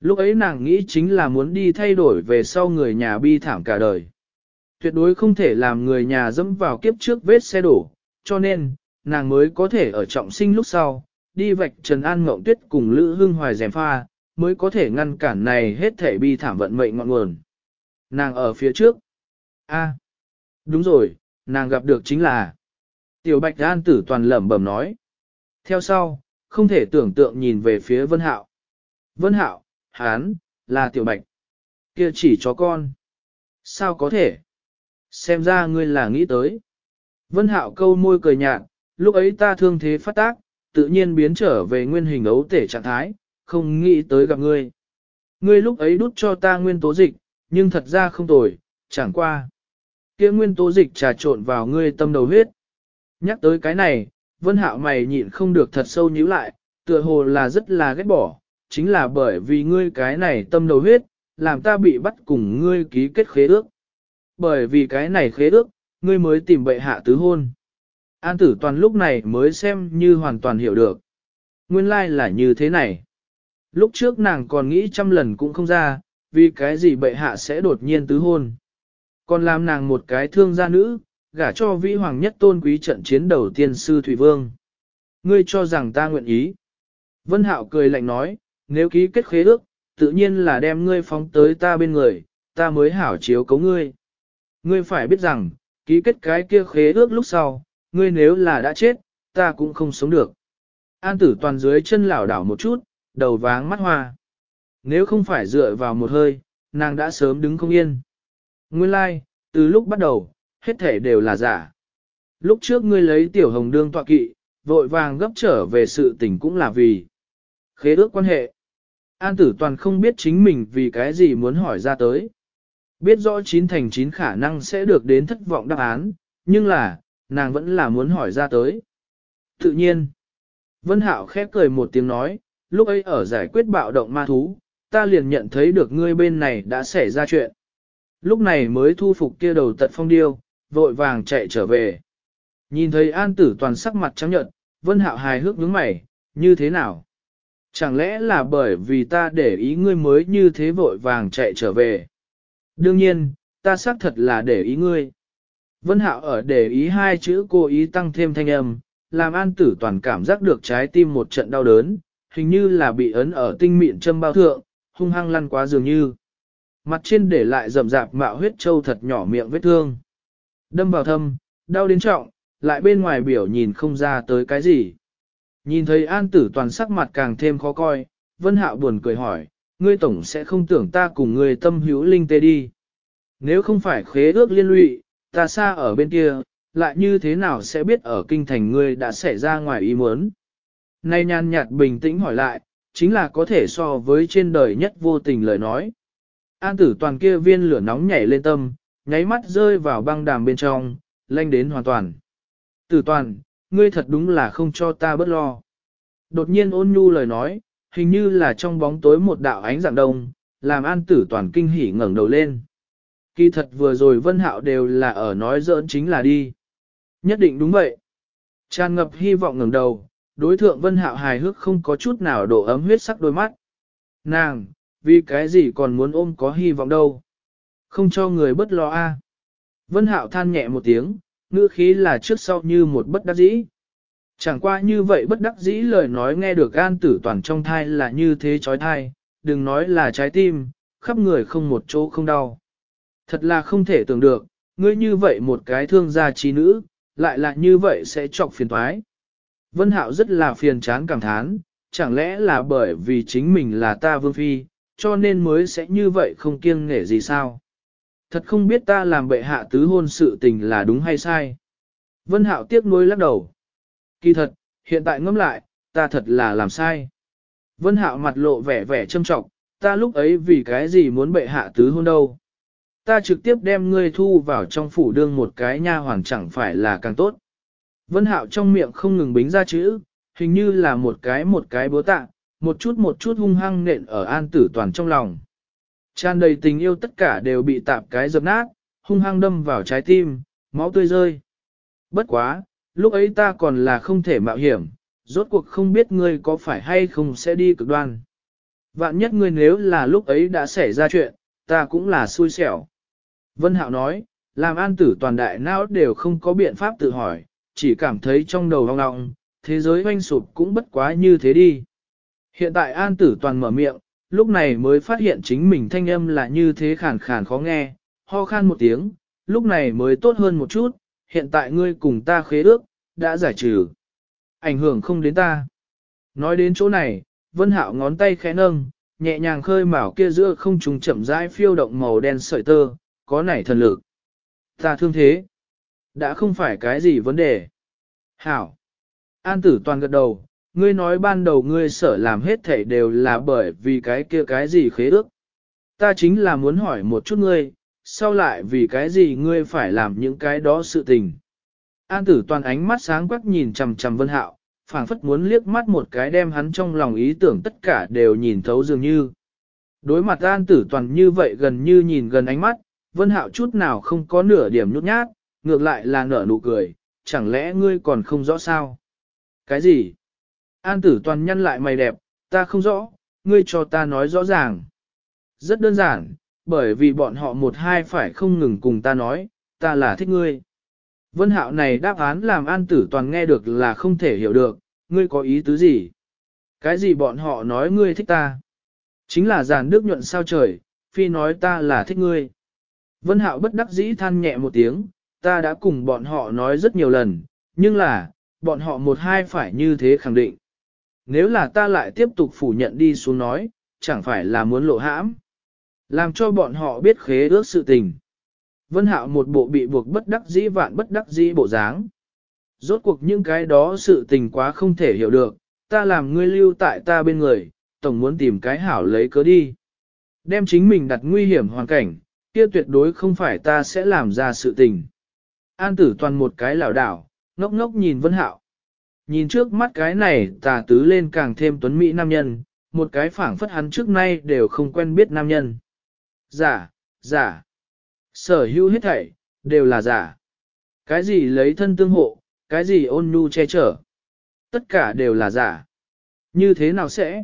Lúc ấy nàng nghĩ chính là muốn đi thay đổi về sau người nhà bi thảm cả đời. Tuyệt đối không thể làm người nhà dẫm vào kiếp trước vết xe đổ, cho nên, nàng mới có thể ở trọng sinh lúc sau, đi vạch Trần An Ngộng Tuyết cùng Lữ Hưng Hoài dèm pha, mới có thể ngăn cản này hết thể bi thảm vận mệnh ngọn nguồn. Nàng ở phía trước. a đúng rồi, nàng gặp được chính là. Tiểu Bạch An tử toàn lẩm bẩm nói. Theo sau, không thể tưởng tượng nhìn về phía Vân Hạo. Vân Hạo, hán, là Tiểu Bạch. Kia chỉ chó con. Sao có thể? Xem ra ngươi là nghĩ tới. Vân Hạo câu môi cười nhạt, lúc ấy ta thương thế phát tác, tự nhiên biến trở về nguyên hình ấu thể trạng thái, không nghĩ tới gặp ngươi. Ngươi lúc ấy đút cho ta nguyên tố dịch, nhưng thật ra không tồi, chẳng qua. kia nguyên tố dịch trà trộn vào ngươi tâm đầu huyết. Nhắc tới cái này, vân hạo mày nhịn không được thật sâu nhíu lại, tựa hồ là rất là ghét bỏ, chính là bởi vì ngươi cái này tâm đầu huyết, làm ta bị bắt cùng ngươi ký kết khế ước. Bởi vì cái này khế ước, ngươi mới tìm bệ hạ tứ hôn. An tử toàn lúc này mới xem như hoàn toàn hiểu được. Nguyên lai là như thế này. Lúc trước nàng còn nghĩ trăm lần cũng không ra, vì cái gì bệ hạ sẽ đột nhiên tứ hôn. Còn làm nàng một cái thương gia nữ, gả cho vĩ hoàng nhất tôn quý trận chiến đầu tiên sư Thủy Vương. Ngươi cho rằng ta nguyện ý. Vân Hạo cười lạnh nói, nếu ký kết khế ước, tự nhiên là đem ngươi phóng tới ta bên người, ta mới hảo chiếu cấu ngươi. Ngươi phải biết rằng, ký kết cái kia khế ước lúc sau, ngươi nếu là đã chết, ta cũng không sống được. An tử toàn dưới chân lảo đảo một chút, đầu váng mắt hoa. Nếu không phải dựa vào một hơi, nàng đã sớm đứng không yên. Nguyên lai, like, từ lúc bắt đầu, hết thể đều là giả. Lúc trước ngươi lấy tiểu hồng đương tọa kỵ, vội vàng gấp trở về sự tình cũng là vì khế ước quan hệ. An tử toàn không biết chính mình vì cái gì muốn hỏi ra tới. Biết rõ chín thành chín khả năng sẽ được đến thất vọng đáp án, nhưng là, nàng vẫn là muốn hỏi ra tới. Tự nhiên, Vân Hạo khép cười một tiếng nói, lúc ấy ở giải quyết bạo động ma thú, ta liền nhận thấy được ngươi bên này đã xảy ra chuyện. Lúc này mới thu phục kia đầu tận phong điêu, vội vàng chạy trở về. Nhìn thấy an tử toàn sắc mặt trắng nhợt, Vân Hạo hài hước nhướng mày, như thế nào? Chẳng lẽ là bởi vì ta để ý ngươi mới như thế vội vàng chạy trở về? Đương nhiên, ta xác thật là để ý ngươi. Vân Hạo ở để ý hai chữ cố ý tăng thêm thanh âm, làm an tử toàn cảm giác được trái tim một trận đau đớn, hình như là bị ấn ở tinh mịn châm bao thượng, hung hăng lăn quá dường như. Mặt trên để lại rầm rạp mạo huyết trâu thật nhỏ miệng vết thương. Đâm vào thâm, đau đến trọng, lại bên ngoài biểu nhìn không ra tới cái gì. Nhìn thấy an tử toàn sắc mặt càng thêm khó coi, Vân Hạo buồn cười hỏi, ngươi tổng sẽ không tưởng ta cùng ngươi tâm hữu linh tê đi. Nếu không phải khế ước liên lụy, ta xa ở bên kia, lại như thế nào sẽ biết ở kinh thành ngươi đã xảy ra ngoài ý muốn. Nay nhàn nhạt bình tĩnh hỏi lại, chính là có thể so với trên đời nhất vô tình lời nói. An tử toàn kia viên lửa nóng nhảy lên tâm, nháy mắt rơi vào băng đàm bên trong, lanh đến hoàn toàn. Tử toàn, ngươi thật đúng là không cho ta bớt lo. Đột nhiên ôn nhu lời nói, hình như là trong bóng tối một đạo ánh dạng đông, làm an tử toàn kinh hỉ ngẩng đầu lên. Kỳ thật vừa rồi vân hạo đều là ở nói giỡn chính là đi. Nhất định đúng vậy. Tràn ngập hy vọng ngẩng đầu, đối thượng vân hạo hài hước không có chút nào độ ấm huyết sắc đôi mắt. Nàng, vì cái gì còn muốn ôm có hy vọng đâu. Không cho người bất lo a. Vân hạo than nhẹ một tiếng, ngữ khí là trước sau như một bất đắc dĩ. Chẳng qua như vậy bất đắc dĩ lời nói nghe được an tử toàn trong thai là như thế chói thai, đừng nói là trái tim, khắp người không một chỗ không đau. Thật là không thể tưởng được, ngươi như vậy một cái thương gia trí nữ, lại là như vậy sẽ chọc phiền toái. Vân Hạo rất là phiền chán cảm thán, chẳng lẽ là bởi vì chính mình là ta vương phi, cho nên mới sẽ như vậy không kiêng nể gì sao? Thật không biết ta làm bệ hạ tứ hôn sự tình là đúng hay sai. Vân Hạo tiếc nuối lắc đầu. Kỳ thật, hiện tại ngẫm lại, ta thật là làm sai. Vân Hạo mặt lộ vẻ vẻ trâm trọng, ta lúc ấy vì cái gì muốn bệ hạ tứ hôn đâu? Ta trực tiếp đem ngươi thu vào trong phủ đương một cái nha hoàn chẳng phải là càng tốt. Vân Hạo trong miệng không ngừng bính ra chữ, hình như là một cái một cái búa tạ, một chút một chút hung hăng nện ở an tử toàn trong lòng. Tràn đầy tình yêu tất cả đều bị tạp cái dập nát, hung hăng đâm vào trái tim, máu tươi rơi. Bất quá, lúc ấy ta còn là không thể mạo hiểm, rốt cuộc không biết ngươi có phải hay không sẽ đi cực đoan. Vạn nhất ngươi nếu là lúc ấy đã xảy ra chuyện, ta cũng là xui xẻo. Vân Hạo nói, làm an tử toàn đại não đều không có biện pháp tự hỏi, chỉ cảm thấy trong đầu hoang ngọng, thế giới hoanh sụp cũng bất quá như thế đi. Hiện tại an tử toàn mở miệng, lúc này mới phát hiện chính mình thanh âm là như thế khàn khàn khó nghe, ho khan một tiếng, lúc này mới tốt hơn một chút, hiện tại ngươi cùng ta khế ước, đã giải trừ. Ảnh hưởng không đến ta. Nói đến chỗ này, Vân Hạo ngón tay khẽ nâng, nhẹ nhàng khơi mào kia giữa không trùng chậm rãi phiêu động màu đen sợi tơ, có nảy thần lực. Ta thương thế. Đã không phải cái gì vấn đề. Hảo. An tử toàn gật đầu, ngươi nói ban đầu ngươi sở làm hết thảy đều là bởi vì cái kia cái gì khế ước. Ta chính là muốn hỏi một chút ngươi, sau lại vì cái gì ngươi phải làm những cái đó sự tình. An tử toàn ánh mắt sáng quắc nhìn chằm chằm vân hạo, phảng phất muốn liếc mắt một cái đem hắn trong lòng ý tưởng tất cả đều nhìn thấu dường như. Đối mặt an tử toàn như vậy gần như nhìn gần ánh mắt, vân hạo chút nào không có nửa điểm nhút nhát, ngược lại là nở nụ cười, chẳng lẽ ngươi còn không rõ sao? Cái gì? An tử toàn nhăn lại mày đẹp, ta không rõ, ngươi cho ta nói rõ ràng. Rất đơn giản, bởi vì bọn họ một hai phải không ngừng cùng ta nói, ta là thích ngươi. Vân hạo này đáp án làm an tử toàn nghe được là không thể hiểu được, ngươi có ý tứ gì? Cái gì bọn họ nói ngươi thích ta? Chính là giàn đức nhuận sao trời, phi nói ta là thích ngươi. Vân hạo bất đắc dĩ than nhẹ một tiếng, ta đã cùng bọn họ nói rất nhiều lần, nhưng là, bọn họ một hai phải như thế khẳng định. Nếu là ta lại tiếp tục phủ nhận đi xuống nói, chẳng phải là muốn lộ hãm. Làm cho bọn họ biết khế ước sự tình. Vân Hạo một bộ bị buộc bất đắc dĩ vạn bất đắc dĩ bộ dáng. Rốt cuộc những cái đó sự tình quá không thể hiểu được, ta làm ngươi lưu tại ta bên người, tổng muốn tìm cái hảo lấy cớ đi. Đem chính mình đặt nguy hiểm hoàn cảnh, kia tuyệt đối không phải ta sẽ làm ra sự tình. An tử toàn một cái lảo đảo, ngốc ngốc nhìn Vân Hạo. Nhìn trước mắt cái này tà tứ lên càng thêm tuấn mỹ nam nhân, một cái phảng phất hắn trước nay đều không quen biết nam nhân. Giả, giả. Sở hữu hết thảy, đều là giả. Cái gì lấy thân tương hộ, cái gì ôn nhu che chở. Tất cả đều là giả. Như thế nào sẽ?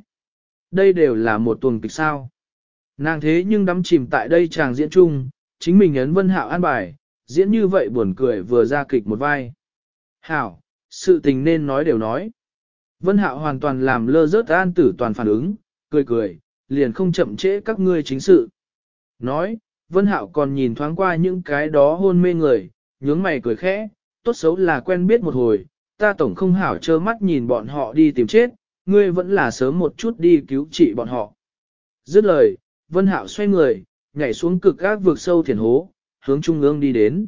Đây đều là một tuần kịch sao. Nàng thế nhưng đắm chìm tại đây chàng diễn chung, chính mình ấn vân hạo an bài, diễn như vậy buồn cười vừa ra kịch một vai. Hảo, sự tình nên nói đều nói. Vân hạo hoàn toàn làm lơ rớt an tử toàn phản ứng, cười cười, liền không chậm trễ các ngươi chính sự. Nói, Vân Hạo còn nhìn thoáng qua những cái đó hôn mê người, nhướng mày cười khẽ, tốt xấu là quen biết một hồi, ta tổng không hảo trơ mắt nhìn bọn họ đi tìm chết, ngươi vẫn là sớm một chút đi cứu trị bọn họ. Dứt lời, Vân Hạo xoay người, nhảy xuống cực các vực sâu thiền hố, hướng trung ương đi đến.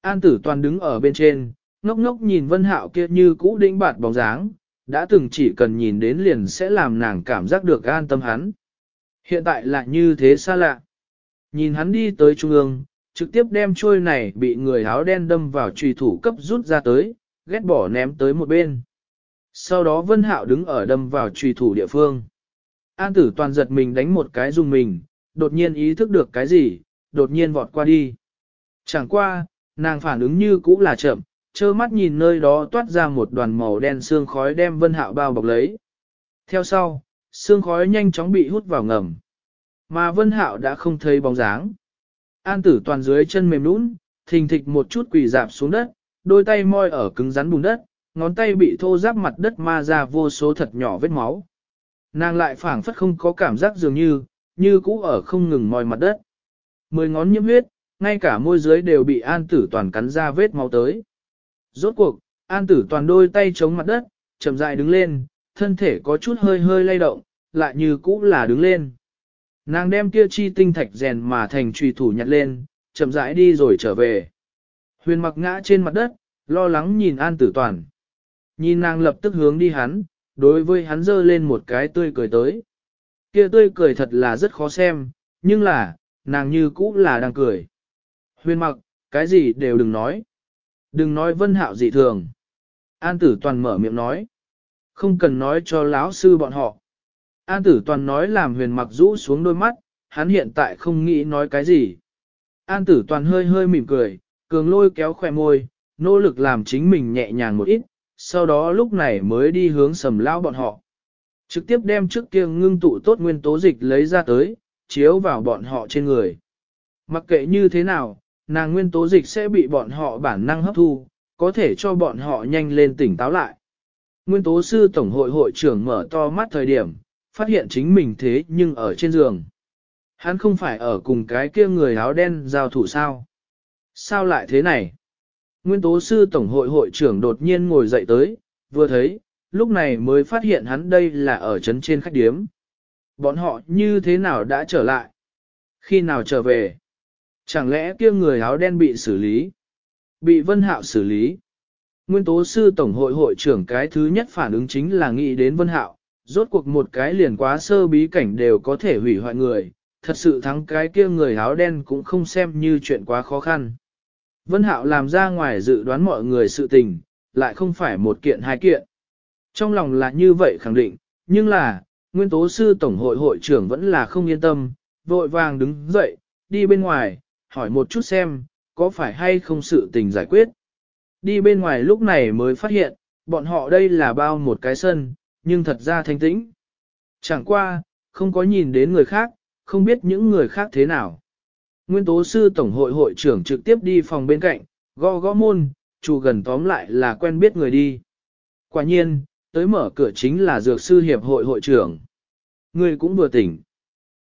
An tử toàn đứng ở bên trên, ngốc ngốc nhìn Vân Hạo kia như cũ đĩnh bạt bóng dáng, đã từng chỉ cần nhìn đến liền sẽ làm nàng cảm giác được an tâm hắn. Hiện tại lại như thế xa lạ. Nhìn hắn đi tới trung ương, trực tiếp đem trôi này bị người áo đen đâm vào trùy thủ cấp rút ra tới, ghét bỏ ném tới một bên. Sau đó Vân Hạo đứng ở đâm vào trùy thủ địa phương. An tử toàn giật mình đánh một cái dùng mình, đột nhiên ý thức được cái gì, đột nhiên vọt qua đi. Chẳng qua, nàng phản ứng như cũ là chậm, trơ mắt nhìn nơi đó toát ra một đoàn màu đen xương khói đem Vân Hạo bao bọc lấy. Theo sau, xương khói nhanh chóng bị hút vào ngầm. Mà Vân Hạo đã không thấy bóng dáng. An tử toàn dưới chân mềm nũng, thình thịch một chút quỳ dạp xuống đất, đôi tay moi ở cứng rắn bùn đất, ngón tay bị thô ráp mặt đất ma ra vô số thật nhỏ vết máu. Nàng lại phảng phất không có cảm giác dường như, như cũ ở không ngừng moi mặt đất. Mười ngón nhiễm huyết, ngay cả môi dưới đều bị an tử toàn cắn ra vết máu tới. Rốt cuộc, an tử toàn đôi tay chống mặt đất, chậm rãi đứng lên, thân thể có chút hơi hơi lay động, lại như cũ là đứng lên. Nàng đem kia chi tinh thạch rèn mà thành trùy thủ nhặt lên, chậm rãi đi rồi trở về. Huyền mặc ngã trên mặt đất, lo lắng nhìn an tử toàn. Nhìn nàng lập tức hướng đi hắn, đối với hắn giơ lên một cái tươi cười tới. Kia tươi cười thật là rất khó xem, nhưng là, nàng như cũ là đang cười. Huyền mặc, cái gì đều đừng nói. Đừng nói vân hạo dị thường. An tử toàn mở miệng nói. Không cần nói cho lão sư bọn họ. An tử toàn nói làm huyền mặc rũ xuống đôi mắt, hắn hiện tại không nghĩ nói cái gì. An tử toàn hơi hơi mỉm cười, cường lôi kéo khỏe môi, nỗ lực làm chính mình nhẹ nhàng một ít, sau đó lúc này mới đi hướng sầm lao bọn họ. Trực tiếp đem trước kia ngưng tụ tốt nguyên tố dịch lấy ra tới, chiếu vào bọn họ trên người. Mặc kệ như thế nào, nàng nguyên tố dịch sẽ bị bọn họ bản năng hấp thu, có thể cho bọn họ nhanh lên tỉnh táo lại. Nguyên tố sư tổng hội hội trưởng mở to mắt thời điểm, phát hiện chính mình thế nhưng ở trên giường. Hắn không phải ở cùng cái kia người áo đen giao thủ sao? Sao lại thế này? Nguyên tố sư tổng hội hội trưởng đột nhiên ngồi dậy tới, vừa thấy, lúc này mới phát hiện hắn đây là ở trấn trên khách điếm. Bọn họ như thế nào đã trở lại? Khi nào trở về? Chẳng lẽ kia người áo đen bị xử lý? Bị Vân Hạo xử lý? Nguyên tố sư tổng hội hội trưởng cái thứ nhất phản ứng chính là nghĩ đến Vân Hạo, rốt cuộc một cái liền quá sơ bí cảnh đều có thể hủy hoại người, thật sự thắng cái kia người áo đen cũng không xem như chuyện quá khó khăn. Vân Hạo làm ra ngoài dự đoán mọi người sự tình, lại không phải một kiện hai kiện. Trong lòng là như vậy khẳng định, nhưng là, nguyên tố sư tổng hội hội trưởng vẫn là không yên tâm, vội vàng đứng dậy, đi bên ngoài, hỏi một chút xem, có phải hay không sự tình giải quyết. Đi bên ngoài lúc này mới phát hiện, bọn họ đây là bao một cái sân, nhưng thật ra thanh tĩnh. Chẳng qua, không có nhìn đến người khác, không biết những người khác thế nào. Nguyên tố sư tổng hội hội trưởng trực tiếp đi phòng bên cạnh, gõ gõ môn, chủ gần tóm lại là quen biết người đi. Quả nhiên, tới mở cửa chính là dược sư hiệp hội hội trưởng. Người cũng vừa tỉnh.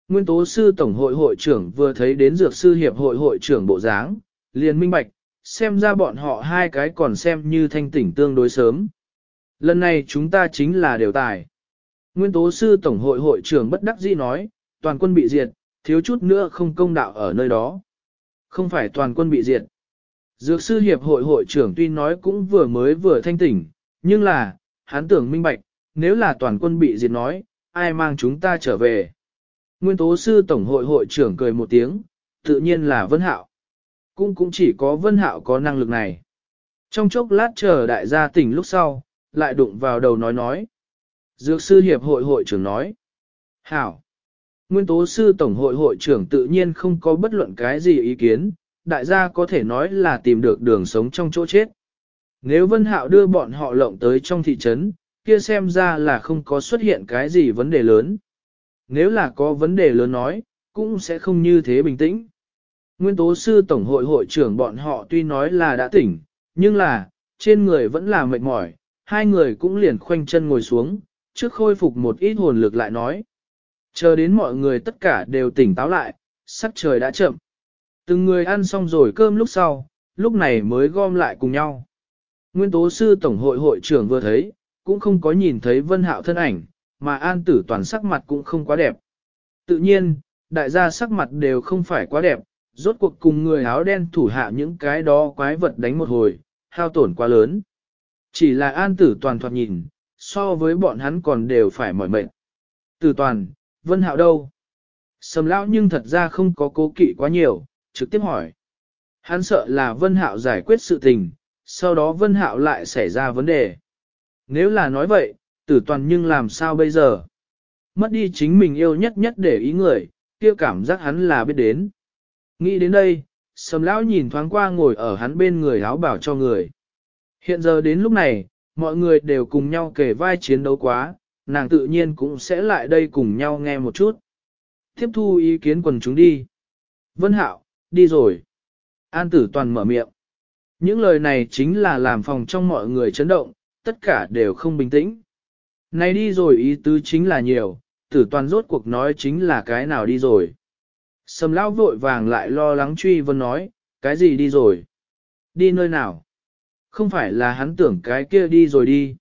Nguyên tố sư tổng hội hội trưởng vừa thấy đến dược sư hiệp hội hội trưởng bộ dáng, liền minh bạch, xem ra bọn họ hai cái còn xem như thanh tỉnh tương đối sớm. Lần này chúng ta chính là điều tài. Nguyên tố sư tổng hội hội trưởng bất đắc dĩ nói, toàn quân bị diệt, thiếu chút nữa không công đạo ở nơi đó. Không phải toàn quân bị diệt. Dược sư hiệp hội hội trưởng tuy nói cũng vừa mới vừa thanh tỉnh, nhưng là, hắn tưởng minh bạch, nếu là toàn quân bị diệt nói, ai mang chúng ta trở về. Nguyên tố sư tổng hội hội trưởng cười một tiếng, tự nhiên là Vân Hạo. Cũng cũng chỉ có Vân Hạo có năng lực này. Trong chốc lát chờ đại gia tỉnh lúc sau, lại đụng vào đầu nói nói. Dược sư hiệp hội hội trưởng nói. Hảo. Nguyên tố sư tổng hội hội trưởng tự nhiên không có bất luận cái gì ý kiến, đại gia có thể nói là tìm được đường sống trong chỗ chết. Nếu Vân Hạo đưa bọn họ lộng tới trong thị trấn, kia xem ra là không có xuất hiện cái gì vấn đề lớn. Nếu là có vấn đề lớn nói, cũng sẽ không như thế bình tĩnh. Nguyên tố sư tổng hội hội trưởng bọn họ tuy nói là đã tỉnh, nhưng là, trên người vẫn là mệt mỏi, hai người cũng liền khoanh chân ngồi xuống, trước khôi phục một ít hồn lực lại nói. Chờ đến mọi người tất cả đều tỉnh táo lại, sắc trời đã chậm. Từng người ăn xong rồi cơm lúc sau, lúc này mới gom lại cùng nhau. Nguyên tố sư tổng hội hội trưởng vừa thấy, cũng không có nhìn thấy vân hạo thân ảnh, mà an tử toàn sắc mặt cũng không quá đẹp. Tự nhiên, đại gia sắc mặt đều không phải quá đẹp, rốt cuộc cùng người áo đen thủ hạ những cái đó quái vật đánh một hồi, hao tổn quá lớn. Chỉ là an tử toàn thoạt nhìn, so với bọn hắn còn đều phải mỏi mệt. Tử toàn, vân hạo đâu? Sầm lão nhưng thật ra không có cố kỵ quá nhiều, trực tiếp hỏi. Hắn sợ là vân hạo giải quyết sự tình, sau đó vân hạo lại xảy ra vấn đề. Nếu là nói vậy, tử toàn nhưng làm sao bây giờ? Mất đi chính mình yêu nhất nhất để ý người, kia cảm giác hắn là biết đến. Nghĩ đến đây, sầm lão nhìn thoáng qua ngồi ở hắn bên người áo bảo cho người. Hiện giờ đến lúc này, mọi người đều cùng nhau kể vai chiến đấu quá, nàng tự nhiên cũng sẽ lại đây cùng nhau nghe một chút. Tiếp thu ý kiến quần chúng đi. Vân Hạo, đi rồi. An tử toàn mở miệng. Những lời này chính là làm phòng trong mọi người chấn động, tất cả đều không bình tĩnh. Này đi rồi ý tứ chính là nhiều, tử toàn rốt cuộc nói chính là cái nào đi rồi. Sầm lão vội vàng lại lo lắng truy vân nói, cái gì đi rồi? Đi nơi nào? Không phải là hắn tưởng cái kia đi rồi đi.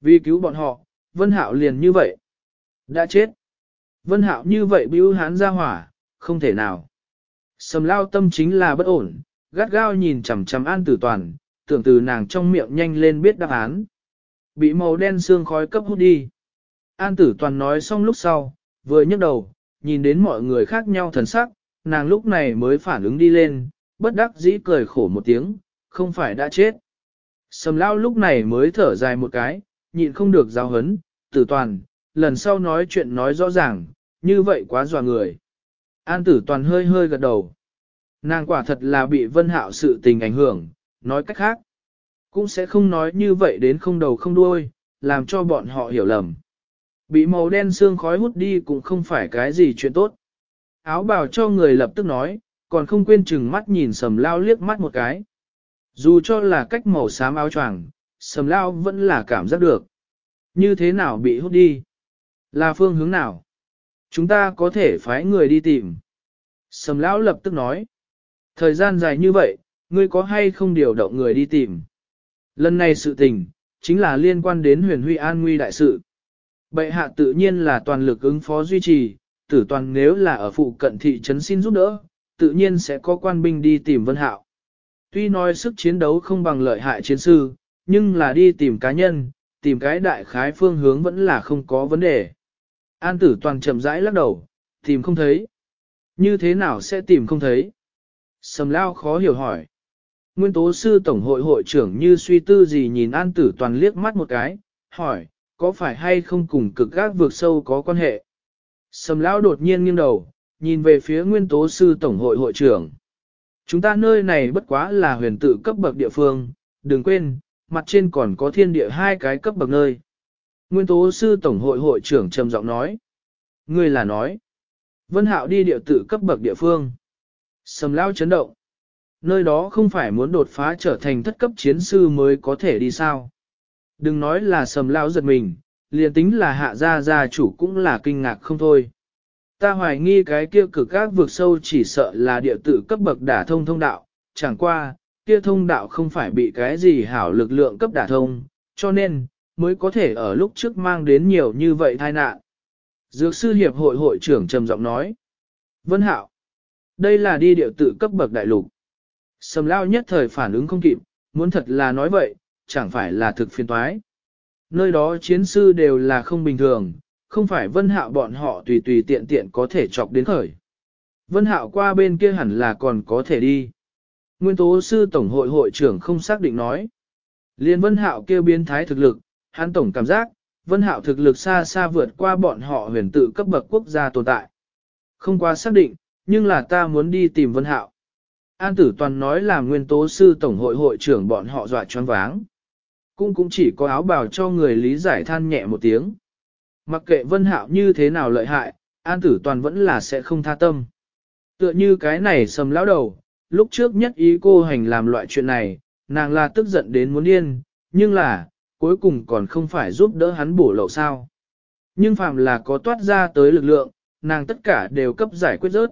Vì cứu bọn họ, Vân Hạo liền như vậy. Đã chết. Vân Hạo như vậy bưu hắn ra hỏa, không thể nào. Sầm lao tâm chính là bất ổn, gắt gao nhìn chằm chằm an tử toàn, tưởng từ nàng trong miệng nhanh lên biết đáp án. Bị màu đen xương khói cấp hút đi. An tử toàn nói xong lúc sau, vừa nhấc đầu, nhìn đến mọi người khác nhau thần sắc, nàng lúc này mới phản ứng đi lên, bất đắc dĩ cười khổ một tiếng, không phải đã chết. Sầm lao lúc này mới thở dài một cái, nhịn không được giáo hấn, tử toàn, lần sau nói chuyện nói rõ ràng, như vậy quá dò người. An tử toàn hơi hơi gật đầu. Nàng quả thật là bị vân hạo sự tình ảnh hưởng, nói cách khác. Cũng sẽ không nói như vậy đến không đầu không đuôi, làm cho bọn họ hiểu lầm. Bị màu đen xương khói hút đi cũng không phải cái gì chuyện tốt. Áo bào cho người lập tức nói, còn không quên chừng mắt nhìn sầm lao liếc mắt một cái. Dù cho là cách màu xám áo choàng, sầm lao vẫn là cảm giác được. Như thế nào bị hút đi? Là phương hướng nào? Chúng ta có thể phái người đi tìm. Sầm lão lập tức nói. Thời gian dài như vậy, ngươi có hay không điều động người đi tìm? Lần này sự tình, chính là liên quan đến huyền huy an nguy đại sự. Bệ hạ tự nhiên là toàn lực ứng phó duy trì, tử toàn nếu là ở phụ cận thị trấn xin giúp đỡ, tự nhiên sẽ có quan binh đi tìm Vân Hạo. Tuy nói sức chiến đấu không bằng lợi hại chiến sư, nhưng là đi tìm cá nhân, tìm cái đại khái phương hướng vẫn là không có vấn đề. An tử toàn chậm rãi lắc đầu, tìm không thấy. Như thế nào sẽ tìm không thấy? Sầm lao khó hiểu hỏi. Nguyên tố sư tổng hội hội trưởng như suy tư gì nhìn an tử toàn liếc mắt một cái, hỏi, có phải hay không cùng cực gác vượt sâu có quan hệ? Sầm lão đột nhiên nghiêng đầu, nhìn về phía nguyên tố sư tổng hội hội trưởng. Chúng ta nơi này bất quá là huyền tự cấp bậc địa phương, đừng quên, mặt trên còn có thiên địa hai cái cấp bậc nơi. Nguyên tố sư tổng hội hội trưởng trầm giọng nói. Ngươi là nói. Vân hạo đi địa tự cấp bậc địa phương. Sầm Lão chấn động. Nơi đó không phải muốn đột phá trở thành thất cấp chiến sư mới có thể đi sao. Đừng nói là sầm lao giật mình, liền tính là hạ gia gia chủ cũng là kinh ngạc không thôi. Ta hoài nghi cái kia cực các vượt sâu chỉ sợ là địa tự cấp bậc đả thông thông đạo, chẳng qua, kia thông đạo không phải bị cái gì hảo lực lượng cấp đả thông, cho nên, mới có thể ở lúc trước mang đến nhiều như vậy tai nạn. Dược sư hiệp hội hội trưởng trầm giọng nói. Vân Hạo, đây là đi địa tự cấp bậc đại lục. Sầm lao nhất thời phản ứng không kịp, muốn thật là nói vậy, chẳng phải là thực phiền toái. Nơi đó chiến sư đều là không bình thường, không phải vân hạo bọn họ tùy tùy tiện tiện có thể chọc đến khởi. Vân hạo qua bên kia hẳn là còn có thể đi. Nguyên tố sư tổng hội hội trưởng không xác định nói. Liên vân hạo kêu biến thái thực lực, hắn tổng cảm giác, vân hạo thực lực xa xa vượt qua bọn họ huyền tự cấp bậc quốc gia tồn tại. Không qua xác định, nhưng là ta muốn đi tìm vân hạo. An tử toàn nói là nguyên tố sư tổng hội hội trưởng bọn họ dọa choáng váng. Cũng cũng chỉ có áo bào cho người lý giải than nhẹ một tiếng. Mặc kệ vân hạo như thế nào lợi hại, an tử toàn vẫn là sẽ không tha tâm. Tựa như cái này sầm lão đầu, lúc trước nhất ý cô hành làm loại chuyện này, nàng là tức giận đến muốn điên, nhưng là, cuối cùng còn không phải giúp đỡ hắn bổ lậu sao. Nhưng phàm là có toát ra tới lực lượng, nàng tất cả đều cấp giải quyết rớt.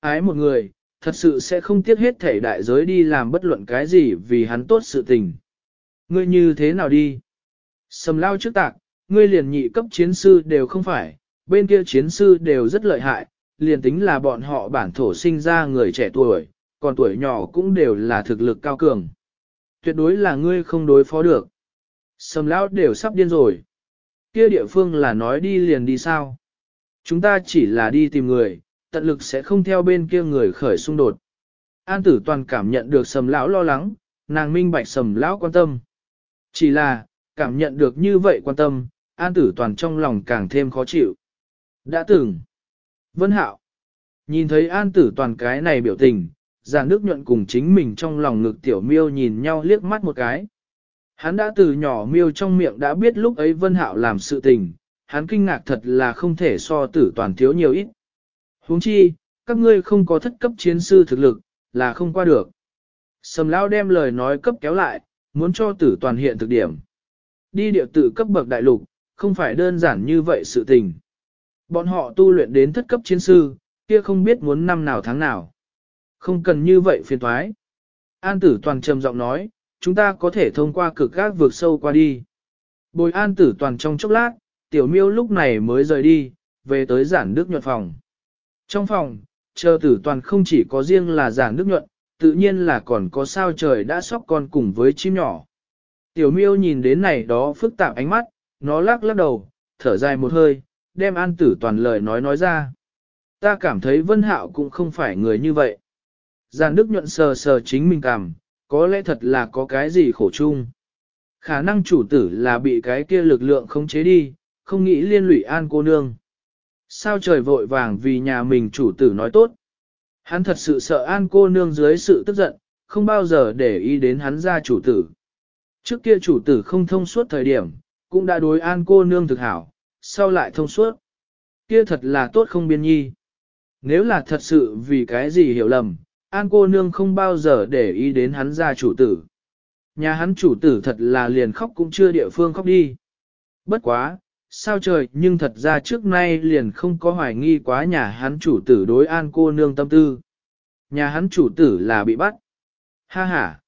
Ái một người, thật sự sẽ không tiếc hết thể đại giới đi làm bất luận cái gì vì hắn tốt sự tình. Ngươi như thế nào đi? Sầm lao trước tạc, ngươi liền nhị cấp chiến sư đều không phải, bên kia chiến sư đều rất lợi hại, liền tính là bọn họ bản thổ sinh ra người trẻ tuổi, còn tuổi nhỏ cũng đều là thực lực cao cường. Tuyệt đối là ngươi không đối phó được. Sầm lão đều sắp điên rồi. Kia địa phương là nói đi liền đi sao? Chúng ta chỉ là đi tìm người, tận lực sẽ không theo bên kia người khởi xung đột. An tử toàn cảm nhận được sầm lão lo lắng, nàng minh bạch sầm lão quan tâm. Chỉ là, cảm nhận được như vậy quan tâm, an tử toàn trong lòng càng thêm khó chịu. Đã từng. Vân hạo. Nhìn thấy an tử toàn cái này biểu tình, giàn nước nhuận cùng chính mình trong lòng ngực tiểu miêu nhìn nhau liếc mắt một cái. Hắn đã từ nhỏ miêu trong miệng đã biết lúc ấy Vân Hạo làm sự tình, hắn kinh ngạc thật là không thể so tử toàn thiếu nhiều ít huống chi, các ngươi không có thất cấp chiến sư thực lực, là không qua được. Sầm Lao đem lời nói cấp kéo lại, muốn cho tử toàn hiện thực điểm. Đi địa tử cấp bậc đại lục, không phải đơn giản như vậy sự tình. Bọn họ tu luyện đến thất cấp chiến sư, kia không biết muốn năm nào tháng nào. Không cần như vậy phiền thoái. An tử toàn trầm giọng nói, chúng ta có thể thông qua cực gác vượt sâu qua đi. Bồi an tử toàn trong chốc lát, tiểu miêu lúc này mới rời đi, về tới giản nước nhuận phòng. Trong phòng, chờ tử toàn không chỉ có riêng là giảng nước nhuận, tự nhiên là còn có sao trời đã sóc con cùng với chim nhỏ. Tiểu miêu nhìn đến này đó phức tạp ánh mắt, nó lắc lắc đầu, thở dài một hơi, đem an tử toàn lời nói nói ra. Ta cảm thấy vân hạo cũng không phải người như vậy. Giàn Đức nhuận sờ sờ chính mình cảm, có lẽ thật là có cái gì khổ chung. Khả năng chủ tử là bị cái kia lực lượng khống chế đi, không nghĩ liên lụy an cô nương. Sao trời vội vàng vì nhà mình chủ tử nói tốt. Hắn thật sự sợ an cô nương dưới sự tức giận, không bao giờ để ý đến hắn ra chủ tử. Trước kia chủ tử không thông suốt thời điểm, cũng đã đối an cô nương thực hảo, sau lại thông suốt. Kia thật là tốt không biên nhi. Nếu là thật sự vì cái gì hiểu lầm, An cô nương không bao giờ để ý đến hắn ra chủ tử. Nhà hắn chủ tử thật là liền khóc cũng chưa địa phương khóc đi. Bất quá, sao trời nhưng thật ra trước nay liền không có hoài nghi quá nhà hắn chủ tử đối an cô nương tâm tư. Nhà hắn chủ tử là bị bắt. Ha ha.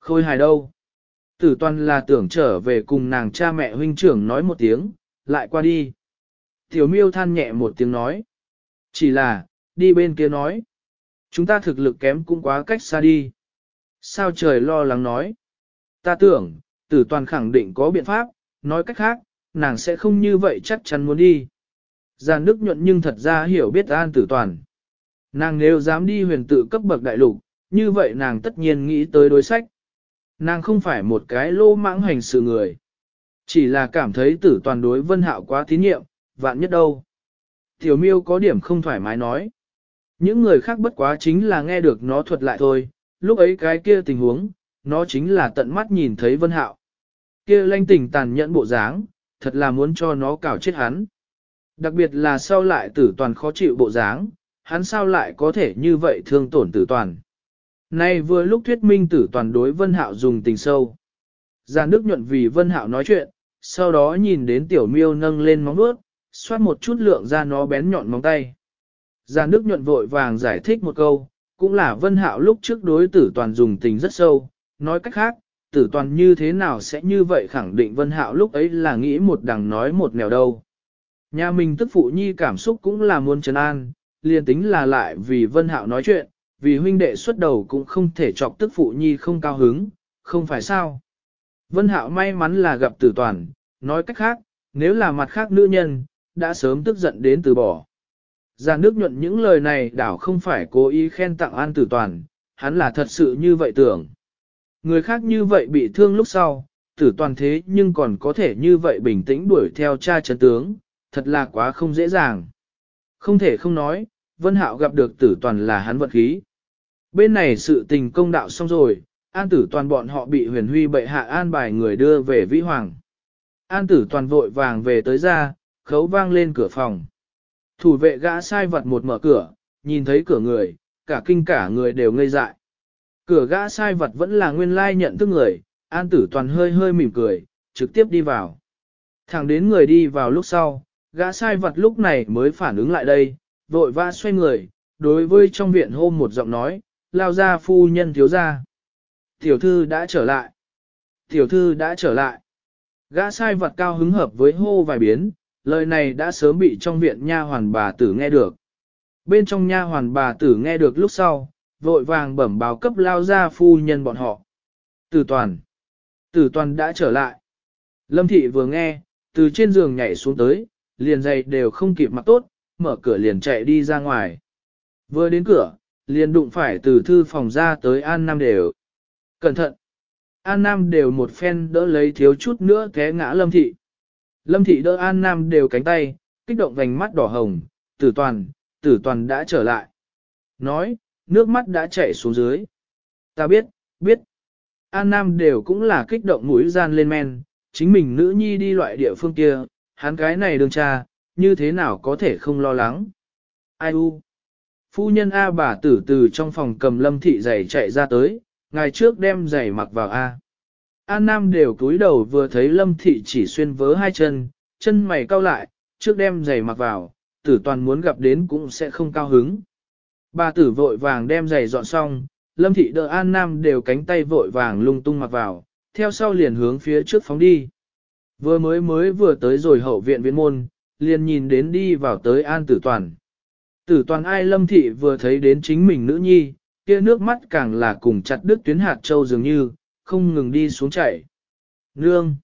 Khôi hài đâu? Tử toàn là tưởng trở về cùng nàng cha mẹ huynh trưởng nói một tiếng, lại qua đi. Tiểu miêu than nhẹ một tiếng nói. Chỉ là, đi bên kia nói. Chúng ta thực lực kém cũng quá cách xa đi. Sao trời lo lắng nói. Ta tưởng, tử toàn khẳng định có biện pháp, nói cách khác, nàng sẽ không như vậy chắc chắn muốn đi. Giàn Đức nhuận nhưng thật ra hiểu biết an tử toàn. Nàng nếu dám đi huyền tự cấp bậc đại lục, như vậy nàng tất nhiên nghĩ tới đối sách. Nàng không phải một cái lô mãng hành sự người. Chỉ là cảm thấy tử toàn đối vân hạo quá tín nhiệm, vạn nhất đâu. Tiểu miêu có điểm không thoải mái nói. Những người khác bất quá chính là nghe được nó thuật lại thôi, lúc ấy cái kia tình huống, nó chính là tận mắt nhìn thấy vân hạo. Kia lanh tỉnh tàn nhẫn bộ dáng, thật là muốn cho nó cào chết hắn. Đặc biệt là sau lại tử toàn khó chịu bộ dáng, hắn sao lại có thể như vậy thương tổn tử toàn. Nay vừa lúc thuyết minh tử toàn đối Vân Hạo dùng tình sâu. Giàn Đức nhuận vì Vân Hạo nói chuyện, sau đó nhìn đến tiểu miêu nâng lên móng vuốt, xoát một chút lượng ra nó bén nhọn móng tay. Giàn Đức nhuận vội vàng giải thích một câu, cũng là Vân Hạo lúc trước đối tử toàn dùng tình rất sâu, nói cách khác, tử toàn như thế nào sẽ như vậy khẳng định Vân Hạo lúc ấy là nghĩ một đằng nói một nẻo đâu. Nhà mình tức phụ nhi cảm xúc cũng là muốn trấn an, liền tính là lại vì Vân Hạo nói chuyện, vì huynh đệ xuất đầu cũng không thể chọc tức phụ nhi không cao hứng, không phải sao. Vân Hạo may mắn là gặp tử toàn, nói cách khác, nếu là mặt khác nữ nhân, đã sớm tức giận đến từ bỏ. Già nước nhuận những lời này đảo không phải cố ý khen tặng an tử toàn, hắn là thật sự như vậy tưởng. Người khác như vậy bị thương lúc sau, tử toàn thế nhưng còn có thể như vậy bình tĩnh đuổi theo cha chấn tướng, thật là quá không dễ dàng. Không thể không nói, Vân Hạo gặp được tử toàn là hắn vật khí. Bên này sự tình công đạo xong rồi, an tử toàn bọn họ bị huyền huy bệ hạ an bài người đưa về vĩ hoàng. An tử toàn vội vàng về tới ra, khấu vang lên cửa phòng. Thủ vệ gã sai vật một mở cửa, nhìn thấy cửa người, cả kinh cả người đều ngây dại. Cửa gã sai vật vẫn là nguyên lai nhận thức người, an tử toàn hơi hơi mỉm cười, trực tiếp đi vào. Thẳng đến người đi vào lúc sau, gã sai vật lúc này mới phản ứng lại đây, vội vã xoay người, đối với trong viện hô một giọng nói, lao ra phu nhân thiếu ra. Tiểu thư đã trở lại. Tiểu thư đã trở lại. Gã sai vật cao hứng hợp với hô vài biến, lời này đã sớm bị trong viện nha hoàn bà tử nghe được. Bên trong nha hoàn bà tử nghe được lúc sau, vội vàng bẩm báo cấp lao ra phu nhân bọn họ. Tử toàn. Tử toàn đã trở lại. Lâm thị vừa nghe, từ trên giường nhảy xuống tới, liền giày đều không kịp mặc tốt, mở cửa liền chạy đi ra ngoài. Vừa đến cửa, liền đụng phải từ thư phòng ra tới An Nam đều. Cẩn thận! An Nam đều một phen đỡ lấy thiếu chút nữa té ngã Lâm Thị. Lâm Thị đỡ An Nam đều cánh tay, kích động vành mắt đỏ hồng, tử toàn, tử toàn đã trở lại. Nói, nước mắt đã chảy xuống dưới. Ta biết, biết. An Nam đều cũng là kích động mũi gian lên men, chính mình nữ nhi đi loại địa phương kia, hắn cái này đường cha, như thế nào có thể không lo lắng. Ai u? Phu nhân A bà tử từ trong phòng cầm lâm thị giày chạy ra tới, ngày trước đem giày mặc vào A. An Nam đều cúi đầu vừa thấy lâm thị chỉ xuyên vớ hai chân, chân mày cau lại, trước đem giày mặc vào, tử toàn muốn gặp đến cũng sẽ không cao hứng. Bà tử vội vàng đem giày dọn xong, lâm thị đỡ An Nam đều cánh tay vội vàng lung tung mặc vào, theo sau liền hướng phía trước phóng đi. Vừa mới mới vừa tới rồi hậu viện viện môn, liền nhìn đến đi vào tới An Tử Toàn. Tử Toàn ai lâm thị vừa thấy đến chính mình nữ nhi, kia nước mắt càng là cùng chặt đứt tuyến hạt châu dường như, không ngừng đi xuống chảy. Nương!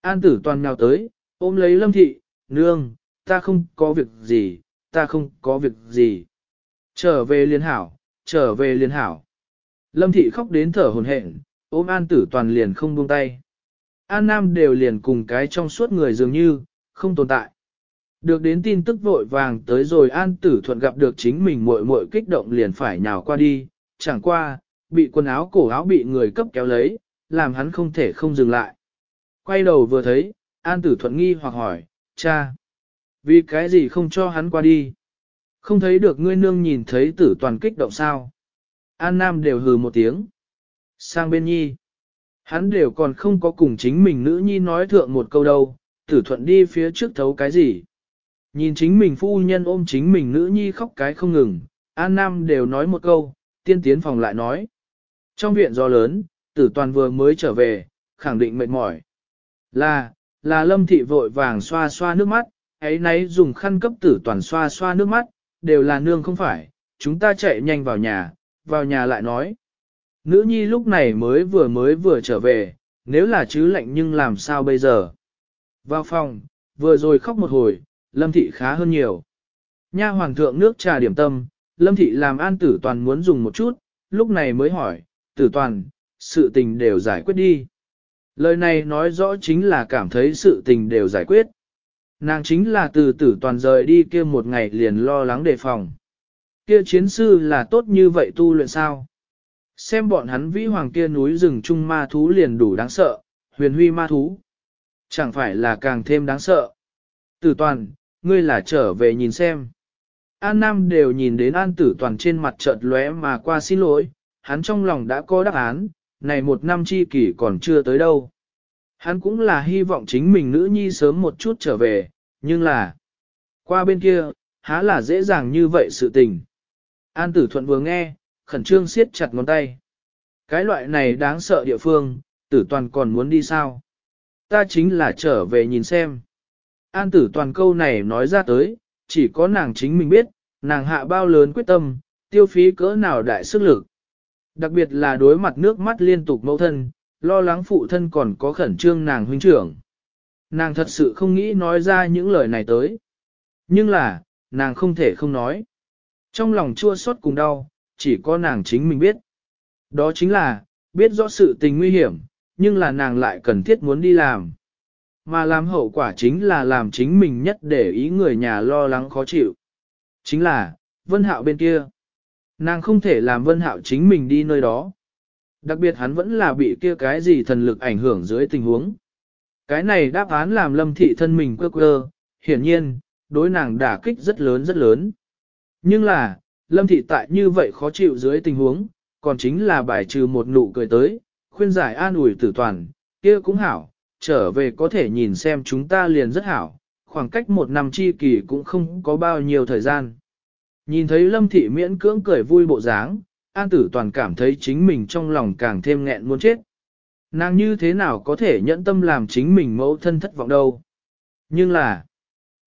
An Tử Toàn nào tới, ôm lấy lâm thị, nương, ta không có việc gì, ta không có việc gì. Trở về liên hảo, trở về liên hảo. Lâm thị khóc đến thở hồn hển, ôm An Tử Toàn liền không buông tay. An Nam đều liền cùng cái trong suốt người dường như, không tồn tại. Được đến tin tức vội vàng tới rồi An Tử Thuận gặp được chính mình muội muội kích động liền phải nhào qua đi, chẳng qua, bị quần áo cổ áo bị người cấp kéo lấy, làm hắn không thể không dừng lại. Quay đầu vừa thấy, An Tử Thuận nghi hoặc hỏi, cha, Vì cái gì không cho hắn qua đi? Không thấy được ngươi nương nhìn thấy tử toàn kích động sao? An Nam đều hừ một tiếng. Sang bên nhi. Hắn đều còn không có cùng chính mình nữ nhi nói thượng một câu đâu, tử thuận đi phía trước thấu cái gì. Nhìn chính mình phu nhân ôm chính mình nữ nhi khóc cái không ngừng, An Nam đều nói một câu, tiên tiến phòng lại nói. Trong viện gió lớn, tử toàn vừa mới trở về, khẳng định mệt mỏi. Là, là lâm thị vội vàng xoa xoa nước mắt, ấy nấy dùng khăn cấp tử toàn xoa xoa nước mắt, đều là nương không phải, chúng ta chạy nhanh vào nhà, vào nhà lại nói. Nữ nhi lúc này mới vừa mới vừa trở về, nếu là chứ lạnh nhưng làm sao bây giờ? Vào phòng, vừa rồi khóc một hồi, lâm thị khá hơn nhiều. Nha hoàng thượng nước trà điểm tâm, lâm thị làm an tử toàn muốn dùng một chút, lúc này mới hỏi, tử toàn, sự tình đều giải quyết đi. Lời này nói rõ chính là cảm thấy sự tình đều giải quyết. Nàng chính là từ tử toàn rời đi kia một ngày liền lo lắng đề phòng. Kia chiến sư là tốt như vậy tu luyện sao? Xem bọn hắn vĩ hoàng kia núi rừng trung ma thú liền đủ đáng sợ, huyền huy ma thú. Chẳng phải là càng thêm đáng sợ. Tử toàn, ngươi là trở về nhìn xem. An Nam đều nhìn đến An Tử Toàn trên mặt chợt lóe mà qua xin lỗi, hắn trong lòng đã có đáp án, này một năm chi kỷ còn chưa tới đâu. Hắn cũng là hy vọng chính mình nữ nhi sớm một chút trở về, nhưng là, qua bên kia, há là dễ dàng như vậy sự tình. An tử thuận vừa nghe, khẩn trương siết chặt ngón tay. Cái loại này đáng sợ địa phương, tử toàn còn muốn đi sao? Ta chính là trở về nhìn xem. An tử toàn câu này nói ra tới, chỉ có nàng chính mình biết, nàng hạ bao lớn quyết tâm, tiêu phí cỡ nào đại sức lực. Đặc biệt là đối mặt nước mắt liên tục mẫu thân, lo lắng phụ thân còn có khẩn trương nàng huynh trưởng. Nàng thật sự không nghĩ nói ra những lời này tới. Nhưng là, nàng không thể không nói. Trong lòng chua xót cùng đau, chỉ có nàng chính mình biết. Đó chính là, biết rõ sự tình nguy hiểm, nhưng là nàng lại cần thiết muốn đi làm. Mà làm hậu quả chính là làm chính mình nhất để ý người nhà lo lắng khó chịu. Chính là, Vân Hạo bên kia. Nàng không thể làm Vân Hạo chính mình đi nơi đó. Đặc biệt hắn vẫn là bị kia cái gì thần lực ảnh hưởng dưới tình huống. Cái này đáp án làm lâm thị thân mình quơ quơ, hiển nhiên, đối nàng đả kích rất lớn rất lớn. Nhưng là, lâm thị tại như vậy khó chịu dưới tình huống, còn chính là bài trừ một nụ cười tới, khuyên giải an ủi tử toàn, kia cũng hảo, trở về có thể nhìn xem chúng ta liền rất hảo, khoảng cách một năm chi kỳ cũng không có bao nhiêu thời gian. Nhìn thấy lâm thị miễn cưỡng cười vui bộ dáng, an tử toàn cảm thấy chính mình trong lòng càng thêm nghẹn muốn chết. Nàng như thế nào có thể nhẫn tâm làm chính mình mẫu thân thất vọng đâu. Nhưng là,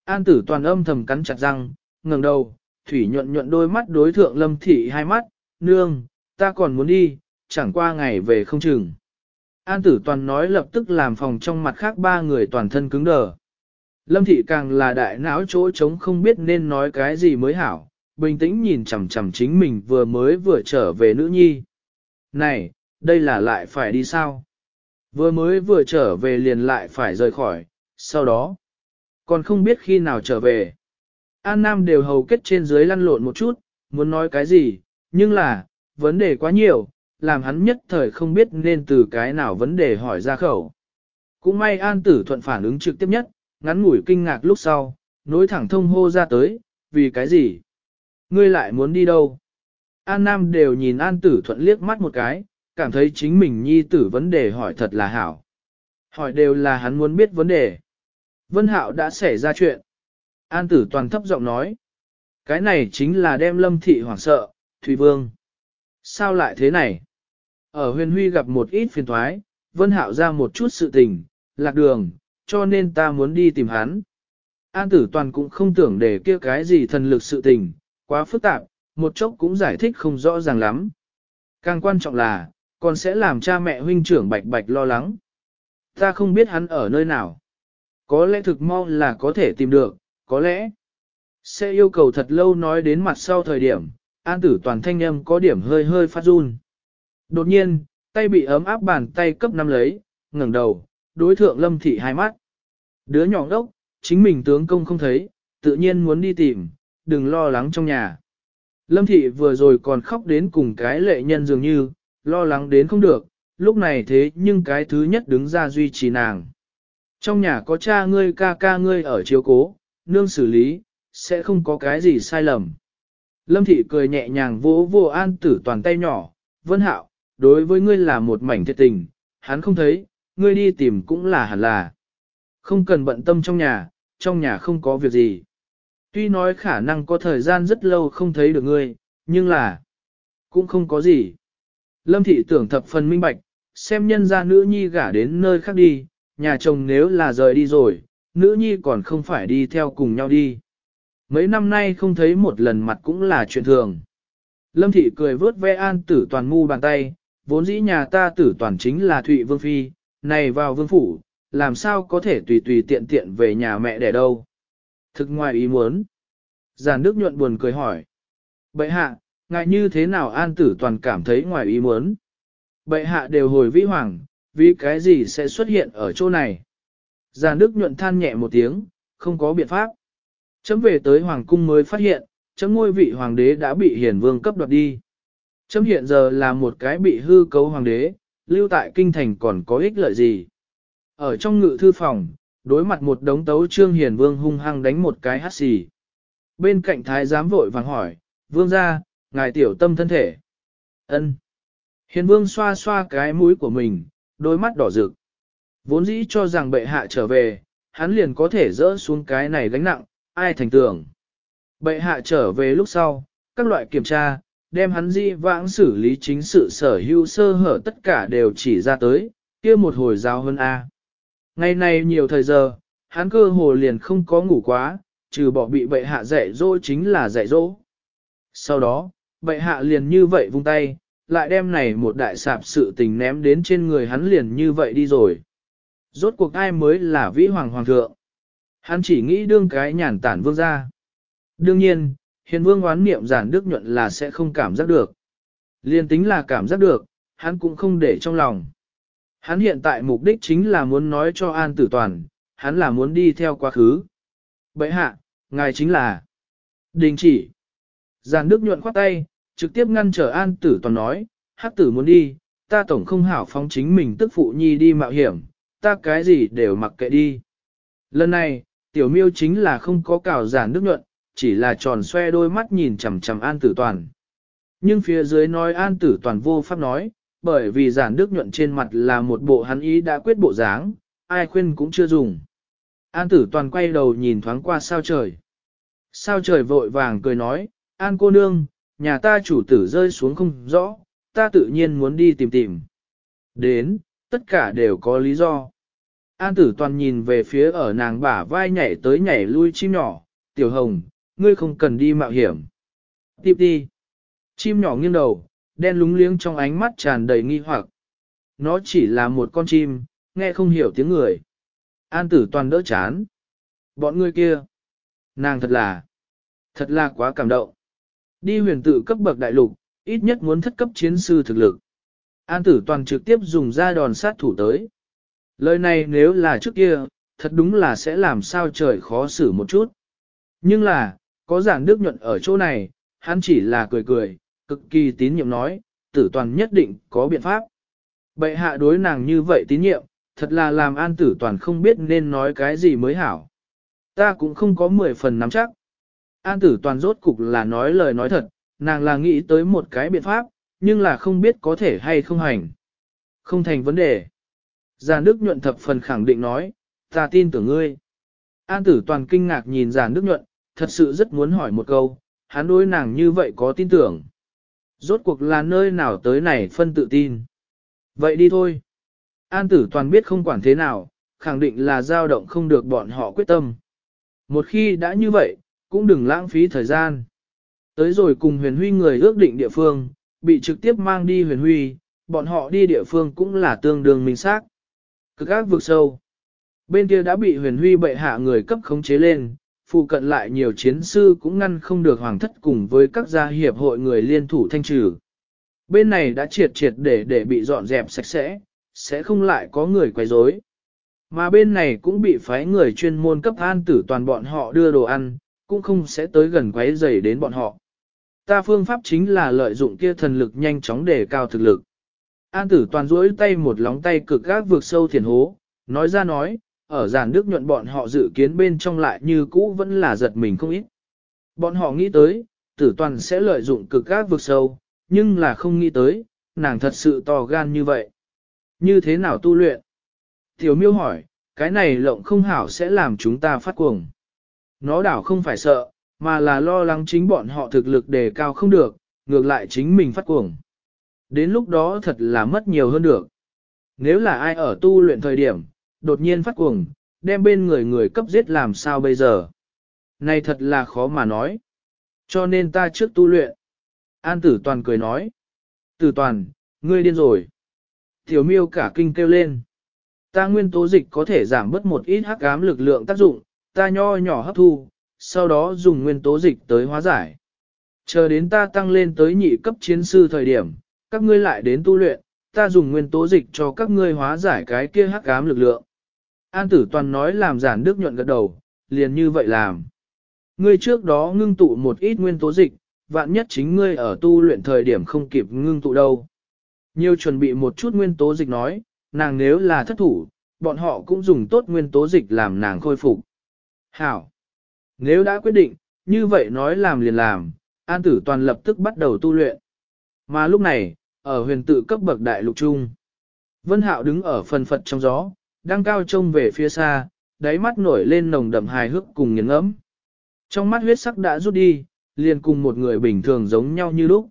an tử toàn âm thầm cắn chặt răng, ngẩng đầu, thủy nhuận nhuận đôi mắt đối thượng lâm thị hai mắt, nương, ta còn muốn đi, chẳng qua ngày về không chừng. An tử toàn nói lập tức làm phòng trong mặt khác ba người toàn thân cứng đờ. Lâm thị càng là đại não chỗ trống không biết nên nói cái gì mới hảo, bình tĩnh nhìn chằm chằm chính mình vừa mới vừa trở về nữ nhi. Này, đây là lại phải đi sao? Vừa mới vừa trở về liền lại phải rời khỏi, sau đó, còn không biết khi nào trở về. An Nam đều hầu kết trên dưới lăn lộn một chút, muốn nói cái gì, nhưng là, vấn đề quá nhiều, làm hắn nhất thời không biết nên từ cái nào vấn đề hỏi ra khẩu. Cũng may An Tử thuận phản ứng trực tiếp nhất, ngắn ngủi kinh ngạc lúc sau, nối thẳng thông hô ra tới, vì cái gì? Ngươi lại muốn đi đâu? An Nam đều nhìn An Tử thuận liếc mắt một cái, cảm thấy chính mình nhi tử vấn đề hỏi thật là hảo. Hỏi đều là hắn muốn biết vấn đề. Vân Hạo đã xảy ra chuyện. An tử toàn thấp giọng nói. Cái này chính là đem lâm thị hoảng sợ, Thủy Vương. Sao lại thế này? Ở huyền huy gặp một ít phiền thoái, Vân Hạo ra một chút sự tình, lạc đường, cho nên ta muốn đi tìm hắn. An tử toàn cũng không tưởng để kia cái gì thần lực sự tình, quá phức tạp, một chốc cũng giải thích không rõ ràng lắm. Càng quan trọng là, còn sẽ làm cha mẹ huynh trưởng bạch bạch lo lắng. Ta không biết hắn ở nơi nào. Có lẽ thực mau là có thể tìm được, có lẽ sẽ yêu cầu thật lâu nói đến mặt sau thời điểm, an tử toàn thanh âm có điểm hơi hơi phát run. Đột nhiên, tay bị ấm áp bàn tay cấp năm lấy, ngẩng đầu, đối thượng lâm thị hai mắt. Đứa nhỏ đốc, chính mình tướng công không thấy, tự nhiên muốn đi tìm, đừng lo lắng trong nhà. Lâm thị vừa rồi còn khóc đến cùng cái lệ nhân dường như, lo lắng đến không được, lúc này thế nhưng cái thứ nhất đứng ra duy trì nàng. Trong nhà có cha ngươi ca ca ngươi ở chiếu cố, nương xử lý, sẽ không có cái gì sai lầm. Lâm thị cười nhẹ nhàng vỗ vô an tử toàn tay nhỏ, vân hạo, đối với ngươi là một mảnh thiệt tình, hắn không thấy, ngươi đi tìm cũng là hẳn là. Không cần bận tâm trong nhà, trong nhà không có việc gì. Tuy nói khả năng có thời gian rất lâu không thấy được ngươi, nhưng là, cũng không có gì. Lâm thị tưởng thập phần minh bạch, xem nhân gia nữ nhi gả đến nơi khác đi, nhà chồng nếu là rời đi rồi, nữ nhi còn không phải đi theo cùng nhau đi. Mấy năm nay không thấy một lần mặt cũng là chuyện thường. Lâm thị cười vớt ve an tử toàn ngu bàn tay, vốn dĩ nhà ta tử toàn chính là Thụy Vương Phi, này vào vương phủ, làm sao có thể tùy tùy tiện tiện về nhà mẹ đẻ đâu. Thực ngoài ý muốn. Giàn Đức nhuận buồn cười hỏi. Bệ hạ, ngại như thế nào an tử toàn cảm thấy ngoài ý muốn. Bệ hạ đều hồi vĩ hoàng, vì cái gì sẽ xuất hiện ở chỗ này. Giàn Đức nhuận than nhẹ một tiếng, không có biện pháp. Chấm về tới hoàng cung mới phát hiện, chấm ngôi vị hoàng đế đã bị hiền vương cấp đoạt đi. Chấm hiện giờ là một cái bị hư cấu hoàng đế, lưu tại kinh thành còn có ích lợi gì. Ở trong ngự thư phòng, đối mặt một đống tấu trương hiền vương hung hăng đánh một cái hát xì. Bên cạnh thái giám vội vàng hỏi, vương ra, ngài tiểu tâm thân thể. ân Hiền vương xoa xoa cái mũi của mình, đôi mắt đỏ rực. Vốn dĩ cho rằng bệ hạ trở về, hắn liền có thể dỡ xuống cái này gánh nặng, ai thành tưởng. Bệ hạ trở về lúc sau, các loại kiểm tra, đem hắn di vãng xử lý chính sự sở hữu sơ hở tất cả đều chỉ ra tới, kia một hồi giáo hơn A. Ngày này nhiều thời giờ, hắn cơ hồ liền không có ngủ quá, trừ bỏ bị bệ hạ dạy dỗ chính là dạy dỗ. Sau đó, bệ hạ liền như vậy vung tay, lại đem này một đại sạp sự tình ném đến trên người hắn liền như vậy đi rồi. Rốt cuộc ai mới là vĩ hoàng hoàng thượng. Hắn chỉ nghĩ đương cái nhàn tản vương gia. Đương nhiên, hiền vương oán niệm giản đức nhuận là sẽ không cảm giác được. Liên tính là cảm giác được, hắn cũng không để trong lòng. Hắn hiện tại mục đích chính là muốn nói cho An Tử Toàn, hắn là muốn đi theo quá khứ. Bệ hạ, ngài chính là đình chỉ. Giản Đức nhuận khoát tay, trực tiếp ngăn trở An Tử Toàn nói, hắc tử muốn đi, ta tổng không hảo phóng chính mình tức phụ nhi đi mạo hiểm, ta cái gì đều mặc kệ đi. Lần này, tiểu miêu chính là không có cào giản Đức nhuận, chỉ là tròn xoe đôi mắt nhìn chằm chằm An Tử Toàn. Nhưng phía dưới nói An Tử Toàn vô pháp nói, bởi vì giản đức nhuận trên mặt là một bộ hắn ý đã quyết bộ dáng, ai khuyên cũng chưa dùng. An tử toàn quay đầu nhìn thoáng qua sao trời. Sao trời vội vàng cười nói, An cô nương, nhà ta chủ tử rơi xuống không rõ, ta tự nhiên muốn đi tìm tìm. Đến, tất cả đều có lý do. An tử toàn nhìn về phía ở nàng bả vai nhảy tới nhảy lui chim nhỏ, tiểu hồng, ngươi không cần đi mạo hiểm. Tiếp đi. Chim nhỏ nghiêng đầu, đen lúng liếng trong ánh mắt tràn đầy nghi hoặc. Nó chỉ là một con chim, nghe không hiểu tiếng người. An tử toàn đỡ chán. Bọn người kia. Nàng thật là, thật là quá cảm động. Đi huyền tự cấp bậc đại lục, ít nhất muốn thất cấp chiến sư thực lực. An tử toàn trực tiếp dùng ra đòn sát thủ tới. Lời này nếu là trước kia, thật đúng là sẽ làm sao trời khó xử một chút. Nhưng là, có giảng đức nhuận ở chỗ này, hắn chỉ là cười cười, cực kỳ tín nhiệm nói, tử toàn nhất định có biện pháp. Bệ hạ đối nàng như vậy tín nhiệm, thật là làm an tử toàn không biết nên nói cái gì mới hảo. Ta cũng không có mười phần nắm chắc. An tử toàn rốt cục là nói lời nói thật, nàng là nghĩ tới một cái biện pháp, nhưng là không biết có thể hay không hành. Không thành vấn đề. Giàn Đức nhuận thập phần khẳng định nói, ta tin tưởng ngươi. An tử toàn kinh ngạc nhìn Giàn Đức nhuận, thật sự rất muốn hỏi một câu, hắn đối nàng như vậy có tin tưởng. Rốt cuộc là nơi nào tới này phân tự tin. Vậy đi thôi. An tử toàn biết không quản thế nào, khẳng định là dao động không được bọn họ quyết tâm. Một khi đã như vậy, cũng đừng lãng phí thời gian. Tới rồi cùng huyền huy người ước định địa phương, bị trực tiếp mang đi huyền huy, bọn họ đi địa phương cũng là tương đương minh xác. Cực ác vực sâu. Bên kia đã bị huyền huy bệ hạ người cấp khống chế lên, phụ cận lại nhiều chiến sư cũng ngăn không được hoàng thất cùng với các gia hiệp hội người liên thủ thanh trừ. Bên này đã triệt triệt để để bị dọn dẹp sạch sẽ, sẽ không lại có người quấy rối. Mà bên này cũng bị phái người chuyên môn cấp an tử toàn bọn họ đưa đồ ăn, cũng không sẽ tới gần quấy rầy đến bọn họ. Ta phương pháp chính là lợi dụng kia thần lực nhanh chóng để cao thực lực. An tử toàn duỗi tay một lóng tay cực gác vượt sâu thiền hố, nói ra nói, ở giàn đức nhuận bọn họ dự kiến bên trong lại như cũ vẫn là giật mình không ít. Bọn họ nghĩ tới, tử toàn sẽ lợi dụng cực các vực sâu, nhưng là không nghĩ tới, nàng thật sự to gan như vậy. Như thế nào tu luyện? Tiểu miêu hỏi, cái này lộng không hảo sẽ làm chúng ta phát cuồng. Nó đảo không phải sợ, mà là lo lắng chính bọn họ thực lực đề cao không được, ngược lại chính mình phát cuồng. Đến lúc đó thật là mất nhiều hơn được. Nếu là ai ở tu luyện thời điểm, đột nhiên phát cuồng, đem bên người người cấp giết làm sao bây giờ? Này thật là khó mà nói. Cho nên ta trước tu luyện. An tử toàn cười nói. Tử toàn, ngươi điên rồi. Tiểu miêu cả kinh kêu lên. Ta nguyên tố dịch có thể giảm bớt một ít hắc ám lực lượng tác dụng, ta nho nhỏ hấp thu, sau đó dùng nguyên tố dịch tới hóa giải. Chờ đến ta tăng lên tới nhị cấp chiến sư thời điểm, các ngươi lại đến tu luyện, ta dùng nguyên tố dịch cho các ngươi hóa giải cái kia hắc ám lực lượng. An tử toàn nói làm giản đức nhuận gật đầu, liền như vậy làm. Ngươi trước đó ngưng tụ một ít nguyên tố dịch, vạn nhất chính ngươi ở tu luyện thời điểm không kịp ngưng tụ đâu. Nhiều chuẩn bị một chút nguyên tố dịch nói, nàng nếu là thất thủ, bọn họ cũng dùng tốt nguyên tố dịch làm nàng khôi phục. Hảo! Nếu đã quyết định, như vậy nói làm liền làm, an tử toàn lập tức bắt đầu tu luyện. Mà lúc này, ở huyền tự cấp bậc đại lục trung, Vân Hạo đứng ở phần phật trong gió, đang cao trông về phía xa, đáy mắt nổi lên nồng đậm hài hước cùng nghiền ngẫm. Trong mắt huyết sắc đã rút đi, liền cùng một người bình thường giống nhau như lúc.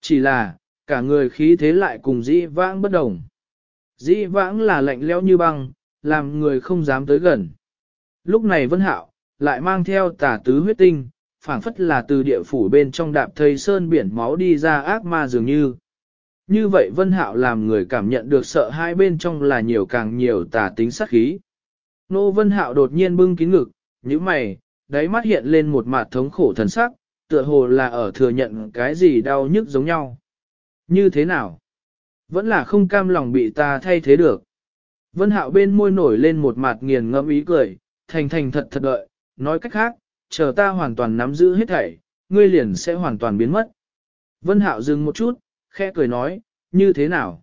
Chỉ là, cả người khí thế lại cùng dĩ vãng bất đồng. Dĩ vãng là lạnh lẽo như băng, làm người không dám tới gần. Lúc này Vân Hạo, lại mang theo tà tứ huyết tinh, phảng phất là từ địa phủ bên trong đạp thây sơn biển máu đi ra ác ma dường như. Như vậy Vân Hạo làm người cảm nhận được sợ hai bên trong là nhiều càng nhiều tà tính sát khí. Nô Vân Hạo đột nhiên bưng kín ngực, như mày, đáy mắt hiện lên một mặt thống khổ thần sắc, tựa hồ là ở thừa nhận cái gì đau nhức giống nhau. Như thế nào? Vẫn là không cam lòng bị ta thay thế được. Vân Hạo bên môi nổi lên một mặt nghiền ngẫm ý cười, thành thành thật thật đợi, nói cách khác, chờ ta hoàn toàn nắm giữ hết thảy, ngươi liền sẽ hoàn toàn biến mất. Vân Hạo dừng một chút, khẽ cười nói, như thế nào?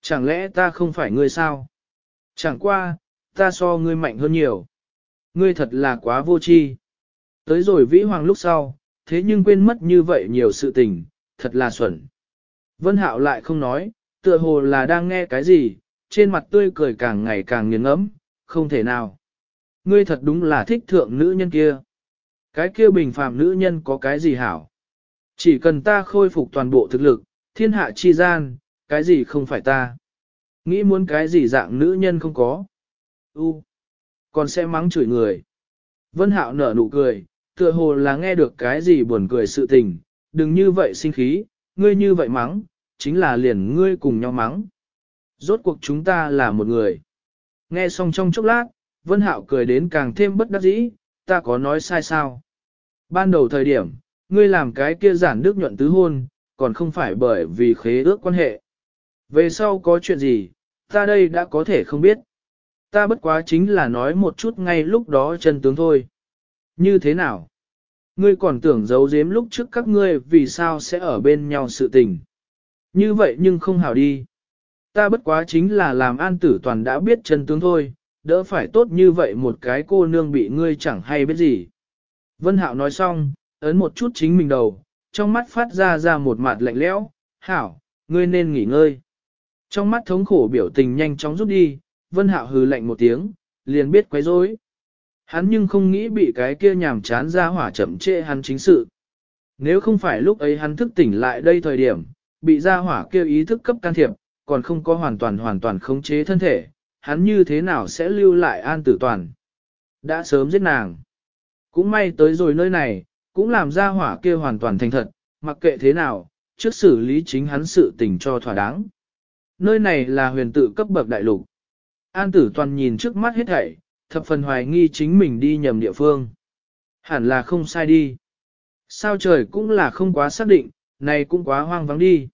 Chẳng lẽ ta không phải ngươi sao? Chẳng qua, ta so ngươi mạnh hơn nhiều. Ngươi thật là quá vô tri. Tới rồi vĩ hoàng lúc sau, thế nhưng quên mất như vậy nhiều sự tình, thật là xuẩn. Vân Hạo lại không nói, tựa hồ là đang nghe cái gì, trên mặt tươi cười càng ngày càng nghiền ngẫm, không thể nào. Ngươi thật đúng là thích thượng nữ nhân kia. Cái kia bình phàm nữ nhân có cái gì hảo? Chỉ cần ta khôi phục toàn bộ thực lực, thiên hạ chi gian, cái gì không phải ta. Nghĩ muốn cái gì dạng nữ nhân không có. U, còn sẽ mắng chửi người. Vân Hạo nở nụ cười, tựa hồ là nghe được cái gì buồn cười sự tình, đừng như vậy sinh khí, ngươi như vậy mắng, chính là liền ngươi cùng nhau mắng. Rốt cuộc chúng ta là một người. Nghe xong trong chốc lát, Vân Hạo cười đến càng thêm bất đắc dĩ, ta có nói sai sao? Ban đầu thời điểm, ngươi làm cái kia giản đức nhuận tứ hôn, còn không phải bởi vì khế ước quan hệ. Về sau có chuyện gì, ta đây đã có thể không biết. Ta bất quá chính là nói một chút ngay lúc đó chân tướng thôi. Như thế nào? Ngươi còn tưởng giấu giếm lúc trước các ngươi vì sao sẽ ở bên nhau sự tình. Như vậy nhưng không hảo đi. Ta bất quá chính là làm an tử toàn đã biết chân tướng thôi, đỡ phải tốt như vậy một cái cô nương bị ngươi chẳng hay biết gì. Vân Hạo nói xong, ấn một chút chính mình đầu, trong mắt phát ra ra một mặt lạnh lẽo, hảo, ngươi nên nghỉ ngơi. Trong mắt thống khổ biểu tình nhanh chóng rút đi, Vân Hạo hừ lạnh một tiếng, liền biết quấy rối. Hắn nhưng không nghĩ bị cái kia nhàm chán ra hỏa chậm trễ hắn chính sự. Nếu không phải lúc ấy hắn thức tỉnh lại đây thời điểm, bị ra hỏa kia ý thức cấp can thiệp, còn không có hoàn toàn hoàn toàn khống chế thân thể, hắn như thế nào sẽ lưu lại an tử toàn. Đã sớm giết nàng. Cũng may tới rồi nơi này, cũng làm ra hỏa kia hoàn toàn thành thật, mặc kệ thế nào, trước xử lý chính hắn sự tình cho thỏa đáng. Nơi này là huyền tự cấp bậc đại lục. An tử toàn nhìn trước mắt hết thảy, thập phần hoài nghi chính mình đi nhầm địa phương. Hẳn là không sai đi. Sao trời cũng là không quá xác định, này cũng quá hoang vắng đi.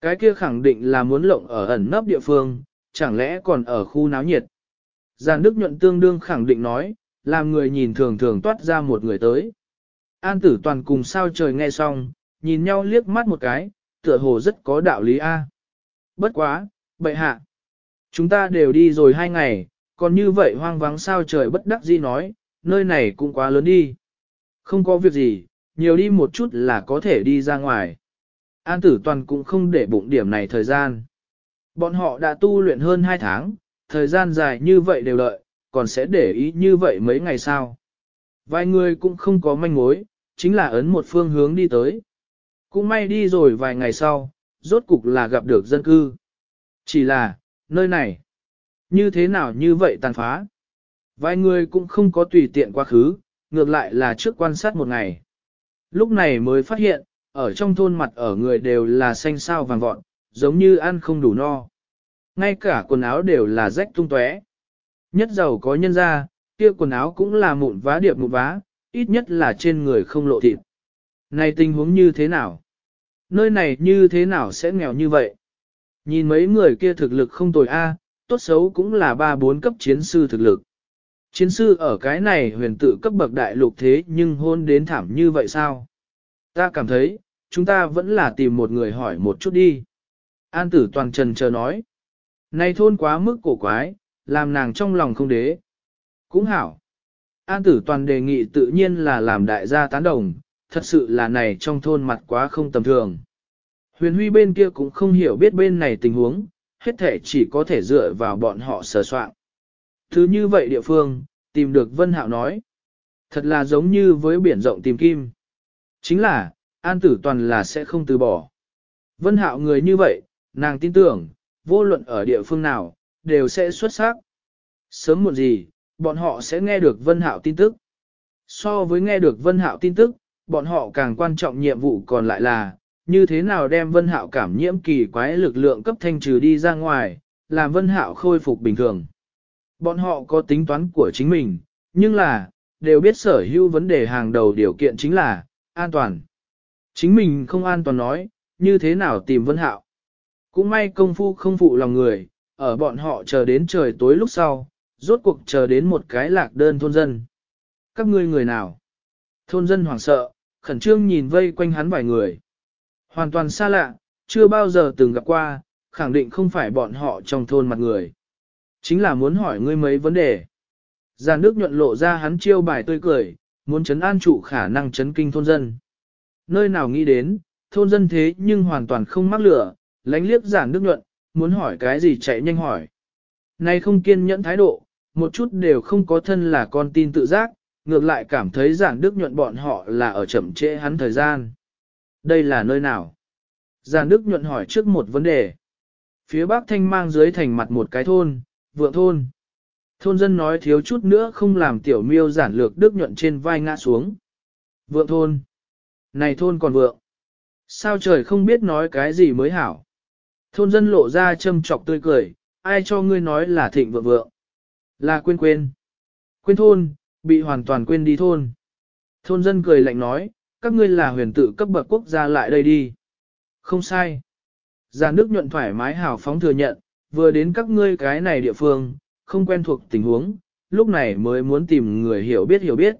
Cái kia khẳng định là muốn lộng ở ẩn nấp địa phương, chẳng lẽ còn ở khu náo nhiệt. Giàn Đức nhuận tương đương khẳng định nói, làm người nhìn thường thường toát ra một người tới. An tử toàn cùng sao trời nghe xong, nhìn nhau liếc mắt một cái, tựa hồ rất có đạo lý A. Bất quá, bệ hạ. Chúng ta đều đi rồi hai ngày, còn như vậy hoang vắng sao trời bất đắc dĩ nói, nơi này cũng quá lớn đi. Không có việc gì, nhiều đi một chút là có thể đi ra ngoài. An tử toàn cũng không để bụng điểm này thời gian. Bọn họ đã tu luyện hơn hai tháng, thời gian dài như vậy đều đợi, còn sẽ để ý như vậy mấy ngày sau. Vài người cũng không có manh mối, chính là ấn một phương hướng đi tới. Cũng may đi rồi vài ngày sau, rốt cục là gặp được dân cư. Chỉ là, nơi này, như thế nào như vậy tàn phá. Vài người cũng không có tùy tiện quá khứ, ngược lại là trước quan sát một ngày. Lúc này mới phát hiện, ở trong thôn mặt ở người đều là xanh sao vàng vọt, giống như ăn không đủ no. Ngay cả quần áo đều là rách tung tóe. Nhất giàu có nhân ra, kia quần áo cũng là mụn vá điệp mụn vá, ít nhất là trên người không lộ thịt. Này tình huống như thế nào? Nơi này như thế nào sẽ nghèo như vậy? Nhìn mấy người kia thực lực không tồi a, tốt xấu cũng là ba bốn cấp chiến sư thực lực. Chiến sư ở cái này huyền tự cấp bậc đại lục thế nhưng hôn đến thảm như vậy sao? Ta cảm thấy, chúng ta vẫn là tìm một người hỏi một chút đi. An tử toàn trần chờ nói. Này thôn quá mức cổ quái, làm nàng trong lòng không đế. Cũng hảo. An tử toàn đề nghị tự nhiên là làm đại gia tán đồng, thật sự là này trong thôn mặt quá không tầm thường. Huyền huy bên kia cũng không hiểu biết bên này tình huống, hết thể chỉ có thể dựa vào bọn họ sờ soạn. Thứ như vậy địa phương, tìm được Vân Hạo nói. Thật là giống như với biển rộng tìm kim. Chính là, An Tử Toàn là sẽ không từ bỏ. Vân Hạo người như vậy, nàng tin tưởng, vô luận ở địa phương nào, đều sẽ xuất sắc. Sớm muộn gì, bọn họ sẽ nghe được Vân Hạo tin tức. So với nghe được Vân Hạo tin tức, bọn họ càng quan trọng nhiệm vụ còn lại là, như thế nào đem Vân Hạo cảm nhiễm kỳ quái lực lượng cấp thanh trừ đi ra ngoài, làm Vân Hạo khôi phục bình thường. Bọn họ có tính toán của chính mình, nhưng là, đều biết sở hữu vấn đề hàng đầu điều kiện chính là, an toàn. Chính mình không an toàn nói, như thế nào tìm Vân Hạo. Cũng may công phu không phụ lòng người, ở bọn họ chờ đến trời tối lúc sau, rốt cuộc chờ đến một cái lạc đơn thôn dân. Các ngươi người nào? Thôn dân hoảng sợ, khẩn trương nhìn vây quanh hắn vài người. Hoàn toàn xa lạ, chưa bao giờ từng gặp qua, khẳng định không phải bọn họ trong thôn mặt người. Chính là muốn hỏi ngươi mấy vấn đề. Giàn nước nhuận lộ ra hắn chiêu bài tươi cười, muốn chấn an trụ khả năng chấn kinh thôn dân. Nơi nào nghĩ đến, thôn dân thế nhưng hoàn toàn không mắc lửa, lánh liếc giản nước nhuận, muốn hỏi cái gì chạy nhanh hỏi. Này không kiên nhẫn thái độ, một chút đều không có thân là con tin tự giác, ngược lại cảm thấy giản đức nhuận bọn họ là ở chậm trễ hắn thời gian. Đây là nơi nào? Giản đức nhuận hỏi trước một vấn đề. Phía bắc thanh mang dưới thành mặt một cái thôn, vượng thôn. Thôn dân nói thiếu chút nữa không làm tiểu miêu giản lược đức nhuận trên vai ngã xuống. Vượng thôn. Này thôn còn vượng. Sao trời không biết nói cái gì mới hảo. Thôn dân lộ ra châm trọc tươi cười, ai cho ngươi nói là thịnh vượng vượng. Là quên quên. Quên thôn, bị hoàn toàn quên đi thôn. Thôn dân cười lạnh nói, các ngươi là huyền tự cấp bậc quốc gia lại đây đi. Không sai. Già nước nhuận thoải mái hào phóng thừa nhận, vừa đến các ngươi cái này địa phương, không quen thuộc tình huống, lúc này mới muốn tìm người hiểu biết hiểu biết.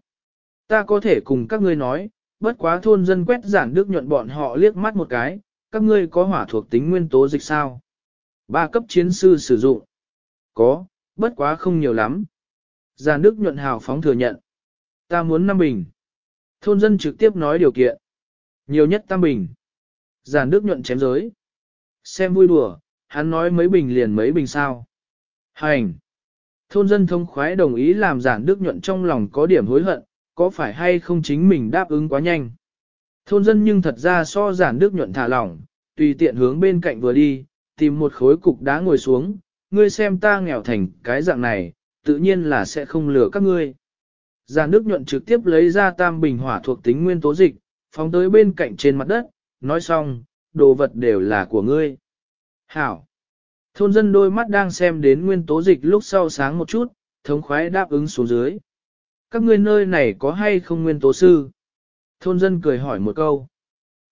Ta có thể cùng các ngươi nói, bất quá thôn dân quét giản đức nhuận bọn họ liếc mắt một cái, các ngươi có hỏa thuộc tính nguyên tố dịch sao? Ba cấp chiến sư sử dụng. Có, bất quá không nhiều lắm. Giàn Đức nhuận hào phóng thừa nhận. Ta muốn năm bình. Thôn dân trực tiếp nói điều kiện. Nhiều nhất tam bình. Giàn Đức nhuận chém giới. Xem vui đùa, hắn nói mấy bình liền mấy bình sao. Hành. Thôn dân thông khoái đồng ý làm giản đức nhuận trong lòng có điểm hối hận, có phải hay không chính mình đáp ứng quá nhanh. Thôn dân nhưng thật ra so giản đức nhuận thả lỏng, tùy tiện hướng bên cạnh vừa đi, tìm một khối cục đá ngồi xuống, ngươi xem ta nghèo thành cái dạng này, tự nhiên là sẽ không lừa các ngươi. Giàn Đức nhuận trực tiếp lấy ra tam bình hỏa thuộc tính nguyên tố dịch, phóng tới bên cạnh trên mặt đất, nói xong, đồ vật đều là của ngươi. Hảo! Thôn dân đôi mắt đang xem đến nguyên tố dịch lúc sau sáng một chút, thống khoái đáp ứng xuống dưới. Các ngươi nơi này có hay không nguyên tố sư? Thôn dân cười hỏi một câu.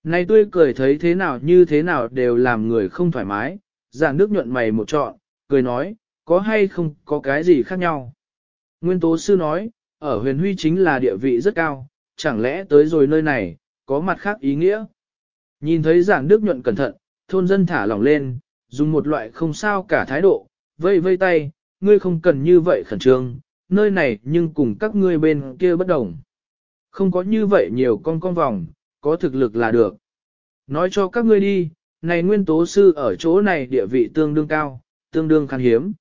Này tươi cười thấy thế nào như thế nào đều làm người không thoải mái, giản nước nhuận mày một trọn, cười nói, có hay không có cái gì khác nhau. Nguyên tố sư nói, ở huyền huy chính là địa vị rất cao, chẳng lẽ tới rồi nơi này, có mặt khác ý nghĩa. Nhìn thấy giản đức nhuận cẩn thận, thôn dân thả lỏng lên, dùng một loại không sao cả thái độ, vây vây tay, ngươi không cần như vậy khẩn trương, nơi này nhưng cùng các ngươi bên kia bất đồng. Không có như vậy nhiều con con vòng, có thực lực là được. Nói cho các ngươi đi, này nguyên tố sư ở chỗ này địa vị tương đương cao, tương đương khan hiếm.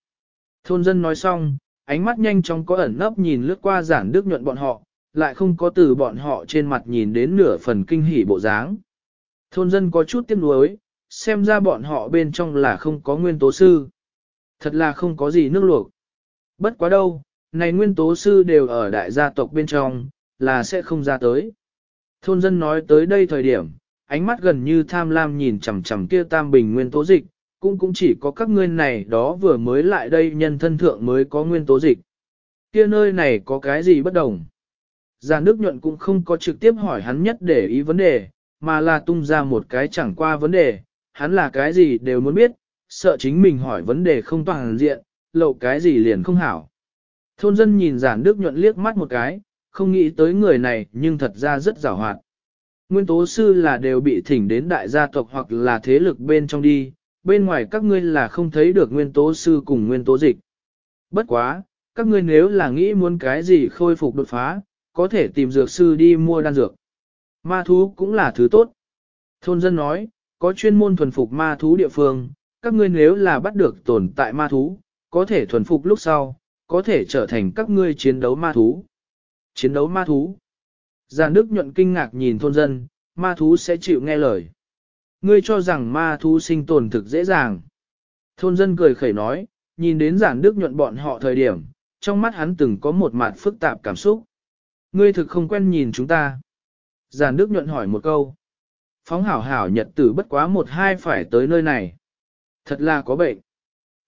Thôn dân nói xong, ánh mắt nhanh chóng có ẩn nấp nhìn lướt qua giản đức nhuận bọn họ, lại không có từ bọn họ trên mặt nhìn đến nửa phần kinh hỉ bộ dáng. Thôn dân có chút tiếc nuối, xem ra bọn họ bên trong là không có nguyên tố sư. Thật là không có gì nước luộc. Bất quá đâu, này nguyên tố sư đều ở đại gia tộc bên trong, là sẽ không ra tới. Thôn dân nói tới đây thời điểm, ánh mắt gần như tham lam nhìn chằm chằm kia tam bình nguyên tố dịch, cũng cũng chỉ có các ngươi này đó vừa mới lại đây nhân thân thượng mới có nguyên tố dịch. Kia nơi này có cái gì bất đồng? Già nước nhuận cũng không có trực tiếp hỏi hắn nhất để ý vấn đề, mà là tung ra một cái chẳng qua vấn đề, hắn là cái gì đều muốn biết, sợ chính mình hỏi vấn đề không toàn diện, lộ cái gì liền không hảo. Thôn dân nhìn giản đức nhuận liếc mắt một cái, không nghĩ tới người này nhưng thật ra rất giàu hoạt. Nguyên tố sư là đều bị thỉnh đến đại gia tộc hoặc là thế lực bên trong đi, bên ngoài các ngươi là không thấy được nguyên tố sư cùng nguyên tố dịch. Bất quá, các ngươi nếu là nghĩ muốn cái gì khôi phục đột phá, có thể tìm dược sư đi mua đan dược. Ma thú cũng là thứ tốt. Thôn dân nói, có chuyên môn thuần phục ma thú địa phương, các ngươi nếu là bắt được tồn tại ma thú, có thể thuần phục lúc sau, có thể trở thành các ngươi chiến đấu ma thú. Chiến đấu ma thú. Giàn Đức nhuận kinh ngạc nhìn thôn dân, ma thú sẽ chịu nghe lời. Ngươi cho rằng ma thú sinh tồn thực dễ dàng. Thôn dân cười khẩy nói, nhìn đến giản Đức nhuận bọn họ thời điểm, trong mắt hắn từng có một mặt phức tạp cảm xúc. Ngươi thực không quen nhìn chúng ta. Giản Đức nhuận hỏi một câu. Phóng hảo hảo nhật tử bất quá một hai phải tới nơi này. Thật là có bệnh.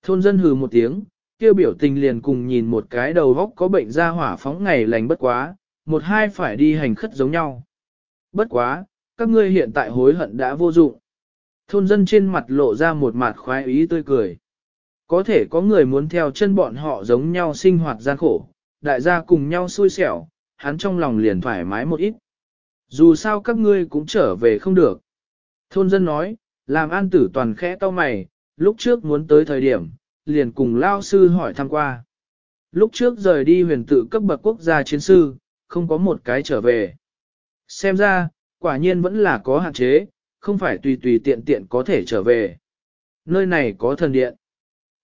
Thôn dân hừ một tiếng, kêu biểu tình liền cùng nhìn một cái đầu góc có bệnh ra hỏa phóng ngày lành bất quá, một hai phải đi hành khất giống nhau. Bất quá, các ngươi hiện tại hối hận đã vô dụng. Thôn dân trên mặt lộ ra một mặt khoái ý tươi cười. Có thể có người muốn theo chân bọn họ giống nhau sinh hoạt gian khổ, đại gia cùng nhau xui xẻo, hắn trong lòng liền thoải mái một ít. Dù sao các ngươi cũng trở về không được. Thôn dân nói, làm an tử toàn khẽ to mày, lúc trước muốn tới thời điểm, liền cùng lao sư hỏi thăm qua. Lúc trước rời đi huyền tự cấp bậc quốc gia chiến sư, không có một cái trở về. Xem ra, quả nhiên vẫn là có hạn chế, không phải tùy tùy tiện tiện có thể trở về. Nơi này có thần điện.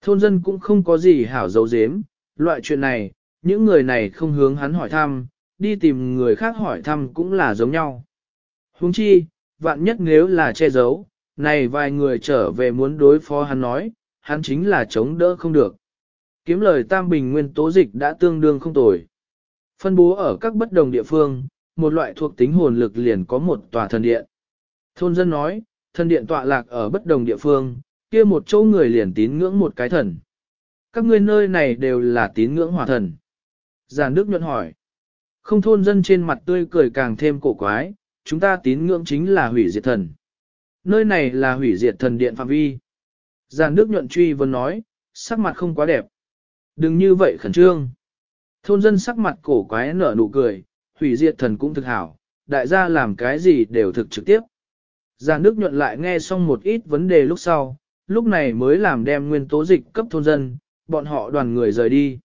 Thôn dân cũng không có gì hảo dấu dếm, loại chuyện này, những người này không hướng hắn hỏi thăm, đi tìm người khác hỏi thăm cũng là giống nhau. Huống chi, vạn nhất nếu là che giấu, này vài người trở về muốn đối phó hắn nói, hắn chính là chống đỡ không được. Kiếm lời tam bình nguyên tố dịch đã tương đương không tồi. Phân bố ở các bất đồng địa phương, một loại thuộc tính hồn lực liền có một tòa thần điện. Thôn dân nói, thần điện tọa lạc ở bất đồng địa phương, kia một chỗ người liền tín ngưỡng một cái thần. Các ngươi nơi này đều là tín ngưỡng hỏa thần. Giàn Đức nhuận hỏi. Không thôn dân trên mặt tươi cười càng thêm cổ quái, chúng ta tín ngưỡng chính là hủy diệt thần. Nơi này là hủy diệt thần điện phạm vi. Giàn Đức nhuận truy vấn nói, sắc mặt không quá đẹp. Đừng như vậy khẩn trương. Thôn dân sắc mặt cổ quái nở nụ cười, hủy diệt thần cũng thực hảo, đại gia làm cái gì đều thực trực tiếp. Già nước nhuận lại nghe xong một ít vấn đề lúc sau, lúc này mới làm đem nguyên tố dịch cấp thôn dân, bọn họ đoàn người rời đi.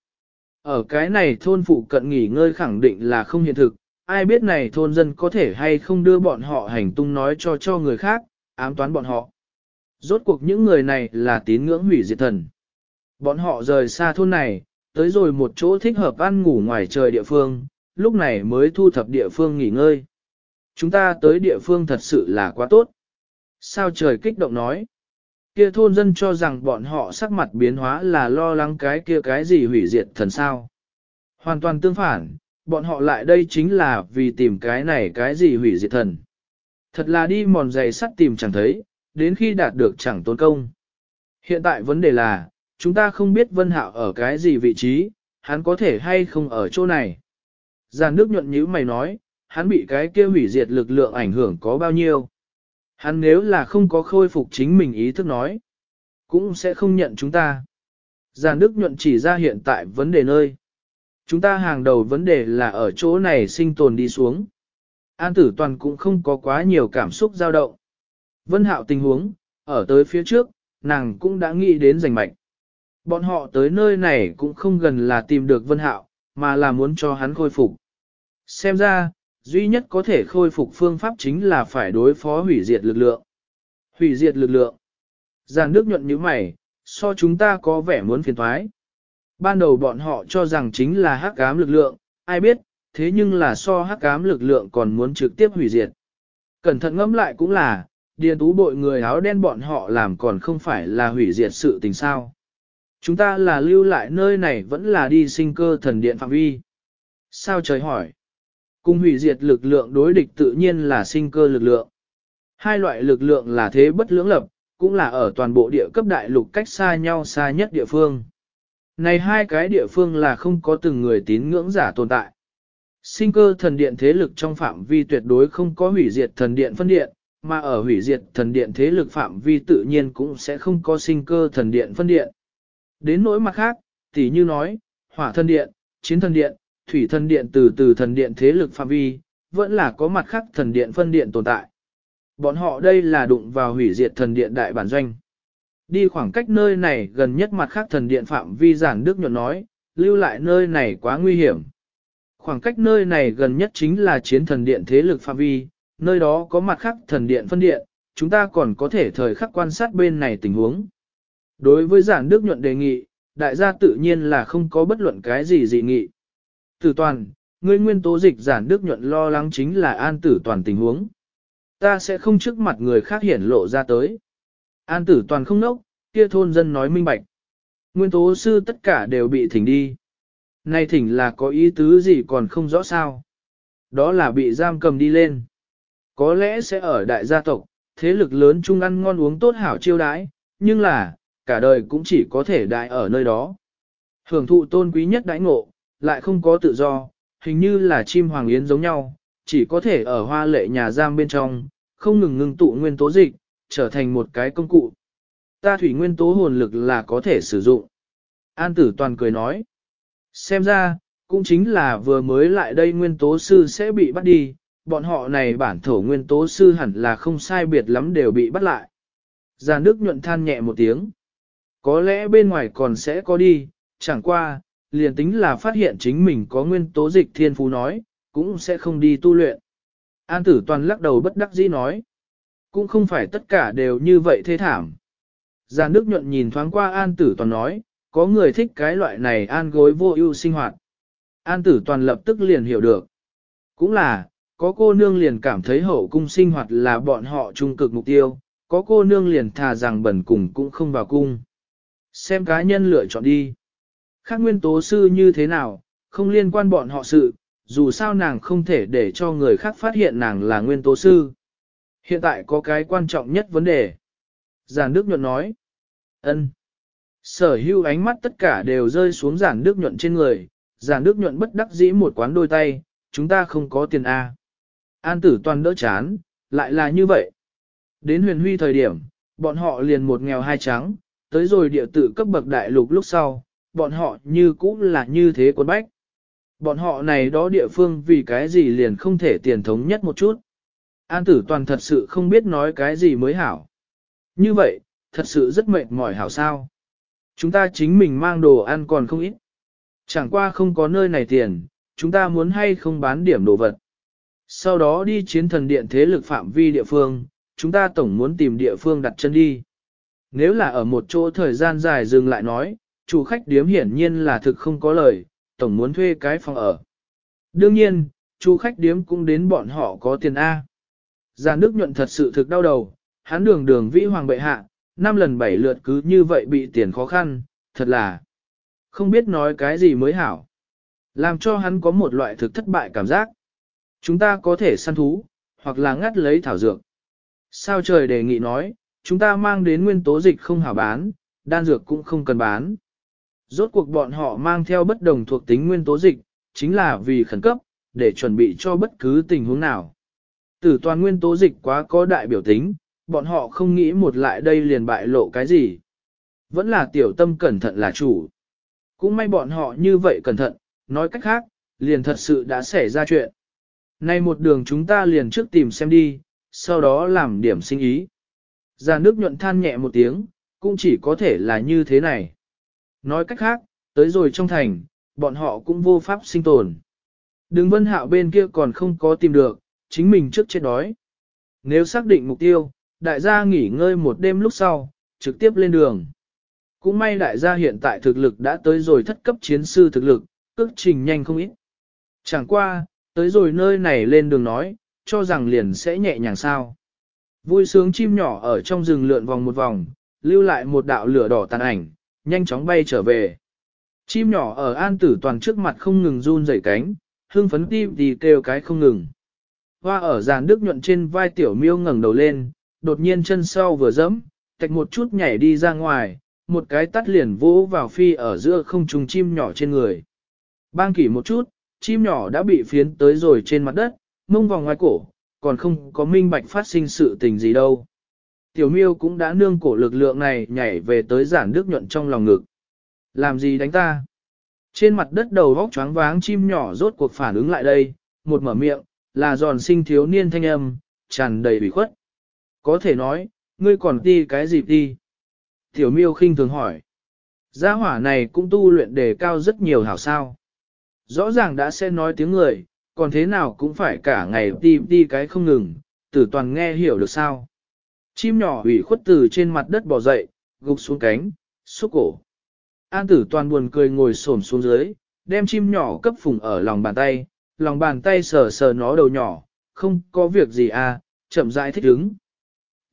Ở cái này thôn phụ cận nghỉ ngơi khẳng định là không hiện thực, ai biết này thôn dân có thể hay không đưa bọn họ hành tung nói cho cho người khác, ám toán bọn họ. Rốt cuộc những người này là tín ngưỡng hủy diệt thần. Bọn họ rời xa thôn này, tới rồi một chỗ thích hợp ăn ngủ ngoài trời địa phương, lúc này mới thu thập địa phương nghỉ ngơi. Chúng ta tới địa phương thật sự là quá tốt. Sao trời kích động nói. Kia thôn dân cho rằng bọn họ sắc mặt biến hóa là lo lắng cái kia cái gì hủy diệt thần sao. Hoàn toàn tương phản, bọn họ lại đây chính là vì tìm cái này cái gì hủy diệt thần. Thật là đi mòn giày sắt tìm chẳng thấy, đến khi đạt được chẳng tốn công. Hiện tại vấn đề là, chúng ta không biết Vân Hạo ở cái gì vị trí, hắn có thể hay không ở chỗ này. Giàn nước nhuận nhữ mày nói, hắn bị cái kia hủy diệt lực lượng ảnh hưởng có bao nhiêu. Hắn nếu là không có khôi phục chính mình ý thức nói, cũng sẽ không nhận chúng ta. Giàn Đức nhuận chỉ ra hiện tại vấn đề nơi. Chúng ta hàng đầu vấn đề là ở chỗ này sinh tồn đi xuống. An tử toàn cũng không có quá nhiều cảm xúc dao động. Vân hạo tình huống, ở tới phía trước, nàng cũng đã nghĩ đến giành mạch. Bọn họ tới nơi này cũng không gần là tìm được Vân Hạo, mà là muốn cho hắn khôi phục. Xem ra, duy nhất có thể khôi phục phương pháp chính là phải đối phó hủy diệt lực lượng. Hủy diệt lực lượng. Giàn nước nhuận như mày, so chúng ta có vẻ muốn phiền thoái. Ban đầu bọn họ cho rằng chính là hắc ám lực lượng, ai biết, thế nhưng là so hắc ám lực lượng còn muốn trực tiếp hủy diệt. Cẩn thận ngẫm lại cũng là, điền tú bội người áo đen bọn họ làm còn không phải là hủy diệt sự tình sao. Chúng ta là lưu lại nơi này vẫn là đi sinh cơ thần điện phạm vi. Sao trời hỏi? Cùng hủy diệt lực lượng đối địch tự nhiên là sinh cơ lực lượng. Hai loại lực lượng là thế bất lưỡng lập, cũng là ở toàn bộ địa cấp đại lục cách xa nhau xa nhất địa phương. Này hai cái địa phương là không có từng người tín ngưỡng giả tồn tại. Sinh cơ thần điện thế lực trong phạm vi tuyệt đối không có hủy diệt thần điện phân điện, mà ở hủy diệt thần điện thế lực phạm vi tự nhiên cũng sẽ không có sinh cơ thần điện phân điện. Đến nỗi mặt khác, tỉ như nói, hỏa thần điện, chiến thần điện, thủy thần điện từ từ thần điện thế lực phạm vi, vẫn là có mặt khác thần điện phân điện tồn tại. Bọn họ đây là đụng vào hủy diệt thần điện đại bản doanh. Đi khoảng cách nơi này gần nhất mặt khác thần điện phạm vi giản đức nhuận nói, lưu lại nơi này quá nguy hiểm. Khoảng cách nơi này gần nhất chính là chiến thần điện thế lực phạm vi, nơi đó có mặt khác thần điện phân điện, chúng ta còn có thể thời khắc quan sát bên này tình huống. Đối với giản đức nhuận đề nghị, đại gia tự nhiên là không có bất luận cái gì dị nghị. Tử toàn, ngươi nguyên tố dịch giản đức nhuận lo lắng chính là an tử toàn tình huống. Ta sẽ không trước mặt người khác hiển lộ ra tới. An tử toàn không nốc, kia thôn dân nói minh bạch. Nguyên tố sư tất cả đều bị thỉnh đi. Nay thỉnh là có ý tứ gì còn không rõ sao. Đó là bị giam cầm đi lên. Có lẽ sẽ ở đại gia tộc, thế lực lớn chung ăn ngon uống tốt hảo chiêu đãi, nhưng là, cả đời cũng chỉ có thể đại ở nơi đó. Hưởng thụ tôn quý nhất đãi ngộ, lại không có tự do, hình như là chim hoàng yến giống nhau, chỉ có thể ở hoa lệ nhà giam bên trong, không ngừng ngừng tụ nguyên tố dịch, trở thành một cái công cụ. Ta thủy nguyên tố hồn lực là có thể sử dụng. An tử toàn cười nói. Xem ra, cũng chính là vừa mới lại đây nguyên tố sư sẽ bị bắt đi, bọn họ này bản thổ nguyên tố sư hẳn là không sai biệt lắm đều bị bắt lại. Già nước nhuận than nhẹ một tiếng. Có lẽ bên ngoài còn sẽ có đi, chẳng qua, liền tính là phát hiện chính mình có nguyên tố dịch thiên phú nói, cũng sẽ không đi tu luyện. An tử toàn lắc đầu bất đắc dĩ nói. Cũng không phải tất cả đều như vậy thê thảm. Giàn nước nhuận nhìn thoáng qua an tử toàn nói, có người thích cái loại này an gối vô ưu sinh hoạt. An tử toàn lập tức liền hiểu được. Cũng là, có cô nương liền cảm thấy hậu cung sinh hoạt là bọn họ trung cực mục tiêu, có cô nương liền thà rằng bẩn cùng cũng không vào cung. Xem cá nhân lựa chọn đi. Khác nguyên tố sư như thế nào, không liên quan bọn họ sự, dù sao nàng không thể để cho người khác phát hiện nàng là nguyên tố sư. Hiện tại có cái quan trọng nhất vấn đề. Giản Đức Nhuận nói. ân. Sở Hưu ánh mắt tất cả đều rơi xuống giản Đức Nhuận trên người. Giản Đức Nhuận bất đắc dĩ một quán đôi tay, chúng ta không có tiền A. An tử toàn đỡ chán, lại là như vậy. Đến huyền huy thời điểm, bọn họ liền một nghèo hai trắng, tới rồi địa tử cấp bậc đại lục lúc sau, bọn họ như cũ là như thế quân bách. Bọn họ này đó địa phương vì cái gì liền không thể tiền thống nhất một chút. An tử toàn thật sự không biết nói cái gì mới hảo. Như vậy, thật sự rất mệt mỏi hảo sao. Chúng ta chính mình mang đồ ăn còn không ít. Chẳng qua không có nơi này tiền, chúng ta muốn hay không bán điểm đồ vật. Sau đó đi chiến thần điện thế lực phạm vi địa phương, chúng ta tổng muốn tìm địa phương đặt chân đi. Nếu là ở một chỗ thời gian dài dừng lại nói, chủ khách điếm hiển nhiên là thực không có lời, tổng muốn thuê cái phòng ở. Đương nhiên, chủ khách điếm cũng đến bọn họ có tiền A. Giàn nước nhuận thật sự thực đau đầu, hắn đường đường vĩ hoàng bệ hạ, năm lần bảy lượt cứ như vậy bị tiền khó khăn, thật là không biết nói cái gì mới hảo. Làm cho hắn có một loại thực thất bại cảm giác. Chúng ta có thể săn thú, hoặc là ngắt lấy thảo dược. Sao trời đề nghị nói, chúng ta mang đến nguyên tố dịch không hảo bán, đan dược cũng không cần bán. Rốt cuộc bọn họ mang theo bất đồng thuộc tính nguyên tố dịch, chính là vì khẩn cấp, để chuẩn bị cho bất cứ tình huống nào. Tử toàn nguyên tố dịch quá có đại biểu tính, bọn họ không nghĩ một lại đây liền bại lộ cái gì. Vẫn là tiểu tâm cẩn thận là chủ. Cũng may bọn họ như vậy cẩn thận, nói cách khác, liền thật sự đã xảy ra chuyện. Nay một đường chúng ta liền trước tìm xem đi, sau đó làm điểm sinh ý. Già nước nhuận than nhẹ một tiếng, cũng chỉ có thể là như thế này. Nói cách khác, tới rồi trong thành, bọn họ cũng vô pháp sinh tồn. Đường vân hạo bên kia còn không có tìm được, chính mình trước chết đói. Nếu xác định mục tiêu, đại gia nghỉ ngơi một đêm lúc sau, trực tiếp lên đường. Cũng may đại gia hiện tại thực lực đã tới rồi thất cấp chiến sư thực lực, cước trình nhanh không ít. Chẳng qua, tới rồi nơi này lên đường nói, cho rằng liền sẽ nhẹ nhàng sao. Vui sướng chim nhỏ ở trong rừng lượn vòng một vòng, lưu lại một đạo lửa đỏ tàn ảnh, nhanh chóng bay trở về. Chim nhỏ ở an tử toàn trước mặt không ngừng run rẩy cánh, hương phấn tim thì kêu cái không ngừng. Hoa ở giàn đức nhuận trên vai tiểu miêu ngẩng đầu lên, đột nhiên chân sau vừa dẫm, tạch một chút nhảy đi ra ngoài, một cái tắt liền vỗ vào phi ở giữa không trùng chim nhỏ trên người. Bang kỷ một chút, chim nhỏ đã bị phiến tới rồi trên mặt đất, mông vào ngoài cổ, còn không có minh bạch phát sinh sự tình gì đâu. Tiểu miêu cũng đã nương cổ lực lượng này nhảy về tới giản đức nhuận trong lòng ngực. Làm gì đánh ta? Trên mặt đất đầu vóc choáng váng chim nhỏ rốt cuộc phản ứng lại đây, một mở miệng, là giòn sinh thiếu niên thanh âm, tràn đầy ủy khuất. Có thể nói, ngươi còn đi cái gì đi? Tiểu miêu khinh thường hỏi. Gia hỏa này cũng tu luyện đề cao rất nhiều hảo sao. Rõ ràng đã sẽ nói tiếng người, còn thế nào cũng phải cả ngày đi đi cái không ngừng, tử toàn nghe hiểu được sao. Chim nhỏ ủy khuất từ trên mặt đất bò dậy, gục xuống cánh, xúc cổ. An tử toàn buồn cười ngồi xổm xuống dưới, đem chim nhỏ cấp phùng ở lòng bàn tay, lòng bàn tay sờ sờ nó đầu nhỏ, không có việc gì à, chậm rãi thích ứng.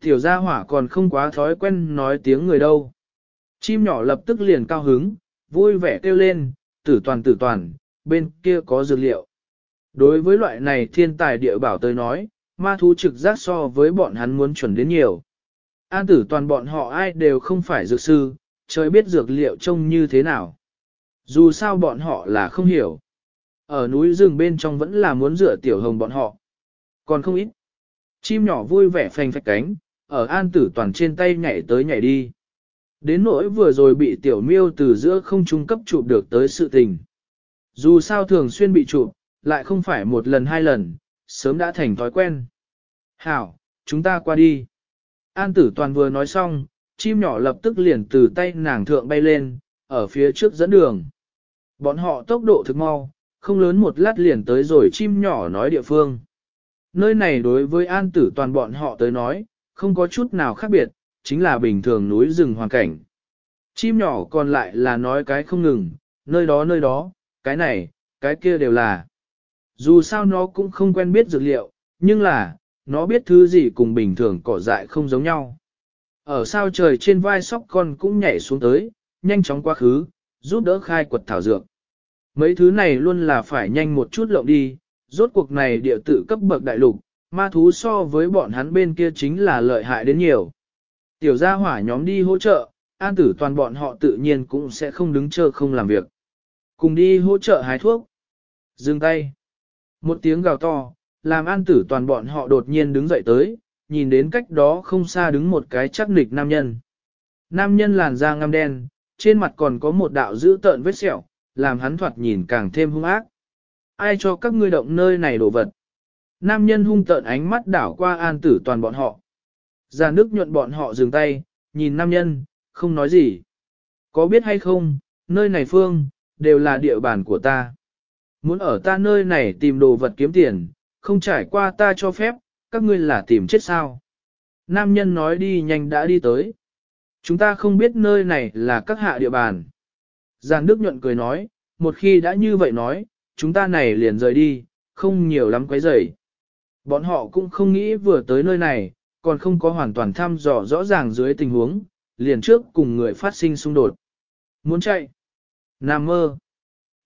Tiểu gia hỏa còn không quá thói quen nói tiếng người đâu. Chim nhỏ lập tức liền cao hứng, vui vẻ kêu lên, tử toàn tử toàn, bên kia có dược liệu. Đối với loại này thiên tài địa bảo tới nói, ma thú trực giác so với bọn hắn muốn chuẩn đến nhiều. An tử toàn bọn họ ai đều không phải dược sư, trời biết dược liệu trông như thế nào. Dù sao bọn họ là không hiểu. Ở núi rừng bên trong vẫn là muốn rửa tiểu hồng bọn họ. Còn không ít. Chim nhỏ vui vẻ phanh phạch cánh, ở an tử toàn trên tay nhảy tới nhảy đi. Đến nỗi vừa rồi bị tiểu miêu từ giữa không trung cấp chụp được tới sự tình. Dù sao thường xuyên bị chụp, lại không phải một lần hai lần, sớm đã thành thói quen. Hảo, chúng ta qua đi. An tử toàn vừa nói xong, chim nhỏ lập tức liền từ tay nàng thượng bay lên, ở phía trước dẫn đường. Bọn họ tốc độ thực mau, không lớn một lát liền tới rồi chim nhỏ nói địa phương. Nơi này đối với an tử toàn bọn họ tới nói, không có chút nào khác biệt, chính là bình thường núi rừng hoàn cảnh. Chim nhỏ còn lại là nói cái không ngừng, nơi đó nơi đó, cái này, cái kia đều là. Dù sao nó cũng không quen biết dược liệu, nhưng là, nó biết thứ gì cùng bình thường cỏ dại không giống nhau. Ở sao trời trên vai sóc con cũng nhảy xuống tới, nhanh chóng quá khứ, giúp đỡ khai quật thảo dược. Mấy thứ này luôn là phải nhanh một chút lộng đi, rốt cuộc này địa tự cấp bậc đại lục, ma thú so với bọn hắn bên kia chính là lợi hại đến nhiều. Tiểu gia hỏa nhóm đi hỗ trợ, an tử toàn bọn họ tự nhiên cũng sẽ không đứng chờ không làm việc. Cùng đi hỗ trợ hái thuốc. Dừng tay. Một tiếng gào to, làm an tử toàn bọn họ đột nhiên đứng dậy tới, nhìn đến cách đó không xa đứng một cái chắc nịch nam nhân. Nam nhân làn da ngăm đen, trên mặt còn có một đạo dữ tợn vết sẹo, làm hắn thoạt nhìn càng thêm hung ác. Ai cho các ngươi động nơi này đổ vật? Nam nhân hung tợn ánh mắt đảo qua an tử toàn bọn họ. Già nước nhuận bọn họ dừng tay, nhìn nam nhân, không nói gì. Có biết hay không, nơi này phương, đều là địa bàn của ta. Muốn ở ta nơi này tìm đồ vật kiếm tiền, không trải qua ta cho phép, các ngươi là tìm chết sao. Nam nhân nói đi nhanh đã đi tới. Chúng ta không biết nơi này là các hạ địa bàn. Giàn Đức nhuận cười nói, một khi đã như vậy nói, chúng ta này liền rời đi, không nhiều lắm quấy rầy. Bọn họ cũng không nghĩ vừa tới nơi này, còn không có hoàn toàn thăm dò rõ ràng dưới tình huống, liền trước cùng người phát sinh xung đột. Muốn chạy? Nam mơ.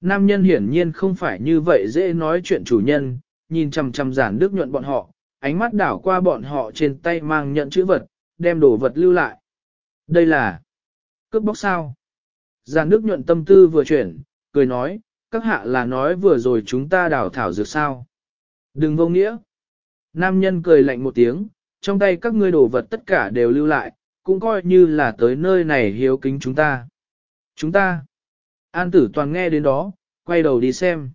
Nam nhân hiển nhiên không phải như vậy dễ nói chuyện chủ nhân, nhìn chằm chằm giản đức nhuận bọn họ, ánh mắt đảo qua bọn họ trên tay mang nhận chữ vật, đem đồ vật lưu lại. Đây là cướp bóc sao. Giản đức nhuận tâm tư vừa chuyển, cười nói, các hạ là nói vừa rồi chúng ta đảo thảo dược sao. Đừng vô nghĩa. Nam nhân cười lạnh một tiếng, trong tay các ngươi đồ vật tất cả đều lưu lại, cũng coi như là tới nơi này hiếu kính chúng ta. Chúng ta. An tử toàn nghe đến đó, quay đầu đi xem.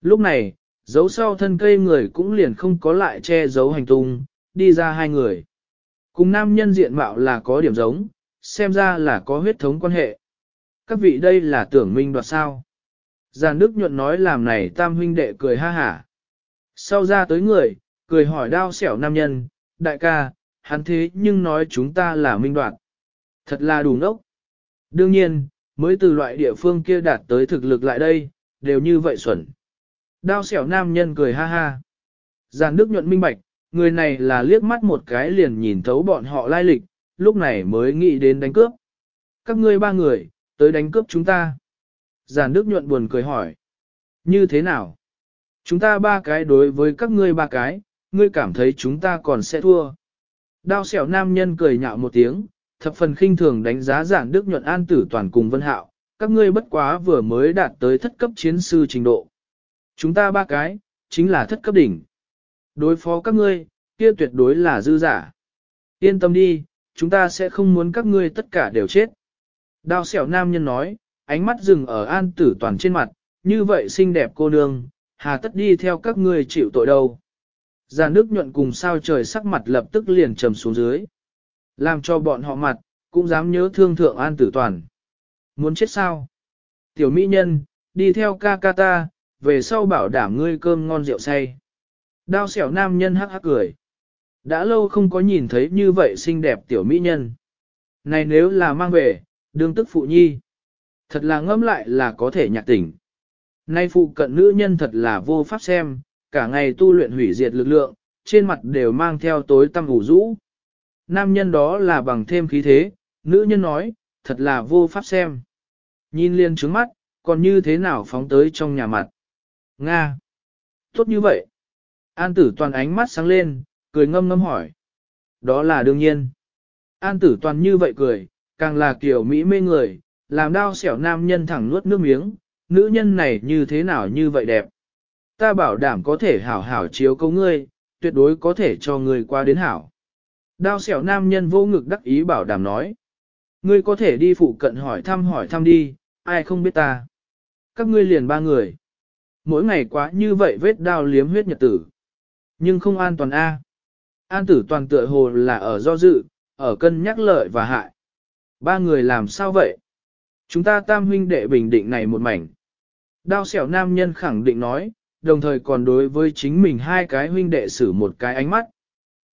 Lúc này, dấu sau thân cây người cũng liền không có lại che giấu hành tung, đi ra hai người. Cùng nam nhân diện mạo là có điểm giống, xem ra là có huyết thống quan hệ. Các vị đây là tưởng minh đoạt sao. Giàn Đức nhuận nói làm này tam huynh đệ cười ha hả. Sau ra tới người, cười hỏi đao xẻo nam nhân, đại ca, hắn thế nhưng nói chúng ta là minh đoạt. Thật là đủ ngốc. Đương nhiên, mới từ loại địa phương kia đạt tới thực lực lại đây, đều như vậy xuẩn. Đao xẻo nam nhân cười ha ha. Giàn Đức nhuận minh bạch, người này là liếc mắt một cái liền nhìn thấu bọn họ lai lịch, lúc này mới nghĩ đến đánh cướp. Các ngươi ba người, tới đánh cướp chúng ta. Giàn Đức nhuận buồn cười hỏi. Như thế nào? Chúng ta ba cái đối với các ngươi ba cái, ngươi cảm thấy chúng ta còn sẽ thua. Đao xẻo nam nhân cười nhạo một tiếng, thập phần khinh thường đánh giá giản Đức nhuận an tử toàn cùng Vân Hạo, các ngươi bất quá vừa mới đạt tới thất cấp chiến sư trình độ. Chúng ta ba cái, chính là thất cấp đỉnh. Đối phó các ngươi, kia tuyệt đối là dư giả. Yên tâm đi, chúng ta sẽ không muốn các ngươi tất cả đều chết. Đao xẻo nam nhân nói, ánh mắt dừng ở an tử toàn trên mặt, như vậy xinh đẹp cô nương, hà tất đi theo các ngươi chịu tội đâu. Giàn nước nhuận cùng sao trời sắc mặt lập tức liền trầm xuống dưới. Làm cho bọn họ mặt, cũng dám nhớ thương thượng an tử toàn. Muốn chết sao? Tiểu mỹ nhân, đi theo ca ca ta, về sau bảo đảm ngươi cơm ngon rượu say. Đao xẻo nam nhân hắc hắc cười. Đã lâu không có nhìn thấy như vậy xinh đẹp tiểu mỹ nhân. Này nếu là mang về, đương tức phụ nhi. Thật là ngâm lại là có thể nhạc tỉnh. Nay phụ cận nữ nhân thật là vô pháp xem, cả ngày tu luyện hủy diệt lực lượng, trên mặt đều mang theo tối tăm ủ rũ. Nam nhân đó là bằng thêm khí thế, nữ nhân nói, thật là vô pháp xem. Nhìn liên trứng mắt, còn như thế nào phóng tới trong nhà mặt. Nga! Tốt như vậy! An tử toàn ánh mắt sáng lên, cười ngâm ngâm hỏi. Đó là đương nhiên. An tử toàn như vậy cười, càng là kiểu mỹ mê người, làm đau xẻo nam nhân thẳng nuốt nước miếng, nữ nhân này như thế nào như vậy đẹp. Ta bảo đảm có thể hảo hảo chiếu cấu ngươi, tuyệt đối có thể cho ngươi qua đến hảo. Đao xẻo nam nhân vô ngực đắc ý bảo đảm nói. Ngươi có thể đi phụ cận hỏi thăm hỏi thăm đi, ai không biết ta. Các ngươi liền ba người. Mỗi ngày quá như vậy vết đao liếm huyết nhật tử. Nhưng không an toàn A. An tử toàn tựa hồ là ở do dự, ở cân nhắc lợi và hại. Ba người làm sao vậy? Chúng ta tam huynh đệ bình định này một mảnh. Đao xẻo nam nhân khẳng định nói, đồng thời còn đối với chính mình hai cái huynh đệ xử một cái ánh mắt.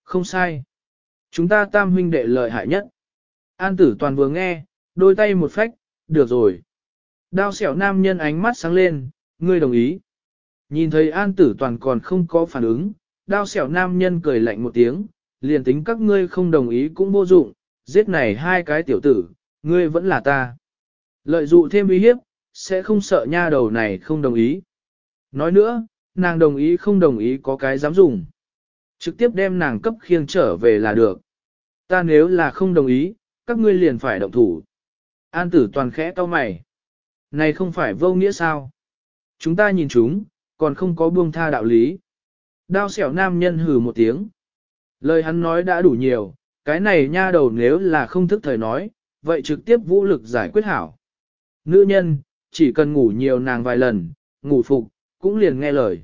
Không sai. Chúng ta tam huynh đệ lợi hại nhất. An tử toàn vừa nghe, đôi tay một phách, được rồi. Đao xẻo nam nhân ánh mắt sáng lên, ngươi đồng ý. Nhìn thấy an tử toàn còn không có phản ứng, đao xẻo nam nhân cười lạnh một tiếng, liền tính các ngươi không đồng ý cũng vô dụng, giết này hai cái tiểu tử, ngươi vẫn là ta. Lợi dụ thêm uy hiếp, sẽ không sợ nha đầu này không đồng ý. Nói nữa, nàng đồng ý không đồng ý có cái dám dùng. Trực tiếp đem nàng cấp khiêng trở về là được. Ta nếu là không đồng ý, các ngươi liền phải động thủ. An tử toàn khẽ to mày. Này không phải vô nghĩa sao? Chúng ta nhìn chúng, còn không có buông tha đạo lý. Đao xẻo nam nhân hừ một tiếng. Lời hắn nói đã đủ nhiều, cái này nha đầu nếu là không thức thời nói, vậy trực tiếp vũ lực giải quyết hảo. Nữ nhân, chỉ cần ngủ nhiều nàng vài lần, ngủ phục, cũng liền nghe lời.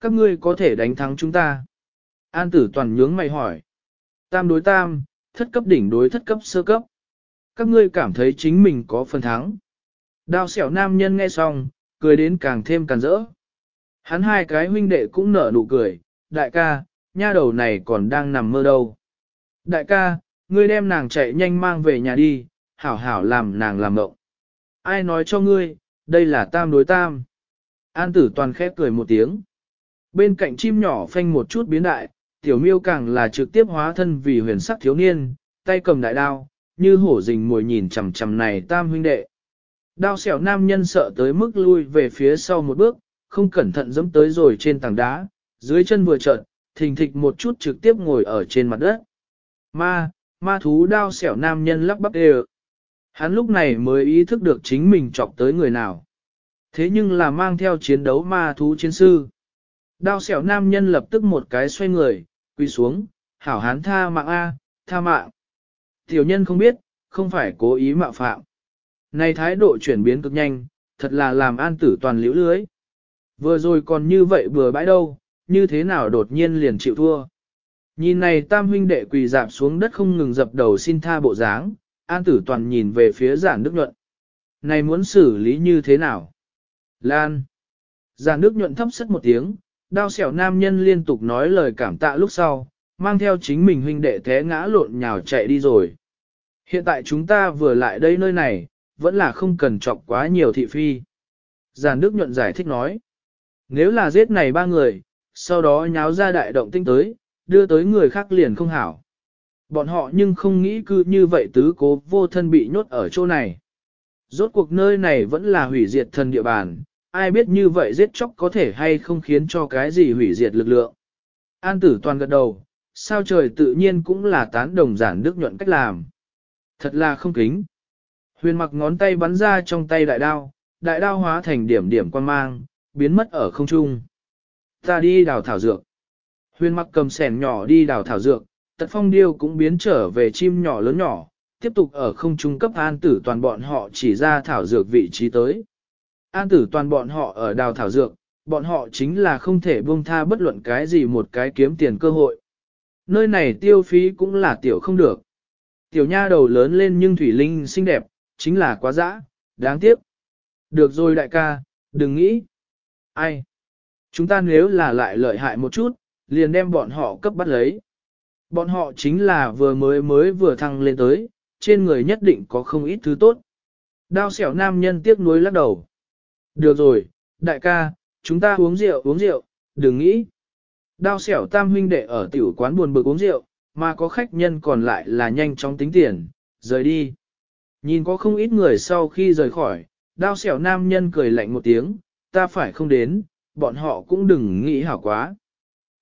Các ngươi có thể đánh thắng chúng ta. An tử toàn nhướng mày hỏi. Tam đối tam, thất cấp đỉnh đối thất cấp sơ cấp. Các ngươi cảm thấy chính mình có phần thắng. Đao xẻo nam nhân nghe xong, cười đến càng thêm càng rỡ. Hắn hai cái huynh đệ cũng nở nụ cười, đại ca, nha đầu này còn đang nằm mơ đâu. Đại ca, ngươi đem nàng chạy nhanh mang về nhà đi, hảo hảo làm nàng làm mộng. Ai nói cho ngươi, đây là tam đối tam. An tử toàn khép cười một tiếng. Bên cạnh chim nhỏ phanh một chút biến đại, tiểu miêu càng là trực tiếp hóa thân vì huyền sắc thiếu niên, tay cầm đại đao, như hổ rình mồi nhìn chằm chằm này tam huynh đệ. Đao xẻo nam nhân sợ tới mức lui về phía sau một bước, không cẩn thận dẫm tới rồi trên tảng đá, dưới chân vừa trợn, thình thịch một chút trực tiếp ngồi ở trên mặt đất. Ma, ma thú đao xẻo nam nhân lắp bắp đều. Hắn lúc này mới ý thức được chính mình chọc tới người nào. Thế nhưng là mang theo chiến đấu ma thú chiến sư. Đao xẻo nam nhân lập tức một cái xoay người, quỳ xuống, hảo hán tha mạng A, tha mạng. Tiểu nhân không biết, không phải cố ý mạo phạm. Này thái độ chuyển biến cực nhanh, thật là làm an tử toàn liễu lưới. Vừa rồi còn như vậy bừa bãi đâu, như thế nào đột nhiên liền chịu thua. Nhìn này tam huynh đệ quỳ dạp xuống đất không ngừng dập đầu xin tha bộ dáng, an tử toàn nhìn về phía giản đức nhuận. Này muốn xử lý như thế nào? Lan. Giàn nước nhuận thấp sất một tiếng, đao xẻo nam nhân liên tục nói lời cảm tạ lúc sau, mang theo chính mình huynh đệ té ngã lộn nhào chạy đi rồi. Hiện tại chúng ta vừa lại đây nơi này, vẫn là không cần chọc quá nhiều thị phi. Giàn Đức nhuận giải thích nói, nếu là giết này ba người, sau đó nháo ra đại động tinh tới, đưa tới người khác liền không hảo. Bọn họ nhưng không nghĩ cứ như vậy tứ cố vô thân bị nhốt ở chỗ này. Rốt cuộc nơi này vẫn là hủy diệt thần địa bàn, ai biết như vậy giết chóc có thể hay không khiến cho cái gì hủy diệt lực lượng. An tử toàn gật đầu, sao trời tự nhiên cũng là tán đồng giản đức nhuận cách làm. Thật là không kính. Huyền mặc ngón tay bắn ra trong tay đại đao, đại đao hóa thành điểm điểm quan mang, biến mất ở không trung. Ta đi đào thảo dược. Huyền mặc cầm sẻn nhỏ đi đào thảo dược, tật phong điêu cũng biến trở về chim nhỏ lớn nhỏ, tiếp tục ở không trung cấp an tử toàn bọn họ chỉ ra thảo dược vị trí tới. An tử toàn bọn họ ở đào thảo dược, bọn họ chính là không thể buông tha bất luận cái gì một cái kiếm tiền cơ hội. Nơi này tiêu phí cũng là tiểu không được. Tiểu nha đầu lớn lên nhưng Thủy Linh xinh đẹp, chính là quá dã, đáng tiếc. Được rồi đại ca, đừng nghĩ. Ai? Chúng ta nếu là lại lợi hại một chút, liền đem bọn họ cấp bắt lấy. Bọn họ chính là vừa mới mới vừa thăng lên tới, trên người nhất định có không ít thứ tốt. Đao xẻo nam nhân tiếc nuối lắc đầu. Được rồi, đại ca, chúng ta uống rượu uống rượu, đừng nghĩ. Đao xẻo tam huynh đệ ở tiểu quán buồn bực uống rượu, mà có khách nhân còn lại là nhanh chóng tính tiền, rời đi. Nhìn có không ít người sau khi rời khỏi, đao xẻo nam nhân cười lạnh một tiếng, ta phải không đến, bọn họ cũng đừng nghĩ hảo quá.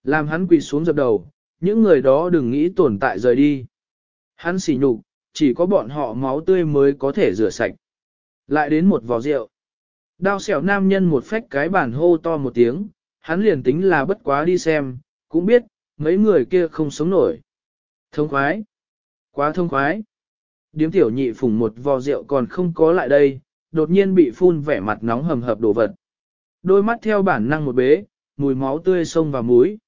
Làm hắn quỳ xuống dập đầu, những người đó đừng nghĩ tồn tại rời đi. Hắn xỉ nhục, chỉ có bọn họ máu tươi mới có thể rửa sạch. Lại đến một vò rượu. Đao xẻo nam nhân một phách cái bản hô to một tiếng, hắn liền tính là bất quá đi xem, cũng biết, mấy người kia không sống nổi. Thông khoái. Quá thông khoái. Điếm tiểu nhị phùng một vò rượu còn không có lại đây, đột nhiên bị phun vẻ mặt nóng hầm hập đổ vật. Đôi mắt theo bản năng một bế, mùi máu tươi sông vào mũi.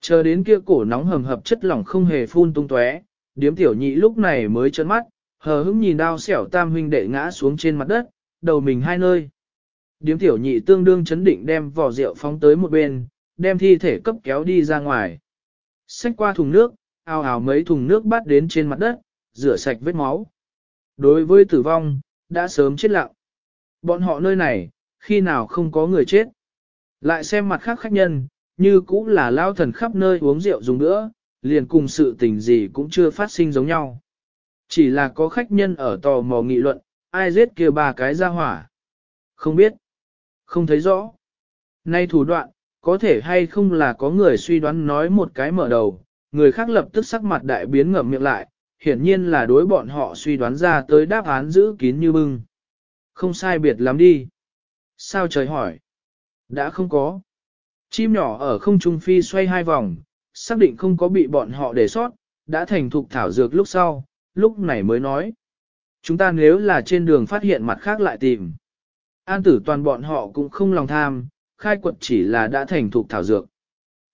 Chờ đến kia cổ nóng hầm hập chất lỏng không hề phun tung tóe, điếm tiểu nhị lúc này mới trấn mắt, hờ hững nhìn đao xẻo tam huynh đệ ngã xuống trên mặt đất, đầu mình hai nơi. Điếm tiểu nhị tương đương chấn định đem vỏ rượu phóng tới một bên, đem thi thể cấp kéo đi ra ngoài. Xách qua thùng nước, ao ào mấy thùng nước bắt đến trên mặt đất, rửa sạch vết máu. Đối với tử vong, đã sớm chết lặng. Bọn họ nơi này, khi nào không có người chết. Lại xem mặt khác khách nhân, như cũng là lao thần khắp nơi uống rượu dùng nữa, liền cùng sự tình gì cũng chưa phát sinh giống nhau. Chỉ là có khách nhân ở tò mò nghị luận, ai giết kia ba cái ra hỏa. Không biết. Không thấy rõ. Nay thủ đoạn, có thể hay không là có người suy đoán nói một cái mở đầu, người khác lập tức sắc mặt đại biến ngậm miệng lại, hiển nhiên là đối bọn họ suy đoán ra tới đáp án giữ kín như bưng. Không sai biệt lắm đi. Sao trời hỏi? Đã không có. Chim nhỏ ở không trung phi xoay hai vòng, xác định không có bị bọn họ để sót, đã thành thục thảo dược lúc sau, lúc này mới nói. Chúng ta nếu là trên đường phát hiện mặt khác lại tìm. An tử toàn bọn họ cũng không lòng tham, khai quật chỉ là đã thành thục thảo dược.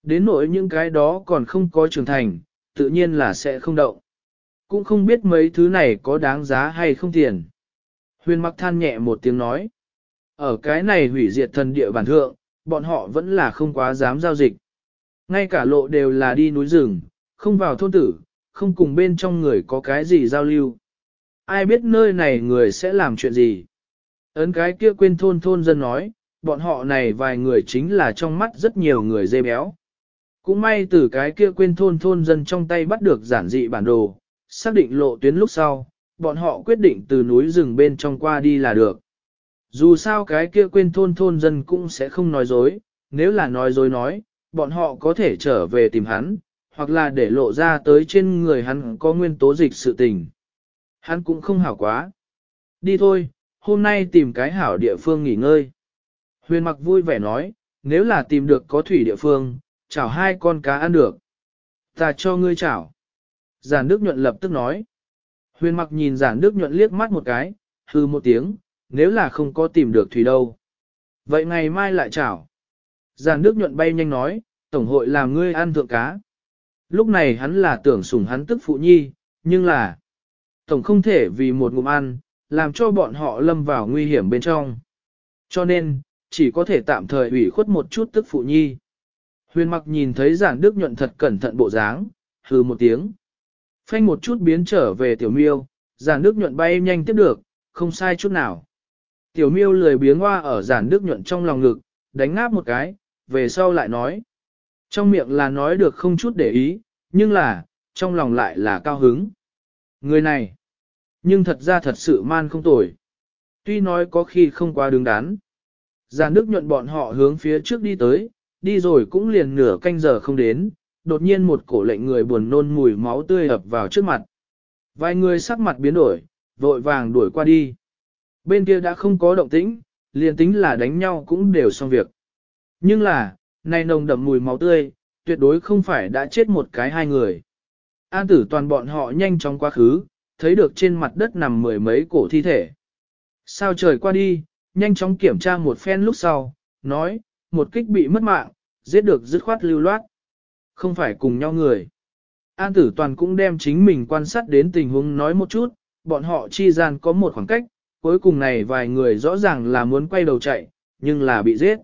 Đến nỗi những cái đó còn không có trưởng thành, tự nhiên là sẽ không động. Cũng không biết mấy thứ này có đáng giá hay không tiền. Huyền mặc than nhẹ một tiếng nói. Ở cái này hủy diệt thần địa bản thượng, bọn họ vẫn là không quá dám giao dịch. Ngay cả lộ đều là đi núi rừng, không vào thôn tử, không cùng bên trong người có cái gì giao lưu. Ai biết nơi này người sẽ làm chuyện gì. Ấn cái kia quên thôn thôn dân nói, bọn họ này vài người chính là trong mắt rất nhiều người dê béo. Cũng may từ cái kia quên thôn thôn dân trong tay bắt được giản dị bản đồ, xác định lộ tuyến lúc sau, bọn họ quyết định từ núi rừng bên trong qua đi là được. Dù sao cái kia quên thôn thôn dân cũng sẽ không nói dối, nếu là nói dối nói, bọn họ có thể trở về tìm hắn, hoặc là để lộ ra tới trên người hắn có nguyên tố dịch sự tình. Hắn cũng không hảo quá. Đi thôi, hôm nay tìm cái hảo địa phương nghỉ ngơi. Huyền mặc vui vẻ nói, nếu là tìm được có thủy địa phương, chảo hai con cá ăn được. Ta cho ngươi chảo. Giản Đức Nhuận lập tức nói. Huyền mặc nhìn Giản Đức Nhuận liếc mắt một cái, hư một tiếng, nếu là không có tìm được thủy đâu. Vậy ngày mai lại chảo. Giản Đức Nhuận bay nhanh nói, Tổng hội làm ngươi ăn thượng cá. Lúc này hắn là tưởng sủng hắn tức phụ nhi, nhưng là Tổng không thể vì một ngụm ăn, làm cho bọn họ lâm vào nguy hiểm bên trong. Cho nên, chỉ có thể tạm thời ủy khuất một chút tức phụ nhi. Huyền mặc nhìn thấy giản đức nhuận thật cẩn thận bộ dáng, hừ một tiếng. Phanh một chút biến trở về tiểu miêu, giản đức nhuận bay nhanh tiếp được, không sai chút nào. Tiểu miêu lười biếng hoa ở giản đức nhuận trong lòng ngực, đánh ngáp một cái, về sau lại nói. Trong miệng là nói được không chút để ý, nhưng là, trong lòng lại là cao hứng. Người này, nhưng thật ra thật sự man không tồi. Tuy nói có khi không quá đứng đắn. già nước nhuận bọn họ hướng phía trước đi tới, đi rồi cũng liền nửa canh giờ không đến, đột nhiên một cổ lệnh người buồn nôn mùi máu tươi ập vào trước mặt. Vài người sắc mặt biến đổi, vội vàng đuổi qua đi. Bên kia đã không có động tĩnh, liền tính là đánh nhau cũng đều xong việc. Nhưng là, này nồng đậm mùi máu tươi, tuyệt đối không phải đã chết một cái hai người. An tử toàn bọn họ nhanh chóng quá khứ, thấy được trên mặt đất nằm mười mấy cổ thi thể. Sao trời qua đi, nhanh chóng kiểm tra một phen lúc sau, nói, một kích bị mất mạng, giết được dứt khoát lưu loát. Không phải cùng nhau người. An tử toàn cũng đem chính mình quan sát đến tình huống nói một chút, bọn họ chi gian có một khoảng cách, cuối cùng này vài người rõ ràng là muốn quay đầu chạy, nhưng là bị giết.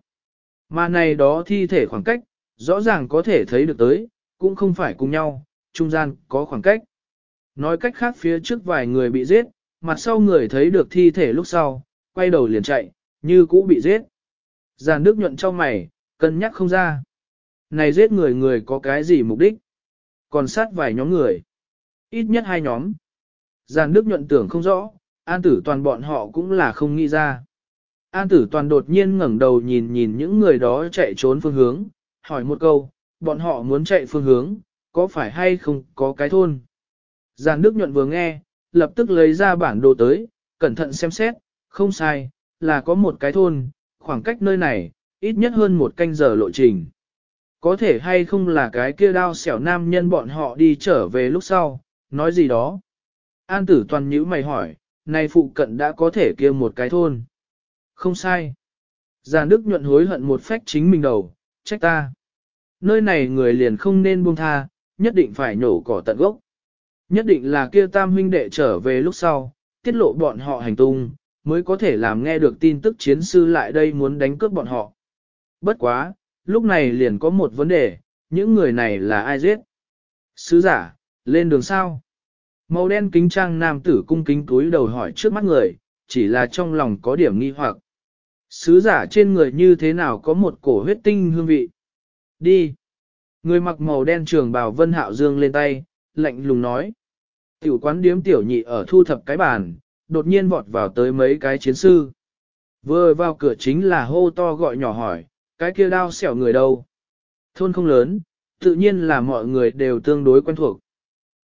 Mà này đó thi thể khoảng cách, rõ ràng có thể thấy được tới, cũng không phải cùng nhau, trung gian có khoảng cách. Nói cách khác phía trước vài người bị giết, mặt sau người thấy được thi thể lúc sau, quay đầu liền chạy, như cũ bị giết. Giàn Đức nhuận trong mày, cân nhắc không ra. Này giết người người có cái gì mục đích? Còn sát vài nhóm người. Ít nhất hai nhóm. Giàn Đức nhuận tưởng không rõ, an tử toàn bọn họ cũng là không nghĩ ra. An tử toàn đột nhiên ngẩng đầu nhìn nhìn những người đó chạy trốn phương hướng, hỏi một câu, bọn họ muốn chạy phương hướng, có phải hay không có cái thôn? Giàn Đức nhuận vừa nghe, lập tức lấy ra bản đồ tới, cẩn thận xem xét, không sai, là có một cái thôn, khoảng cách nơi này, ít nhất hơn một canh giờ lộ trình. Có thể hay không là cái kia đao xẻo nam nhân bọn họ đi trở về lúc sau, nói gì đó. An tử toàn nhữ mày hỏi, này phụ cận đã có thể kia một cái thôn. Không sai. Giàn Đức nhuận hối hận một phách chính mình đầu, trách ta. Nơi này người liền không nên buông tha, nhất định phải nhổ cỏ tận gốc. Nhất định là kia tam huynh đệ trở về lúc sau, tiết lộ bọn họ hành tung, mới có thể làm nghe được tin tức chiến sư lại đây muốn đánh cướp bọn họ. Bất quá, lúc này liền có một vấn đề, những người này là ai giết? Sứ giả, lên đường sao? Màu đen kính trang nam tử cung kính túi đầu hỏi trước mắt người, chỉ là trong lòng có điểm nghi hoặc. Sứ giả trên người như thế nào có một cổ huyết tinh hương vị? Đi! Người mặc màu đen trường bào Vân Hạo Dương lên tay, lạnh lùng nói. Tiểu quán điếm tiểu nhị ở thu thập cái bàn, đột nhiên vọt vào tới mấy cái chiến sư. Vừa vào cửa chính là hô to gọi nhỏ hỏi, cái kia đao xẻo người đâu? Thôn không lớn, tự nhiên là mọi người đều tương đối quen thuộc.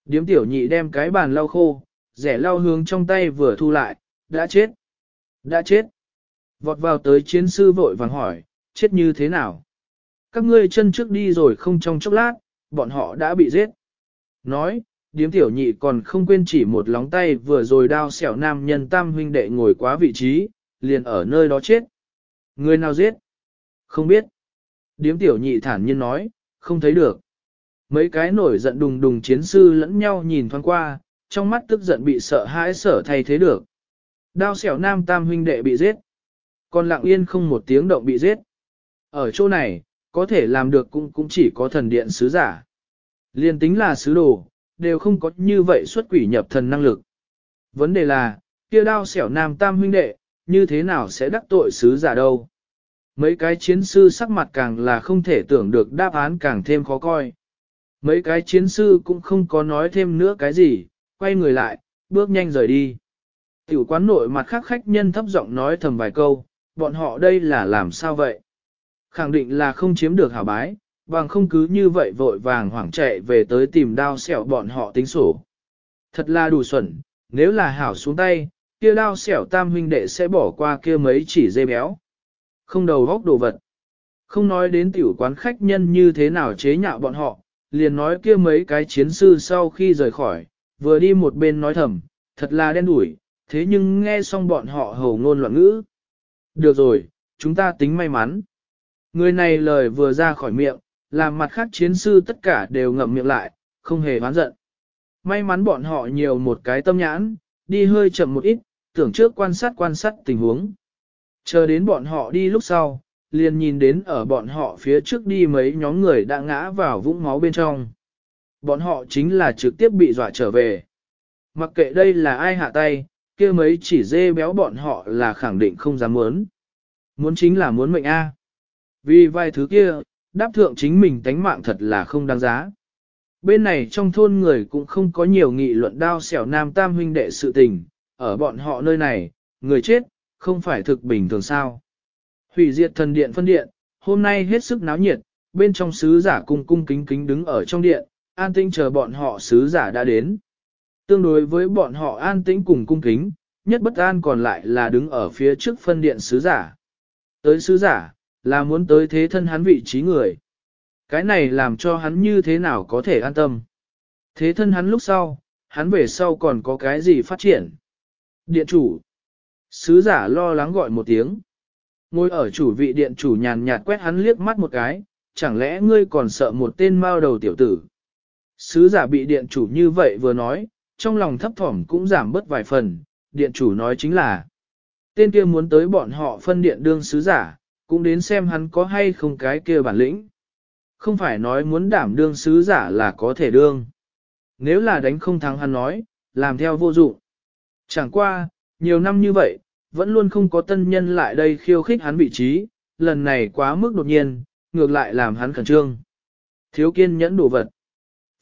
Điếm tiểu nhị đem cái bàn lau khô, rẻ lau hướng trong tay vừa thu lại, đã chết. Đã chết. Vọt vào tới chiến sư vội vàng hỏi, chết như thế nào? Các ngươi chân trước đi rồi không trong chốc lát, bọn họ đã bị giết. Nói, điếm tiểu nhị còn không quên chỉ một lóng tay vừa rồi đao xẻo nam nhân tam huynh đệ ngồi quá vị trí, liền ở nơi đó chết. Người nào giết? Không biết. Điếm tiểu nhị thản nhiên nói, không thấy được. Mấy cái nổi giận đùng đùng chiến sư lẫn nhau nhìn thoáng qua, trong mắt tức giận bị sợ hãi sở thay thế được. Đao xẻo nam tam huynh đệ bị giết. Còn lặng yên không một tiếng động bị giết. Ở chỗ này, có thể làm được cũng cũng chỉ có thần điện sứ giả. Liên tính là sứ đồ, đều không có như vậy xuất quỷ nhập thần năng lực. Vấn đề là, kia đao xẻo nam tam huynh đệ, như thế nào sẽ đắc tội sứ giả đâu? Mấy cái chiến sư sắc mặt càng là không thể tưởng được đáp án càng thêm khó coi. Mấy cái chiến sư cũng không có nói thêm nữa cái gì, quay người lại, bước nhanh rời đi. Tiểu quán nội mặt khác khách nhân thấp giọng nói thầm vài câu, bọn họ đây là làm sao vậy? Khẳng định là không chiếm được hảo bái, bằng không cứ như vậy vội vàng hoảng chạy về tới tìm đao xẻo bọn họ tính sổ. Thật là đủ xuẩn, nếu là hảo xuống tay, kia đao xẻo tam huynh đệ sẽ bỏ qua kia mấy chỉ dê béo. Không đầu góc đồ vật. Không nói đến tiểu quán khách nhân như thế nào chế nhạo bọn họ, liền nói kia mấy cái chiến sư sau khi rời khỏi, vừa đi một bên nói thầm, thật là đen đủi, thế nhưng nghe xong bọn họ hầu ngôn loạn ngữ. Được rồi, chúng ta tính may mắn. Người này lời vừa ra khỏi miệng, làm mặt khác chiến sư tất cả đều ngậm miệng lại, không hề hoán giận. May mắn bọn họ nhiều một cái tâm nhãn, đi hơi chậm một ít, tưởng trước quan sát quan sát tình huống. Chờ đến bọn họ đi lúc sau, liền nhìn đến ở bọn họ phía trước đi mấy nhóm người đã ngã vào vũng máu bên trong. Bọn họ chính là trực tiếp bị dọa trở về. Mặc kệ đây là ai hạ tay, kia mấy chỉ dê béo bọn họ là khẳng định không dám muốn. Muốn chính là muốn mệnh A. Vì vài thứ kia, đáp thượng chính mình tánh mạng thật là không đáng giá. Bên này trong thôn người cũng không có nhiều nghị luận đao xẻo nam tam huynh đệ sự tình, ở bọn họ nơi này, người chết, không phải thực bình thường sao. Hủy diệt thần điện phân điện, hôm nay hết sức náo nhiệt, bên trong sứ giả cung cung kính kính đứng ở trong điện, an tinh chờ bọn họ sứ giả đã đến. Tương đối với bọn họ an tĩnh cùng cung kính, nhất bất an còn lại là đứng ở phía trước phân điện sứ giả. Tới sứ giả, là muốn tới thế thân hắn vị trí người. Cái này làm cho hắn như thế nào có thể an tâm. Thế thân hắn lúc sau, hắn về sau còn có cái gì phát triển. Điện chủ. Sứ giả lo lắng gọi một tiếng. Ngồi ở chủ vị điện chủ nhàn nhạt quét hắn liếc mắt một cái, chẳng lẽ ngươi còn sợ một tên mao đầu tiểu tử. Sứ giả bị điện chủ như vậy vừa nói, trong lòng thấp thỏm cũng giảm bớt vài phần, điện chủ nói chính là tên kia muốn tới bọn họ phân điện đương sứ giả, cũng đến xem hắn có hay không cái kia bản lĩnh. Không phải nói muốn đảm đương sứ giả là có thể đương. Nếu là đánh không thắng hắn nói, làm theo vô dụng. Chẳng qua, nhiều năm như vậy, vẫn luôn không có tân nhân lại đây khiêu khích hắn vị trí, lần này quá mức đột nhiên, ngược lại làm hắn khẩn trương. Thiếu kiên nhẫn đồ vật.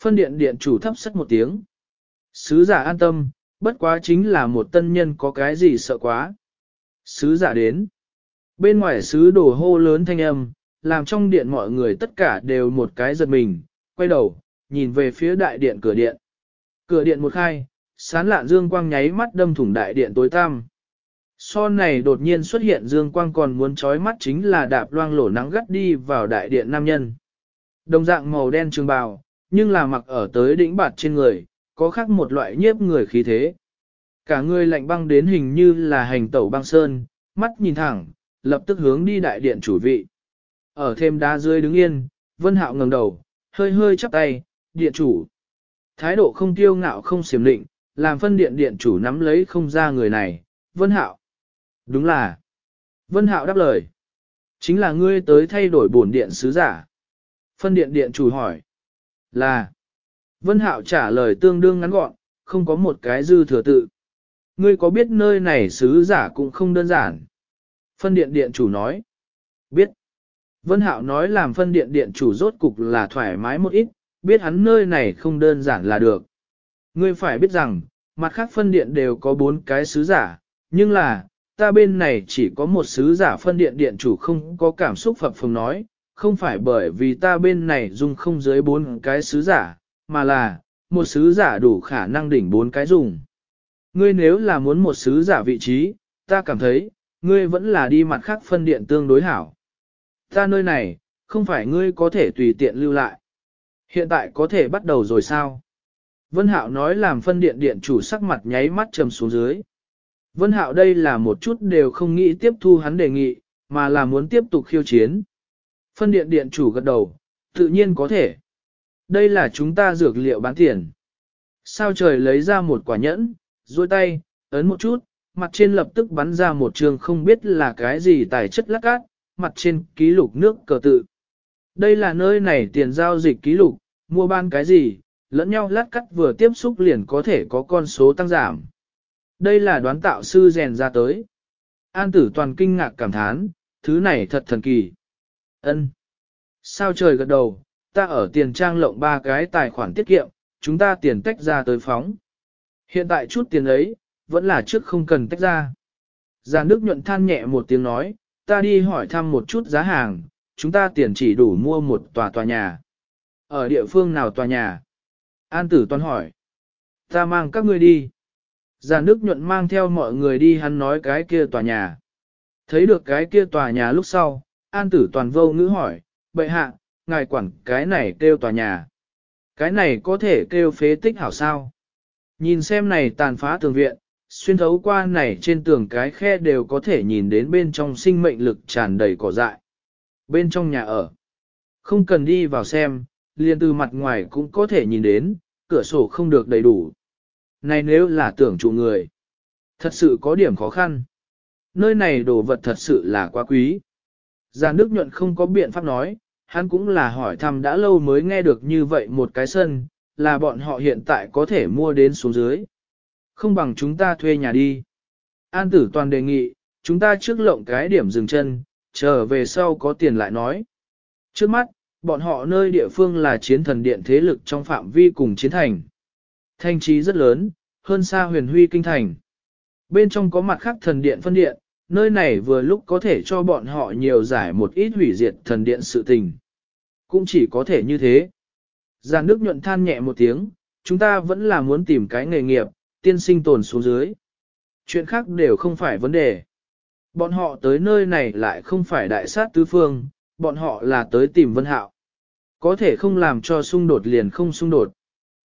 Phân điện điện chủ thấp sắc một tiếng. Sứ giả an tâm, bất quá chính là một tân nhân có cái gì sợ quá. Sứ giả đến. Bên ngoài sứ đổ hô lớn thanh âm, làm trong điện mọi người tất cả đều một cái giật mình, quay đầu, nhìn về phía đại điện cửa điện. Cửa điện một khai, sán lạn dương quang nháy mắt đâm thủng đại điện tối tăm. So này đột nhiên xuất hiện dương quang còn muốn trói mắt chính là đạp loang lổ nắng gắt đi vào đại điện nam nhân. Đồng dạng màu đen trường bào, nhưng là mặc ở tới đỉnh bạt trên người, có khác một loại nhiếp người khí thế. Cả người lạnh băng đến hình như là hành tẩu băng sơn, mắt nhìn thẳng, lập tức hướng đi đại điện chủ vị. Ở thêm đá dưới đứng yên, Vân Hạo ngẩng đầu, hơi hơi chắp tay, điện chủ. Thái độ không tiêu ngạo không xiểm định, làm phân điện điện chủ nắm lấy không ra người này, Vân Hạo. Đúng là. Vân Hạo đáp lời. Chính là ngươi tới thay đổi bổn điện sứ giả. Phân điện điện chủ hỏi. Là. Vân Hạo trả lời tương đương ngắn gọn, không có một cái dư thừa tự. Ngươi có biết nơi này sứ giả cũng không đơn giản. Phân điện điện chủ nói. Biết. Vân Hạo nói làm phân điện điện chủ rốt cục là thoải mái một ít, biết hắn nơi này không đơn giản là được. Ngươi phải biết rằng, mặt khác phân điện đều có bốn cái sứ giả, nhưng là, ta bên này chỉ có một sứ giả phân điện điện chủ không có cảm xúc phập phồng nói, không phải bởi vì ta bên này dùng không dưới bốn cái sứ giả, mà là, một sứ giả đủ khả năng đỉnh bốn cái dùng. Ngươi nếu là muốn một sứ giả vị trí, ta cảm thấy, ngươi vẫn là đi mặt khác phân điện tương đối hảo. Ta nơi này, không phải ngươi có thể tùy tiện lưu lại. Hiện tại có thể bắt đầu rồi sao? Vân Hạo nói làm phân điện điện chủ sắc mặt nháy mắt trầm xuống dưới. Vân Hạo đây là một chút đều không nghĩ tiếp thu hắn đề nghị, mà là muốn tiếp tục khiêu chiến. Phân điện điện chủ gật đầu, tự nhiên có thể. Đây là chúng ta dược liệu bán tiền. Sao trời lấy ra một quả nhẫn, duỗi tay, ấn một chút, mặt trên lập tức bắn ra một trường không biết là cái gì tài chất lắc cát, mặt trên ký lục nước cờ tự. Đây là nơi này tiền giao dịch ký lục, mua ban cái gì, lẫn nhau lát cắt vừa tiếp xúc liền có thể có con số tăng giảm. Đây là đoán tạo sư rèn ra tới. An tử toàn kinh ngạc cảm thán, thứ này thật thần kỳ. ân Sao trời gật đầu, ta ở tiền trang lộng ba cái tài khoản tiết kiệm, chúng ta tiền tách ra tới phóng. Hiện tại chút tiền ấy, vẫn là trước không cần tách ra. Già nước nhuận than nhẹ một tiếng nói, ta đi hỏi thăm một chút giá hàng, chúng ta tiền chỉ đủ mua một tòa tòa nhà. Ở địa phương nào tòa nhà? An tử toàn hỏi. Ta mang các ngươi đi. Già nước nhuận mang theo mọi người đi hắn nói cái kia tòa nhà. Thấy được cái kia tòa nhà lúc sau, An tử toàn vô ngữ hỏi, bệ hạ, ngài quản cái này kêu tòa nhà. Cái này có thể kêu phế tích hảo sao. Nhìn xem này tàn phá tường viện, xuyên thấu qua này trên tường cái khe đều có thể nhìn đến bên trong sinh mệnh lực tràn đầy cỏ dại. Bên trong nhà ở, không cần đi vào xem, liền từ mặt ngoài cũng có thể nhìn đến, cửa sổ không được đầy đủ. Này nếu là tưởng chủ người, Thật sự có điểm khó khăn. Nơi này đồ vật thật sự là quá quý. Giàn Đức Nhuận không có biện pháp nói, hắn cũng là hỏi thăm đã lâu mới nghe được như vậy một cái sân, là bọn họ hiện tại có thể mua đến xuống dưới. Không bằng chúng ta thuê nhà đi. An tử toàn đề nghị, chúng ta trước lộng cái điểm dừng chân, trở về sau có tiền lại nói. Trước mắt, bọn họ nơi địa phương là chiến thần điện thế lực trong phạm vi cùng chiến thành. Thanh trí rất lớn, hơn xa huyền huy kinh thành. Bên trong có mặt khác thần điện phân điện, nơi này vừa lúc có thể cho bọn họ nhiều giải một ít hủy diệt thần điện sự tình. Cũng chỉ có thể như thế. Giàn nước nhuận than nhẹ một tiếng, chúng ta vẫn là muốn tìm cái nghề nghiệp, tiên sinh tồn xuống dưới. Chuyện khác đều không phải vấn đề. Bọn họ tới nơi này lại không phải đại sát tứ phương, bọn họ là tới tìm Vân Hạo. Có thể không làm cho xung đột liền không xung đột.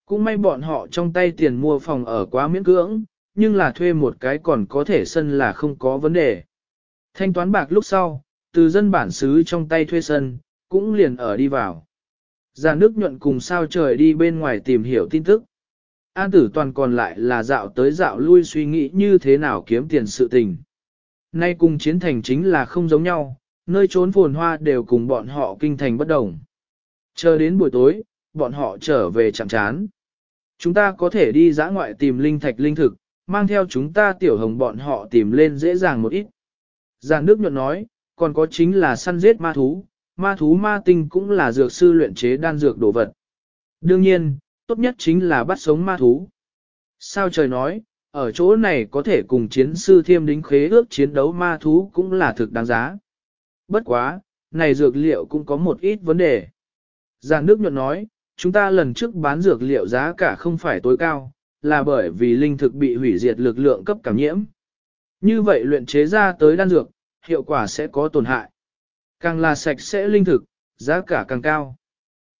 Cũng may bọn họ trong tay tiền mua phòng ở quá miễn cưỡng, nhưng là thuê một cái còn có thể sân là không có vấn đề. Thanh toán bạc lúc sau, từ dân bản xứ trong tay thuê sân, cũng liền ở đi vào. Già nước nhuận cùng sao trời đi bên ngoài tìm hiểu tin tức. An tử toàn còn lại là dạo tới dạo lui suy nghĩ như thế nào kiếm tiền sự tình. Nay cùng chiến thành chính là không giống nhau, nơi trốn phồn hoa đều cùng bọn họ kinh thành bất đồng. Chờ đến buổi tối, bọn họ trở về chạm chán. Chúng ta có thể đi dã ngoại tìm linh thạch linh thực, mang theo chúng ta tiểu hồng bọn họ tìm lên dễ dàng một ít. Giàn nước nhuận nói, còn có chính là săn giết ma thú, ma thú ma tinh cũng là dược sư luyện chế đan dược đồ vật. Đương nhiên, tốt nhất chính là bắt sống ma thú. Sao trời nói, ở chỗ này có thể cùng chiến sư thiêm đính khế ước chiến đấu ma thú cũng là thực đáng giá. Bất quá, này dược liệu cũng có một ít vấn đề. Giàn nước nhuận nói, chúng ta lần trước bán dược liệu giá cả không phải tối cao, là bởi vì linh thực bị hủy diệt lực lượng cấp cảm nhiễm. Như vậy luyện chế ra tới đan dược, hiệu quả sẽ có tổn hại. Càng là sạch sẽ linh thực, giá cả càng cao.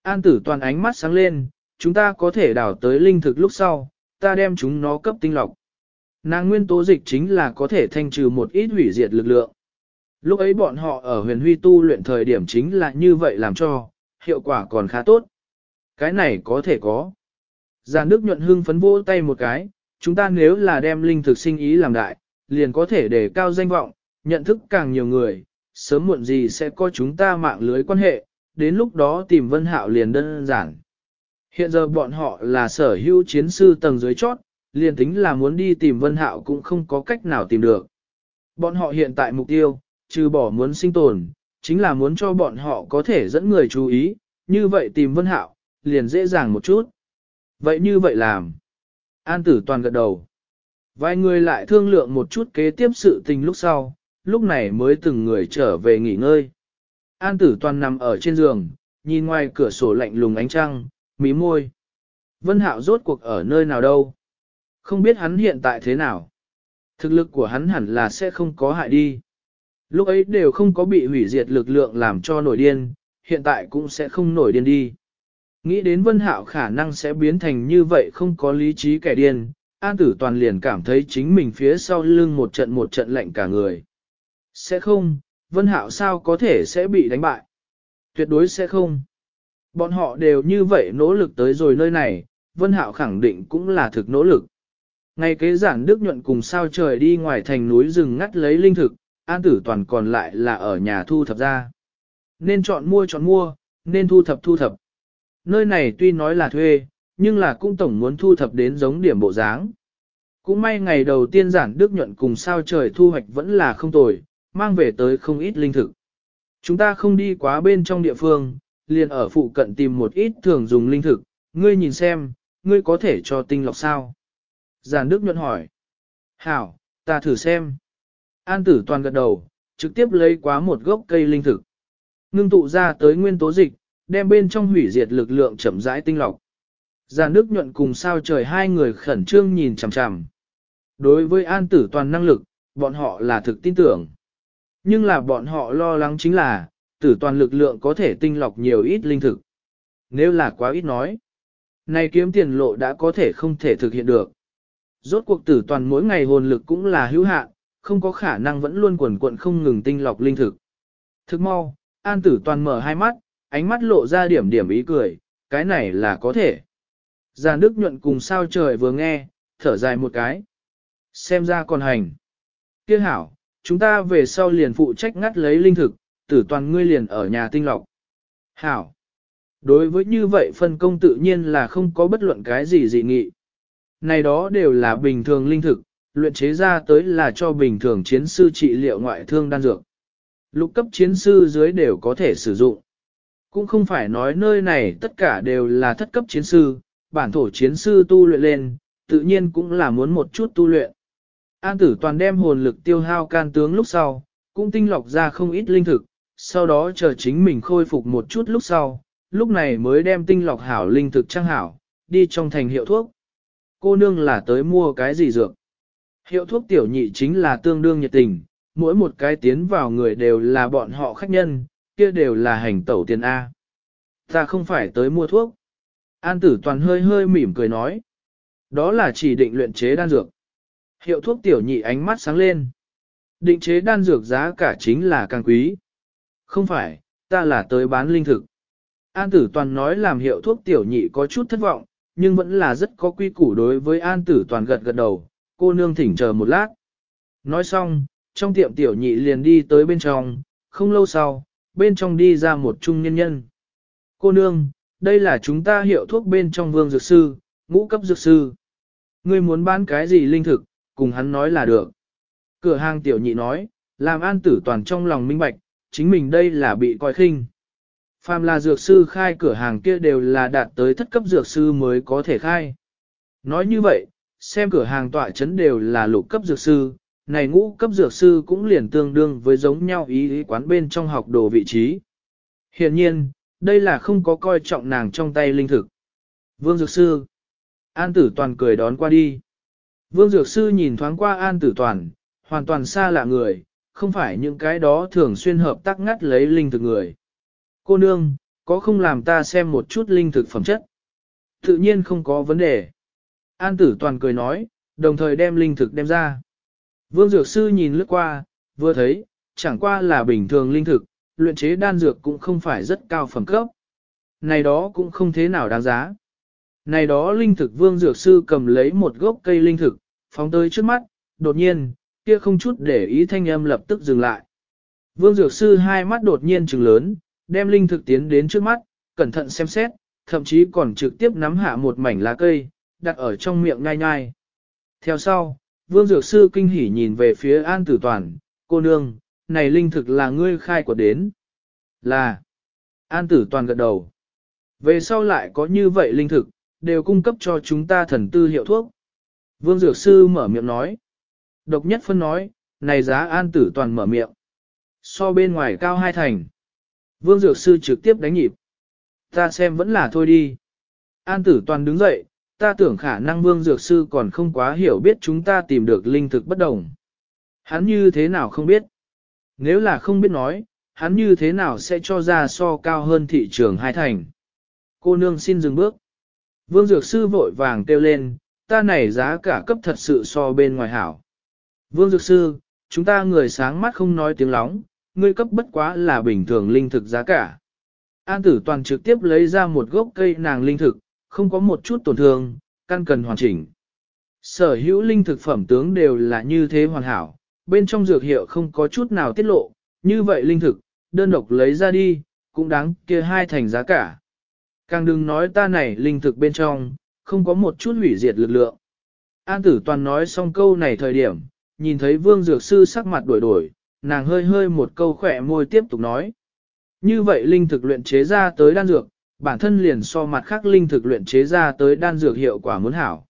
An tử toàn ánh mắt sáng lên, chúng ta có thể đào tới linh thực lúc sau, ta đem chúng nó cấp tinh lọc. Nàng nguyên tố dịch chính là có thể thanh trừ một ít hủy diệt lực lượng. Lúc ấy bọn họ ở huyền huy tu luyện thời điểm chính là như vậy làm cho, hiệu quả còn khá tốt. Cái này có thể có. Giàn Đức nhuận hưng phấn vỗ tay một cái, chúng ta nếu là đem linh thực sinh ý làm đại, liền có thể để cao danh vọng, nhận thức càng nhiều người, sớm muộn gì sẽ có chúng ta mạng lưới quan hệ, đến lúc đó tìm Vân Hạo liền đơn giản. Hiện giờ bọn họ là sở hữu chiến sư tầng dưới chót, liền tính là muốn đi tìm Vân Hạo cũng không có cách nào tìm được. Bọn họ hiện tại mục tiêu, trừ bỏ muốn sinh tồn, chính là muốn cho bọn họ có thể dẫn người chú ý, như vậy tìm Vân Hạo, liền dễ dàng một chút. Vậy như vậy làm. An tử toàn gật đầu. Vài người lại thương lượng một chút kế tiếp sự tình lúc sau, lúc này mới từng người trở về nghỉ ngơi. An tử toàn nằm ở trên giường, nhìn ngoài cửa sổ lạnh lùng ánh trăng, mí môi. Vân Hạo rốt cuộc ở nơi nào đâu? Không biết hắn hiện tại thế nào? Thực lực của hắn hẳn là sẽ không có hại đi. Lúc ấy đều không có bị hủy diệt lực lượng làm cho nổi điên, hiện tại cũng sẽ không nổi điên đi. Nghĩ đến Vân Hạo khả năng sẽ biến thành như vậy không có lý trí kẻ điên, An Tử Toàn liền cảm thấy chính mình phía sau lưng một trận một trận lạnh cả người. Sẽ không, Vân Hạo sao có thể sẽ bị đánh bại? Tuyệt đối sẽ không. Bọn họ đều như vậy nỗ lực tới rồi nơi này, Vân Hạo khẳng định cũng là thực nỗ lực. Ngày kế giản Đức nhuận cùng sao trời đi ngoài thành núi rừng ngắt lấy linh thực, An Tử Toàn còn lại là ở nhà thu thập ra. Nên chọn mua chọn mua, nên thu thập thu thập. Nơi này tuy nói là thuê, nhưng là cũng tổng muốn thu thập đến giống điểm bộ dáng. Cũng may ngày đầu tiên giản Đức nhuận cùng sao trời thu hoạch vẫn là không tồi, mang về tới không ít linh thực. Chúng ta không đi quá bên trong địa phương, liền ở phụ cận tìm một ít thường dùng linh thực, ngươi nhìn xem, ngươi có thể cho tinh lọc sao? Giàn Đức nhuận hỏi. Hảo, ta thử xem. An tử toàn gật đầu, trực tiếp lấy quá một gốc cây linh thực. Ngưng tụ ra tới nguyên tố dịch, đem bên trong hủy diệt lực lượng chậm rãi tinh lọc. Giàn Đức nhuận cùng sao trời hai người khẩn trương nhìn chằm chằm. Đối với an tử toàn năng lực, bọn họ là thực tin tưởng. Nhưng là bọn họ lo lắng chính là, tử toàn lực lượng có thể tinh lọc nhiều ít linh thực. Nếu là quá ít nói, này kiếm tiền lộ đã có thể không thể thực hiện được. Rốt cuộc tử toàn mỗi ngày hồn lực cũng là hữu hạn, không có khả năng vẫn luôn quần quận không ngừng tinh lọc linh thực. Thức mau, an tử toàn mở hai mắt, ánh mắt lộ ra điểm điểm ý cười, cái này là có thể. Giàn Đức nhuận cùng sao trời vừa nghe, thở dài một cái. xem ra còn hành. Kia hảo, chúng ta về sau liền phụ trách ngắt lấy linh thực, tử toàn ngươi liền ở nhà tinh lọc. Hảo. Đối với như vậy phân công tự nhiên là không có bất luận cái gì dị nghị. Này đó đều là bình thường linh thực, luyện chế ra tới là cho bình thường chiến sư trị liệu ngoại thương đan dược. Lục cấp chiến sư dưới đều có thể sử dụng. Cũng không phải nói nơi này tất cả đều là thất cấp chiến sư, bản thổ chiến sư tu luyện lên, tự nhiên cũng là muốn một chút tu luyện. An tử toàn đem hồn lực tiêu hao can tướng lúc sau, cũng tinh lọc ra không ít linh thực, sau đó chờ chính mình khôi phục một chút lúc sau, lúc này mới đem tinh lọc hảo linh thực trang hảo, đi trong thành hiệu thuốc. Cô nương là tới mua cái gì dược? Hiệu thuốc tiểu nhị chính là tương đương nhiệt tình, mỗi một cái tiến vào người đều là bọn họ khách nhân, kia đều là hành tẩu tiền A. Ta không phải tới mua thuốc. An tử toàn hơi hơi mỉm cười nói. Đó là chỉ định luyện chế đan dược. Hiệu thuốc tiểu nhị ánh mắt sáng lên. Định chế đan dược giá cả chính là càng quý. Không phải, ta là tới bán linh thực. An tử toàn nói làm hiệu thuốc tiểu nhị có chút thất vọng, nhưng vẫn là rất có quy củ đối với an tử toàn gật gật đầu, cô nương thỉnh chờ một lát. Nói xong, trong tiệm tiểu nhị liền đi tới bên trong, không lâu sau, bên trong đi ra một trung nhân nhân. Cô nương, đây là chúng ta hiệu thuốc bên trong vương dược sư, ngũ cấp dược sư. Ngươi muốn bán cái gì linh thực, cùng hắn nói là được. Cửa hàng tiểu nhị nói, làm an tử toàn trong lòng minh bạch, chính mình đây là bị coi khinh. Phàm là dược sư khai cửa hàng kia đều là đạt tới thất cấp dược sư mới có thể khai. Nói như vậy, xem cửa hàng tọa chấn đều là lục cấp dược sư, này ngũ cấp dược sư cũng liền tương đương với giống nhau ý, ý quán bên trong học đồ vị trí. Hiện nhiên, đây là không có coi trọng nàng trong tay linh thực. Vương dược sư. An tử toàn cười đón qua đi. Vương dược sư nhìn thoáng qua an tử toàn, hoàn toàn xa lạ người, không phải những cái đó thường xuyên hợp tác ngắt lấy linh thực người. Cô nương, có không làm ta xem một chút linh thực phẩm chất? Tự nhiên không có vấn đề. An tử toàn cười nói, đồng thời đem linh thực đem ra. Vương Dược Sư nhìn lướt qua, vừa thấy, chẳng qua là bình thường linh thực, luyện chế đan dược cũng không phải rất cao phẩm cấp. Này đó cũng không thế nào đáng giá. Này đó linh thực Vương Dược Sư cầm lấy một gốc cây linh thực, phóng tới trước mắt, đột nhiên, kia không chút để ý thanh âm lập tức dừng lại. Vương Dược Sư hai mắt đột nhiên trừng lớn, đem linh thực tiến đến trước mắt, cẩn thận xem xét, thậm chí còn trực tiếp nắm hạ một mảnh lá cây, đặt ở trong miệng ngai ngai. Theo sau, Vương Dược Sư kinh hỉ nhìn về phía An Tử Toàn, cô nương, này linh thực là ngươi khai của đến. Là, An Tử Toàn gật đầu. Về sau lại có như vậy linh thực, đều cung cấp cho chúng ta thần tư hiệu thuốc. Vương Dược Sư mở miệng nói. Độc nhất phân nói, này giá An Tử Toàn mở miệng. So bên ngoài cao hai thành. Vương Dược Sư trực tiếp đánh nhịp. Ta xem vẫn là thôi đi. An Tử Toàn đứng dậy, ta tưởng khả năng Vương Dược Sư còn không quá hiểu biết chúng ta tìm được linh thực bất đồng. Hắn như thế nào không biết? Nếu là không biết nói, hắn như thế nào sẽ cho ra so cao hơn thị trường hai thành? Cô nương xin dừng bước. Vương Dược Sư vội vàng kêu lên, ta này giá cả cấp thật sự so bên ngoài hảo. Vương Dược Sư, chúng ta người sáng mắt không nói tiếng lóng, ngươi cấp bất quá là bình thường linh thực giá cả. An tử toàn trực tiếp lấy ra một gốc cây nàng linh thực, không có một chút tổn thương, căn cần hoàn chỉnh. Sở hữu linh thực phẩm tướng đều là như thế hoàn hảo, bên trong dược hiệu không có chút nào tiết lộ, như vậy linh thực, đơn độc lấy ra đi, cũng đáng kia hai thành giá cả. Càng đừng nói ta này linh thực bên trong, không có một chút hủy diệt lực lượng. An tử toàn nói xong câu này thời điểm, nhìn thấy vương dược sư sắc mặt đổi đổi, nàng hơi hơi một câu khỏe môi tiếp tục nói. Như vậy linh thực luyện chế ra tới đan dược, bản thân liền so mặt khác linh thực luyện chế ra tới đan dược hiệu quả muốn hảo.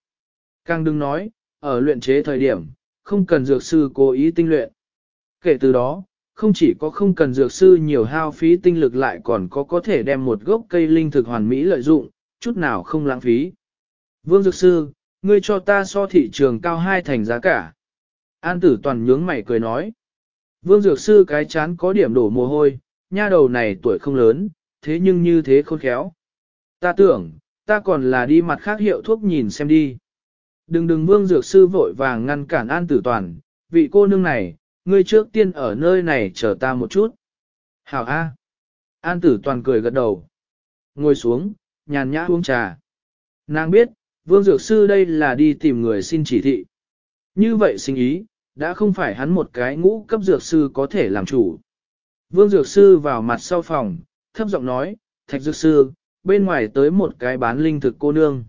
Càng đừng nói, ở luyện chế thời điểm, không cần dược sư cố ý tinh luyện. Kể từ đó, không chỉ có không cần dược sư nhiều hao phí tinh lực lại còn có có thể đem một gốc cây linh thực hoàn mỹ lợi dụng, chút nào không lãng phí. Vương dược sư, ngươi cho ta so thị trường cao hai thành giá cả. An tử toàn nhướng mày cười nói. Vương dược sư cái chán có điểm đổ mồ hôi, nha đầu này tuổi không lớn, thế nhưng như thế khôn khéo. Ta tưởng, ta còn là đi mặt khác hiệu thuốc nhìn xem đi. Đừng đừng vương dược sư vội vàng ngăn cản an tử toàn, vị cô nương này, ngươi trước tiên ở nơi này chờ ta một chút. Hảo A. An tử toàn cười gật đầu. Ngồi xuống, nhàn nhã uống trà. Nàng biết, vương dược sư đây là đi tìm người xin chỉ thị. Như vậy sinh ý, đã không phải hắn một cái ngũ cấp dược sư có thể làm chủ. Vương dược sư vào mặt sau phòng, thấp giọng nói, thạch dược sư, bên ngoài tới một cái bán linh thực cô nương.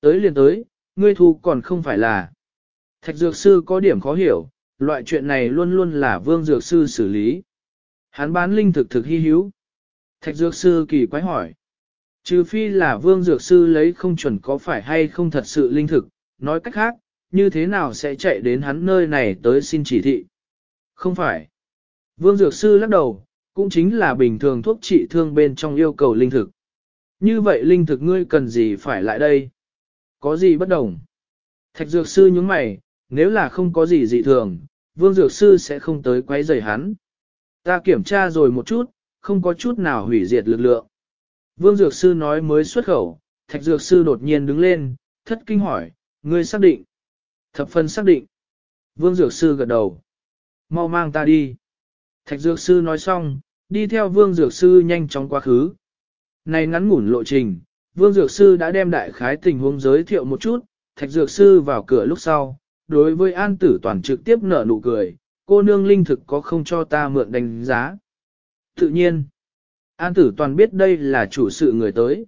Tới liền tới, ngươi thu còn không phải là. Thạch dược sư có điểm khó hiểu, loại chuyện này luôn luôn là vương dược sư xử lý. Hắn bán linh thực thực hy hữu. Thạch dược sư kỳ quái hỏi. Trừ phi là vương dược sư lấy không chuẩn có phải hay không thật sự linh thực, nói cách khác, như thế nào sẽ chạy đến hắn nơi này tới xin chỉ thị. Không phải. Vương dược sư lắc đầu, cũng chính là bình thường thuốc trị thương bên trong yêu cầu linh thực. Như vậy linh thực ngươi cần gì phải lại đây? Có gì bất đồng? Thạch dược sư nhúng mày, nếu là không có gì dị thường, vương dược sư sẽ không tới quấy rầy hắn. Ta kiểm tra rồi một chút, không có chút nào hủy diệt lực lượng. Vương dược sư nói mới xuất khẩu, thạch dược sư đột nhiên đứng lên, thất kinh hỏi, ngươi xác định. Thập phân xác định. Vương dược sư gật đầu. Mau mang ta đi. Thạch dược sư nói xong, đi theo vương dược sư nhanh chóng quá khứ. Này ngắn ngủn lộ trình, vương dược sư đã đem đại khái tình huống giới thiệu một chút, thạch dược sư vào cửa lúc sau, đối với an tử toàn trực tiếp nở nụ cười, cô nương linh thực có không cho ta mượn đánh giá. Tự nhiên, an tử toàn biết đây là chủ sự người tới.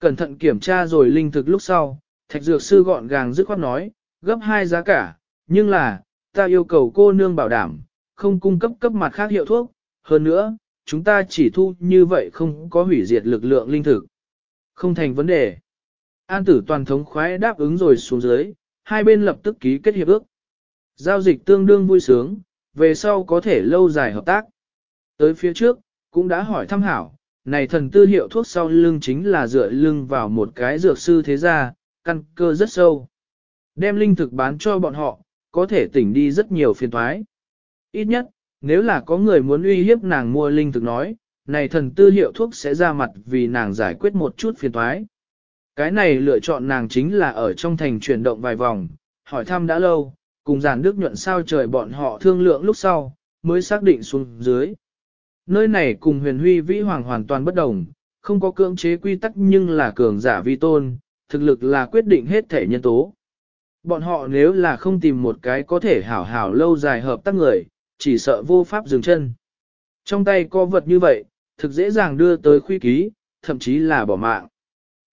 Cẩn thận kiểm tra rồi linh thực lúc sau, thạch dược sư gọn gàng dứt khoát nói, gấp hai giá cả, nhưng là, ta yêu cầu cô nương bảo đảm, không cung cấp cấp mặt khác hiệu thuốc, hơn nữa, chúng ta chỉ thu như vậy không có hủy diệt lực lượng linh thực. Không thành vấn đề. An tử toàn thống khoái đáp ứng rồi xuống dưới, hai bên lập tức ký kết hiệp ước. Giao dịch tương đương vui sướng, về sau có thể lâu dài hợp tác. Tới phía trước, cũng đã hỏi thăm hảo, này thần tư hiệu thuốc sau lưng chính là dựa lưng vào một cái dược sư thế gia, căn cơ rất sâu. Đem linh thực bán cho bọn họ, có thể tỉnh đi rất nhiều phiền toái. Ít nhất, nếu là có người muốn uy hiếp nàng mua linh thực nói, này thần tư hiệu thuốc sẽ ra mặt vì nàng giải quyết một chút phiền toái. Cái này lựa chọn nàng chính là ở trong thành chuyển động vài vòng, hỏi thăm đã lâu, cùng giàn đức nhuận sao trời bọn họ thương lượng lúc sau, mới xác định xuống dưới. Nơi này cùng huyền huy vĩ hoàng hoàn toàn bất đồng, không có cưỡng chế quy tắc nhưng là cường giả vi tôn, thực lực là quyết định hết thể nhân tố. Bọn họ nếu là không tìm một cái có thể hảo hảo lâu dài hợp tác người, chỉ sợ vô pháp dừng chân. Trong tay có vật như vậy, thực dễ dàng đưa tới khuy ký, thậm chí là bỏ mạng.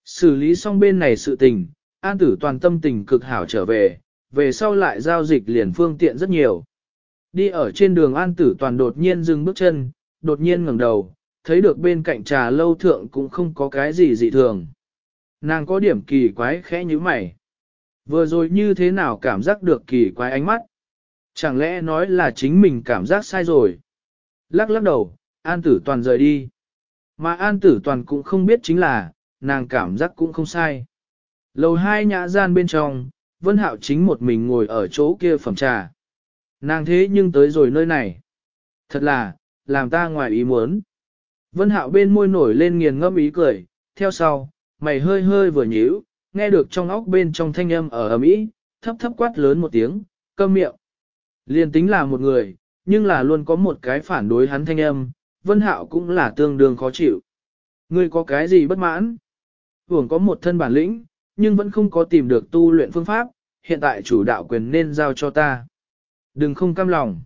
Xử lý xong bên này sự tình, an tử toàn tâm tình cực hảo trở về, về sau lại giao dịch liền phương tiện rất nhiều. Đi ở trên đường an tử toàn đột nhiên dừng bước chân, đột nhiên ngẩng đầu, thấy được bên cạnh trà lâu thượng cũng không có cái gì dị thường. Nàng có điểm kỳ quái khẽ như mày. Vừa rồi như thế nào cảm giác được kỳ quái ánh mắt? Chẳng lẽ nói là chính mình cảm giác sai rồi? Lắc lắc đầu, An Tử Toàn rời đi. Mà An Tử Toàn cũng không biết chính là, nàng cảm giác cũng không sai. Lầu hai nhã gian bên trong, Vân Hạo chính một mình ngồi ở chỗ kia phẩm trà. Nàng thế nhưng tới rồi nơi này. Thật là, làm ta ngoài ý muốn. Vân Hạo bên môi nổi lên nghiền ngẫm ý cười, theo sau, mày hơi hơi vừa nhíu, nghe được trong óc bên trong thanh âm ở ầm ĩ, thấp thấp quát lớn một tiếng, câm miệng. Liên tính là một người, nhưng là luôn có một cái phản đối hắn thanh âm, Vân Hạo cũng là tương đương khó chịu. Ngươi có cái gì bất mãn? Hưởng có một thân bản lĩnh, nhưng vẫn không có tìm được tu luyện phương pháp, hiện tại chủ đạo quyền nên giao cho ta. Đừng không cam lòng.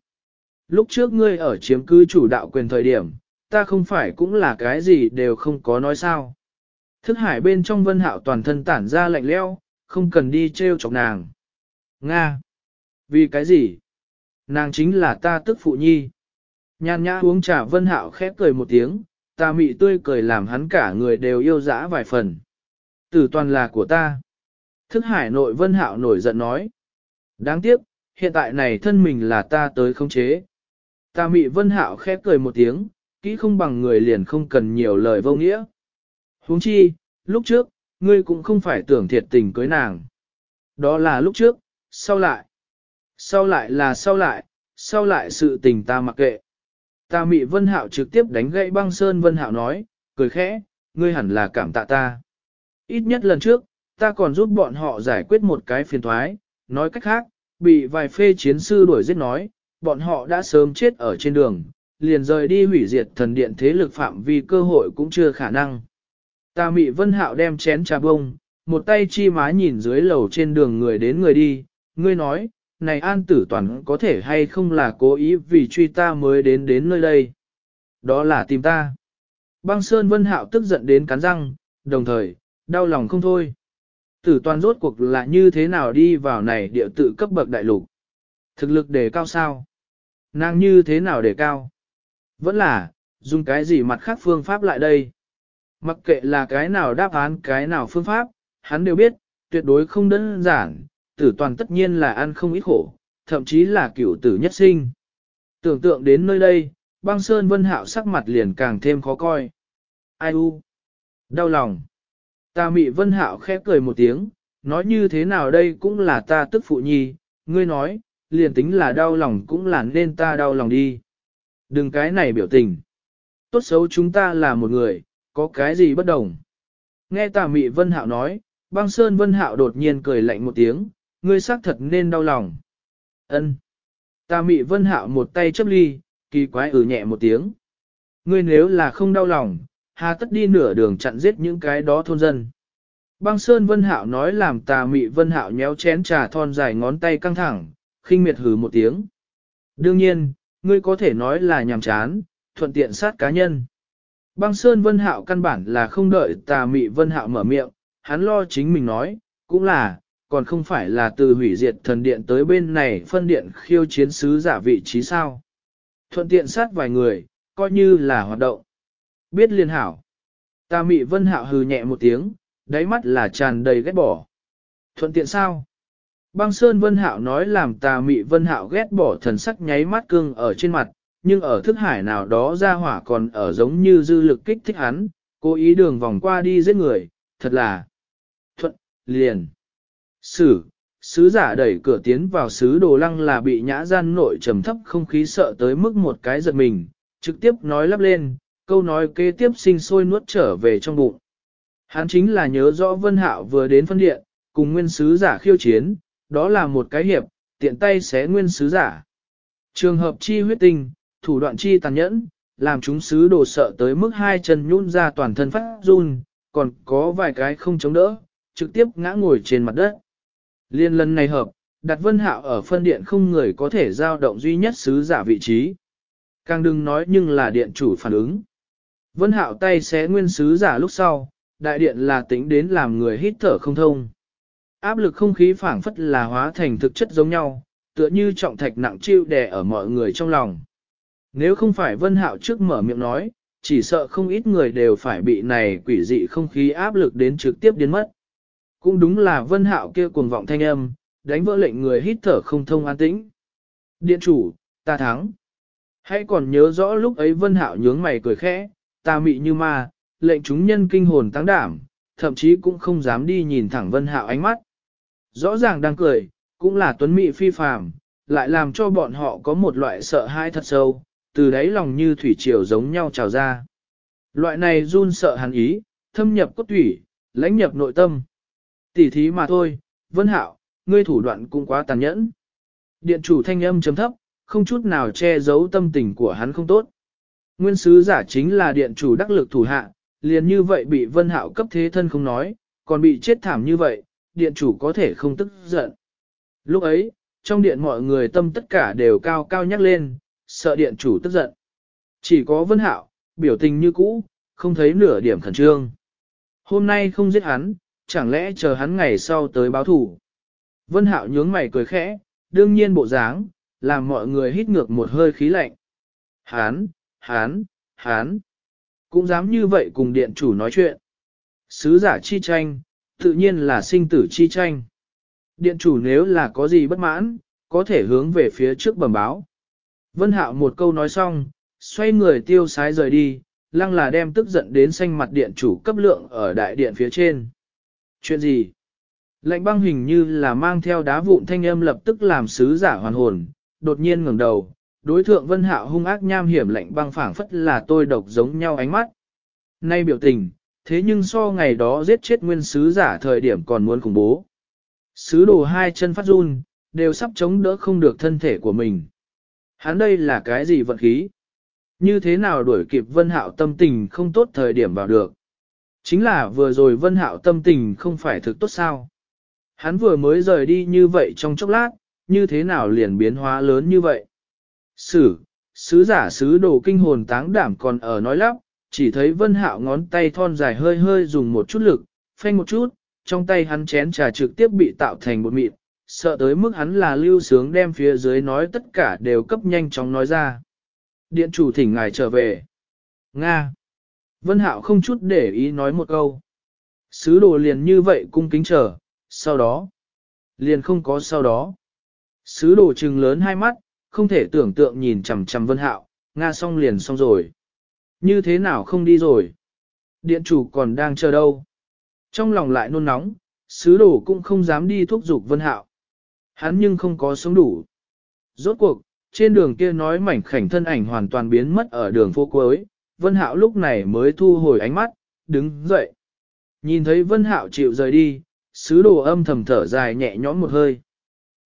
Lúc trước ngươi ở chiếm cứ chủ đạo quyền thời điểm, ta không phải cũng là cái gì đều không có nói sao. Thức hải bên trong vân hạo toàn thân tản ra lạnh leo, không cần đi treo chọc nàng. Nga! Vì cái gì? Nàng chính là ta tức phụ nhi. Nhan nhã uống trà vân hạo khép cười một tiếng, ta mị tươi cười làm hắn cả người đều yêu dã vài phần. Tử toàn là của ta. Thức hải nội vân hạo nổi giận nói. Đáng tiếc, hiện tại này thân mình là ta tới không chế. Ta mị vân hạo khép cười một tiếng, kỹ không bằng người liền không cần nhiều lời vô nghĩa huống chi, lúc trước, ngươi cũng không phải tưởng thiệt tình cưới nàng. Đó là lúc trước, sau lại. Sau lại là sau lại, sau lại sự tình ta mặc kệ. Ta mị vân hạo trực tiếp đánh gãy băng sơn vân hạo nói, cười khẽ, ngươi hẳn là cảm tạ ta. Ít nhất lần trước, ta còn giúp bọn họ giải quyết một cái phiền thoái, nói cách khác, bị vài phê chiến sư đuổi giết nói, bọn họ đã sớm chết ở trên đường, liền rời đi hủy diệt thần điện thế lực phạm vi cơ hội cũng chưa khả năng. Ta mị vân hạo đem chén trà bông, một tay chi má nhìn dưới lầu trên đường người đến người đi, ngươi nói, này an tử toàn có thể hay không là cố ý vì truy ta mới đến đến nơi đây. Đó là tìm ta. Băng Sơn Vân Hạo tức giận đến cắn răng, đồng thời, đau lòng không thôi. Tử toàn rốt cuộc là như thế nào đi vào này địa tự cấp bậc đại lục. Thực lực đề cao sao? Nàng như thế nào đề cao? Vẫn là, dùng cái gì mặt khác phương pháp lại đây? Mặc kệ là cái nào đáp án cái nào phương pháp, hắn đều biết, tuyệt đối không đơn giản, tử toàn tất nhiên là ăn không ít khổ, thậm chí là cửu tử nhất sinh. Tưởng tượng đến nơi đây, băng sơn vân hạo sắc mặt liền càng thêm khó coi. Ai u? Đau lòng. Ta mị vân hạo khẽ cười một tiếng, nói như thế nào đây cũng là ta tức phụ nhi, ngươi nói, liền tính là đau lòng cũng là nên ta đau lòng đi. Đừng cái này biểu tình. Tốt xấu chúng ta là một người, có cái gì bất đồng. Nghe tà mị vân hạo nói, băng sơn vân hạo đột nhiên cười lạnh một tiếng, ngươi xác thật nên đau lòng. Ân. Tà mị vân hạo một tay chấp ly, kỳ quái ử nhẹ một tiếng. Ngươi nếu là không đau lòng, hà tất đi nửa đường chặn giết những cái đó thôn dân. Băng Sơn Vân Hạo nói làm tà mị Vân Hạo nhéo chén trà thon dài ngón tay căng thẳng, khinh miệt hừ một tiếng. Đương nhiên, ngươi có thể nói là nhàm chán, thuận tiện sát cá nhân. Băng Sơn Vân Hạo căn bản là không đợi tà mị Vân Hạo mở miệng, hắn lo chính mình nói, cũng là, còn không phải là từ hủy diệt thần điện tới bên này phân điện khiêu chiến sứ giả vị trí sao. Thuận tiện sát vài người, coi như là hoạt động. Biết liên hảo. Tà mị Vân Hạo hừ nhẹ một tiếng, đáy mắt là tràn đầy ghét bỏ. Thuận tiện sao? Băng Sơn Vân Hạo nói làm tà mị Vân Hạo ghét bỏ thần sắc nháy mắt cương ở trên mặt, nhưng ở thức hải nào đó ra hỏa còn ở giống như dư lực kích thích hắn, cố ý đường vòng qua đi giết người, thật là thuận, liền. Sử, sứ giả đẩy cửa tiến vào sứ đồ lăng là bị nhã gian nội trầm thấp không khí sợ tới mức một cái giật mình, trực tiếp nói lắp lên, câu nói kế tiếp sinh sôi nuốt trở về trong bụng. Hắn chính là nhớ rõ Vân Hạo vừa đến phân điện, cùng nguyên sứ giả khiêu chiến, đó là một cái hiệp, tiện tay xé nguyên sứ giả. Trường hợp chi huyết tinh, thủ đoạn chi tàn nhẫn, làm chúng sứ đồ sợ tới mức hai chân nhún ra toàn thân phát run, còn có vài cái không chống đỡ, trực tiếp ngã ngồi trên mặt đất. Liên lần này hợp, đặt Vân Hạo ở phân điện không người có thể giao động duy nhất sứ giả vị trí. Càng đừng nói nhưng là điện chủ phản ứng. Vân Hạo tay xé nguyên sứ giả lúc sau, đại điện là tính đến làm người hít thở không thông. Áp lực không khí phảng phất là hóa thành thực chất giống nhau, tựa như trọng thạch nặng chịu đè ở mọi người trong lòng. Nếu không phải Vân Hạo trước mở miệng nói, chỉ sợ không ít người đều phải bị này quỷ dị không khí áp lực đến trực tiếp đến mất. Cũng đúng là Vân Hạo kia cuồng vọng thanh âm, đánh vỡ lệnh người hít thở không thông an tĩnh. Điện chủ, ta thắng. Hãy còn nhớ rõ lúc ấy Vân Hạo nhướng mày cười khẽ, ta mị như ma, lệnh chúng nhân kinh hồn tăng đảm, thậm chí cũng không dám đi nhìn thẳng Vân Hạo ánh mắt. Rõ ràng đang cười, cũng là tuấn mỹ phi phàm, lại làm cho bọn họ có một loại sợ hãi thật sâu, từ đáy lòng như thủy triều giống nhau trào ra. Loại này run sợ hắn ý, thâm nhập cốt thủy, lãnh nhập nội tâm. Tỉ thí mà thôi, Vân Hạo, ngươi thủ đoạn cũng quá tàn nhẫn. Điện chủ thanh âm chấm thấp, không chút nào che giấu tâm tình của hắn không tốt. Nguyên sứ giả chính là điện chủ đắc lực thủ hạ, liền như vậy bị Vân Hạo cấp thế thân không nói, còn bị chết thảm như vậy, điện chủ có thể không tức giận. Lúc ấy, trong điện mọi người tâm tất cả đều cao cao nhắc lên, sợ điện chủ tức giận. Chỉ có Vân Hạo, biểu tình như cũ, không thấy nửa điểm khẩn trương. Hôm nay không giết hắn, chẳng lẽ chờ hắn ngày sau tới báo thủ. Vân Hạo nhướng mày cười khẽ, đương nhiên bộ dáng, làm mọi người hít ngược một hơi khí lạnh. Hán, hán, hán, cũng dám như vậy cùng điện chủ nói chuyện. Sứ giả chi tranh, tự nhiên là sinh tử chi tranh. Điện chủ nếu là có gì bất mãn, có thể hướng về phía trước bẩm báo. Vân Hạo một câu nói xong, xoay người tiêu sái rời đi, lăng là đem tức giận đến xanh mặt điện chủ cấp lượng ở đại điện phía trên. Chuyện gì? Lệnh băng hình như là mang theo đá vụn thanh âm lập tức làm sứ giả hoàn hồn, đột nhiên ngẩng đầu, đối thượng Vân Hạo hung ác nham hiểm lệnh băng phảng phất là tôi độc giống nhau ánh mắt. Nay biểu tình, thế nhưng so ngày đó giết chết nguyên sứ giả thời điểm còn muốn khủng bố. Sứ đồ hai chân phát run, đều sắp chống đỡ không được thân thể của mình. Hắn đây là cái gì vận khí? Như thế nào đuổi kịp Vân Hạo tâm tình không tốt thời điểm vào được? Chính là vừa rồi Vân Hạo tâm tình không phải thực tốt sao? Hắn vừa mới rời đi như vậy trong chốc lát, như thế nào liền biến hóa lớn như vậy. Sử, sứ giả sứ đồ kinh hồn táng đảm còn ở nói lắp, chỉ thấy vân hạo ngón tay thon dài hơi hơi dùng một chút lực, phanh một chút, trong tay hắn chén trà trực tiếp bị tạo thành một mịn, sợ tới mức hắn là lưu sướng đem phía dưới nói tất cả đều cấp nhanh chóng nói ra. Điện chủ thỉnh ngài trở về. Nga. Vân Hạo không chút để ý nói một câu. Sứ đồ liền như vậy cung kính trở. sau đó. Liền không có sau đó. Sứ đồ trừng lớn hai mắt, không thể tưởng tượng nhìn chằm chằm Vân Hạo, Nga xong liền xong rồi. Như thế nào không đi rồi? Điện chủ còn đang chờ đâu? Trong lòng lại nôn nóng, sứ đồ cũng không dám đi thúc giục Vân Hạo. Hắn nhưng không có sống đủ. Rốt cuộc, trên đường kia nói mảnh khảnh thân ảnh hoàn toàn biến mất ở đường phố cuối, Vân Hạo lúc này mới thu hồi ánh mắt, đứng dậy. Nhìn thấy Vân Hạo chịu rời đi, sứ đồ âm thầm thở dài nhẹ nhõm một hơi.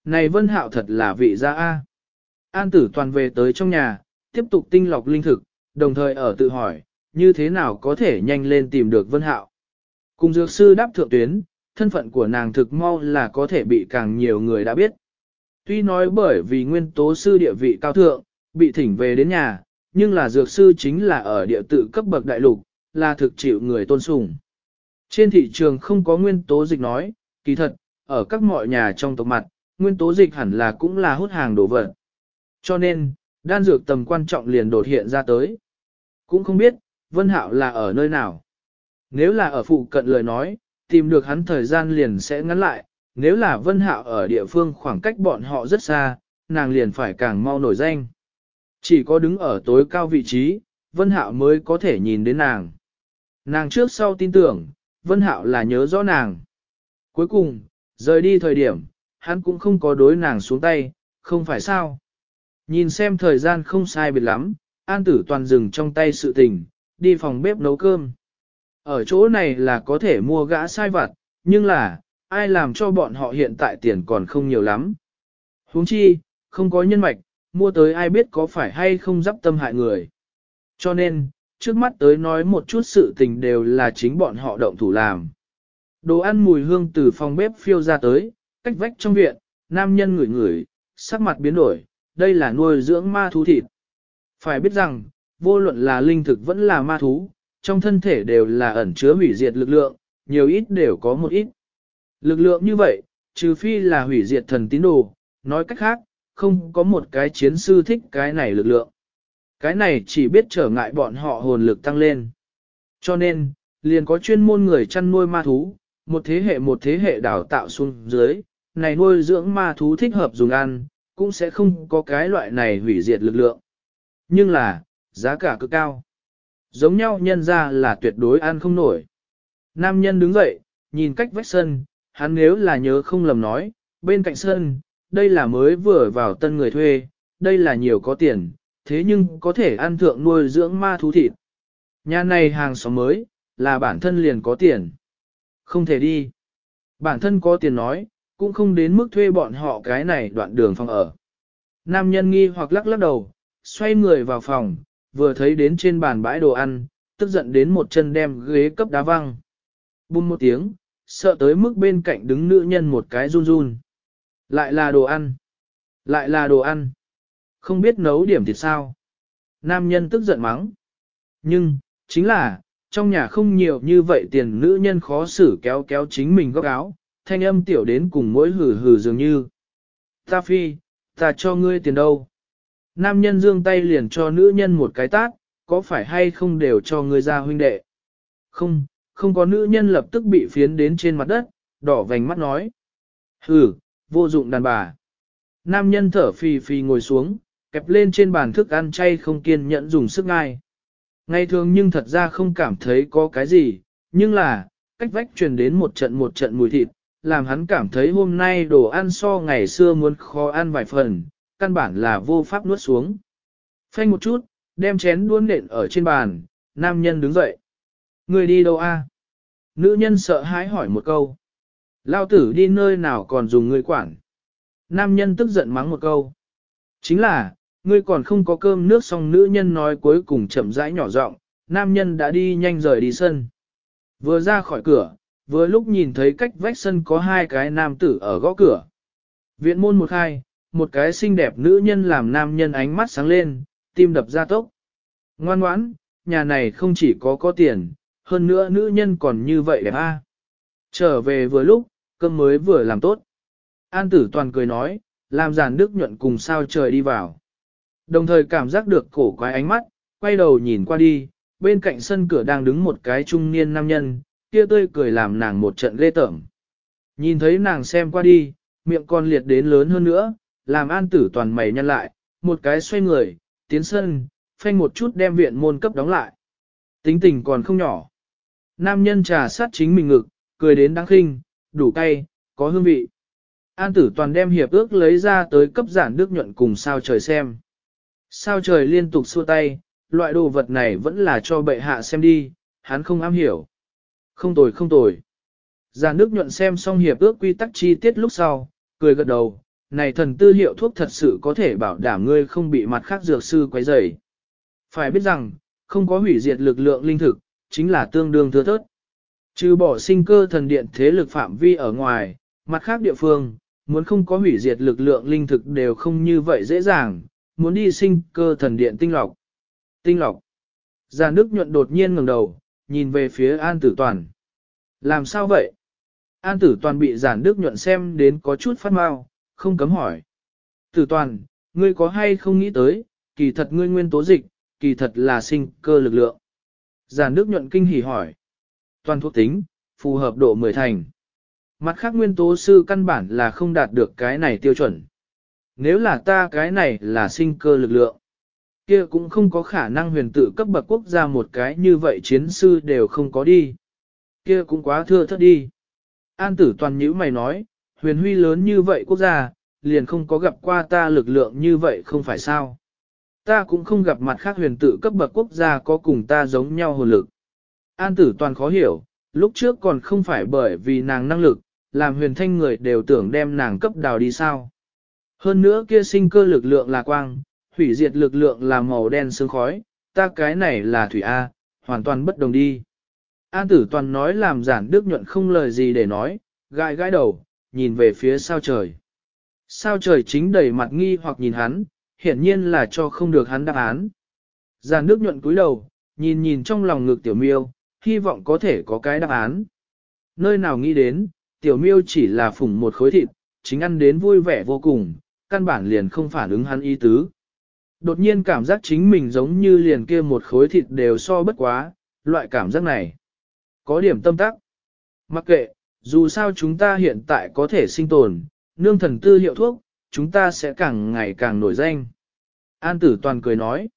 Này Vân Hạo thật là vị gia A. An tử toàn về tới trong nhà, tiếp tục tinh lọc linh thực, đồng thời ở tự hỏi, như thế nào có thể nhanh lên tìm được Vân Hạo. Cùng dược sư đáp thượng tuyến, thân phận của nàng thực mau là có thể bị càng nhiều người đã biết. Tuy nói bởi vì nguyên tố sư địa vị cao thượng, bị thỉnh về đến nhà, nhưng là dược sư chính là ở địa tự cấp bậc đại lục, là thực chịu người tôn sùng. Trên thị trường không có nguyên tố dịch nói, kỳ thật, ở các mọi nhà trong tộc mặt, nguyên tố dịch hẳn là cũng là hút hàng đồ vật. Cho nên, đan dược tầm quan trọng liền đột hiện ra tới. Cũng không biết, Vân Hạo là ở nơi nào. Nếu là ở phụ cận lời nói, tìm được hắn thời gian liền sẽ ngắn lại, nếu là Vân Hạo ở địa phương khoảng cách bọn họ rất xa, nàng liền phải càng mau nổi danh. Chỉ có đứng ở tối cao vị trí, Vân Hạo mới có thể nhìn đến nàng. Nàng trước sau tin tưởng, Vân Hạo là nhớ rõ nàng. Cuối cùng, rời đi thời điểm, hắn cũng không có đối nàng xuống tay, không phải sao. Nhìn xem thời gian không sai biệt lắm, An Tử Toàn dừng trong tay sự tình, đi phòng bếp nấu cơm. Ở chỗ này là có thể mua gã sai vặt, nhưng là, ai làm cho bọn họ hiện tại tiền còn không nhiều lắm. huống chi, không có nhân mạch, mua tới ai biết có phải hay không dắp tâm hại người. Cho nên, trước mắt tới nói một chút sự tình đều là chính bọn họ động thủ làm. Đồ ăn mùi hương từ phòng bếp phiêu ra tới, cách vách trong viện, nam nhân ngửi ngửi, sắc mặt biến đổi, đây là nuôi dưỡng ma thú thịt. Phải biết rằng, vô luận là linh thực vẫn là ma thú, trong thân thể đều là ẩn chứa hủy diệt lực lượng, nhiều ít đều có một ít. Lực lượng như vậy, trừ phi là hủy diệt thần tín đồ, nói cách khác, không có một cái chiến sư thích cái này lực lượng. Cái này chỉ biết trở ngại bọn họ hồn lực tăng lên. Cho nên, liền có chuyên môn người chăn nuôi ma thú, một thế hệ một thế hệ đào tạo xuống dưới, này nuôi dưỡng ma thú thích hợp dùng ăn, cũng sẽ không có cái loại này hủy diệt lực lượng. Nhưng là, giá cả cực cao. Giống nhau nhân ra là tuyệt đối ăn không nổi. Nam nhân đứng dậy, nhìn cách vách sân, hắn nếu là nhớ không lầm nói, bên cạnh sân, đây là mới vừa vào tân người thuê, đây là nhiều có tiền, thế nhưng có thể ăn thượng nuôi dưỡng ma thú thịt. Nhà này hàng xóm mới, là bản thân liền có tiền. Không thể đi. Bản thân có tiền nói, cũng không đến mức thuê bọn họ cái này đoạn đường phòng ở. Nam nhân nghi hoặc lắc lắc đầu, xoay người vào phòng, vừa thấy đến trên bàn bãi đồ ăn, tức giận đến một chân đem ghế cấp đá văng. Bùm một tiếng, sợ tới mức bên cạnh đứng nữ nhân một cái run run. Lại là đồ ăn. Lại là đồ ăn. Không biết nấu điểm thịt sao. Nam nhân tức giận mắng. Nhưng, chính là, trong nhà không nhiều như vậy tiền nữ nhân khó xử kéo kéo chính mình góc áo, thanh âm tiểu đến cùng mỗi hử hử dường như. Ta phi, ta cho ngươi tiền đâu. Nam nhân dương tay liền cho nữ nhân một cái tát, có phải hay không đều cho người ra huynh đệ. Không, không có nữ nhân lập tức bị phiến đến trên mặt đất, đỏ vành mắt nói. Hừ, vô dụng đàn bà. Nam nhân thở phì phì ngồi xuống, kẹp lên trên bàn thức ăn chay không kiên nhẫn dùng sức ngai. Ngày thường nhưng thật ra không cảm thấy có cái gì, nhưng là, cách vách truyền đến một trận một trận mùi thịt, làm hắn cảm thấy hôm nay đồ ăn so ngày xưa muốn khó ăn vài phần, căn bản là vô pháp nuốt xuống. Phanh một chút, đem chén đuôn nện ở trên bàn, nam nhân đứng dậy. Người đi đâu a? Nữ nhân sợ hãi hỏi một câu. Lao tử đi nơi nào còn dùng người quản. Nam nhân tức giận mắng một câu. Chính là, ngươi còn không có cơm nước xong nữ nhân nói cuối cùng chậm rãi nhỏ giọng, nam nhân đã đi nhanh rời đi sân. Vừa ra khỏi cửa, vừa lúc nhìn thấy cách vách sân có hai cái nam tử ở gõ cửa. Viện môn một khai, một cái xinh đẹp nữ nhân làm nam nhân ánh mắt sáng lên, tim đập ra tốc. Ngoan ngoãn, nhà này không chỉ có có tiền, hơn nữa nữ nhân còn như vậy đẹp a. Trở về vừa lúc, cơm mới vừa làm tốt. An tử toàn cười nói, làm giàn đức nhuận cùng sao trời đi vào. Đồng thời cảm giác được cổ quái ánh mắt, quay đầu nhìn qua đi, bên cạnh sân cửa đang đứng một cái trung niên nam nhân, kia tươi cười làm nàng một trận ghê tởm. Nhìn thấy nàng xem qua đi, miệng còn liệt đến lớn hơn nữa, làm an tử toàn mày nhăn lại, một cái xoay người, tiến sân, phanh một chút đem viện môn cấp đóng lại. Tính tình còn không nhỏ. Nam nhân trà sát chính mình ngực, cười đến đáng khinh, đủ cay, có hương vị. An tử toàn đem hiệp ước lấy ra tới cấp giản đức nhuận cùng sao trời xem. Sao trời liên tục xua tay, loại đồ vật này vẫn là cho bệ hạ xem đi, hắn không am hiểu. Không tồi không tồi. Giản đức nhuận xem xong hiệp ước quy tắc chi tiết lúc sau, cười gật đầu, này thần tư hiệu thuốc thật sự có thể bảo đảm ngươi không bị mặt khác dược sư quấy rầy. Phải biết rằng, không có hủy diệt lực lượng linh thực, chính là tương đương thưa thớt. Trừ bỏ sinh cơ thần điện thế lực phạm vi ở ngoài, mặt khác địa phương, muốn không có hủy diệt lực lượng linh thực đều không như vậy dễ dàng, muốn đi sinh cơ thần điện tinh lọc. Tinh lọc. Giàn Đức nhuận đột nhiên ngẩng đầu, nhìn về phía An Tử Toàn. Làm sao vậy? An Tử Toàn bị Giản Đức nhuận xem đến có chút phát mau, không cấm hỏi. Tử Toàn, ngươi có hay không nghĩ tới, kỳ thật ngươi nguyên tố dịch, kỳ thật là sinh cơ lực lượng. giàn Đức nhuận kinh hỉ hỏi. Toàn thuộc tính, phù hợp độ 10 thành. Mặt khác nguyên tố sư căn bản là không đạt được cái này tiêu chuẩn. Nếu là ta cái này là sinh cơ lực lượng, kia cũng không có khả năng huyền tự cấp bậc quốc gia một cái như vậy chiến sư đều không có đi. Kia cũng quá thưa thất đi. An tử toàn nhữ mày nói, huyền huy lớn như vậy quốc gia, liền không có gặp qua ta lực lượng như vậy không phải sao. Ta cũng không gặp mặt khác huyền tự cấp bậc quốc gia có cùng ta giống nhau hồn lực. An tử toàn khó hiểu, lúc trước còn không phải bởi vì nàng năng lực, làm huyền thanh người đều tưởng đem nàng cấp đào đi sao. Hơn nữa kia sinh cơ lực lượng là quang, hủy diệt lực lượng là màu đen sương khói, ta cái này là thủy A, hoàn toàn bất đồng đi. An tử toàn nói làm giản đức nhuận không lời gì để nói, gai gai đầu, nhìn về phía sao trời. Sao trời chính đầy mặt nghi hoặc nhìn hắn, hiển nhiên là cho không được hắn đáp án. Giàn nước nhuận cúi đầu, nhìn nhìn trong lòng ngực tiểu miêu, hy vọng có thể có cái đáp án. Nơi nào nghĩ đến, tiểu miêu chỉ là phủng một khối thịt, chính ăn đến vui vẻ vô cùng, căn bản liền không phản ứng hắn ý tứ. Đột nhiên cảm giác chính mình giống như liền kia một khối thịt đều so bất quá, loại cảm giác này. Có điểm tâm tắc. Mặc kệ, dù sao chúng ta hiện tại có thể sinh tồn, nương thần tư hiệu thuốc, chúng ta sẽ càng ngày càng nổi danh. An tử toàn cười nói.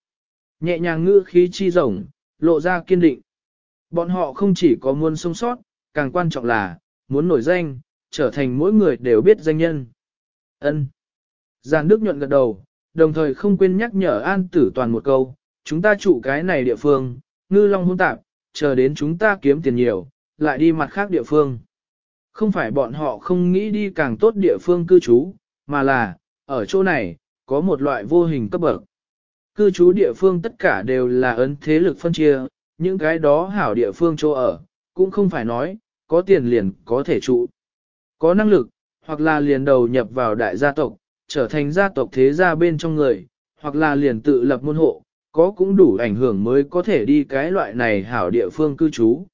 Nhẹ nhàng ngữ khí chi rồng, lộ ra kiên định. Bọn họ không chỉ có muốn sống sót, càng quan trọng là, muốn nổi danh, trở thành mỗi người đều biết danh nhân. Ân. Giàn Đức nhuận gật đầu, đồng thời không quên nhắc nhở An Tử Toàn một câu, chúng ta trụ cái này địa phương, ngư long hôn tạp, chờ đến chúng ta kiếm tiền nhiều, lại đi mặt khác địa phương. Không phải bọn họ không nghĩ đi càng tốt địa phương cư trú, mà là, ở chỗ này, có một loại vô hình cấp bậc. Cư trú địa phương tất cả đều là ấn thế lực phân chia, những cái đó hảo địa phương chỗ ở, cũng không phải nói, có tiền liền có thể trụ. Có năng lực, hoặc là liền đầu nhập vào đại gia tộc, trở thành gia tộc thế gia bên trong người, hoặc là liền tự lập môn hộ, có cũng đủ ảnh hưởng mới có thể đi cái loại này hảo địa phương cư trú.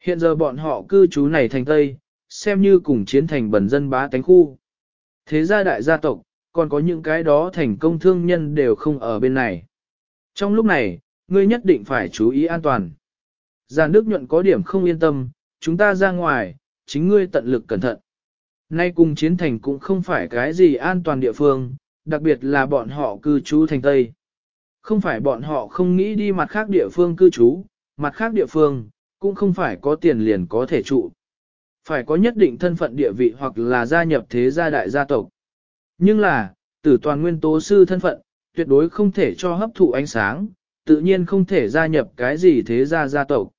Hiện giờ bọn họ cư trú này thành Tây, xem như cùng chiến thành bần dân bá tánh khu. Thế gia đại gia tộc, còn có những cái đó thành công thương nhân đều không ở bên này. Trong lúc này, ngươi nhất định phải chú ý an toàn. Giàn Đức nhuận có điểm không yên tâm, chúng ta ra ngoài, chính ngươi tận lực cẩn thận. Nay cùng chiến thành cũng không phải cái gì an toàn địa phương, đặc biệt là bọn họ cư trú thành Tây. Không phải bọn họ không nghĩ đi mặt khác địa phương cư trú, mặt khác địa phương, cũng không phải có tiền liền có thể trụ. Phải có nhất định thân phận địa vị hoặc là gia nhập thế gia đại gia tộc. Nhưng là, tử toàn nguyên tố sư thân phận, tuyệt đối không thể cho hấp thụ ánh sáng, tự nhiên không thể gia nhập cái gì thế gia gia tộc.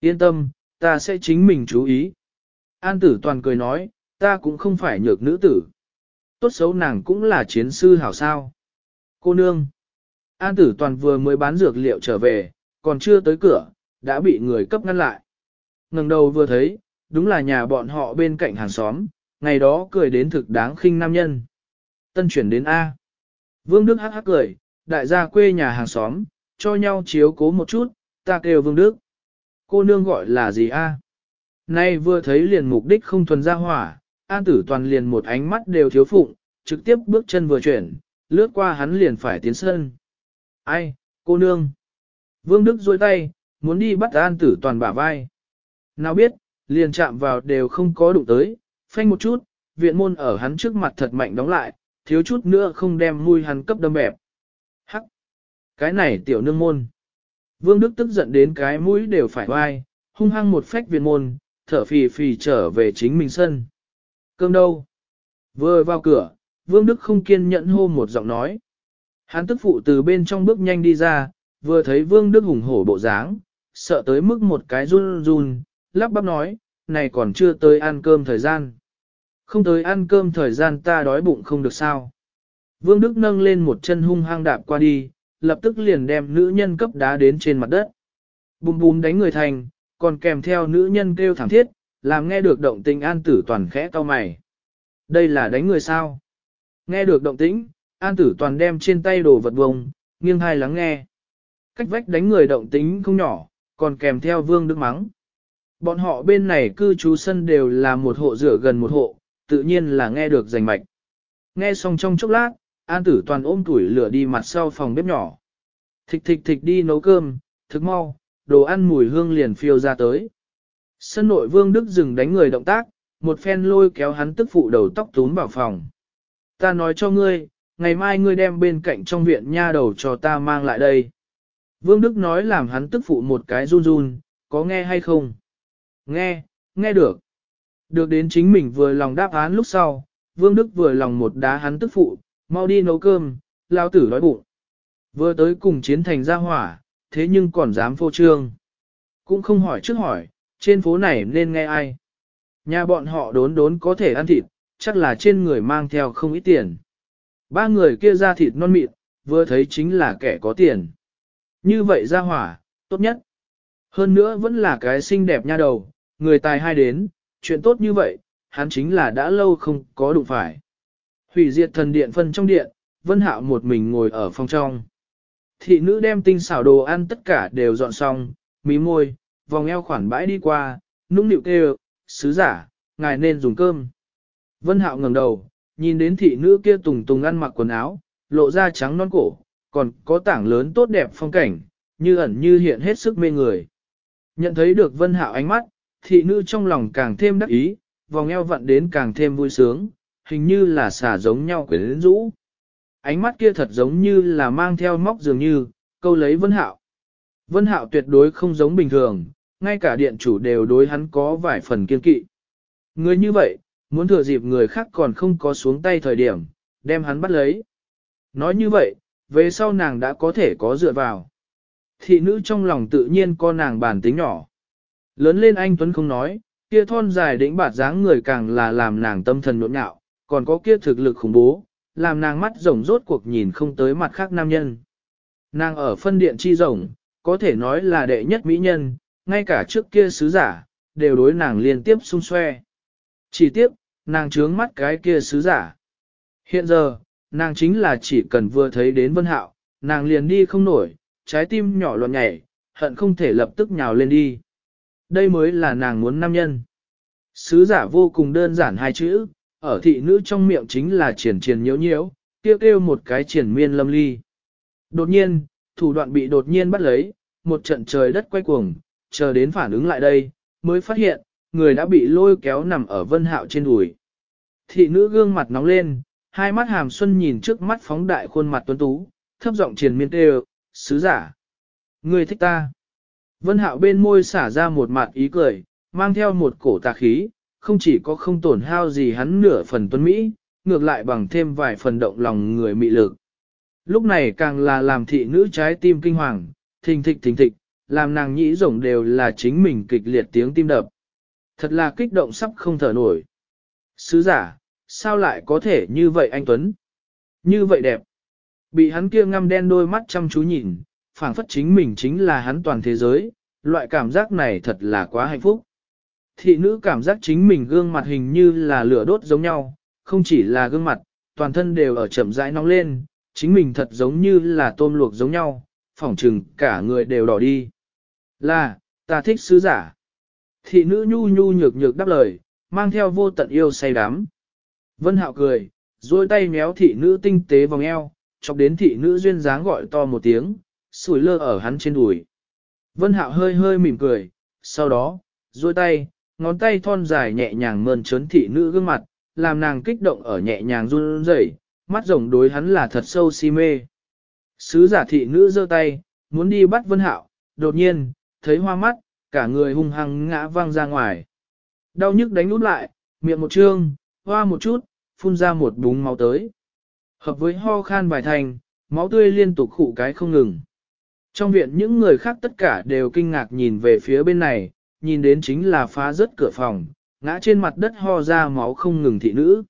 Yên tâm, ta sẽ chính mình chú ý. An tử toàn cười nói, ta cũng không phải nhược nữ tử. Tốt xấu nàng cũng là chiến sư hảo sao. Cô nương. An tử toàn vừa mới bán dược liệu trở về, còn chưa tới cửa, đã bị người cấp ngăn lại. ngẩng đầu vừa thấy, đúng là nhà bọn họ bên cạnh hàng xóm, ngày đó cười đến thực đáng khinh nam nhân. Tân chuyển đến A. Vương Đức hắc hắc cười, đại gia quê nhà hàng xóm, cho nhau chiếu cố một chút, ta kêu Vương Đức. Cô nương gọi là gì A? Nay vừa thấy liền mục đích không thuần ra hỏa, an tử toàn liền một ánh mắt đều thiếu phụng, trực tiếp bước chân vừa chuyển, lướt qua hắn liền phải tiến sân. Ai, cô nương? Vương Đức duỗi tay, muốn đi bắt an tử toàn bả vai. Nào biết, liền chạm vào đều không có đụng tới, phanh một chút, viện môn ở hắn trước mặt thật mạnh đóng lại, thiếu chút nữa không đem mùi hắn cấp đâm bẹp. Hắc! Cái này tiểu nương môn. Vương Đức tức giận đến cái mũi đều phải oai, hung hăng một phách viện môn, thở phì phì trở về chính mình sân. Cơm đâu? Vừa vào cửa, Vương Đức không kiên nhẫn hô một giọng nói. Hắn tức phụ từ bên trong bước nhanh đi ra, vừa thấy Vương Đức hùng hổ bộ dáng, sợ tới mức một cái run run, lắp bắp nói, này còn chưa tới ăn cơm thời gian. Không tới ăn cơm thời gian ta đói bụng không được sao. Vương Đức nâng lên một chân hung hăng đạp qua đi, lập tức liền đem nữ nhân cấp đá đến trên mặt đất. Bùm bùm đánh người thành, còn kèm theo nữ nhân kêu thảm thiết, làm nghe được động tình an tử toàn khẽ cau mày. Đây là đánh người sao? Nghe được động tĩnh, an tử toàn đem trên tay đồ vật bông, nghiêng hai lắng nghe. Cách vách đánh người động tính không nhỏ, còn kèm theo vương đức mắng. Bọn họ bên này cư trú sân đều là một hộ rửa gần một hộ, tự nhiên là nghe được rành mạch. Nghe xong trong chốc lát, An tử toàn ôm tuổi lửa đi mặt sau phòng bếp nhỏ. Thịch thịch thịch đi nấu cơm, thức mau, đồ ăn mùi hương liền phiêu ra tới. Sân nội vương Đức dừng đánh người động tác, một phen lôi kéo hắn tức phụ đầu tóc túm vào phòng. Ta nói cho ngươi, ngày mai ngươi đem bên cạnh trong viện nha đầu cho ta mang lại đây. Vương Đức nói làm hắn tức phụ một cái run run, có nghe hay không? Nghe, nghe được. Được đến chính mình vừa lòng đáp án lúc sau, Vương Đức vừa lòng một đá hắn tức phụ, mau đi nấu cơm, lao tử đói bụng. Vừa tới cùng chiến thành ra hỏa, thế nhưng còn dám phô trương. Cũng không hỏi trước hỏi, trên phố này nên nghe ai. Nhà bọn họ đốn đốn có thể ăn thịt, chắc là trên người mang theo không ít tiền. Ba người kia ra thịt non mịn, vừa thấy chính là kẻ có tiền. Như vậy ra hỏa, tốt nhất. Hơn nữa vẫn là cái xinh đẹp nha đầu, người tài hai đến, chuyện tốt như vậy, hắn chính là đã lâu không có đụng phải. Hủy diệt thần điện phân trong điện, Vân Hạo một mình ngồi ở phòng trong. Thị nữ đem tinh xảo đồ ăn tất cả đều dọn xong, mí môi, vòng eo khoản bãi đi qua, nũng nịu kêu, sứ giả, ngài nên dùng cơm. Vân Hạo ngẩng đầu, nhìn đến thị nữ kia tùng tùng ăn mặc quần áo, lộ ra trắng non cổ, còn có tảng lớn tốt đẹp phong cảnh, như ẩn như hiện hết sức mê người. Nhận thấy được Vân Hạo ánh mắt, thị nữ trong lòng càng thêm đắc ý, vòng eo vặn đến càng thêm vui sướng, hình như là xả giống nhau quyến rũ. Ánh mắt kia thật giống như là mang theo móc dường như, câu lấy Vân Hạo. Vân Hạo tuyệt đối không giống bình thường, ngay cả điện chủ đều đối hắn có vài phần kiên kỵ. Người như vậy, muốn thừa dịp người khác còn không có xuống tay thời điểm, đem hắn bắt lấy. Nói như vậy, về sau nàng đã có thể có dựa vào. Thị nữ trong lòng tự nhiên có nàng bản tính nhỏ. Lớn lên anh Tuấn không nói, kia thon dài đĩnh bạt dáng người càng là làm nàng tâm thần nhộn nhạo, còn có kia thực lực khủng bố, làm nàng mắt rồng rốt cuộc nhìn không tới mặt khác nam nhân. Nàng ở phân điện chi rồng, có thể nói là đệ nhất mỹ nhân, ngay cả trước kia sứ giả, đều đối nàng liên tiếp xung xoe. Chỉ tiếp, nàng trướng mắt cái kia sứ giả. Hiện giờ, nàng chính là chỉ cần vừa thấy đến vân hạo, nàng liền đi không nổi, trái tim nhỏ loạn nhảy, hận không thể lập tức nhào lên đi. Đây mới là nàng muốn nam nhân. Sứ giả vô cùng đơn giản hai chữ, ở thị nữ trong miệng chính là triển triển nhiễu nhiễu, kêu kêu một cái triển miên lâm ly. Đột nhiên, thủ đoạn bị đột nhiên bắt lấy, một trận trời đất quay cuồng, chờ đến phản ứng lại đây, mới phát hiện, người đã bị lôi kéo nằm ở vân hạo trên đùi. Thị nữ gương mặt nóng lên, hai mắt hàm xuân nhìn trước mắt phóng đại khuôn mặt tuấn tú, thấp giọng triển miên kêu, sứ giả. Người thích ta. Vân hạo bên môi xả ra một mặt ý cười, mang theo một cổ tà khí, không chỉ có không tổn hao gì hắn nửa phần tuấn Mỹ, ngược lại bằng thêm vài phần động lòng người mị lực. Lúc này càng là làm thị nữ trái tim kinh hoàng, thình thịch thình thịch, làm nàng nhĩ rồng đều là chính mình kịch liệt tiếng tim đập. Thật là kích động sắp không thở nổi. Sứ giả, sao lại có thể như vậy anh Tuấn? Như vậy đẹp. Bị hắn kia ngăm đen đôi mắt chăm chú nhìn, phảng phất chính mình chính là hắn toàn thế giới, loại cảm giác này thật là quá hạnh phúc. Thị nữ cảm giác chính mình gương mặt hình như là lửa đốt giống nhau, không chỉ là gương mặt, toàn thân đều ở chậm rãi nóng lên, chính mình thật giống như là tôm luộc giống nhau, phỏng trừng cả người đều đỏ đi. Là, ta thích sứ giả. Thị nữ nhu nhu nhược nhược đáp lời, mang theo vô tận yêu say đắm. Vân Hạo cười, duỗi tay méo thị nữ tinh tế vòng eo, chọc đến thị nữ duyên dáng gọi to một tiếng, sủi lơ ở hắn trên đùi. Vân Hạo hơi hơi mỉm cười, sau đó, duỗi tay, ngón tay thon dài nhẹ nhàng mơn trớn thị nữ gương mặt, làm nàng kích động ở nhẹ nhàng run rẩy, mắt rồng đối hắn là thật sâu si mê. Sứ giả thị nữ giơ tay, muốn đi bắt Vân Hạo, đột nhiên, thấy hoa mắt, cả người hung hăng ngã văng ra ngoài. Đau nhức đánh nút lại, miệng một trương, hoa một chút, phun ra một búng máu tới. Hợp với ho khan vài thành, máu tươi liên tục khụ cái không ngừng. Trong viện những người khác tất cả đều kinh ngạc nhìn về phía bên này, nhìn đến chính là phá rớt cửa phòng, ngã trên mặt đất ho ra máu không ngừng thị nữ.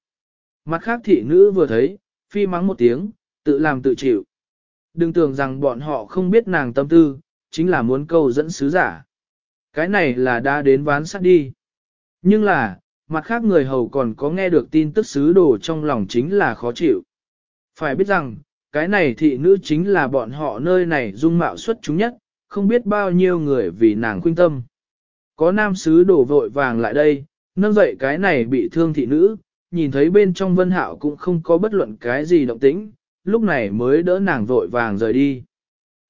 Mặt khác thị nữ vừa thấy, phi mắng một tiếng, tự làm tự chịu. Đừng tưởng rằng bọn họ không biết nàng tâm tư, chính là muốn câu dẫn sứ giả. Cái này là đã đến ván sắt đi. Nhưng là, mặt khác người hầu còn có nghe được tin tức sứ đồ trong lòng chính là khó chịu. Phải biết rằng, cái này thị nữ chính là bọn họ nơi này dung mạo xuất chúng nhất, không biết bao nhiêu người vì nàng khuyên tâm. Có nam sứ đổ vội vàng lại đây, nâng dậy cái này bị thương thị nữ, nhìn thấy bên trong vân hạo cũng không có bất luận cái gì động tĩnh, lúc này mới đỡ nàng vội vàng rời đi.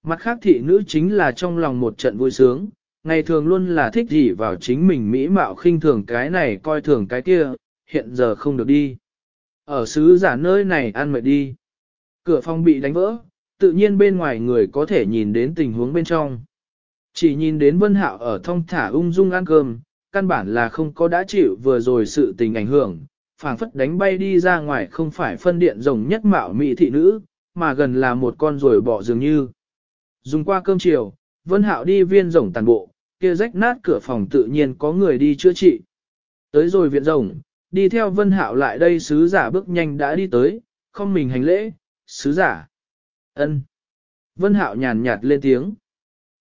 Mặt khác thị nữ chính là trong lòng một trận vui sướng, ngày thường luôn là thích gì vào chính mình mỹ mạo khinh thường cái này coi thường cái kia, hiện giờ không được đi. Ở xứ giả nơi này ăn mệt đi. Cửa phòng bị đánh vỡ, tự nhiên bên ngoài người có thể nhìn đến tình huống bên trong. Chỉ nhìn đến Vân Hạo ở thông thả ung dung ăn cơm, căn bản là không có đã chịu vừa rồi sự tình ảnh hưởng, phảng phất đánh bay đi ra ngoài không phải phân điện rồng nhất mạo mỹ thị nữ, mà gần là một con rồi bỏ dường như. Dùng qua cơm chiều, Vân Hạo đi viên rồng tàn bộ, kia rách nát cửa phòng tự nhiên có người đi chữa trị. Tới rồi viện rồng, đi theo Vân Hạo lại đây sứ giả bước nhanh đã đi tới, không mình hành lễ, sứ giả. ân. Vân Hạo nhàn nhạt lên tiếng.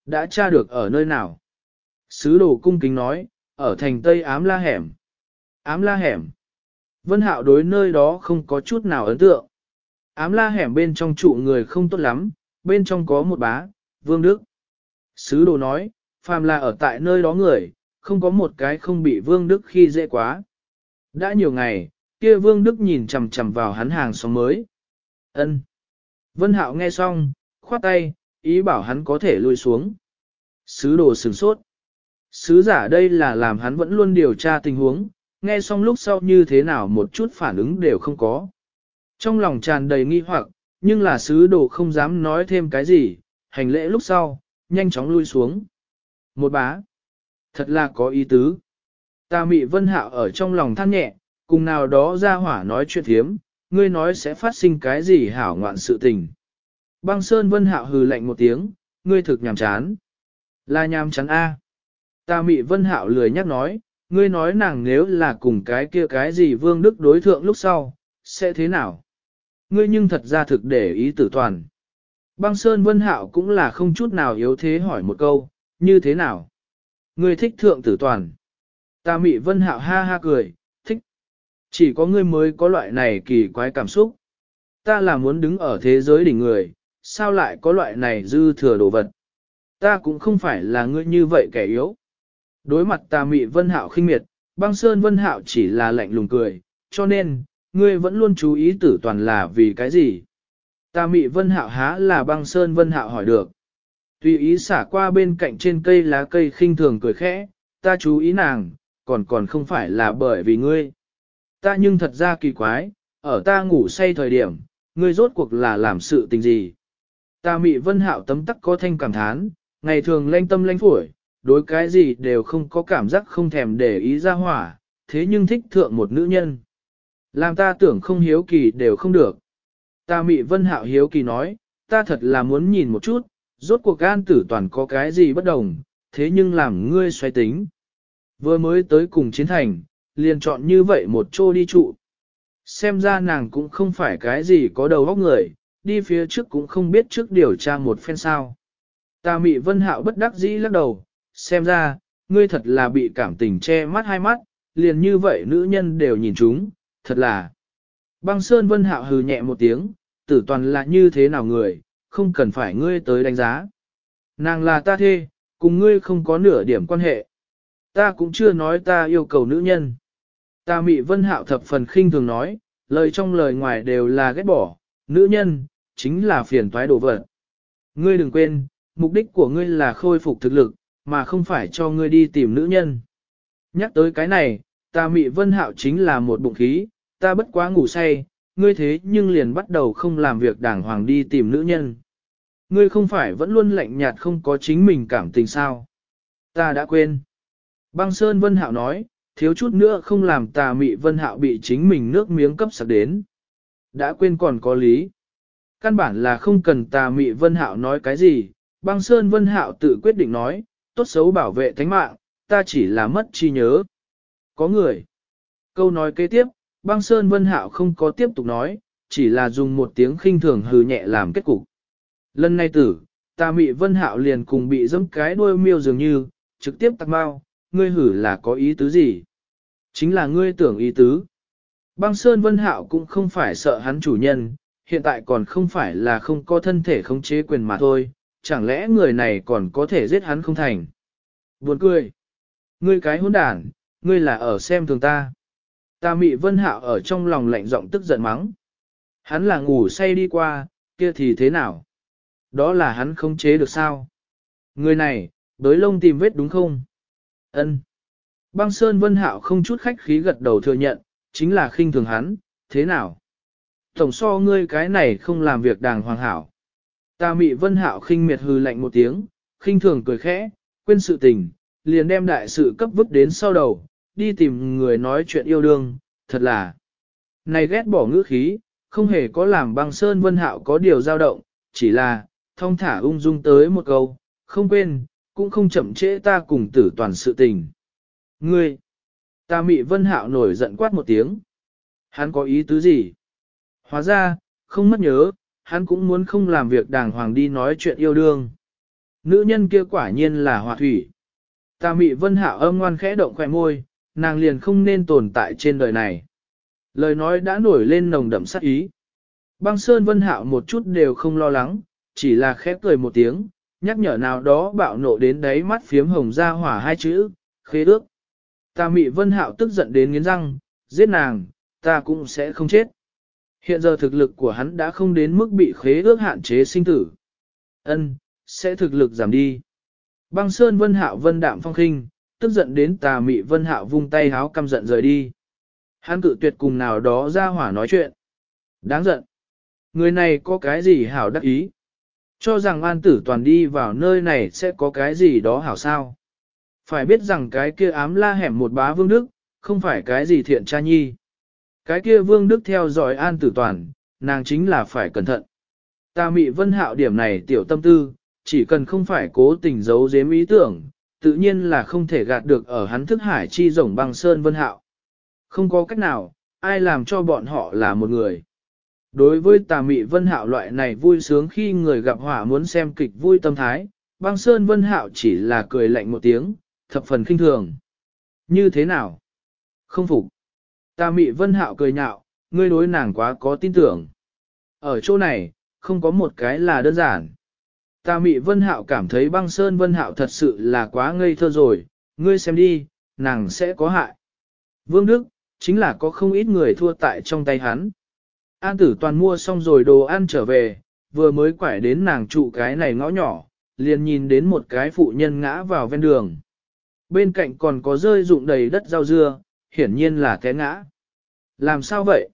Đã tra được ở nơi nào? Sứ đồ cung kính nói, ở thành Tây Ám La Hẻm. Ám La Hẻm. Vân Hạo đối nơi đó không có chút nào ấn tượng. Ám La Hẻm bên trong trụ người không tốt lắm, bên trong có một bá, Vương Đức. Sứ đồ nói, phàm là ở tại nơi đó người, không có một cái không bị Vương Đức khi dễ quá. Đã nhiều ngày, kia Vương Đức nhìn chằm chằm vào hắn hàng xóm mới. Ân. Vân Hạo nghe xong, khoát tay, ý bảo hắn có thể lui xuống. Sứ đồ sừng sốt. Sứ giả đây là làm hắn vẫn luôn điều tra tình huống, nghe xong lúc sau như thế nào một chút phản ứng đều không có. Trong lòng tràn đầy nghi hoặc, nhưng là sứ đồ không dám nói thêm cái gì, hành lễ lúc sau, nhanh chóng lui xuống. Một bá. Thật là có ý tứ. Ta mị vân hạo ở trong lòng than nhẹ, cùng nào đó ra hỏa nói chuyện thiếm, ngươi nói sẽ phát sinh cái gì hảo ngoạn sự tình. Băng Sơn Vân Hạo hừ lạnh một tiếng, ngươi thực nhàm chán. Là nhàm chán A. Ta mị Vân Hạo lười nhắc nói, ngươi nói nàng nếu là cùng cái kia cái gì Vương Đức đối thượng lúc sau, sẽ thế nào? Ngươi nhưng thật ra thực để ý tử toàn. Băng Sơn Vân Hạo cũng là không chút nào yếu thế hỏi một câu, như thế nào? Ngươi thích thượng tử toàn. Ta mị Vân Hạo ha ha cười. Chỉ có ngươi mới có loại này kỳ quái cảm xúc. Ta là muốn đứng ở thế giới đỉnh người, sao lại có loại này dư thừa đồ vật. Ta cũng không phải là ngươi như vậy kẻ yếu. Đối mặt ta mị vân hạo khinh miệt, băng sơn vân hạo chỉ là lạnh lùng cười, cho nên, ngươi vẫn luôn chú ý tử toàn là vì cái gì. Ta mị vân hạo há là băng sơn vân hạo hỏi được. Tùy ý xả qua bên cạnh trên cây lá cây khinh thường cười khẽ, ta chú ý nàng, còn còn không phải là bởi vì ngươi. Ta nhưng thật ra kỳ quái, ở ta ngủ say thời điểm, ngươi rốt cuộc là làm sự tình gì. Ta mị vân hạo tấm tắc có thanh cảm thán, ngày thường lanh tâm lanh phổi, đối cái gì đều không có cảm giác không thèm để ý ra hỏa, thế nhưng thích thượng một nữ nhân. Làm ta tưởng không hiếu kỳ đều không được. Ta mị vân hạo hiếu kỳ nói, ta thật là muốn nhìn một chút, rốt cuộc gan tử toàn có cái gì bất đồng, thế nhưng làm ngươi xoay tính. Vừa mới tới cùng chiến thành, liền chọn như vậy một chỗ đi trụ. Xem ra nàng cũng không phải cái gì có đầu óc người, đi phía trước cũng không biết trước điều tra một phen sao. Ta mị vân hạo bất đắc dĩ lắc đầu, xem ra, ngươi thật là bị cảm tình che mắt hai mắt, liền như vậy nữ nhân đều nhìn chúng, thật là. Băng Sơn Vân Hạo hừ nhẹ một tiếng, tử toàn là như thế nào người, không cần phải ngươi tới đánh giá. Nàng là ta thê, cùng ngươi không có nửa điểm quan hệ. Ta cũng chưa nói ta yêu cầu nữ nhân. Ta mị Vân Hạo thập phần khinh thường nói, lời trong lời ngoài đều là ghét bỏ, nữ nhân, chính là phiền toái đồ vật. Ngươi đừng quên, mục đích của ngươi là khôi phục thực lực, mà không phải cho ngươi đi tìm nữ nhân. Nhắc tới cái này, ta mị vân hạo chính là một bụng khí, ta bất quá ngủ say, ngươi thế nhưng liền bắt đầu không làm việc đàng hoàng đi tìm nữ nhân. Ngươi không phải vẫn luôn lạnh nhạt không có chính mình cảm tình sao. Ta đã quên. Băng Sơn Vân Hạo nói, thiếu chút nữa không làm tà mị Vân Hạo bị chính mình nước miếng cấp sặc đến. Đã quên còn có lý. Căn bản là không cần tà mị Vân Hạo nói cái gì, băng Sơn Vân Hạo tự quyết định nói, tốt xấu bảo vệ thánh mạng, ta chỉ là mất trí nhớ. Có người. Câu nói kế tiếp, băng Sơn Vân Hạo không có tiếp tục nói, chỉ là dùng một tiếng khinh thường hừ nhẹ làm kết cục. Lần này tử, ta mị Vân Hạo liền cùng bị dẫm cái đuôi miêu dường như, trực tiếp tạc bao, ngươi hử là có ý tứ gì? Chính là ngươi tưởng ý tứ. Băng Sơn Vân Hạo cũng không phải sợ hắn chủ nhân, hiện tại còn không phải là không có thân thể khống chế quyền mà thôi, chẳng lẽ người này còn có thể giết hắn không thành? Buồn cười. Ngươi cái hỗn đản, ngươi là ở xem thường ta. Ta mị vân hạo ở trong lòng lạnh giọng tức giận mắng. Hắn là ngủ say đi qua, kia thì thế nào? Đó là hắn không chế được sao? Người này, đối lông tìm vết đúng không? Ân. Băng Sơn Vân Hạo không chút khách khí gật đầu thừa nhận, chính là khinh thường hắn, thế nào? Tổng so ngươi cái này không làm việc đàng hoàng hảo. Ta mị Vân Hạo khinh miệt hư lạnh một tiếng, khinh thường cười khẽ, quên sự tình, liền đem đại sự cấp vứt đến sau đầu, đi tìm người nói chuyện yêu đương, thật là. Này ghét bỏ ngữ khí, không hề có làm băng sơn vân hạo có điều dao động, chỉ là, thông thả ung dung tới một câu, không quên, cũng không chậm trễ ta cùng tử toàn sự tình. Ngươi, ta mị vân hạo nổi giận quát một tiếng. Hắn có ý tứ gì? Hóa ra, không mất nhớ, hắn cũng muốn không làm việc đàng hoàng đi nói chuyện yêu đương. Nữ nhân kia quả nhiên là hòa thủy. Ta mị vân hạo âm ngoan khẽ động khỏe môi, nàng liền không nên tồn tại trên đời này. Lời nói đã nổi lên nồng đậm sát ý. Băng Sơn Vân Hạo một chút đều không lo lắng, chỉ là khẽ cười một tiếng, nhắc nhở nào đó bạo nộ đến đáy mắt phiếm hồng ra hỏa hai chữ, khế ước. Ta mị Vân Hạo tức giận đến nghiến răng, giết nàng, ta cũng sẽ không chết. Hiện giờ thực lực của hắn đã không đến mức bị khế ước hạn chế sinh tử. Ân, sẽ thực lực giảm đi. Băng Sơn Vân Hạo vân đạm phong khinh, tức giận đến tà mị vân hạo vung tay háo căm giận rời đi. Hắn cự tuyệt cùng nào đó ra hỏa nói chuyện. Đáng giận. Người này có cái gì hảo đắc ý? Cho rằng an tử toàn đi vào nơi này sẽ có cái gì đó hảo sao? Phải biết rằng cái kia ám la hẻm một bá vương đức, không phải cái gì thiện cha nhi. Cái kia vương đức theo dõi an tử toàn, nàng chính là phải cẩn thận. Ta mị vân hạo điểm này tiểu tâm tư, chỉ cần không phải cố tình giấu giếm ý tưởng, tự nhiên là không thể gạt được ở hắn thức hải chi rồng băng sơn vân hạo. Không có cách nào, ai làm cho bọn họ là một người. Đối với tà mị vân hạo loại này vui sướng khi người gặp họa muốn xem kịch vui tâm thái, băng sơn vân hạo chỉ là cười lạnh một tiếng, thập phần khinh thường. Như thế nào? Không phục. Tà mị vân hạo cười nhạo, ngươi đối nàng quá có tin tưởng. Ở chỗ này, không có một cái là đơn giản. tà mị vân hạo cảm thấy băng sơn vân hạo thật sự là quá ngây thơ rồi, ngươi xem đi, nàng sẽ có hại. Vương Đức, chính là có không ít người thua tại trong tay hắn. An tử toàn mua xong rồi đồ ăn trở về, vừa mới quải đến nàng trụ cái này ngõ nhỏ, liền nhìn đến một cái phụ nhân ngã vào ven đường. Bên cạnh còn có rơi rụng đầy đất rau dưa, hiển nhiên là té ngã. Làm sao vậy?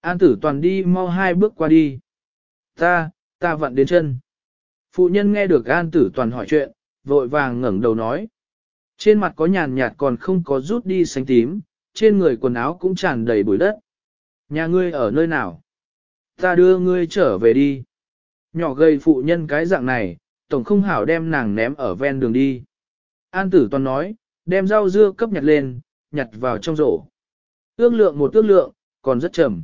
An tử toàn đi mau hai bước qua đi. Ta, ta vặn đến chân. Phụ nhân nghe được An Tử Toàn hỏi chuyện, vội vàng ngẩng đầu nói. Trên mặt có nhàn nhạt còn không có rút đi xanh tím, trên người quần áo cũng tràn đầy bụi đất. Nhà ngươi ở nơi nào? Ta đưa ngươi trở về đi. Nhỏ gây phụ nhân cái dạng này, tổng không hảo đem nàng ném ở ven đường đi. An Tử Toàn nói, đem rau dưa cấp nhặt lên, nhặt vào trong rổ. Ước lượng một ước lượng, còn rất chậm.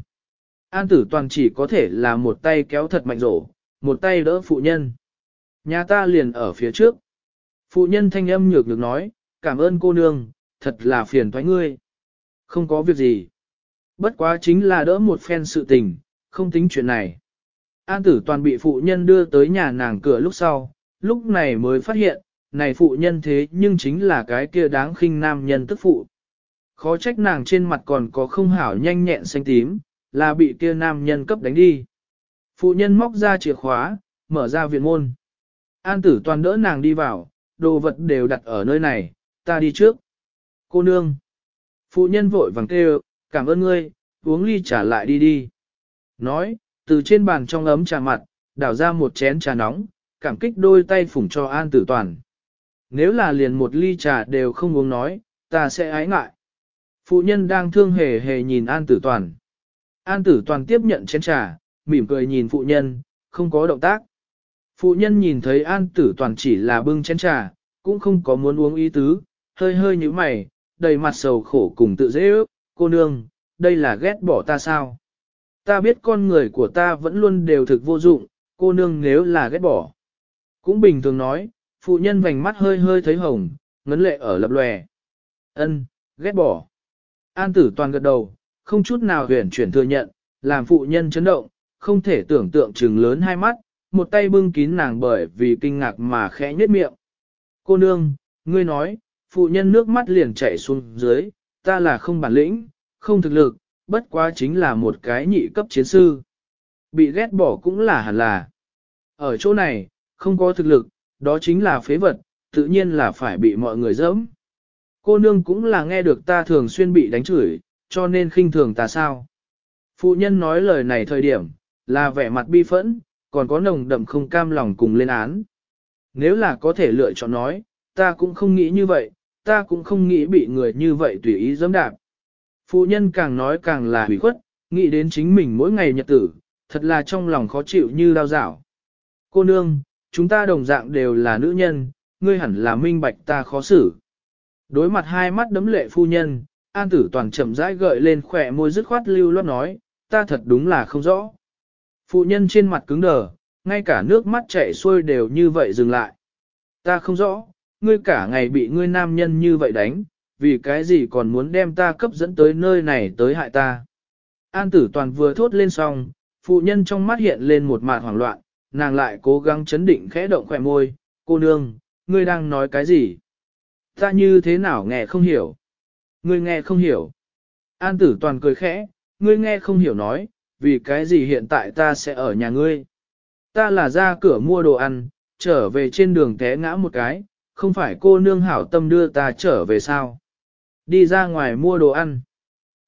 An Tử Toàn chỉ có thể là một tay kéo thật mạnh rổ, một tay đỡ phụ nhân. Nhà ta liền ở phía trước. Phụ nhân thanh âm nhược được nói, cảm ơn cô nương, thật là phiền thoái ngươi. Không có việc gì. Bất quá chính là đỡ một phen sự tình, không tính chuyện này. An tử toàn bị phụ nhân đưa tới nhà nàng cửa lúc sau, lúc này mới phát hiện, này phụ nhân thế nhưng chính là cái kia đáng khinh nam nhân tức phụ. Khó trách nàng trên mặt còn có không hảo nhanh nhẹn xanh tím, là bị kia nam nhân cấp đánh đi. Phụ nhân móc ra chìa khóa, mở ra viện môn. An tử toàn đỡ nàng đi vào, đồ vật đều đặt ở nơi này, ta đi trước. Cô nương. Phụ nhân vội vàng kêu, cảm ơn ngươi, uống ly trả lại đi đi. Nói, từ trên bàn trong ấm trà mặt, đảo ra một chén trà nóng, cảm kích đôi tay phủng cho An Tử Toàn. Nếu là liền một ly trà đều không uống nói, ta sẽ ái ngại. Phụ nhân đang thương hề hề nhìn An Tử Toàn. An Tử Toàn tiếp nhận chén trà, mỉm cười nhìn phụ nhân, không có động tác. Phụ nhân nhìn thấy An Tử Toàn chỉ là bưng chén trà, cũng không có muốn uống ý tứ, hơi hơi như mày, đầy mặt sầu khổ cùng tự dễ ước, cô nương, đây là ghét bỏ ta sao? Ta biết con người của ta vẫn luôn đều thực vô dụng, cô nương nếu là ghét bỏ. Cũng bình thường nói, phụ nhân vành mắt hơi hơi thấy hồng, ngấn lệ ở lập lòe. Ân, ghét bỏ. An tử toàn gật đầu, không chút nào huyền chuyển thừa nhận, làm phụ nhân chấn động, không thể tưởng tượng trừng lớn hai mắt, một tay bưng kín nàng bởi vì kinh ngạc mà khẽ nhếch miệng. Cô nương, ngươi nói, phụ nhân nước mắt liền chảy xuống dưới, ta là không bản lĩnh, không thực lực, bất quá chính là một cái nhị cấp chiến sư. Bị ghét bỏ cũng là hẳn là. Ở chỗ này, không có thực lực, đó chính là phế vật, tự nhiên là phải bị mọi người dẫm. Cô nương cũng là nghe được ta thường xuyên bị đánh chửi, cho nên khinh thường ta sao. Phụ nhân nói lời này thời điểm, là vẻ mặt bi phẫn, còn có nồng đậm không cam lòng cùng lên án. Nếu là có thể lựa chọn nói, ta cũng không nghĩ như vậy, ta cũng không nghĩ bị người như vậy tùy ý dẫm đạp. Phụ nhân càng nói càng là hủy khuất, nghĩ đến chính mình mỗi ngày nhật tử, thật là trong lòng khó chịu như đau dảo. Cô nương, chúng ta đồng dạng đều là nữ nhân, ngươi hẳn là minh bạch ta khó xử. Đối mặt hai mắt đấm lệ phu nhân, an tử toàn chậm rãi gợi lên khỏe môi dứt khoát lưu loát nói, ta thật đúng là không rõ. Phụ nhân trên mặt cứng đờ, ngay cả nước mắt chảy xuôi đều như vậy dừng lại. Ta không rõ, ngươi cả ngày bị ngươi nam nhân như vậy đánh, vì cái gì còn muốn đem ta cấp dẫn tới nơi này tới hại ta. An tử toàn vừa thốt lên xong, phụ nhân trong mắt hiện lên một mạt hoảng loạn, nàng lại cố gắng chấn định khẽ động khỏe môi, cô nương, ngươi đang nói cái gì? Ta như thế nào nghe không hiểu? Ngươi nghe không hiểu. An tử toàn cười khẽ, ngươi nghe không hiểu nói, vì cái gì hiện tại ta sẽ ở nhà ngươi? Ta là ra cửa mua đồ ăn, trở về trên đường té ngã một cái, không phải cô nương hảo tâm đưa ta trở về sao? Đi ra ngoài mua đồ ăn.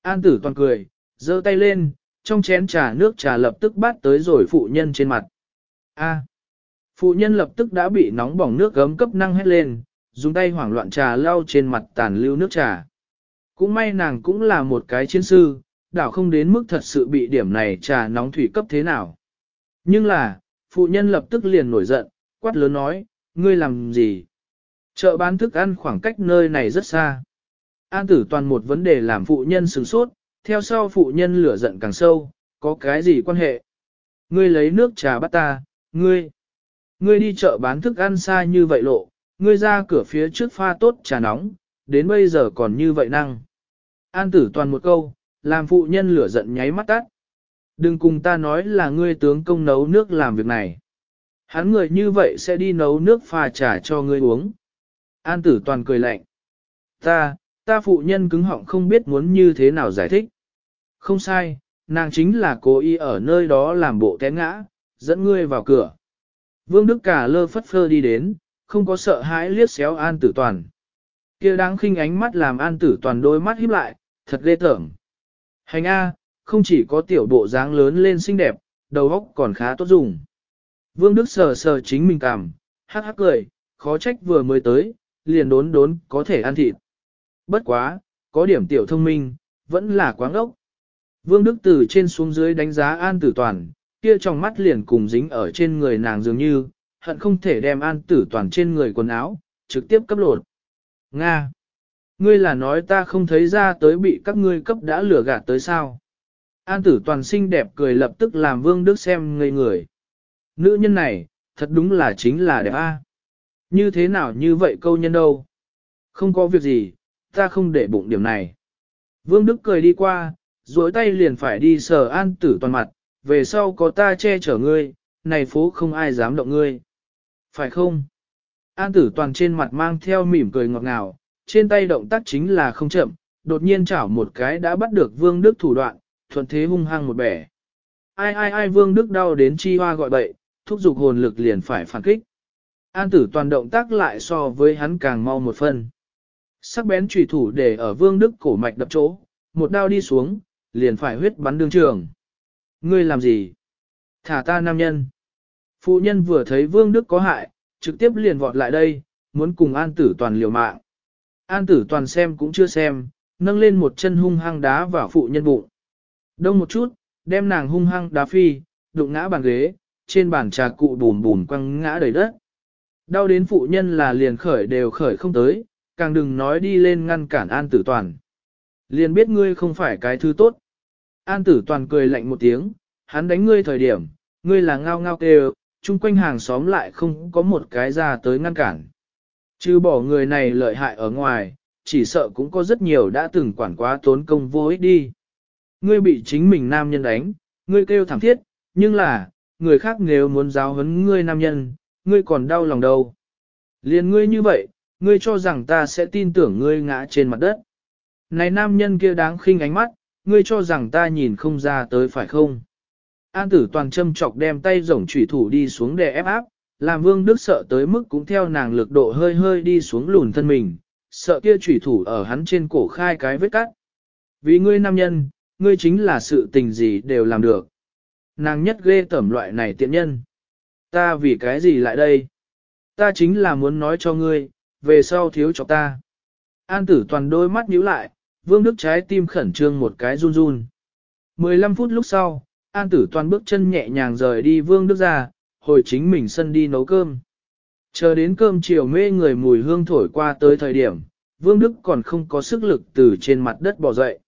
An tử toàn cười, giơ tay lên, trong chén trà nước trà lập tức bát tới rồi phụ nhân trên mặt. A. Phụ nhân lập tức đã bị nóng bỏng nước gấm cấp năng hết lên, dùng tay hoảng loạn trà lau trên mặt tàn lưu nước trà. Cũng may nàng cũng là một cái chiến sư, đảo không đến mức thật sự bị điểm này trà nóng thủy cấp thế nào. Nhưng là, phụ nhân lập tức liền nổi giận, quát lớn nói, ngươi làm gì? Chợ bán thức ăn khoảng cách nơi này rất xa. An tử toàn một vấn đề làm phụ nhân sửng sốt, theo sau phụ nhân lửa giận càng sâu, có cái gì quan hệ? Ngươi lấy nước trà bắt ta, ngươi. Ngươi đi chợ bán thức ăn xa như vậy lộ, ngươi ra cửa phía trước pha tốt trà nóng, đến bây giờ còn như vậy năng. An tử toàn một câu, làm phụ nhân lửa giận nháy mắt tắt. Đừng cùng ta nói là ngươi tướng công nấu nước làm việc này. Hắn người như vậy sẽ đi nấu nước pha trà cho ngươi uống. An tử toàn cười lạnh. Ta, ta phụ nhân cứng họng không biết muốn như thế nào giải thích. Không sai, nàng chính là cố ý ở nơi đó làm bộ té ngã, dẫn ngươi vào cửa. Vương Đức Cả lơ phất phơ đi đến, không có sợ hãi liếc xéo an tử toàn. kia đáng khinh ánh mắt làm an tử toàn đôi mắt híp lại, thật ghê tởm. Hành A, không chỉ có tiểu bộ dáng lớn lên xinh đẹp, đầu óc còn khá tốt dùng. Vương Đức sờ sờ chính mình cảm, hắc hắc cười, khó trách vừa mới tới, liền đốn đốn có thể ăn thịt. Bất quá, có điểm tiểu thông minh, vẫn là quáng ốc. Vương Đức từ trên xuống dưới đánh giá An Tử Toàn, kia trong mắt liền cùng dính ở trên người nàng dường như, hận không thể đem An Tử Toàn trên người quần áo, trực tiếp cấp lột. Nga! Ngươi là nói ta không thấy ra tới bị các ngươi cấp đã lừa gạt tới sao? An Tử Toàn xinh đẹp cười lập tức làm Vương Đức xem ngây người. Nữ nhân này, thật đúng là chính là đẹp a. Như thế nào như vậy câu nhân đâu? Không có việc gì, ta không để bụng điểm này. Vương Đức cười đi qua, duỗi tay liền phải đi sờ an tử toàn mặt, về sau có ta che chở ngươi, này phố không ai dám động ngươi. Phải không? An tử toàn trên mặt mang theo mỉm cười ngọt ngào, trên tay động tác chính là không chậm, đột nhiên chảo một cái đã bắt được vương đức thủ đoạn, thuận thế hung hăng một bẻ. Ai ai ai vương đức đau đến chi hoa gọi bậy, thúc giục hồn lực liền phải phản kích. An tử toàn động tác lại so với hắn càng mau một phần, Sắc bén trùy thủ để ở vương đức cổ mạch đập chỗ, một đao đi xuống, liền phải huyết bắn đương trường. Ngươi làm gì? Thả ta nam nhân. Phụ nhân vừa thấy vương đức có hại, trực tiếp liền vọt lại đây, muốn cùng an tử toàn liều mạng. An tử toàn xem cũng chưa xem, nâng lên một chân hung hăng đá vào phụ nhân bụng. Đông một chút, đem nàng hung hăng đá phi, đụng ngã bàn ghế, trên bàn trà cụ bùn bùn quăng ngã đầy đất. Đau đến phụ nhân là liền khởi đều khởi không tới, càng đừng nói đi lên ngăn cản an tử toàn. Liền biết ngươi không phải cái thứ tốt. An tử toàn cười lạnh một tiếng, hắn đánh ngươi thời điểm, ngươi là ngao ngao kêu, chung quanh hàng xóm lại không có một cái ra tới ngăn cản. Chứ bỏ người này lợi hại ở ngoài, chỉ sợ cũng có rất nhiều đã từng quản quá tốn công vô ích đi. Ngươi bị chính mình nam nhân đánh, ngươi kêu thẳng thiết, nhưng là, người khác nếu muốn giáo huấn ngươi nam nhân, ngươi còn đau lòng đâu. Liên ngươi như vậy, ngươi cho rằng ta sẽ tin tưởng ngươi ngã trên mặt đất. Này nam nhân kia đáng khinh ánh mắt, ngươi cho rằng ta nhìn không ra tới phải không? An tử toàn châm chọc đem tay rổng trùy thủ đi xuống để ép áp, làm vương đức sợ tới mức cũng theo nàng lực độ hơi hơi đi xuống lùn thân mình, sợ kia trùy thủ ở hắn trên cổ khai cái vết cắt. Vì ngươi nam nhân, ngươi chính là sự tình gì đều làm được. Nàng nhất ghê tẩm loại này tiện nhân. Ta vì cái gì lại đây? Ta chính là muốn nói cho ngươi, về sau thiếu cho ta. An tử toàn đôi mắt nhíu lại, vương đức trái tim khẩn trương một cái run run. 15 phút lúc sau, An tử toàn bước chân nhẹ nhàng rời đi vương đức ra, hồi chính mình sân đi nấu cơm. Chờ đến cơm chiều mê người mùi hương thổi qua tới thời điểm, vương đức còn không có sức lực từ trên mặt đất bỏ dậy.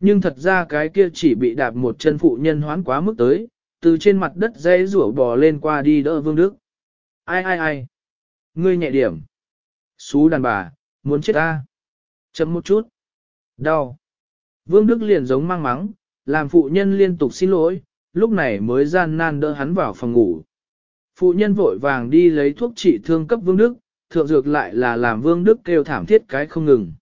Nhưng thật ra cái kia chỉ bị đạp một chân phụ nhân hoán quá mức tới, từ trên mặt đất dây rủa bò lên qua đi đỡ vương đức. Ai ai ai? Ngươi nhẹ điểm. Xú đàn bà, muốn chết ta. Chấm một chút. Đau. Vương Đức liền giống mang mắng, làm phụ nhân liên tục xin lỗi, lúc này mới gian nan đỡ hắn vào phòng ngủ. Phụ nhân vội vàng đi lấy thuốc trị thương cấp Vương Đức, thượng dược lại là làm Vương Đức kêu thảm thiết cái không ngừng.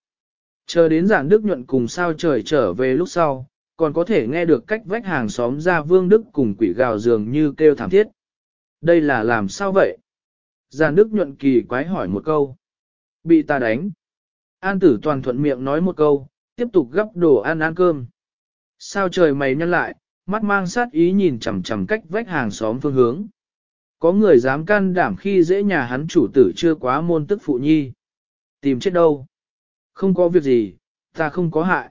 Chờ đến giảng Đức nhuận cùng sao trời trở về lúc sau, còn có thể nghe được cách vách hàng xóm ra Vương Đức cùng quỷ gào dường như kêu thảm thiết. Đây là làm sao vậy? Giàn Đức nhuận kỳ quái hỏi một câu. Bị ta đánh. An tử toàn thuận miệng nói một câu, tiếp tục gấp đồ ăn ăn cơm. Sao trời mày nhăn lại, mắt mang sát ý nhìn chằm chằm cách vách hàng xóm phương hướng. Có người dám can đảm khi dễ nhà hắn chủ tử chưa quá môn tức phụ nhi. Tìm chết đâu? Không có việc gì, ta không có hại.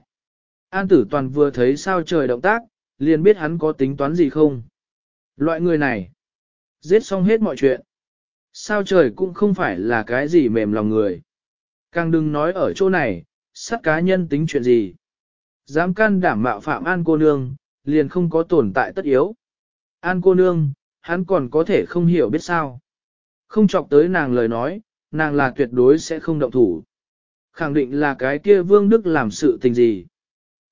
An tử toàn vừa thấy sao trời động tác, liền biết hắn có tính toán gì không. Loại người này, giết xong hết mọi chuyện. Sao trời cũng không phải là cái gì mềm lòng người. Càng đừng nói ở chỗ này, sát cá nhân tính chuyện gì. Dám can đảm mạo phạm An cô nương, liền không có tồn tại tất yếu. An cô nương, hắn còn có thể không hiểu biết sao. Không chọc tới nàng lời nói, nàng là tuyệt đối sẽ không động thủ. Khẳng định là cái kia vương đức làm sự tình gì.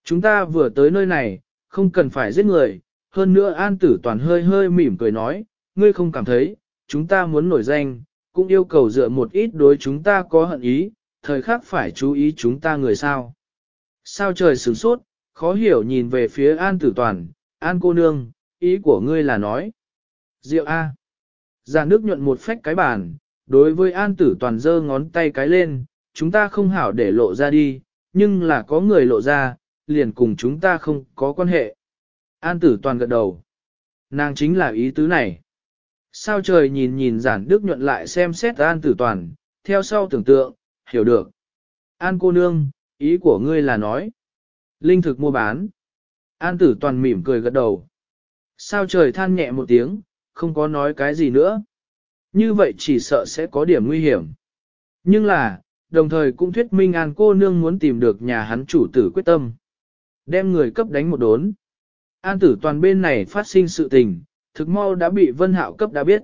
Chúng ta vừa tới nơi này, không cần phải giết người, hơn nữa an tử toàn hơi hơi mỉm cười nói, ngươi không cảm thấy, chúng ta muốn nổi danh, cũng yêu cầu dựa một ít đối chúng ta có hận ý, thời khắc phải chú ý chúng ta người sao. Sao trời sửng sốt, khó hiểu nhìn về phía An Tử Toàn, An cô nương, ý của ngươi là nói. Diệu A. Già nước nhuận một phách cái bàn, đối với An Tử Toàn giơ ngón tay cái lên, chúng ta không hảo để lộ ra đi, nhưng là có người lộ ra, liền cùng chúng ta không có quan hệ. An Tử Toàn gật đầu. Nàng chính là ý tứ này. Sao trời nhìn nhìn giản đức nhuận lại xem xét An Tử Toàn, theo sau tưởng tượng, hiểu được. An cô nương, Ý của ngươi là nói. Linh thực mua bán. An tử toàn mỉm cười gật đầu. Sao trời than nhẹ một tiếng, không có nói cái gì nữa. Như vậy chỉ sợ sẽ có điểm nguy hiểm. Nhưng là, đồng thời cũng thuyết minh An cô nương muốn tìm được nhà hắn chủ tử quyết tâm. Đem người cấp đánh một đốn. An tử toàn bên này phát sinh sự tình, thực mau đã bị Vân Hạo cấp đã biết.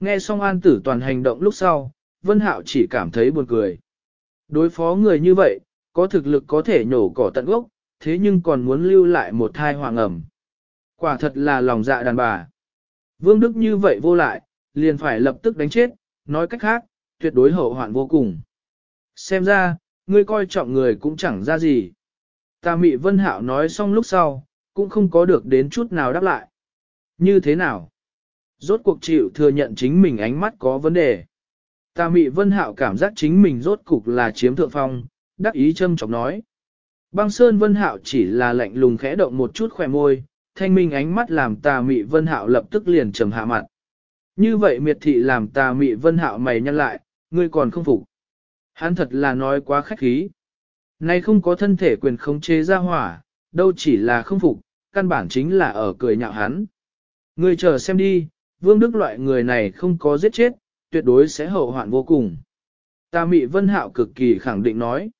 Nghe xong An tử toàn hành động lúc sau, Vân Hạo chỉ cảm thấy buồn cười. Đối phó người như vậy, có thực lực có thể nhổ cỏ tận gốc, thế nhưng còn muốn lưu lại một thai hoàng ẩm. Quả thật là lòng dạ đàn bà. Vương Đức như vậy vô lại, liền phải lập tức đánh chết, nói cách khác, tuyệt đối hậu hoạn vô cùng. Xem ra, ngươi coi trọng người cũng chẳng ra gì. Ta mị vân hạo nói xong lúc sau, cũng không có được đến chút nào đáp lại. Như thế nào? Rốt cuộc chịu thừa nhận chính mình ánh mắt có vấn đề. Ta mị vân hạo cảm giác chính mình rốt cục là chiếm thượng phong, đắc ý châm chọc nói. Băng Sơn Vân Hạo chỉ là lạnh lùng khẽ động một chút khỏe môi, thanh minh ánh mắt làm tà mị Vân Hạo lập tức liền trầm hạ mặt. Như vậy miệt thị làm tà mị Vân Hạo mày nhăn lại, ngươi còn không phục. Hắn thật là nói quá khách khí. Nay không có thân thể quyền khống chế ra hỏa, đâu chỉ là không phục, căn bản chính là ở cười nhạo hắn. người chờ xem đi, Vương Đức loại người này không có giết chết, tuyệt đối sẽ hậu hoạn vô cùng. Ta Mị Vân Hạo cực kỳ khẳng định nói.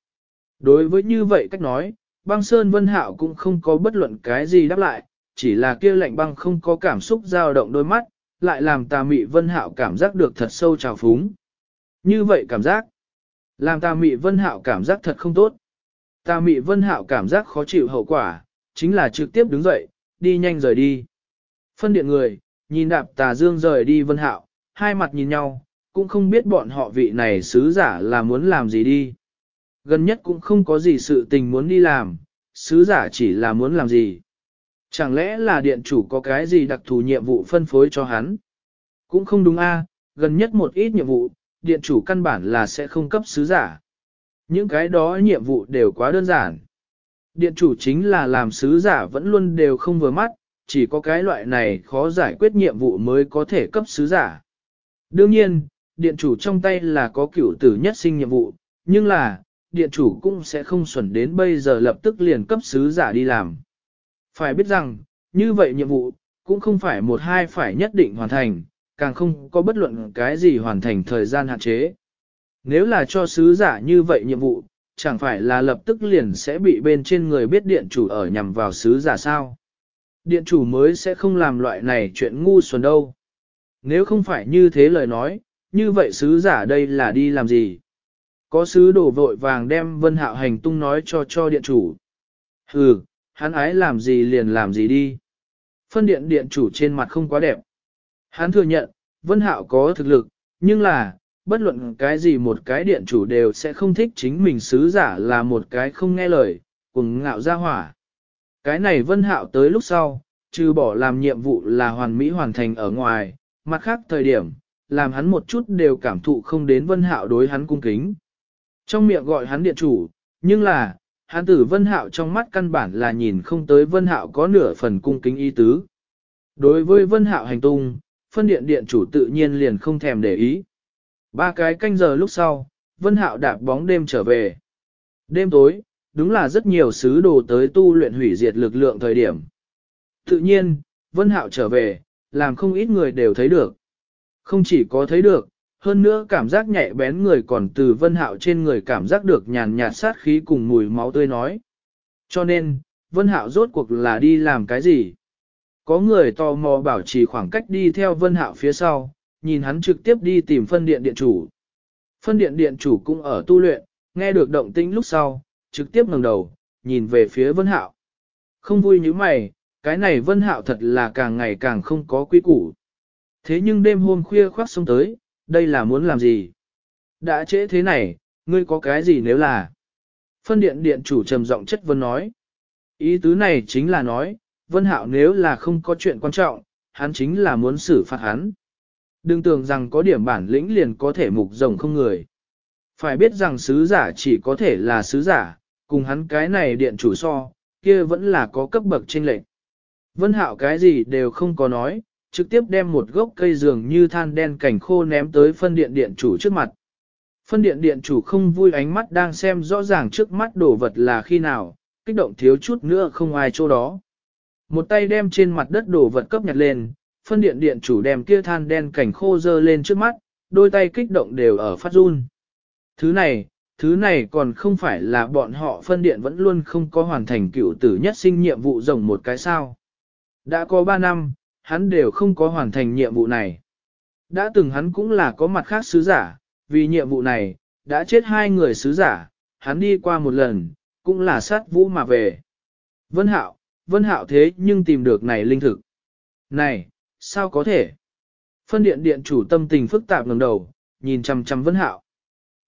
Đối với như vậy cách nói, băng Sơn Vân Hạo cũng không có bất luận cái gì đáp lại, chỉ là kia lạnh băng không có cảm xúc dao động đôi mắt, lại làm ta mị Vân Hạo cảm giác được thật sâu trào phúng. Như vậy cảm giác, làm ta mị Vân Hạo cảm giác thật không tốt. Tà mị Vân Hạo cảm giác khó chịu hậu quả, chính là trực tiếp đứng dậy, đi nhanh rời đi. Phân điện người, nhìn đạp tà dương rời đi Vân Hạo, hai mặt nhìn nhau, cũng không biết bọn họ vị này sứ giả là muốn làm gì đi. Gần nhất cũng không có gì sự tình muốn đi làm, sứ giả chỉ là muốn làm gì. Chẳng lẽ là điện chủ có cái gì đặc thù nhiệm vụ phân phối cho hắn? Cũng không đúng a, gần nhất một ít nhiệm vụ, điện chủ căn bản là sẽ không cấp sứ giả. Những cái đó nhiệm vụ đều quá đơn giản. Điện chủ chính là làm sứ giả vẫn luôn đều không vừa mắt, chỉ có cái loại này khó giải quyết nhiệm vụ mới có thể cấp sứ giả. Đương nhiên, điện chủ trong tay là có cửu tử nhất sinh nhiệm vụ, nhưng là, điện chủ cũng sẽ không xuẩn đến bây giờ lập tức liền cấp sứ giả đi làm. Phải biết rằng, như vậy nhiệm vụ, cũng không phải một hai phải nhất định hoàn thành, càng không có bất luận cái gì hoàn thành thời gian hạn chế. Nếu là cho sứ giả như vậy nhiệm vụ, chẳng phải là lập tức liền sẽ bị bên trên người biết điện chủ ở nhằm vào sứ giả sao. Điện chủ mới sẽ không làm loại này chuyện ngu xuẩn đâu. Nếu không phải như thế lời nói, như vậy sứ giả đây là đi làm gì? Có sứ đổ vội vàng đem vân hạo hành tung nói cho cho điện chủ. Hừ, hắn ái làm gì liền làm gì đi. Phân điện điện chủ trên mặt không quá đẹp. Hắn thừa nhận, vân hạo có thực lực, nhưng là, bất luận cái gì một cái điện chủ đều sẽ không thích chính mình sứ giả là một cái không nghe lời, cùng ngạo ra hỏa. Cái này vân hạo tới lúc sau, trừ bỏ làm nhiệm vụ là hoàn mỹ hoàn thành ở ngoài, mặt khác thời điểm, làm hắn một chút đều cảm thụ không đến vân hạo đối hắn cung kính. Trong miệng gọi hắn điện chủ, nhưng là, hắn tử vân hạo trong mắt căn bản là nhìn không tới vân hạo có nửa phần cung kính ý tứ. Đối với vân hạo hành tung, phân điện điện chủ tự nhiên liền không thèm để ý. Ba cái canh giờ lúc sau, vân hạo đạp bóng đêm trở về. Đêm tối, đúng là rất nhiều sứ đồ tới tu luyện hủy diệt lực lượng thời điểm. Tự nhiên, vân hạo trở về, làm không ít người đều thấy được. Không chỉ có thấy được, hơn nữa cảm giác nhạy bén người còn từ vân hạo trên người cảm giác được nhàn nhạt sát khí cùng mùi máu tươi nói. Cho nên, vân hạo rốt cuộc là đi làm cái gì? Có người tò mò bảo trì khoảng cách đi theo vân hạo phía sau, nhìn hắn trực tiếp đi tìm phân điện điện chủ. Phân điện điện chủ cũng ở tu luyện, nghe được động tĩnh lúc sau, trực tiếp ngẩng đầu, nhìn về phía vân hạo. Không vui như mày, cái này vân hạo thật là càng ngày càng không có quy củ. Thế nhưng đêm hôm khuya khoác sông tới, đây là muốn làm gì? Đã trễ thế này, ngươi có cái gì nếu là? Phân điện điện chủ trầm giọng chất vấn nói. Ý tứ này chính là nói, Vân Hạo nếu là không có chuyện quan trọng, hắn chính là muốn xử phạt hắn. Đừng tưởng rằng có điểm bản lĩnh liền có thể mục rồng không người. Phải biết rằng sứ giả chỉ có thể là sứ giả, cùng hắn cái này điện chủ so, kia vẫn là có cấp bậc trên lệnh. Vân Hạo cái gì đều không có nói, trực tiếp đem một gốc cây dường như than đen cảnh khô ném tới phân điện điện chủ trước mặt. Phân điện điện chủ không vui ánh mắt đang xem rõ ràng trước mắt đồ vật là khi nào, kích động thiếu chút nữa không ai chỗ đó. Một tay đem trên mặt đất đồ vật cấp nhặt lên, phân điện điện chủ đem kia than đen cảnh khô dơ lên trước mắt, đôi tay kích động đều ở phát run. Thứ này, thứ này còn không phải là bọn họ phân điện vẫn luôn không có hoàn thành cựu tử nhất sinh nhiệm vụ rồng một cái sao. Đã có 3 năm, hắn đều không có hoàn thành nhiệm vụ này. Đã từng hắn cũng là có mặt khác sứ giả, vì nhiệm vụ này, đã chết hai người sứ giả, hắn đi qua một lần, cũng là sát vũ mà về. Vân Hạo, Vân Hạo thế nhưng tìm được này linh thực. Này, sao có thể? Phân điện điện chủ tâm tình phức tạp ngẩng đầu, nhìn chằm chằm Vân Hạo.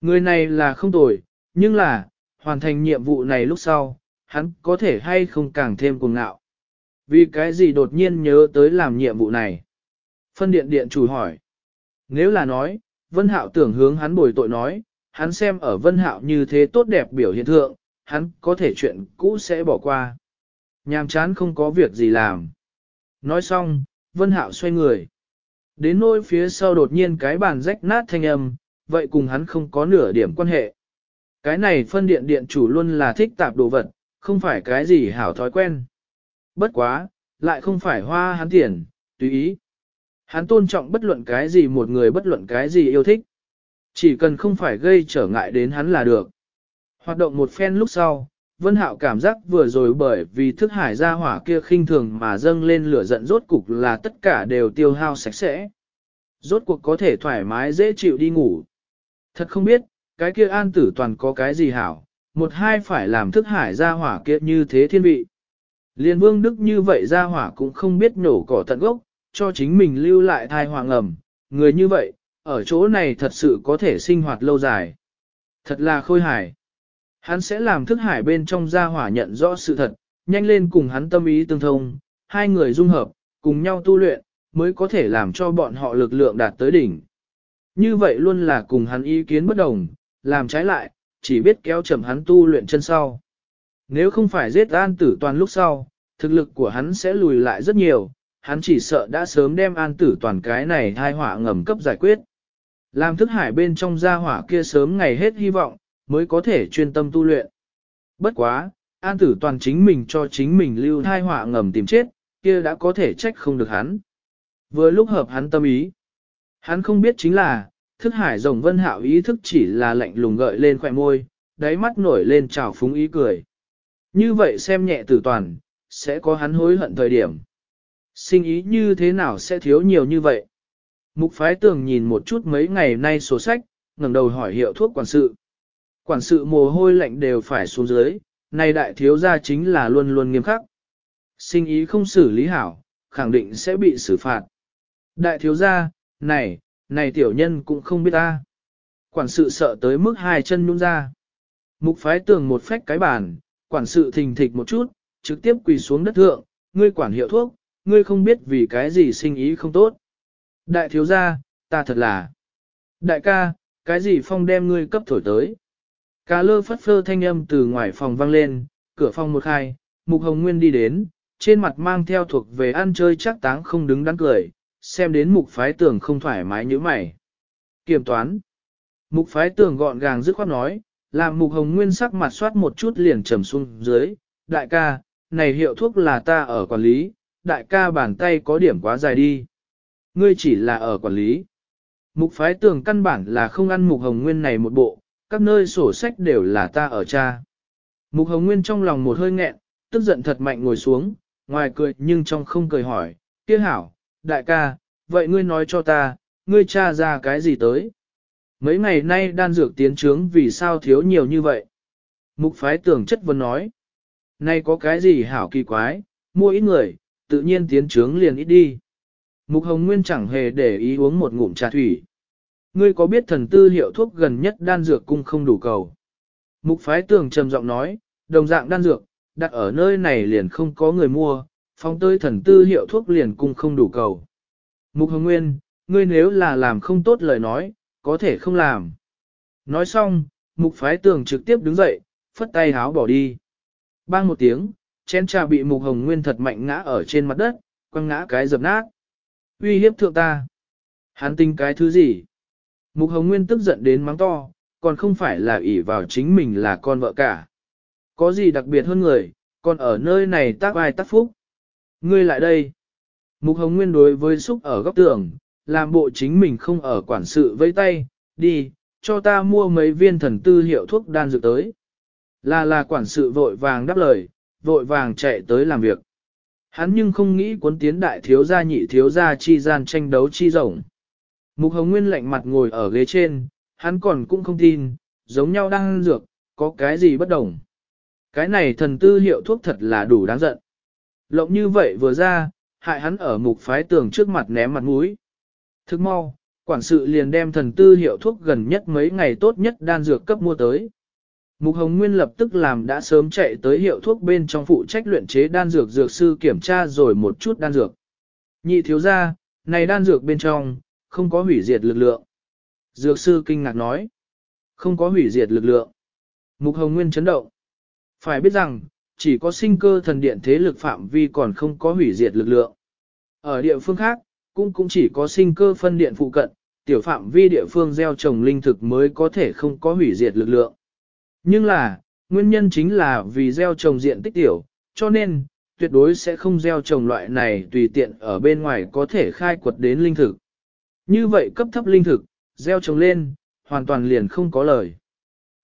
Người này là không tồi, nhưng là, hoàn thành nhiệm vụ này lúc sau, hắn có thể hay không càng thêm cuồng ngạo. Vì cái gì đột nhiên nhớ tới làm nhiệm vụ này? Phân điện điện chủ hỏi. Nếu là nói, Vân Hạo tưởng hướng hắn bồi tội nói, hắn xem ở Vân Hạo như thế tốt đẹp biểu hiện thượng, hắn có thể chuyện cũ sẽ bỏ qua. Nhàm chán không có việc gì làm. Nói xong, Vân Hạo xoay người. Đến nôi phía sau đột nhiên cái bàn rách nát thanh âm, vậy cùng hắn không có nửa điểm quan hệ. Cái này phân điện điện chủ luôn là thích tạp đồ vật, không phải cái gì hảo thói quen. Bất quá, lại không phải hoa hắn tiền, tùy ý. Hắn tôn trọng bất luận cái gì một người bất luận cái gì yêu thích. Chỉ cần không phải gây trở ngại đến hắn là được. Hoạt động một phen lúc sau, Vân Hạo cảm giác vừa rồi bởi vì thức hải ra hỏa kia khinh thường mà dâng lên lửa giận rốt cục là tất cả đều tiêu hao sạch sẽ. Rốt cuộc có thể thoải mái dễ chịu đi ngủ. Thật không biết, cái kia an tử toàn có cái gì hảo, một hai phải làm thức hải ra hỏa kia như thế thiên vị. Liên vương đức như vậy ra hỏa cũng không biết nổ cỏ tận gốc, cho chính mình lưu lại thai hoàng ẩm, người như vậy, ở chỗ này thật sự có thể sinh hoạt lâu dài. Thật là khôi hài. Hắn sẽ làm thức hải bên trong gia hỏa nhận rõ sự thật, nhanh lên cùng hắn tâm ý tương thông, hai người dung hợp, cùng nhau tu luyện, mới có thể làm cho bọn họ lực lượng đạt tới đỉnh. Như vậy luôn là cùng hắn ý kiến bất đồng, làm trái lại, chỉ biết kéo chậm hắn tu luyện chân sau. Nếu không phải giết an tử toàn lúc sau, thực lực của hắn sẽ lùi lại rất nhiều, hắn chỉ sợ đã sớm đem an tử toàn cái này thai hỏa ngầm cấp giải quyết. Làm thức hải bên trong gia hỏa kia sớm ngày hết hy vọng, mới có thể chuyên tâm tu luyện. Bất quá, an tử toàn chính mình cho chính mình lưu thai hỏa ngầm tìm chết, kia đã có thể trách không được hắn. Vừa lúc hợp hắn tâm ý, hắn không biết chính là, thức hải rồng vân hạo ý thức chỉ là lạnh lùng gợi lên khỏe môi, đáy mắt nổi lên trào phúng ý cười. Như vậy xem nhẹ tử toàn, sẽ có hắn hối hận thời điểm. Sinh ý như thế nào sẽ thiếu nhiều như vậy? Mục phái tường nhìn một chút mấy ngày nay sổ sách, ngẩng đầu hỏi hiệu thuốc quản sự. Quản sự mồ hôi lạnh đều phải xuống dưới, này đại thiếu gia chính là luôn luôn nghiêm khắc. Sinh ý không xử lý hảo, khẳng định sẽ bị xử phạt. Đại thiếu gia, này, này tiểu nhân cũng không biết ta. Quản sự sợ tới mức hai chân nhún ra. Mục phái tường một phách cái bàn, quản sự thình thịch một chút, trực tiếp quỳ xuống đất thượng, ngươi quản hiệu thuốc, ngươi không biết vì cái gì sinh ý không tốt. Đại thiếu gia, ta thật là. Đại ca, cái gì phong đem ngươi cấp thổi tới. Cá lơ phất phơ thanh âm từ ngoài phòng vang lên, cửa phòng một khai, Mục Hồng Nguyên đi đến, trên mặt mang theo thuộc về ăn chơi chắc táng không đứng đắn cười, xem đến mục phái tưởng không thoải mái như mày. Kiểm toán. Mục phái tưởng gọn gàng dứt khoát nói, làm mục hồng nguyên sắc mặt soát một chút liền trầm xuống dưới, đại ca, này hiệu thuốc là ta ở quản lý, đại ca bàn tay có điểm quá dài đi. Ngươi chỉ là ở quản lý. Mục phái tưởng căn bản là không ăn mục hồng nguyên này một bộ, các nơi sổ sách đều là ta ở cha. Mục hồng nguyên trong lòng một hơi nghẹn, tức giận thật mạnh ngồi xuống, ngoài cười nhưng trong không cười hỏi, kia hảo, đại ca, vậy ngươi nói cho ta, ngươi tra ra cái gì tới? Mấy ngày nay đan dược tiến trướng vì sao thiếu nhiều như vậy? Mục phái tưởng chất vấn nói. Nay có cái gì hảo kỳ quái, mua ít người, tự nhiên tiến trướng liền ít đi. Mục hồng nguyên chẳng hề để ý uống một ngụm trà thủy. Ngươi có biết thần tư hiệu thuốc gần nhất đan dược cung không đủ cầu? Mục phái Tường trầm giọng nói, đồng dạng đan dược, đặt ở nơi này liền không có người mua, phong tơi thần tư hiệu thuốc liền cung không đủ cầu. Mục Hồng Nguyên, ngươi nếu là làm không tốt lời nói, có thể không làm. Nói xong, mục phái tường trực tiếp đứng dậy, phất tay háo bỏ đi. Bang một tiếng, chén trà bị mục hồng nguyên thật mạnh ngã ở trên mặt đất, quăng ngã cái dập nát. Uy hiếp thượng ta. Hắn tinh cái thứ gì? Mục hồng nguyên tức giận đến mắng to, còn không phải là ỷ vào chính mình là con vợ cả. Có gì đặc biệt hơn người, còn ở nơi này tác ai tác phúc. Ngươi lại đây. Mục Hồng Nguyên đối với xúc ở góc tường, làm bộ chính mình không ở quản sự vây tay, đi, cho ta mua mấy viên thần tư hiệu thuốc đan dược tới. Là là quản sự vội vàng đáp lời, vội vàng chạy tới làm việc. Hắn nhưng không nghĩ cuốn tiến đại thiếu gia nhị thiếu gia chi gian tranh đấu chi rộng. Mục Hồng Nguyên lạnh mặt ngồi ở ghế trên, hắn còn cũng không tin, giống nhau đang dược, có cái gì bất đồng. Cái này thần tư hiệu thuốc thật là đủ đáng giận. Lộng như vậy vừa ra, hại hắn ở mục phái tường trước mặt ném mặt mũi. Thức mau, quản sự liền đem thần tư hiệu thuốc gần nhất mấy ngày tốt nhất đan dược cấp mua tới. Mục Hồng Nguyên lập tức làm đã sớm chạy tới hiệu thuốc bên trong phụ trách luyện chế đan dược dược sư kiểm tra rồi một chút đan dược. Nhị thiếu ra, này đan dược bên trong, không có hủy diệt lực lượng. Dược sư kinh ngạc nói, không có hủy diệt lực lượng. Mục Hồng Nguyên chấn động. Phải biết rằng, chỉ có sinh cơ thần điện thế lực phạm vi còn không có hủy diệt lực lượng. Ở địa phương khác, cũng cũng chỉ có sinh cơ phân điện phụ cận, tiểu phạm vi địa phương gieo trồng linh thực mới có thể không có hủy diệt lực lượng. Nhưng là, nguyên nhân chính là vì gieo trồng diện tích tiểu, cho nên, tuyệt đối sẽ không gieo trồng loại này tùy tiện ở bên ngoài có thể khai quật đến linh thực. Như vậy cấp thấp linh thực, gieo trồng lên, hoàn toàn liền không có lời.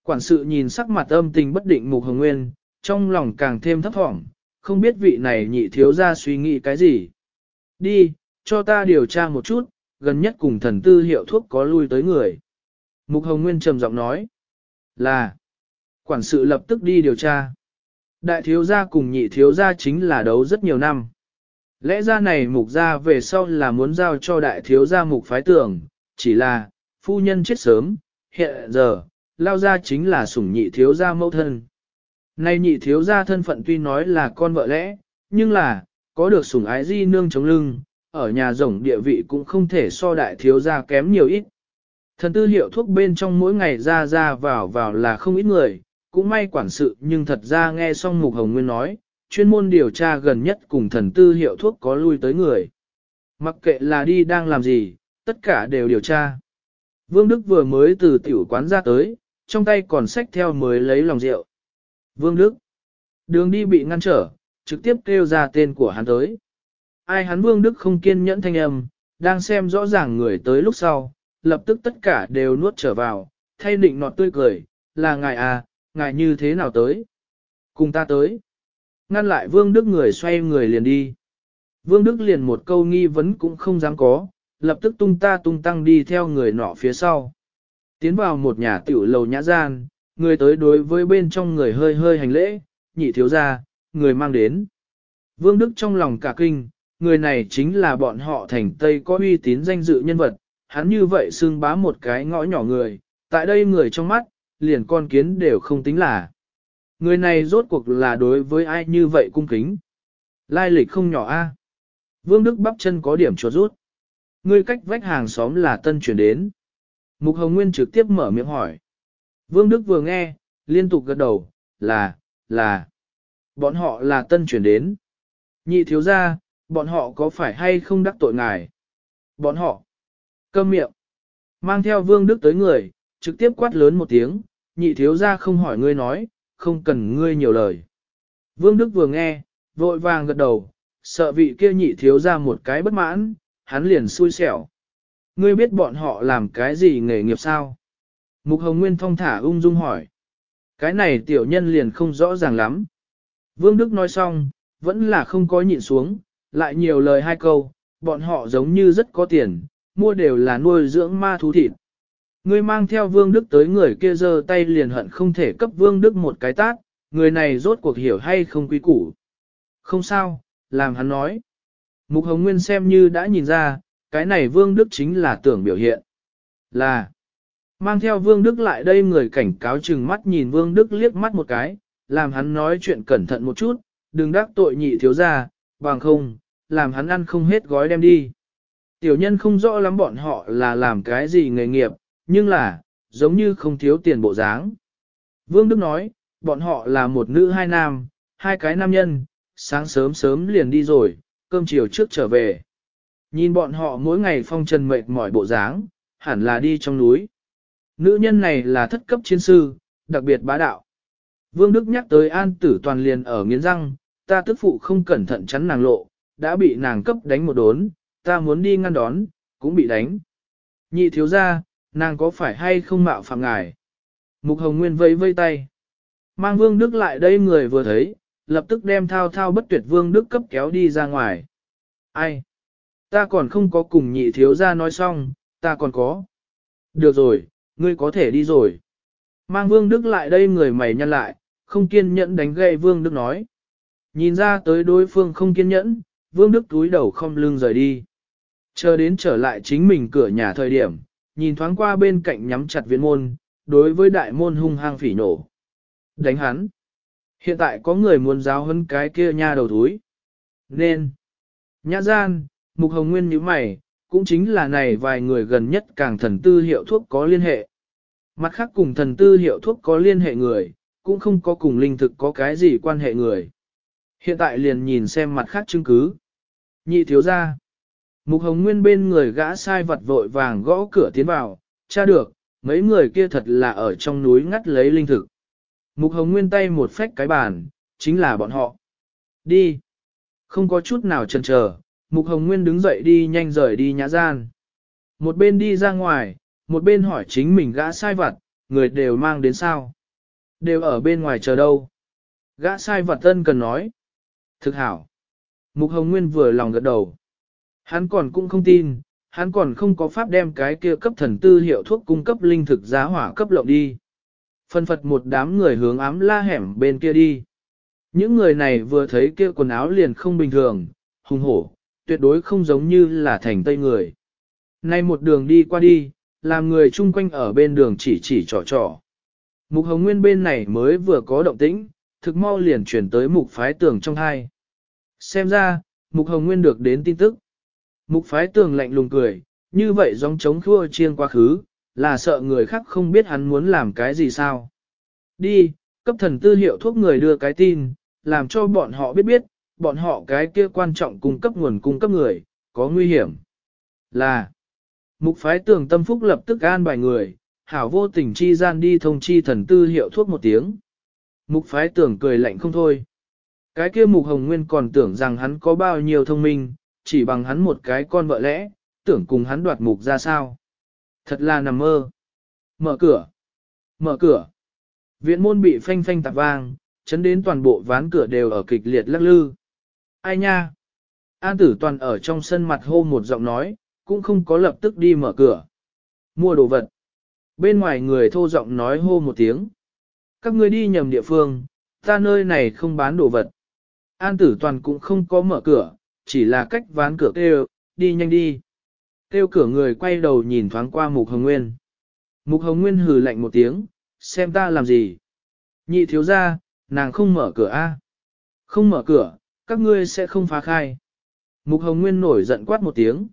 Quản sự nhìn sắc mặt âm tình bất định mục hồng nguyên, trong lòng càng thêm thấp thỏm, không biết vị này nhị thiếu ra suy nghĩ cái gì. Đi, cho ta điều tra một chút, gần nhất cùng thần tư hiệu thuốc có lui tới người. Mục hồng nguyên trầm giọng nói, là, quản sự lập tức đi điều tra. Đại thiếu gia cùng nhị thiếu gia chính là đấu rất nhiều năm. Lẽ ra này mục gia về sau là muốn giao cho đại thiếu gia mục phái tưởng, chỉ là, phu nhân chết sớm, hiện giờ, lao ra chính là sủng nhị thiếu gia mẫu thân. Này nhị thiếu gia thân phận tuy nói là con vợ lẽ, nhưng là, có được sủng ái di nương chống lưng, ở nhà rồng địa vị cũng không thể so đại thiếu gia kém nhiều ít. Thần tư hiệu thuốc bên trong mỗi ngày ra ra vào vào là không ít người, cũng may quản sự nhưng thật ra nghe xong Mục Hồng Nguyên nói, chuyên môn điều tra gần nhất cùng thần tư hiệu thuốc có lui tới người. Mặc kệ là đi đang làm gì, tất cả đều điều tra. Vương Đức vừa mới từ tiểu quán ra tới, trong tay còn xách theo mới lấy lòng rượu. Vương Đức. Đường đi bị ngăn trở, trực tiếp kêu ra tên của hắn tới. Ai hắn Vương Đức không kiên nhẫn thanh âm, đang xem rõ ràng người tới lúc sau, lập tức tất cả đều nuốt trở vào, thay định nọt tươi cười, là ngài à, ngài như thế nào tới? Cùng ta tới. Ngăn lại Vương Đức người xoay người liền đi. Vương Đức liền một câu nghi vấn cũng không dám có, lập tức tung ta tung tăng đi theo người nọ phía sau. Tiến vào một nhà tiểu lầu nhã gian, người tới đối với bên trong người hơi hơi hành lễ, nhị thiếu ra, người mang đến. Vương Đức trong lòng cả kinh, người này chính là bọn họ thành Tây có uy tín danh dự nhân vật, hắn như vậy xưng bá một cái ngõ nhỏ người, tại đây người trong mắt, liền con kiến đều không tính là. Người này rốt cuộc là đối với ai như vậy cung kính. Lai lịch không nhỏ a. À? Vương Đức bắp chân có điểm chuột rút. Ngươi cách vách hàng xóm là tân chuyển đến. Mục Hồng Nguyên trực tiếp mở miệng hỏi. Vương Đức vừa nghe, liên tục gật đầu, là, là. Bọn họ là tân chuyển đến. Nhị thiếu ra, bọn họ có phải hay không đắc tội ngài? Bọn họ. Câm miệng. Mang theo Vương Đức tới người, trực tiếp quát lớn một tiếng, nhị thiếu ra không hỏi ngươi nói, không cần ngươi nhiều lời. Vương Đức vừa nghe, vội vàng gật đầu, sợ vị kia nhị thiếu ra một cái bất mãn, hắn liền xui xẻo. Ngươi biết bọn họ làm cái gì nghề nghiệp sao? Mục Hồng Nguyên thong thả ung dung hỏi. Cái này tiểu nhân liền không rõ ràng lắm. Vương Đức nói xong, vẫn là không có nhịn xuống, lại nhiều lời hai câu, bọn họ giống như rất có tiền, mua đều là nuôi dưỡng ma thú thịt, Ngươi mang theo Vương Đức tới người kia giơ tay liền hận không thể cấp Vương Đức một cái tát, người này rốt cuộc hiểu hay không quý củ. Không sao, làm hắn nói. Mục Hồng Nguyên xem như đã nhìn ra, cái này Vương Đức chính là tưởng biểu hiện. Là, mang theo Vương Đức lại đây người cảnh cáo chừng mắt nhìn Vương Đức liếc mắt một cái, làm hắn nói chuyện cẩn thận một chút, đừng đắc tội nhị thiếu ra, bằng không, làm hắn ăn không hết gói đem đi. Tiểu nhân không rõ lắm bọn họ là làm cái gì nghề nghiệp, nhưng là, giống như không thiếu tiền bộ dáng. Vương Đức nói, bọn họ là một nữ hai nam, hai cái nam nhân, sáng sớm sớm liền đi rồi, cơm chiều trước trở về. Nhìn bọn họ mỗi ngày phong trần mệt mỏi bộ dáng, hẳn là đi trong núi. Nữ nhân này là thất cấp chiến sư, đặc biệt bá đạo. Vương Đức nhắc tới an tử toàn liền ở nghiến răng, ta tức phụ không cẩn thận chắn nàng lộ, đã bị nàng cấp đánh một đốn, ta muốn đi ngăn đón, cũng bị đánh. Nhị thiếu ra, nàng có phải hay không mạo phạm ngài? Mục Hồng Nguyên vẫy vây tay. Mang Vương Đức lại đây người vừa thấy, lập tức đem thao thao bất tuyệt Vương Đức cấp kéo đi ra ngoài. Ai? Ta còn không có cùng nhị thiếu ra nói xong, ta còn có. Được rồi, ngươi có thể đi rồi. Mang Vương Đức lại đây người mày nhăn lại, không kiên nhẫn đánh gậy Vương Đức nói. Nhìn ra tới đối phương không kiên nhẫn, Vương Đức túi đầu không lưng rời đi. Chờ đến trở lại chính mình cửa nhà thời điểm, nhìn thoáng qua bên cạnh nhắm chặt viện môn, đối với đại môn hung hăng phỉ nổ. Đánh hắn. Hiện tại có người muốn giáo hơn cái kia nha đầu thúi Nên. Nhã gian, Mục Hồng Nguyên như mày, cũng chính là này vài người gần nhất càng thần tư hiệu thuốc có liên hệ. Mặt khác cùng thần tư hiệu thuốc có liên hệ người, cũng không có cùng linh thực có cái gì quan hệ người. Hiện tại liền nhìn xem mặt khác chứng cứ. Nhị thiếu ra. Mục Hồng Nguyên bên người gã sai vật vội vàng gõ cửa tiến vào, Cha được, mấy người kia thật là ở trong núi ngắt lấy linh thực. Mục Hồng Nguyên tay một phách cái bàn, chính là bọn họ. Đi. Không có chút nào chần chờ, Mục Hồng Nguyên đứng dậy đi nhanh rời đi nhã gian. Một bên đi ra ngoài, một bên hỏi chính mình gã sai vật, người đều mang đến sao. Đều ở bên ngoài chờ đâu. Gã sai vật tân cần nói. Thực hảo. Mục Hồng Nguyên vừa lòng gật đầu. Hắn còn cũng không tin, hắn còn không có pháp đem cái kia cấp thần tư hiệu thuốc cung cấp linh thực giá hỏa cấp lộng đi. Phân phật một đám người hướng ám la hẻm bên kia đi. Những người này vừa thấy kia quần áo liền không bình thường, hùng hổ, tuyệt đối không giống như là thành tây người. Nay một đường đi qua đi, làm người chung quanh ở bên đường chỉ chỉ trò trò. Mục Hồng Nguyên bên này mới vừa có động tĩnh, thực mau liền chuyển tới mục phái tường trong hai. Xem ra, mục Hồng Nguyên được đến tin tức. Mục phái tường lạnh lùng cười, như vậy giống chống khua chiêng quá khứ, là sợ người khác không biết hắn muốn làm cái gì sao. Đi, cấp thần tư hiệu thuốc người đưa cái tin, làm cho bọn họ biết biết, bọn họ cái kia quan trọng cung cấp nguồn cung cấp người, có nguy hiểm. Là, mục phái tường tâm phúc lập tức an bài người, hảo vô tình chi gian đi thông chi thần tư hiệu thuốc một tiếng. Mục phái tưởng cười lạnh không thôi. Cái kia mục hồng nguyên còn tưởng rằng hắn có bao nhiêu thông minh, chỉ bằng hắn một cái con vợ lẽ, tưởng cùng hắn đoạt mục ra sao. Thật là nằm mơ. Mở cửa. Mở cửa. Viện môn bị phanh phanh tạp vang, chấn đến toàn bộ ván cửa đều ở kịch liệt lắc lư. Ai nha? An tử toàn ở trong sân mặt hô một giọng nói, cũng không có lập tức đi mở cửa. Mua đồ vật. Bên ngoài người thô giọng nói hô một tiếng. Các ngươi đi nhầm địa phương, ta nơi này không bán đồ vật. An tử toàn cũng không có mở cửa, chỉ là cách ván cửa kêu, đi nhanh đi. Kêu cửa người quay đầu nhìn thoáng qua Mục Hồng Nguyên. Mục Hồng Nguyên hừ lạnh một tiếng, xem ta làm gì. Nhị thiếu ra, nàng không mở cửa a Không mở cửa, các ngươi sẽ không phá khai. Mục Hồng Nguyên nổi giận quát một tiếng.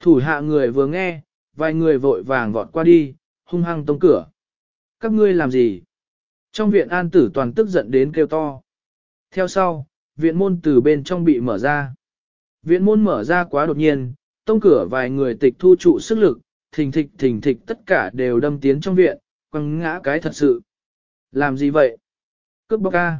Thủ hạ người vừa nghe, vài người vội vàng vọt qua đi, hung hăng tông cửa. Các ngươi làm gì? Trong viện an tử toàn tức giận đến kêu to. Theo sau, viện môn từ bên trong bị mở ra. Viện môn mở ra quá đột nhiên, tông cửa vài người tịch thu trụ sức lực, thình thịch thình thịch tất cả đều đâm tiến trong viện, quăng ngã cái thật sự. Làm gì vậy? Cướp bóc ca.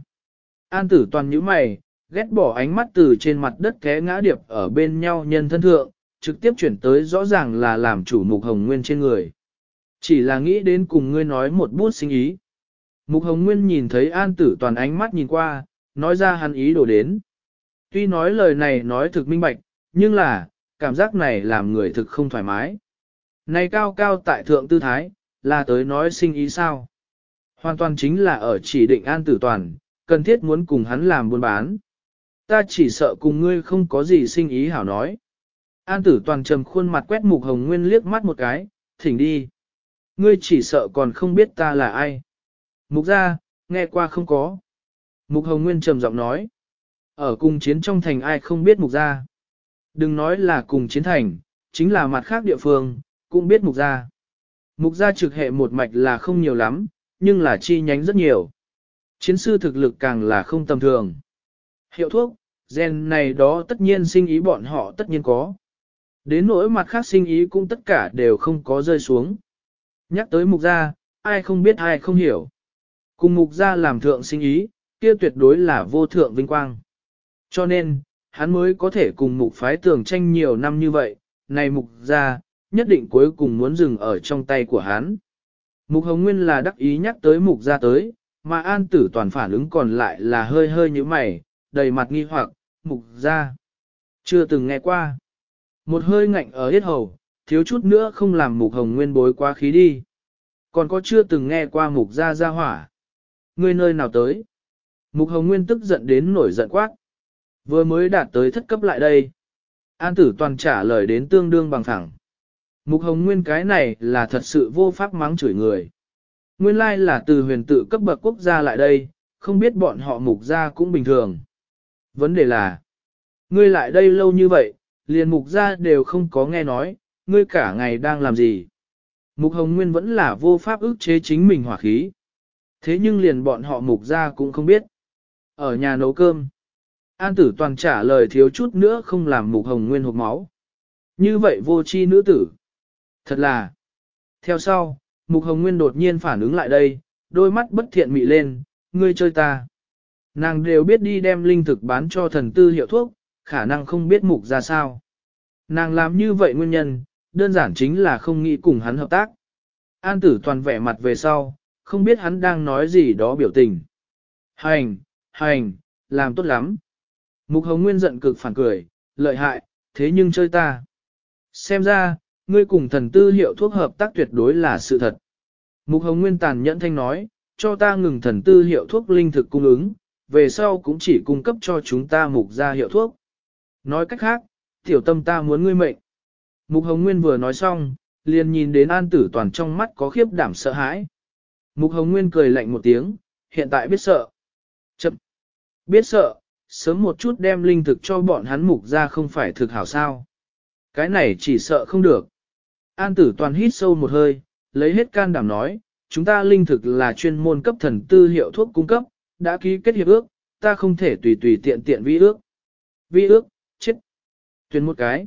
An tử toàn nhíu mày, ghét bỏ ánh mắt từ trên mặt đất ké ngã điệp ở bên nhau nhân thân thượng, trực tiếp chuyển tới rõ ràng là làm chủ mục hồng nguyên trên người. Chỉ là nghĩ đến cùng ngươi nói một bút sinh ý. Mục hồng nguyên nhìn thấy an tử toàn ánh mắt nhìn qua, nói ra hắn ý đổ đến. Tuy nói lời này nói thực minh bạch, nhưng là, cảm giác này làm người thực không thoải mái. Này cao cao tại thượng tư thái, là tới nói sinh ý sao? Hoàn toàn chính là ở chỉ định an tử toàn, cần thiết muốn cùng hắn làm buôn bán. Ta chỉ sợ cùng ngươi không có gì sinh ý hảo nói. An tử toàn trầm khuôn mặt quét mục hồng nguyên liếc mắt một cái, thỉnh đi. Ngươi chỉ sợ còn không biết ta là ai. Mục ra, nghe qua không có. Mục hồng nguyên trầm giọng nói. Ở cùng chiến trong thành ai không biết mục gia, Đừng nói là cùng chiến thành, chính là mặt khác địa phương, cũng biết mục gia. Mục gia trực hệ một mạch là không nhiều lắm, nhưng là chi nhánh rất nhiều. Chiến sư thực lực càng là không tầm thường. Hiệu thuốc, gen này đó tất nhiên sinh ý bọn họ tất nhiên có. Đến nỗi mặt khác sinh ý cũng tất cả đều không có rơi xuống. Nhắc tới mục gia, ai không biết ai không hiểu. Cùng mục gia làm thượng sinh ý, kia tuyệt đối là vô thượng vinh quang. Cho nên, hắn mới có thể cùng mục phái tường tranh nhiều năm như vậy, này mục gia, nhất định cuối cùng muốn dừng ở trong tay của hắn. Mục Hồng Nguyên là đắc ý nhắc tới mục gia tới, mà an tử toàn phản ứng còn lại là hơi hơi như mày, đầy mặt nghi hoặc, mục gia. Chưa từng nghe qua. Một hơi ngạnh ở hết hầu, thiếu chút nữa không làm mục hồng nguyên bối quá khí đi. Còn có chưa từng nghe qua mục gia gia hỏa. người nơi nào tới? Mục Hồng Nguyên tức giận đến nổi giận quát. Vừa mới đạt tới thất cấp lại đây. An tử toàn trả lời đến tương đương bằng thẳng. Mục Hồng Nguyên cái này là thật sự vô pháp mắng chửi người. Nguyên lai là từ huyền tự cấp bậc quốc gia lại đây, không biết bọn họ mục gia cũng bình thường. Vấn đề là, ngươi lại đây lâu như vậy, liền mục gia đều không có nghe nói, ngươi cả ngày đang làm gì. Mục Hồng Nguyên vẫn là vô pháp ức chế chính mình hỏa khí. Thế nhưng liền bọn họ mục gia cũng không biết. Ở nhà nấu cơm, An tử toàn trả lời thiếu chút nữa không làm mục Hồng Nguyên hộp máu. Như vậy vô chi nữ tử. Thật là. Theo sau, Mục Hồng Nguyên đột nhiên phản ứng lại đây, đôi mắt bất thiện mị lên, ngươi chơi ta. Nàng đều biết đi đem linh thực bán cho thần tư hiệu thuốc, khả năng không biết mục ra sao. Nàng làm như vậy nguyên nhân, đơn giản chính là không nghĩ cùng hắn hợp tác. An tử toàn vẻ mặt về sau, không biết hắn đang nói gì đó biểu tình. Hành, hành, làm tốt lắm. Mục Hồng Nguyên giận cực phản cười, lợi hại, thế nhưng chơi ta. Xem ra, ngươi cùng thần tư hiệu thuốc hợp tác tuyệt đối là sự thật. Mục Hồng Nguyên tàn nhẫn thanh nói, cho ta ngừng thần tư hiệu thuốc linh thực cung ứng, về sau cũng chỉ cung cấp cho chúng ta mục ra hiệu thuốc. Nói cách khác, tiểu tâm ta muốn ngươi mệnh. Mục Hồng Nguyên vừa nói xong, liền nhìn đến an tử toàn trong mắt có khiếp đảm sợ hãi. Mục Hồng Nguyên cười lạnh một tiếng, hiện tại biết sợ. Chậm. Biết sợ, sớm một chút đem linh thực cho bọn hắn mục ra không phải thực hảo sao. Cái này chỉ sợ không được. An tử toàn hít sâu một hơi, lấy hết can đảm nói, chúng ta linh thực là chuyên môn cấp thần tư hiệu thuốc cung cấp, đã ký kết hiệp ước, ta không thể tùy tùy tiện tiện vi ước. Vi ước, chết. Tuyên một cái.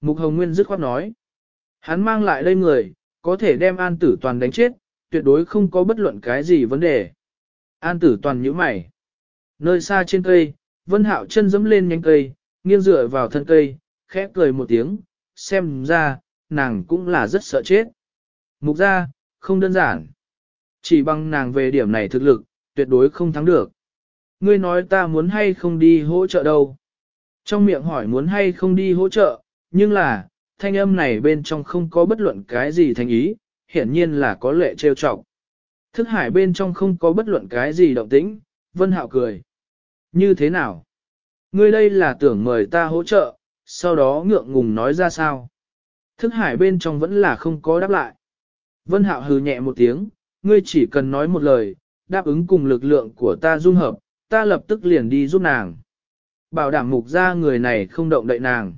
Mục Hồng Nguyên dứt khoát nói. Hắn mang lại đây người, có thể đem an tử toàn đánh chết, tuyệt đối không có bất luận cái gì vấn đề. An tử toàn nhíu mày. Nơi xa trên cây, Vân Hạo chân dẫm lên nhánh cây, nghiêng dựa vào thân cây, khẽ cười một tiếng, xem ra, nàng cũng là rất sợ chết. Mục ra, không đơn giản. Chỉ bằng nàng về điểm này thực lực, tuyệt đối không thắng được. Ngươi nói ta muốn hay không đi hỗ trợ đâu. Trong miệng hỏi muốn hay không đi hỗ trợ, nhưng là, thanh âm này bên trong không có bất luận cái gì thành ý, hiển nhiên là có lệ trêu trọng. Thức hải bên trong không có bất luận cái gì động tĩnh, Vân Hạo cười. Như thế nào? Ngươi đây là tưởng mời ta hỗ trợ, sau đó ngượng ngùng nói ra sao? Thức hải bên trong vẫn là không có đáp lại. Vân Hạo hừ nhẹ một tiếng, ngươi chỉ cần nói một lời, đáp ứng cùng lực lượng của ta dung hợp, ta lập tức liền đi giúp nàng. Bảo đảm mục ra người này không động đậy nàng.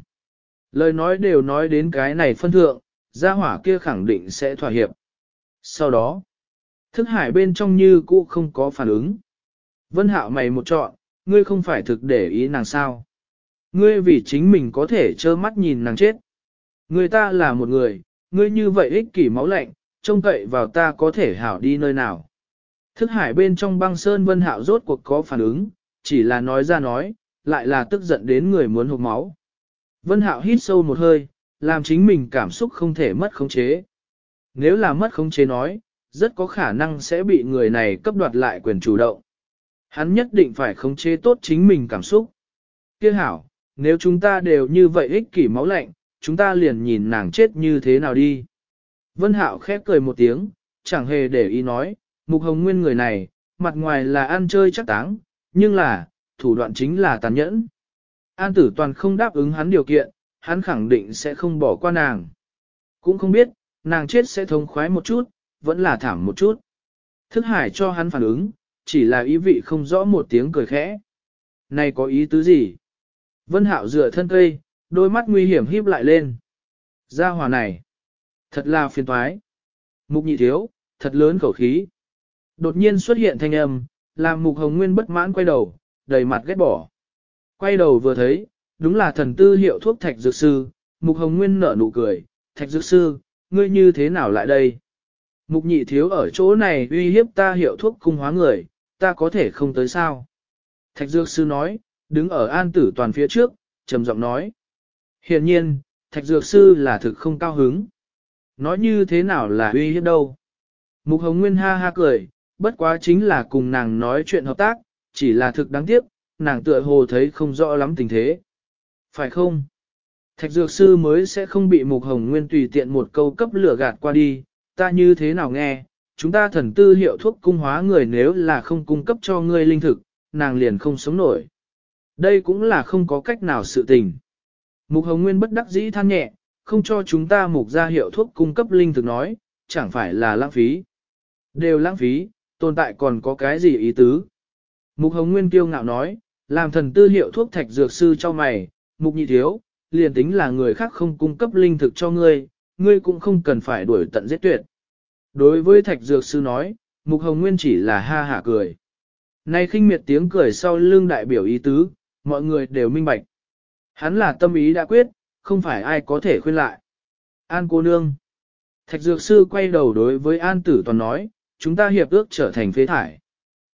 Lời nói đều nói đến cái này phân thượng, gia hỏa kia khẳng định sẽ thỏa hiệp. Sau đó, thức hải bên trong như cũ không có phản ứng. Vân Hạo mày một trọn ngươi không phải thực để ý nàng sao. Ngươi vì chính mình có thể trơ mắt nhìn nàng chết. Người ta là một người, ngươi như vậy ích kỷ máu lạnh, trông cậy vào ta có thể hảo đi nơi nào. Thức hải bên trong băng sơn vân hạo rốt cuộc có phản ứng, chỉ là nói ra nói, lại là tức giận đến người muốn hụt máu. Vân hạo hít sâu một hơi, làm chính mình cảm xúc không thể mất khống chế. Nếu là mất khống chế nói, rất có khả năng sẽ bị người này cấp đoạt lại quyền chủ động. Hắn nhất định phải khống chế tốt chính mình cảm xúc. Kia hảo, nếu chúng ta đều như vậy ích kỷ máu lạnh, chúng ta liền nhìn nàng chết như thế nào đi. Vân Hạo khép cười một tiếng, chẳng hề để ý nói, Mục Hồng Nguyên người này, mặt ngoài là ăn chơi chắc táng, nhưng là, thủ đoạn chính là tàn nhẫn. An tử toàn không đáp ứng hắn điều kiện, hắn khẳng định sẽ không bỏ qua nàng. Cũng không biết, nàng chết sẽ thống khoái một chút, vẫn là thảm một chút. Thức hải cho hắn phản ứng, chỉ là ý vị không rõ một tiếng cười khẽ. Này có ý tứ gì? Vân Hạo dựa thân cây, đôi mắt nguy hiểm híp lại lên. Gia hỏa này, thật là phiền toái. Mục nhị thiếu, thật lớn khẩu khí. Đột nhiên xuất hiện thanh âm, làm mục hồng nguyên bất mãn quay đầu, đầy mặt ghét bỏ. Quay đầu vừa thấy, đúng là thần tư hiệu thuốc thạch dược sư, mục hồng nguyên nở nụ cười, thạch dược sư, ngươi như thế nào lại đây? Mục nhị thiếu ở chỗ này uy hiếp ta hiệu thuốc cung hóa người, ta có thể không tới sao? Thạch dược sư nói, đứng ở an tử toàn phía trước, trầm giọng nói. Hiện nhiên, thạch dược sư là thực không cao hứng. Nói như thế nào là uy hiếp đâu. Mục Hồng Nguyên ha ha cười, bất quá chính là cùng nàng nói chuyện hợp tác, chỉ là thực đáng tiếc, nàng tựa hồ thấy không rõ lắm tình thế. Phải không? Thạch dược sư mới sẽ không bị Mục Hồng Nguyên tùy tiện một câu cấp lửa gạt qua đi, ta như thế nào nghe, chúng ta thần tư hiệu thuốc cung hóa người nếu là không cung cấp cho ngươi linh thực, nàng liền không sống nổi. Đây cũng là không có cách nào sự tình. Mục Hồng Nguyên bất đắc dĩ than nhẹ, không cho chúng ta mục ra hiệu thuốc cung cấp linh thực nói, chẳng phải là lãng phí. Đều lãng phí, tồn tại còn có cái gì ý tứ. Mục Hồng Nguyên kiêu ngạo nói, làm thần tư hiệu thuốc thạch dược sư cho mày, mục nhị thiếu, liền tính là người khác không cung cấp linh thực cho ngươi, ngươi cũng không cần phải đuổi tận giết tuyệt. Đối với thạch dược sư nói, mục hồng nguyên chỉ là ha hả cười. Nay khinh miệt tiếng cười sau lưng đại biểu ý tứ, mọi người đều minh bạch. Hắn là tâm ý đã quyết, không phải ai có thể khuyên lại. An cô nương. Thạch dược sư quay đầu đối với An tử toàn nói, chúng ta hiệp ước trở thành phế thải.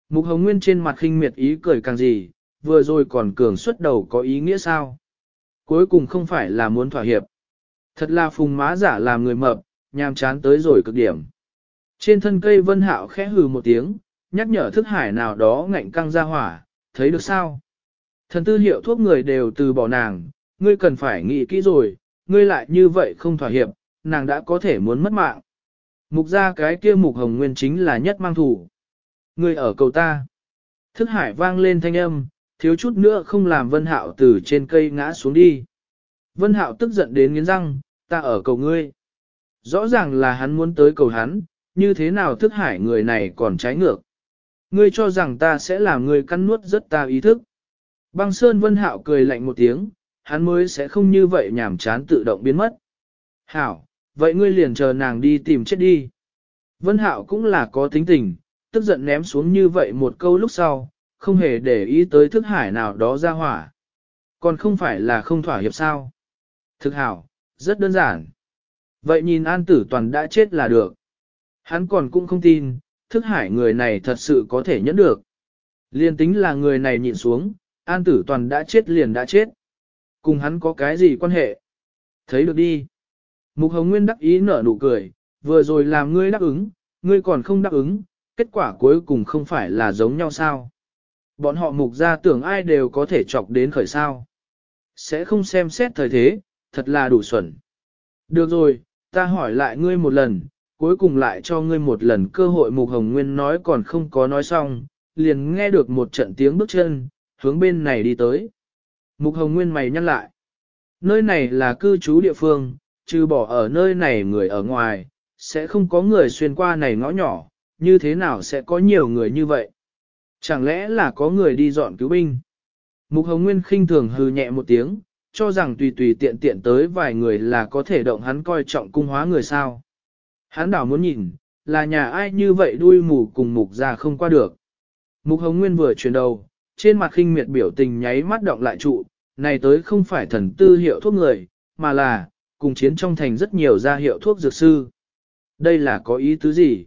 Mục hồng nguyên trên mặt khinh miệt ý cười càng gì, vừa rồi còn cường xuất đầu có ý nghĩa sao? Cuối cùng không phải là muốn thỏa hiệp. Thật là phùng má giả làm người mập, nhàm chán tới rồi cực điểm. Trên thân cây vân hạo khẽ hừ một tiếng, nhắc nhở thức hải nào đó ngạnh căng ra hỏa, thấy được sao? Thần tư hiệu thuốc người đều từ bỏ nàng, ngươi cần phải nghĩ kỹ rồi, ngươi lại như vậy không thỏa hiệp, nàng đã có thể muốn mất mạng. Mục ra cái kia mục hồng nguyên chính là nhất mang thủ. Ngươi ở cầu ta. Thức hải vang lên thanh âm, thiếu chút nữa không làm vân hạo từ trên cây ngã xuống đi. Vân hạo tức giận đến nghiến răng, ta ở cầu ngươi. Rõ ràng là hắn muốn tới cầu hắn, như thế nào thức hải người này còn trái ngược. Ngươi cho rằng ta sẽ làm người căn nuốt rất ta ý thức. Băng Sơn Vân Hạo cười lạnh một tiếng, hắn mới sẽ không như vậy nhảm chán tự động biến mất. Hảo, vậy ngươi liền chờ nàng đi tìm chết đi. Vân Hạo cũng là có tính tình, tức giận ném xuống như vậy một câu lúc sau, không hề để ý tới thức hải nào đó ra hỏa. Còn không phải là không thỏa hiệp sao. Thực hảo, rất đơn giản. Vậy nhìn an tử toàn đã chết là được. Hắn còn cũng không tin, thức hải người này thật sự có thể nhẫn được. Liên tính là người này nhịn xuống, an tử toàn đã chết liền đã chết. Cùng hắn có cái gì quan hệ? Thấy được đi. Mục Hồng Nguyên đắc ý nở nụ cười, vừa rồi làm ngươi đáp ứng, ngươi còn không đáp ứng, kết quả cuối cùng không phải là giống nhau sao. Bọn họ mục ra tưởng ai đều có thể chọc đến khởi sao. Sẽ không xem xét thời thế, thật là đủ xuẩn. Được rồi, ta hỏi lại ngươi một lần, cuối cùng lại cho ngươi một lần cơ hội Mục Hồng Nguyên nói còn không có nói xong, liền nghe được một trận tiếng bước chân, hướng bên này đi tới. Mục Hồng Nguyên mày nhăn lại. Nơi này là cư trú địa phương, trừ bỏ ở nơi này người ở ngoài, sẽ không có người xuyên qua này ngõ nhỏ, như thế nào sẽ có nhiều người như vậy? Chẳng lẽ là có người đi dọn cứu binh? Mục Hồng Nguyên khinh thường hừ nhẹ một tiếng, cho rằng tùy tùy tiện tiện tới vài người là có thể động hắn coi trọng cung hóa người sao. Hắn đảo muốn nhìn, là nhà ai như vậy đuôi mù cùng mục ra không qua được. Mục Hồng Nguyên vừa chuyển đầu, trên mặt khinh miệt biểu tình nháy mắt động lại trụ, này tới không phải thần tư hiệu thuốc người, mà là, cùng chiến trong thành rất nhiều gia hiệu thuốc dược sư. Đây là có ý tứ gì?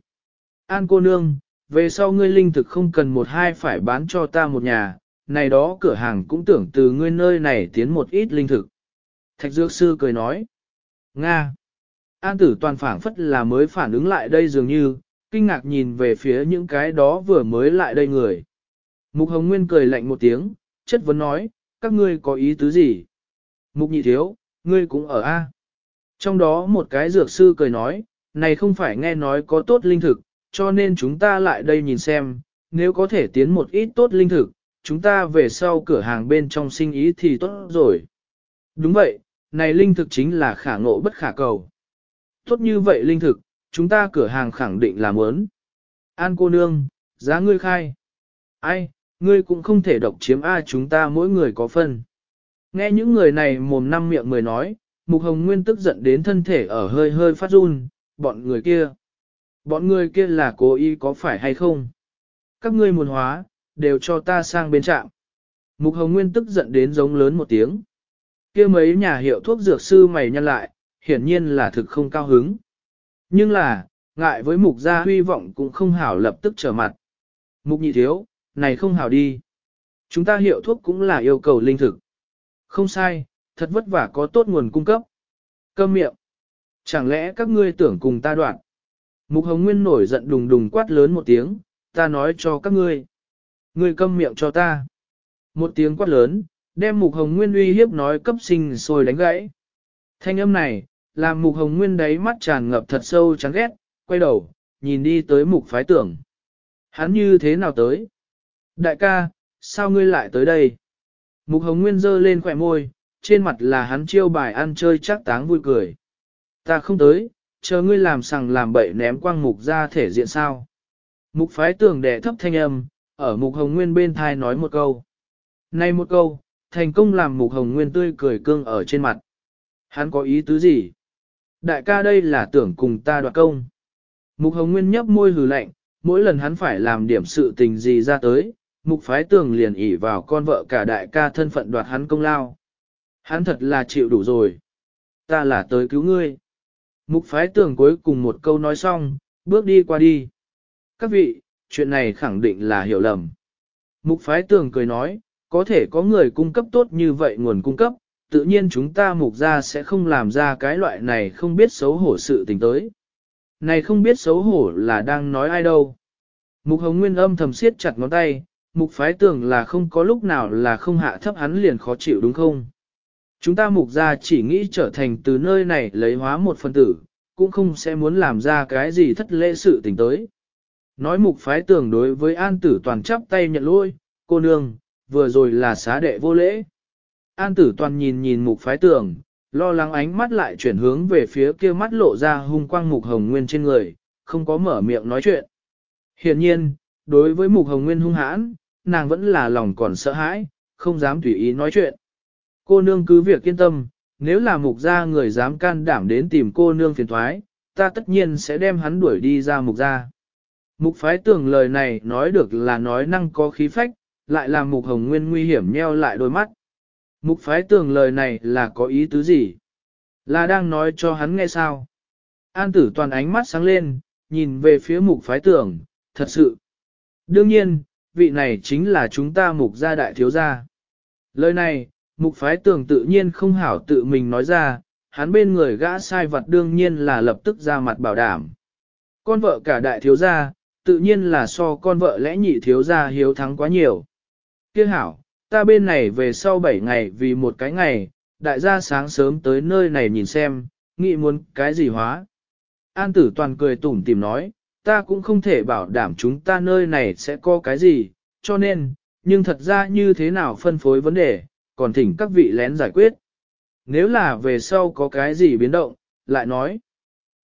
An cô nương, về sau ngươi linh thực không cần một hai phải bán cho ta một nhà, này đó cửa hàng cũng tưởng từ ngươi nơi này tiến một ít linh thực. Thạch dược sư cười nói. Nga. An tử toàn phảng phất là mới phản ứng lại đây dường như, kinh ngạc nhìn về phía những cái đó vừa mới lại đây người. Mục Hồng Nguyên cười lạnh một tiếng, chất vấn nói, các ngươi có ý tứ gì? Mục nhị thiếu, ngươi cũng ở A. Trong đó một cái dược sư cười nói, này không phải nghe nói có tốt linh thực, cho nên chúng ta lại đây nhìn xem, nếu có thể tiến một ít tốt linh thực, chúng ta về sau cửa hàng bên trong sinh ý thì tốt rồi. Đúng vậy, này linh thực chính là khả ngộ bất khả cầu. Tốt như vậy linh thực, chúng ta cửa hàng khẳng định là muốn. An cô nương, giá ngươi khai. Ai, ngươi cũng không thể độc chiếm A chúng ta mỗi người có phân. Nghe những người này mồm năm miệng mười nói, Mục Hồng Nguyên tức giận đến thân thể ở hơi hơi phát run, bọn người kia. Bọn người kia là cố ý có phải hay không? Các ngươi muốn hóa, đều cho ta sang bên trạm. Mục Hồng Nguyên tức giận đến giống lớn một tiếng. kia mấy nhà hiệu thuốc dược sư mày nhăn lại, hiển nhiên là thực không cao hứng. Nhưng là, ngại với mục gia huy vọng cũng không hảo lập tức trở mặt. Mục nhị thiếu, này không hảo đi. Chúng ta hiệu thuốc cũng là yêu cầu linh thực. Không sai, thật vất vả có tốt nguồn cung cấp. Câm miệng. Chẳng lẽ các ngươi tưởng cùng ta đoạn? Mục Hồng Nguyên nổi giận đùng đùng quát lớn một tiếng, ta nói cho các ngươi. Ngươi câm miệng cho ta. Một tiếng quát lớn, đem Mục Hồng Nguyên uy hiếp nói cấp sinh sôi đánh gãy. Thanh âm này, làm Mục Hồng Nguyên đáy mắt tràn ngập thật sâu chán ghét, quay đầu, nhìn đi tới mục phái tưởng. Hắn như thế nào tới? Đại ca, sao ngươi lại tới đây? Mục hồng nguyên giơ lên khỏe môi, trên mặt là hắn chiêu bài ăn chơi chắc táng vui cười. Ta không tới, chờ ngươi làm sằng làm bậy ném quang mục ra thể diện sao. Mục phái tưởng đẻ thấp thanh âm, ở mục hồng nguyên bên thai nói một câu. Này một câu, thành công làm mục hồng nguyên tươi cười cương ở trên mặt. Hắn có ý tứ gì? Đại ca đây là tưởng cùng ta đoạt công. Mục hồng nguyên nhấp môi hừ lạnh, mỗi lần hắn phải làm điểm sự tình gì ra tới, mục phái tường liền ỉ vào con vợ cả đại ca thân phận đoạt hắn công lao. Hắn thật là chịu đủ rồi. Ta là tới cứu ngươi. Mục phái tường cuối cùng một câu nói xong, bước đi qua đi. Các vị, chuyện này khẳng định là hiểu lầm. Mục phái tường cười nói, có thể có người cung cấp tốt như vậy nguồn cung cấp, tự nhiên chúng ta mục ra sẽ không làm ra cái loại này không biết xấu hổ sự tình tới. Này không biết xấu hổ là đang nói ai đâu. Mục hồng nguyên âm thầm siết chặt ngón tay, mục phái tưởng là không có lúc nào là không hạ thấp hắn liền khó chịu đúng không? Chúng ta mục ra chỉ nghĩ trở thành từ nơi này lấy hóa một phân tử, cũng không sẽ muốn làm ra cái gì thất lễ sự tình tới. Nói mục phái tưởng đối với an tử toàn chắp tay nhận lôi, cô nương, vừa rồi là xá đệ vô lễ. An tử toàn nhìn nhìn mục phái tưởng, lo lắng ánh mắt lại chuyển hướng về phía kia mắt lộ ra hung quang mục hồng nguyên trên người, không có mở miệng nói chuyện. Hiện nhiên, đối với mục hồng nguyên hung hãn, nàng vẫn là lòng còn sợ hãi, không dám tùy ý nói chuyện. Cô nương cứ việc yên tâm, nếu là mục gia người dám can đảm đến tìm cô nương phiền thoái, ta tất nhiên sẽ đem hắn đuổi đi ra mục gia. Mục phái tưởng lời này nói được là nói năng có khí phách, lại làm mục hồng nguyên nguy hiểm nheo lại đôi mắt. Mục phái tưởng lời này là có ý tứ gì? Là đang nói cho hắn nghe sao? An tử toàn ánh mắt sáng lên, nhìn về phía mục phái tưởng, thật sự. Đương nhiên, vị này chính là chúng ta mục gia đại thiếu gia. Lời này, mục phái tưởng tự nhiên không hảo tự mình nói ra, hắn bên người gã sai vật đương nhiên là lập tức ra mặt bảo đảm. Con vợ cả đại thiếu gia, tự nhiên là so con vợ lẽ nhị thiếu gia hiếu thắng quá nhiều. Tiếc hảo, ta bên này về sau 7 ngày vì một cái ngày, đại gia sáng sớm tới nơi này nhìn xem, nghĩ muốn cái gì hóa. An tử toàn cười tủm tìm nói, ta cũng không thể bảo đảm chúng ta nơi này sẽ có cái gì, cho nên, nhưng thật ra như thế nào phân phối vấn đề, còn thỉnh các vị lén giải quyết. Nếu là về sau có cái gì biến động, lại nói.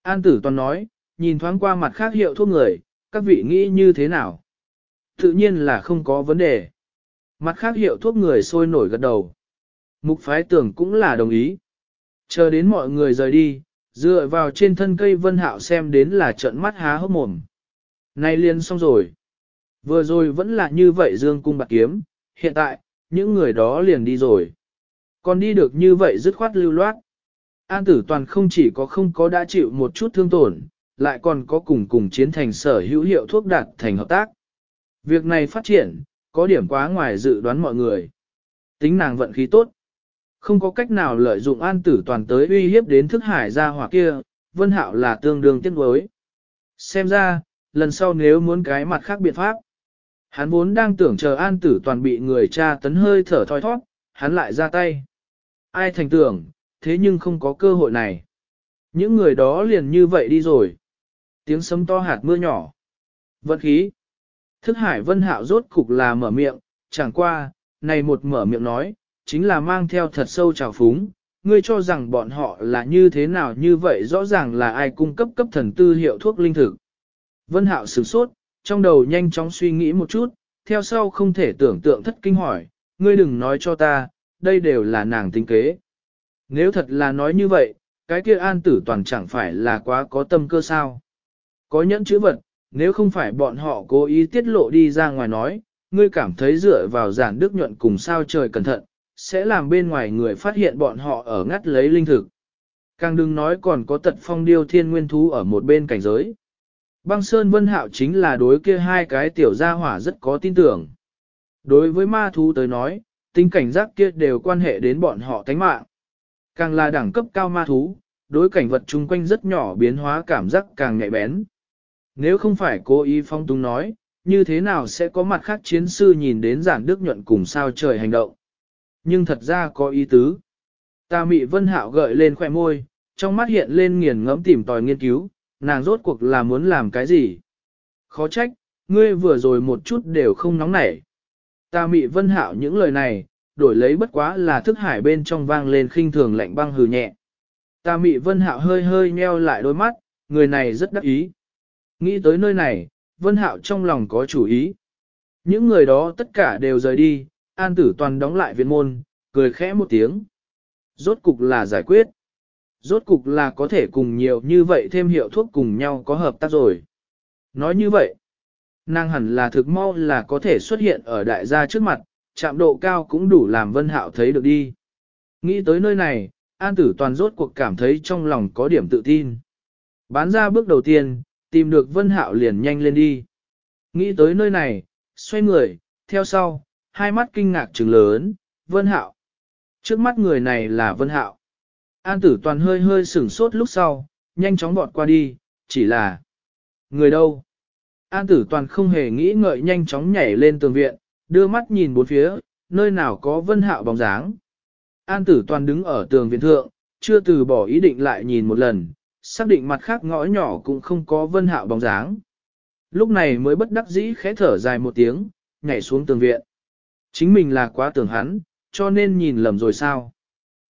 An tử toàn nói, nhìn thoáng qua mặt khác hiệu thuốc người, các vị nghĩ như thế nào? Tự nhiên là không có vấn đề. Mặt khác hiệu thuốc người sôi nổi gật đầu. Mục phái tưởng cũng là đồng ý. Chờ đến mọi người rời đi, dựa vào trên thân cây vân hạo xem đến là trận mắt há hốc mồm. Nay liền xong rồi. Vừa rồi vẫn là như vậy dương cung bạc kiếm, hiện tại, những người đó liền đi rồi. Còn đi được như vậy dứt khoát lưu loát. An tử toàn không chỉ có không có đã chịu một chút thương tổn, lại còn có cùng cùng chiến thành sở hữu hiệu thuốc đạt thành hợp tác. Việc này phát triển, có điểm quá ngoài dự đoán mọi người. Tính nàng vận khí tốt. Không có cách nào lợi dụng an tử toàn tới uy hiếp đến thức hải ra hỏa kia, vân hạo là tương đương tiếc đối. Xem ra, lần sau nếu muốn cái mặt khác biện pháp. Hắn vốn đang tưởng chờ an tử toàn bị người cha tấn hơi thở thoi thoát, hắn lại ra tay. Ai thành tưởng, thế nhưng không có cơ hội này. Những người đó liền như vậy đi rồi. Tiếng sấm to hạt mưa nhỏ. Vận khí. Thức hải vân hạo rốt cục là mở miệng, chẳng qua, này một mở miệng nói, chính là mang theo thật sâu trào phúng. Ngươi cho rằng bọn họ là như thế nào như vậy rõ ràng là ai cung cấp cấp thần tư hiệu thuốc linh thực. Vân hạo sửng sốt, trong đầu nhanh chóng suy nghĩ một chút, theo sau không thể tưởng tượng thất kinh hỏi, ngươi đừng nói cho ta, đây đều là nàng tính kế. Nếu thật là nói như vậy, cái kia an tử toàn chẳng phải là quá có tâm cơ sao. Có nhẫn chữ vật, nếu không phải bọn họ cố ý tiết lộ đi ra ngoài nói, ngươi cảm thấy dựa vào giản đức nhuận cùng sao trời cẩn thận, sẽ làm bên ngoài người phát hiện bọn họ ở ngắt lấy linh thực. Càng đừng nói còn có tật phong điêu thiên nguyên thú ở một bên cảnh giới. Băng Sơn Vân Hạo chính là đối kia hai cái tiểu gia hỏa rất có tin tưởng. Đối với ma thú tới nói, tính cảnh giác kia đều quan hệ đến bọn họ tánh mạng. Càng là đẳng cấp cao ma thú, đối cảnh vật chung quanh rất nhỏ biến hóa cảm giác càng nhạy bén. Nếu không phải cố ý phong tung nói, như thế nào sẽ có mặt khác chiến sư nhìn đến giản đức nhuận cùng sao trời hành động. Nhưng thật ra có ý tứ. Ta mị vân hạo gợi lên khoẻ môi, trong mắt hiện lên nghiền ngẫm tìm tòi nghiên cứu, nàng rốt cuộc là muốn làm cái gì? Khó trách, ngươi vừa rồi một chút đều không nóng nảy. Ta mị vân hạo những lời này, đổi lấy bất quá là thức hải bên trong vang lên khinh thường lạnh băng hừ nhẹ. Ta mị vân hạo hơi hơi nheo lại đôi mắt, người này rất đắc ý. Nghĩ tới nơi này, vân hạo trong lòng có chủ ý. Những người đó tất cả đều rời đi, an tử toàn đóng lại viện môn, cười khẽ một tiếng. Rốt cục là giải quyết. Rốt cục là có thể cùng nhiều như vậy thêm hiệu thuốc cùng nhau có hợp tác rồi. Nói như vậy, nàng hẳn là thực mau là có thể xuất hiện ở đại gia trước mặt, chạm độ cao cũng đủ làm vân hạo thấy được đi. Nghĩ tới nơi này, an tử toàn rốt cuộc cảm thấy trong lòng có điểm tự tin. Bán ra bước đầu tiên, tìm được vân hạo liền nhanh lên đi. Nghĩ tới nơi này, xoay người, theo sau, hai mắt kinh ngạc trừng lớn, vân hạo. Trước mắt người này là vân hạo. An tử toàn hơi hơi sửng sốt lúc sau, nhanh chóng vọt qua đi, chỉ là người đâu. An tử toàn không hề nghĩ ngợi nhanh chóng nhảy lên tường viện, đưa mắt nhìn bốn phía, nơi nào có vân hạo bóng dáng. An tử toàn đứng ở tường viện thượng, chưa từ bỏ ý định lại nhìn một lần, xác định mặt khác ngõ nhỏ cũng không có vân hạo bóng dáng. Lúc này mới bất đắc dĩ khẽ thở dài một tiếng, nhảy xuống tường viện. Chính mình là quá tưởng hắn, cho nên nhìn lầm rồi sao?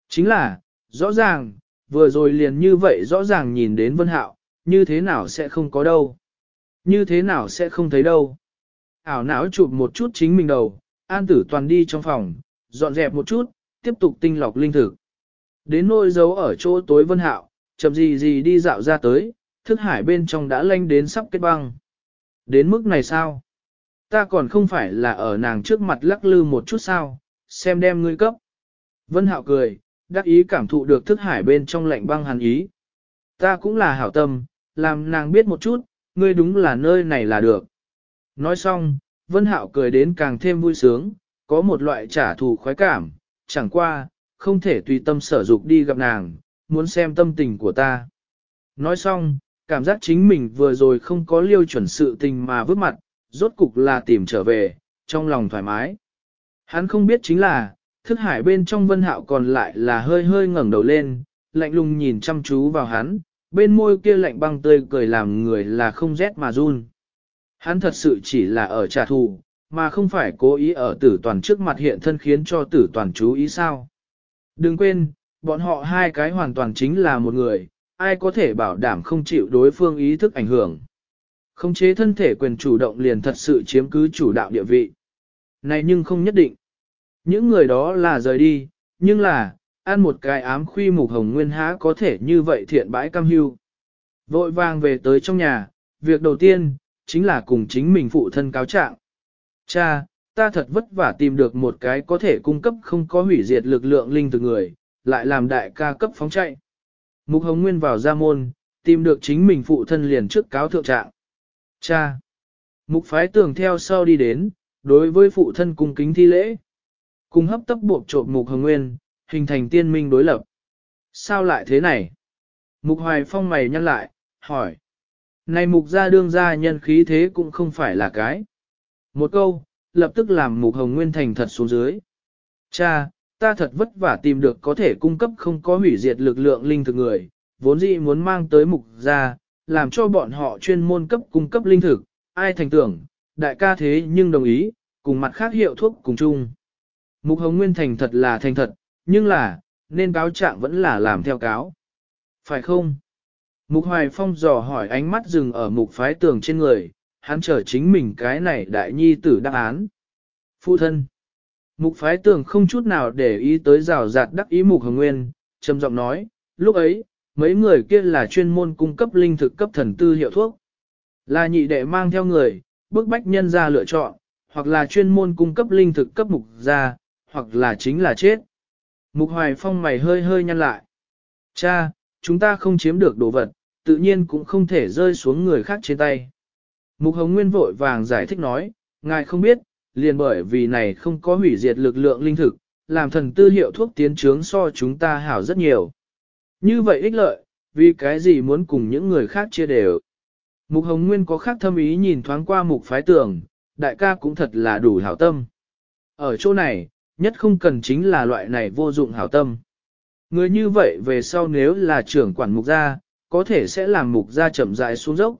Chính là, rõ ràng, vừa rồi liền như vậy rõ ràng nhìn đến vân hạo, như thế nào sẽ không có đâu? Như thế nào sẽ không thấy đâu? Ảo não chụp một chút chính mình đầu, an tử toàn đi trong phòng, dọn dẹp một chút, tiếp tục tinh lọc linh thực. Đến nôi dấu ở chỗ tối vân hạo, chậm gì gì đi dạo ra tới, thức hải bên trong đã lanh đến sắp kết băng. Đến mức này sao? Ta còn không phải là ở nàng trước mặt lắc lư một chút sao, xem đem ngươi cấp. Vân hạo cười, đắc ý cảm thụ được thức hải bên trong lạnh băng hàn ý. Ta cũng là hảo tâm, làm nàng biết một chút, ngươi đúng là nơi này là được. Nói xong, Vân Hạo cười đến càng thêm vui sướng, có một loại trả thù khoái cảm, chẳng qua, không thể tùy tâm sở dục đi gặp nàng, muốn xem tâm tình của ta. Nói xong, cảm giác chính mình vừa rồi không có liêu chuẩn sự tình mà vứt mặt, rốt cục là tìm trở về, trong lòng thoải mái. Hắn không biết chính là, thức hải bên trong vân hạo còn lại là hơi hơi ngẩng đầu lên, lạnh lùng nhìn chăm chú vào hắn, bên môi kia lạnh băng tươi cười làm người là không rét mà run. Hắn thật sự chỉ là ở trả thù, mà không phải cố ý ở tử toàn trước mặt hiện thân khiến cho tử toàn chú ý sao. Đừng quên, bọn họ hai cái hoàn toàn chính là một người, ai có thể bảo đảm không chịu đối phương ý thức ảnh hưởng. Không chế thân thể quyền chủ động liền thật sự chiếm cứ chủ đạo địa vị. Này nhưng không nhất định. Những người đó là rời đi, nhưng là, ăn một cái ám khuy mục hồng nguyên há có thể như vậy thiện bãi cam hưu. Vội vàng về tới trong nhà, việc đầu tiên, chính là cùng chính mình phụ thân cáo trạng. Cha, ta thật vất vả tìm được một cái có thể cung cấp không có hủy diệt lực lượng linh từ người, lại làm đại ca cấp phóng chạy. Mục Hồng Nguyên vào ra môn, tìm được chính mình phụ thân liền trước cáo thượng trạng. Cha! Mục phái tường theo sau đi đến, đối với phụ thân cung kính thi lễ. Cùng hấp tấp buộc trộm Mục Hồng Nguyên, hình thành tiên minh đối lập. Sao lại thế này? Mục Hoài Phong mày nhăn lại, hỏi. Này Mục gia đương gia nhân khí thế cũng không phải là cái. Một câu, lập tức làm Mục Hồng Nguyên thành thật xuống dưới. Cha, ta thật vất vả tìm được có thể cung cấp không có hủy diệt lực lượng linh thực người, vốn dĩ muốn mang tới Mục gia, làm cho bọn họ chuyên môn cấp cung cấp linh thực, ai thành tưởng, đại ca thế nhưng đồng ý, cùng mặt khác hiệu thuốc cùng chung. Mục Hồng Nguyên thành thật là thành thật, nhưng là, nên cáo trạng vẫn là làm theo cáo. Phải không? Mục Hoài Phong dò hỏi ánh mắt dừng ở mục phái tường trên người, hắn chờ chính mình cái này đại nhi tử đáp án. Phụ thân. Mục phái tường không chút nào để ý tới rào rạt đắc ý mục hồng nguyên, trầm giọng nói, lúc ấy, mấy người kia là chuyên môn cung cấp linh thực cấp thần tư hiệu thuốc. Là nhị đệ mang theo người, bức bách nhân ra lựa chọn, hoặc là chuyên môn cung cấp linh thực cấp mục ra, hoặc là chính là chết. Mục hoài phong mày hơi hơi nhăn lại. Cha, chúng ta không chiếm được đồ vật, tự nhiên cũng không thể rơi xuống người khác trên tay. Mục hồng nguyên vội vàng giải thích nói, ngài không biết, liền bởi vì này không có hủy diệt lực lượng linh thực, làm thần tư hiệu thuốc tiến trướng so chúng ta hảo rất nhiều. Như vậy ích lợi, vì cái gì muốn cùng những người khác chia đều. Mục Hồng Nguyên có khác thâm ý nhìn thoáng qua mục phái tưởng, đại ca cũng thật là đủ hảo tâm. Ở chỗ này, nhất không cần chính là loại này vô dụng hảo tâm. Người như vậy về sau nếu là trưởng quản mục gia, có thể sẽ làm mục gia chậm rãi xuống dốc.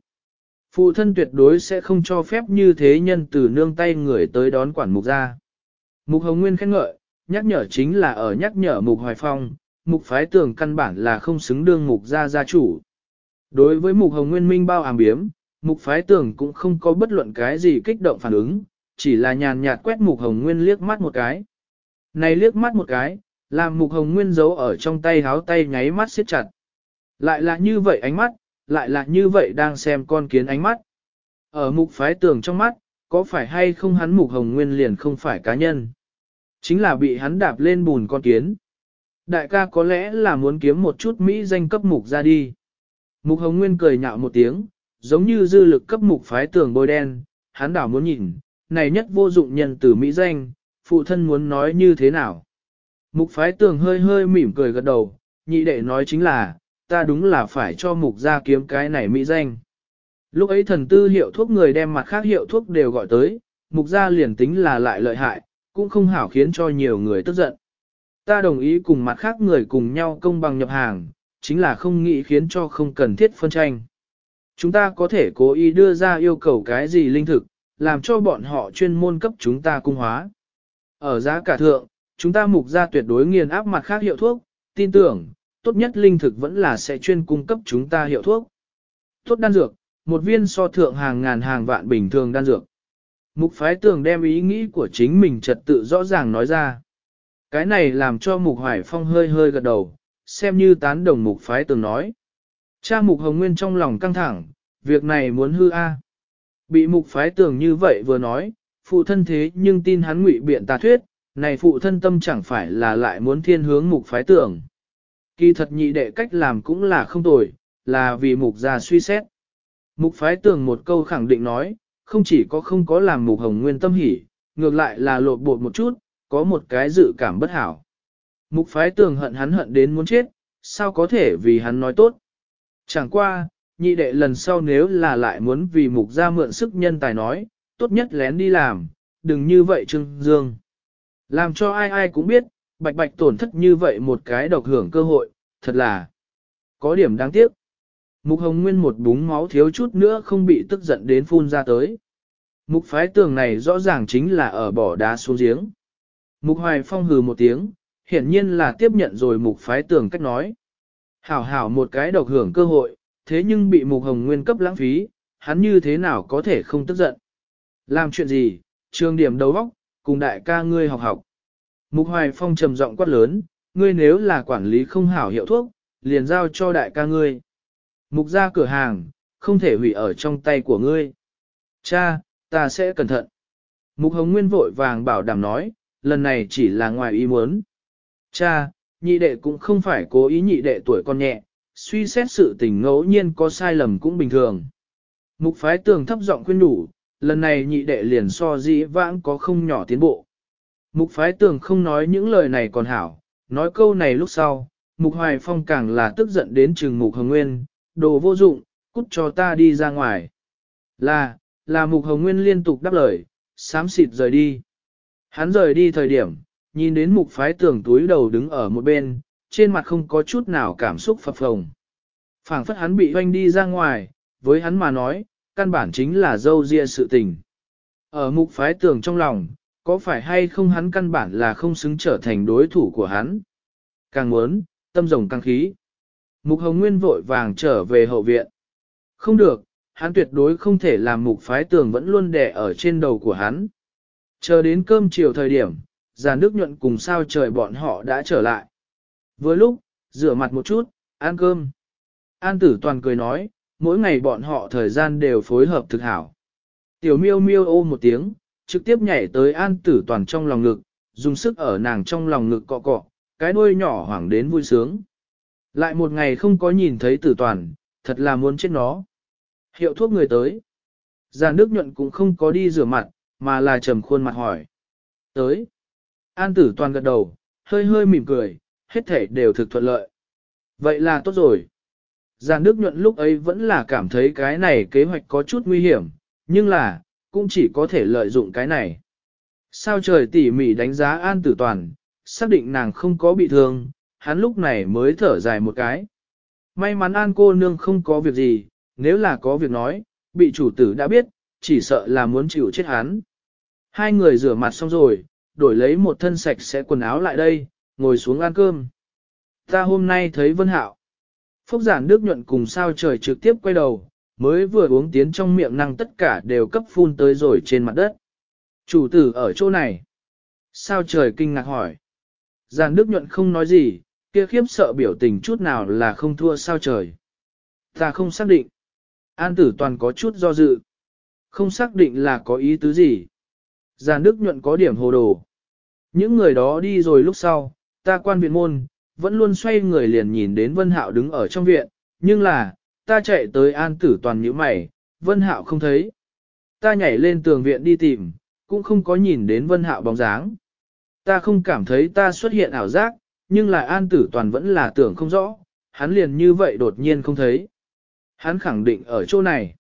Phụ thân tuyệt đối sẽ không cho phép như thế nhân từ nương tay người tới đón quản mục ra. Mục Hồng Nguyên khen ngợi, nhắc nhở chính là ở nhắc nhở mục Hoài Phong, mục phái tưởng căn bản là không xứng đương mục gia gia chủ. Đối với mục Hồng Nguyên minh bao ảm biếm, mục phái tưởng cũng không có bất luận cái gì kích động phản ứng, chỉ là nhàn nhạt quét mục Hồng Nguyên liếc mắt một cái. Này liếc mắt một cái, làm mục Hồng Nguyên giấu ở trong tay háo tay nháy mắt siết chặt. Lại là như vậy ánh mắt, lại là như vậy đang xem con kiến ánh mắt. Ở mục phái tường trong mắt, có phải hay không hắn mục hồng nguyên liền không phải cá nhân. Chính là bị hắn đạp lên bùn con kiến. Đại ca có lẽ là muốn kiếm một chút Mỹ danh cấp mục ra đi. Mục hồng nguyên cười nhạo một tiếng, giống như dư lực cấp mục phái tường bôi đen, hắn đảo muốn nhìn, này nhất vô dụng nhân từ Mỹ danh, phụ thân muốn nói như thế nào. Mục phái tường hơi hơi mỉm cười gật đầu, nhị đệ nói chính là, ta đúng là phải cho mục gia kiếm cái này Mỹ danh. Lúc ấy thần tư hiệu thuốc người đem mặt khác hiệu thuốc đều gọi tới, mục gia liền tính là lại lợi hại, cũng không hảo khiến cho nhiều người tức giận. Ta đồng ý cùng mặt khác người cùng nhau công bằng nhập hàng, chính là không nghĩ khiến cho không cần thiết phân tranh. Chúng ta có thể cố ý đưa ra yêu cầu cái gì linh thực, làm cho bọn họ chuyên môn cấp chúng ta cung hóa. Ở giá cả thượng, chúng ta mục ra tuyệt đối nghiền áp mặt khác hiệu thuốc, tin tưởng, tốt nhất linh thực vẫn là sẽ chuyên cung cấp chúng ta hiệu thuốc. Tốt đan dược, một viên so thượng hàng ngàn hàng vạn bình thường đan dược. Mục phái tường đem ý nghĩ của chính mình trật tự rõ ràng nói ra. Cái này làm cho mục hoài phong hơi hơi gật đầu, xem như tán đồng mục phái tường nói. Cha mục hồng nguyên trong lòng căng thẳng, việc này muốn hư a. À. Bị mục phái tường như vậy vừa nói, phụ thân thế nhưng tin hắn ngụy biện tà thuyết, này phụ thân tâm chẳng phải là lại muốn thiên hướng mục phái tường. Kỳ thật nhị đệ cách làm cũng là không tồi, là vì mục gia suy xét. Mục phái tường một câu khẳng định nói, không chỉ có không có làm mục hồng nguyên tâm hỉ, ngược lại là lột bột một chút, có một cái dự cảm bất hảo. Mục phái tường hận hắn hận đến muốn chết, sao có thể vì hắn nói tốt. Chẳng qua, nhị đệ lần sau nếu là lại muốn vì mục gia mượn sức nhân tài nói, tốt nhất lén đi làm, đừng như vậy trưng dương. Làm cho ai ai cũng biết, bạch bạch tổn thất như vậy một cái độc hưởng cơ hội, thật là có điểm đáng tiếc. Mục Hồng Nguyên một búng máu thiếu chút nữa không bị tức giận đến phun ra tới. Mục phái tường này rõ ràng chính là ở bỏ đá xuống giếng. Mục Hoài Phong hừ một tiếng, hiển nhiên là tiếp nhận rồi mục phái tường cách nói. Hảo hảo một cái độc hưởng cơ hội, thế nhưng bị mục hồng nguyên cấp lãng phí, hắn như thế nào có thể không tức giận. Làm chuyện gì, trường điểm đầu vóc cùng đại ca ngươi học học. Mục Hoài Phong trầm giọng quát lớn, ngươi nếu là quản lý không hảo hiệu thuốc, liền giao cho đại ca ngươi. Mục ra cửa hàng, không thể hủy ở trong tay của ngươi. Cha, ta sẽ cẩn thận. Mục Hồng Nguyên vội vàng bảo đảm nói, lần này chỉ là ngoài ý muốn. Cha, nhị đệ cũng không phải cố ý nhị đệ tuổi con nhẹ, suy xét sự tình ngẫu nhiên có sai lầm cũng bình thường. Mục phái tường thấp giọng khuyên đủ, lần này nhị đệ liền so dĩ vãng có không nhỏ tiến bộ. Mục phái tường không nói những lời này còn hảo, nói câu này lúc sau, mục hoài phong càng là tức giận đến trừng mục hồng nguyên, đồ vô dụng, cút cho ta đi ra ngoài. Là, là mục hồng nguyên liên tục đáp lời, sám xịt rời đi. Hắn rời đi thời điểm, nhìn đến mục phái tường túi đầu đứng ở một bên, trên mặt không có chút nào cảm xúc phập phồng. phảng phất hắn bị hoanh đi ra ngoài, với hắn mà nói, căn bản chính là dâu ria sự tình. Ở mục phái tường trong lòng, có phải hay không hắn căn bản là không xứng trở thành đối thủ của hắn. Càng muốn, tâm rồng càng khí. Mục Hồng Nguyên vội vàng trở về hậu viện. Không được, hắn tuyệt đối không thể làm mục phái tường vẫn luôn đè ở trên đầu của hắn. Chờ đến cơm chiều thời điểm, giàn nước nhuận cùng sao trời bọn họ đã trở lại. Vừa lúc, rửa mặt một chút, ăn cơm. An tử toàn cười nói, mỗi ngày bọn họ thời gian đều phối hợp thực hảo. Tiểu miêu miêu ô một tiếng, trực tiếp nhảy tới an tử toàn trong lòng ngực, dùng sức ở nàng trong lòng ngực cọ cọ, cái đuôi nhỏ hoảng đến vui sướng. Lại một ngày không có nhìn thấy tử toàn, thật là muốn chết nó. Hiệu thuốc người tới. Giàn nước nhuận cũng không có đi rửa mặt, mà là trầm khuôn mặt hỏi. Tới. An tử toàn gật đầu, hơi hơi mỉm cười, hết thể đều thực thuận lợi. Vậy là tốt rồi. Giàn nước nhuận lúc ấy vẫn là cảm thấy cái này kế hoạch có chút nguy hiểm, nhưng là, cũng chỉ có thể lợi dụng cái này. Sao trời tỉ mỉ đánh giá an tử toàn, xác định nàng không có bị thương, hắn lúc này mới thở dài một cái. may mắn an cô nương không có việc gì, nếu là có việc nói, bị chủ tử đã biết, chỉ sợ là muốn chịu chết hắn. Hai người rửa mặt xong rồi, đổi lấy một thân sạch sẽ quần áo lại đây, ngồi xuống ăn cơm. Ta hôm nay thấy Vân Hạo. Phúc giản Đức nhuận cùng sao trời trực tiếp quay đầu, mới vừa uống tiến trong miệng năng tất cả đều cấp phun tới rồi trên mặt đất. Chủ tử ở chỗ này. Sao trời kinh ngạc hỏi. Giàn Đức nhuận không nói gì, kia khiếp sợ biểu tình chút nào là không thua sao trời. Ta không xác định. An tử toàn có chút do dự. Không xác định là có ý tứ gì. Giàn Đức nhuận có điểm hồ đồ. Những người đó đi rồi lúc sau, ta quan viện môn, vẫn luôn xoay người liền nhìn đến Vân Hạo đứng ở trong viện, nhưng là, ta chạy tới an tử toàn nhíu mày, Vân Hạo không thấy. Ta nhảy lên tường viện đi tìm, cũng không có nhìn đến Vân Hạo bóng dáng. Ta không cảm thấy ta xuất hiện ảo giác, nhưng lại an tử toàn vẫn là tưởng không rõ, hắn liền như vậy đột nhiên không thấy. Hắn khẳng định ở chỗ này.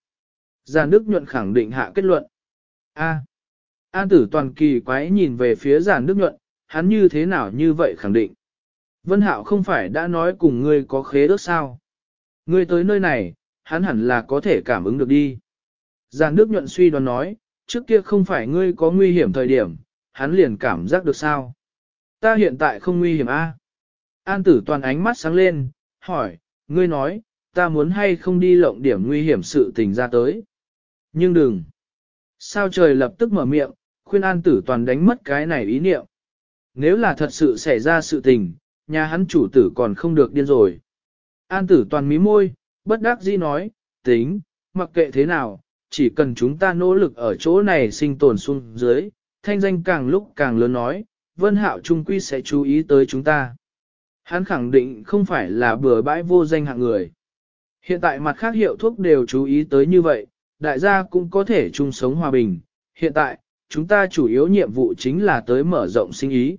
Giàn Đức nhuận khẳng định hạ kết luận. A. An tử toàn kỳ quái nhìn về phía giàn Đức nhuận, hắn như thế nào như vậy khẳng định. Vân Hạo không phải đã nói cùng ngươi có khế ước sao? Ngươi tới nơi này, hắn hẳn là có thể cảm ứng được đi. Giàn Đức nhuận suy đoán nói, trước kia không phải ngươi có nguy hiểm thời điểm, hắn liền cảm giác được sao? Ta hiện tại không nguy hiểm a. An tử toàn ánh mắt sáng lên, hỏi, ngươi nói, ta muốn hay không đi lộng điểm nguy hiểm sự tình ra tới. Nhưng đừng. Sao trời lập tức mở miệng, khuyên an tử toàn đánh mất cái này ý niệm. Nếu là thật sự xảy ra sự tình, nhà hắn chủ tử còn không được điên rồi. An tử toàn mí môi, bất đắc dĩ nói, tính, mặc kệ thế nào, chỉ cần chúng ta nỗ lực ở chỗ này sinh tồn xuống dưới, thanh danh càng lúc càng lớn nói, vân hạo trung quy sẽ chú ý tới chúng ta. Hắn khẳng định không phải là bừa bãi vô danh hạng người. Hiện tại mặt khác hiệu thuốc đều chú ý tới như vậy, đại gia cũng có thể chung sống hòa bình. Hiện tại, chúng ta chủ yếu nhiệm vụ chính là tới mở rộng sinh ý.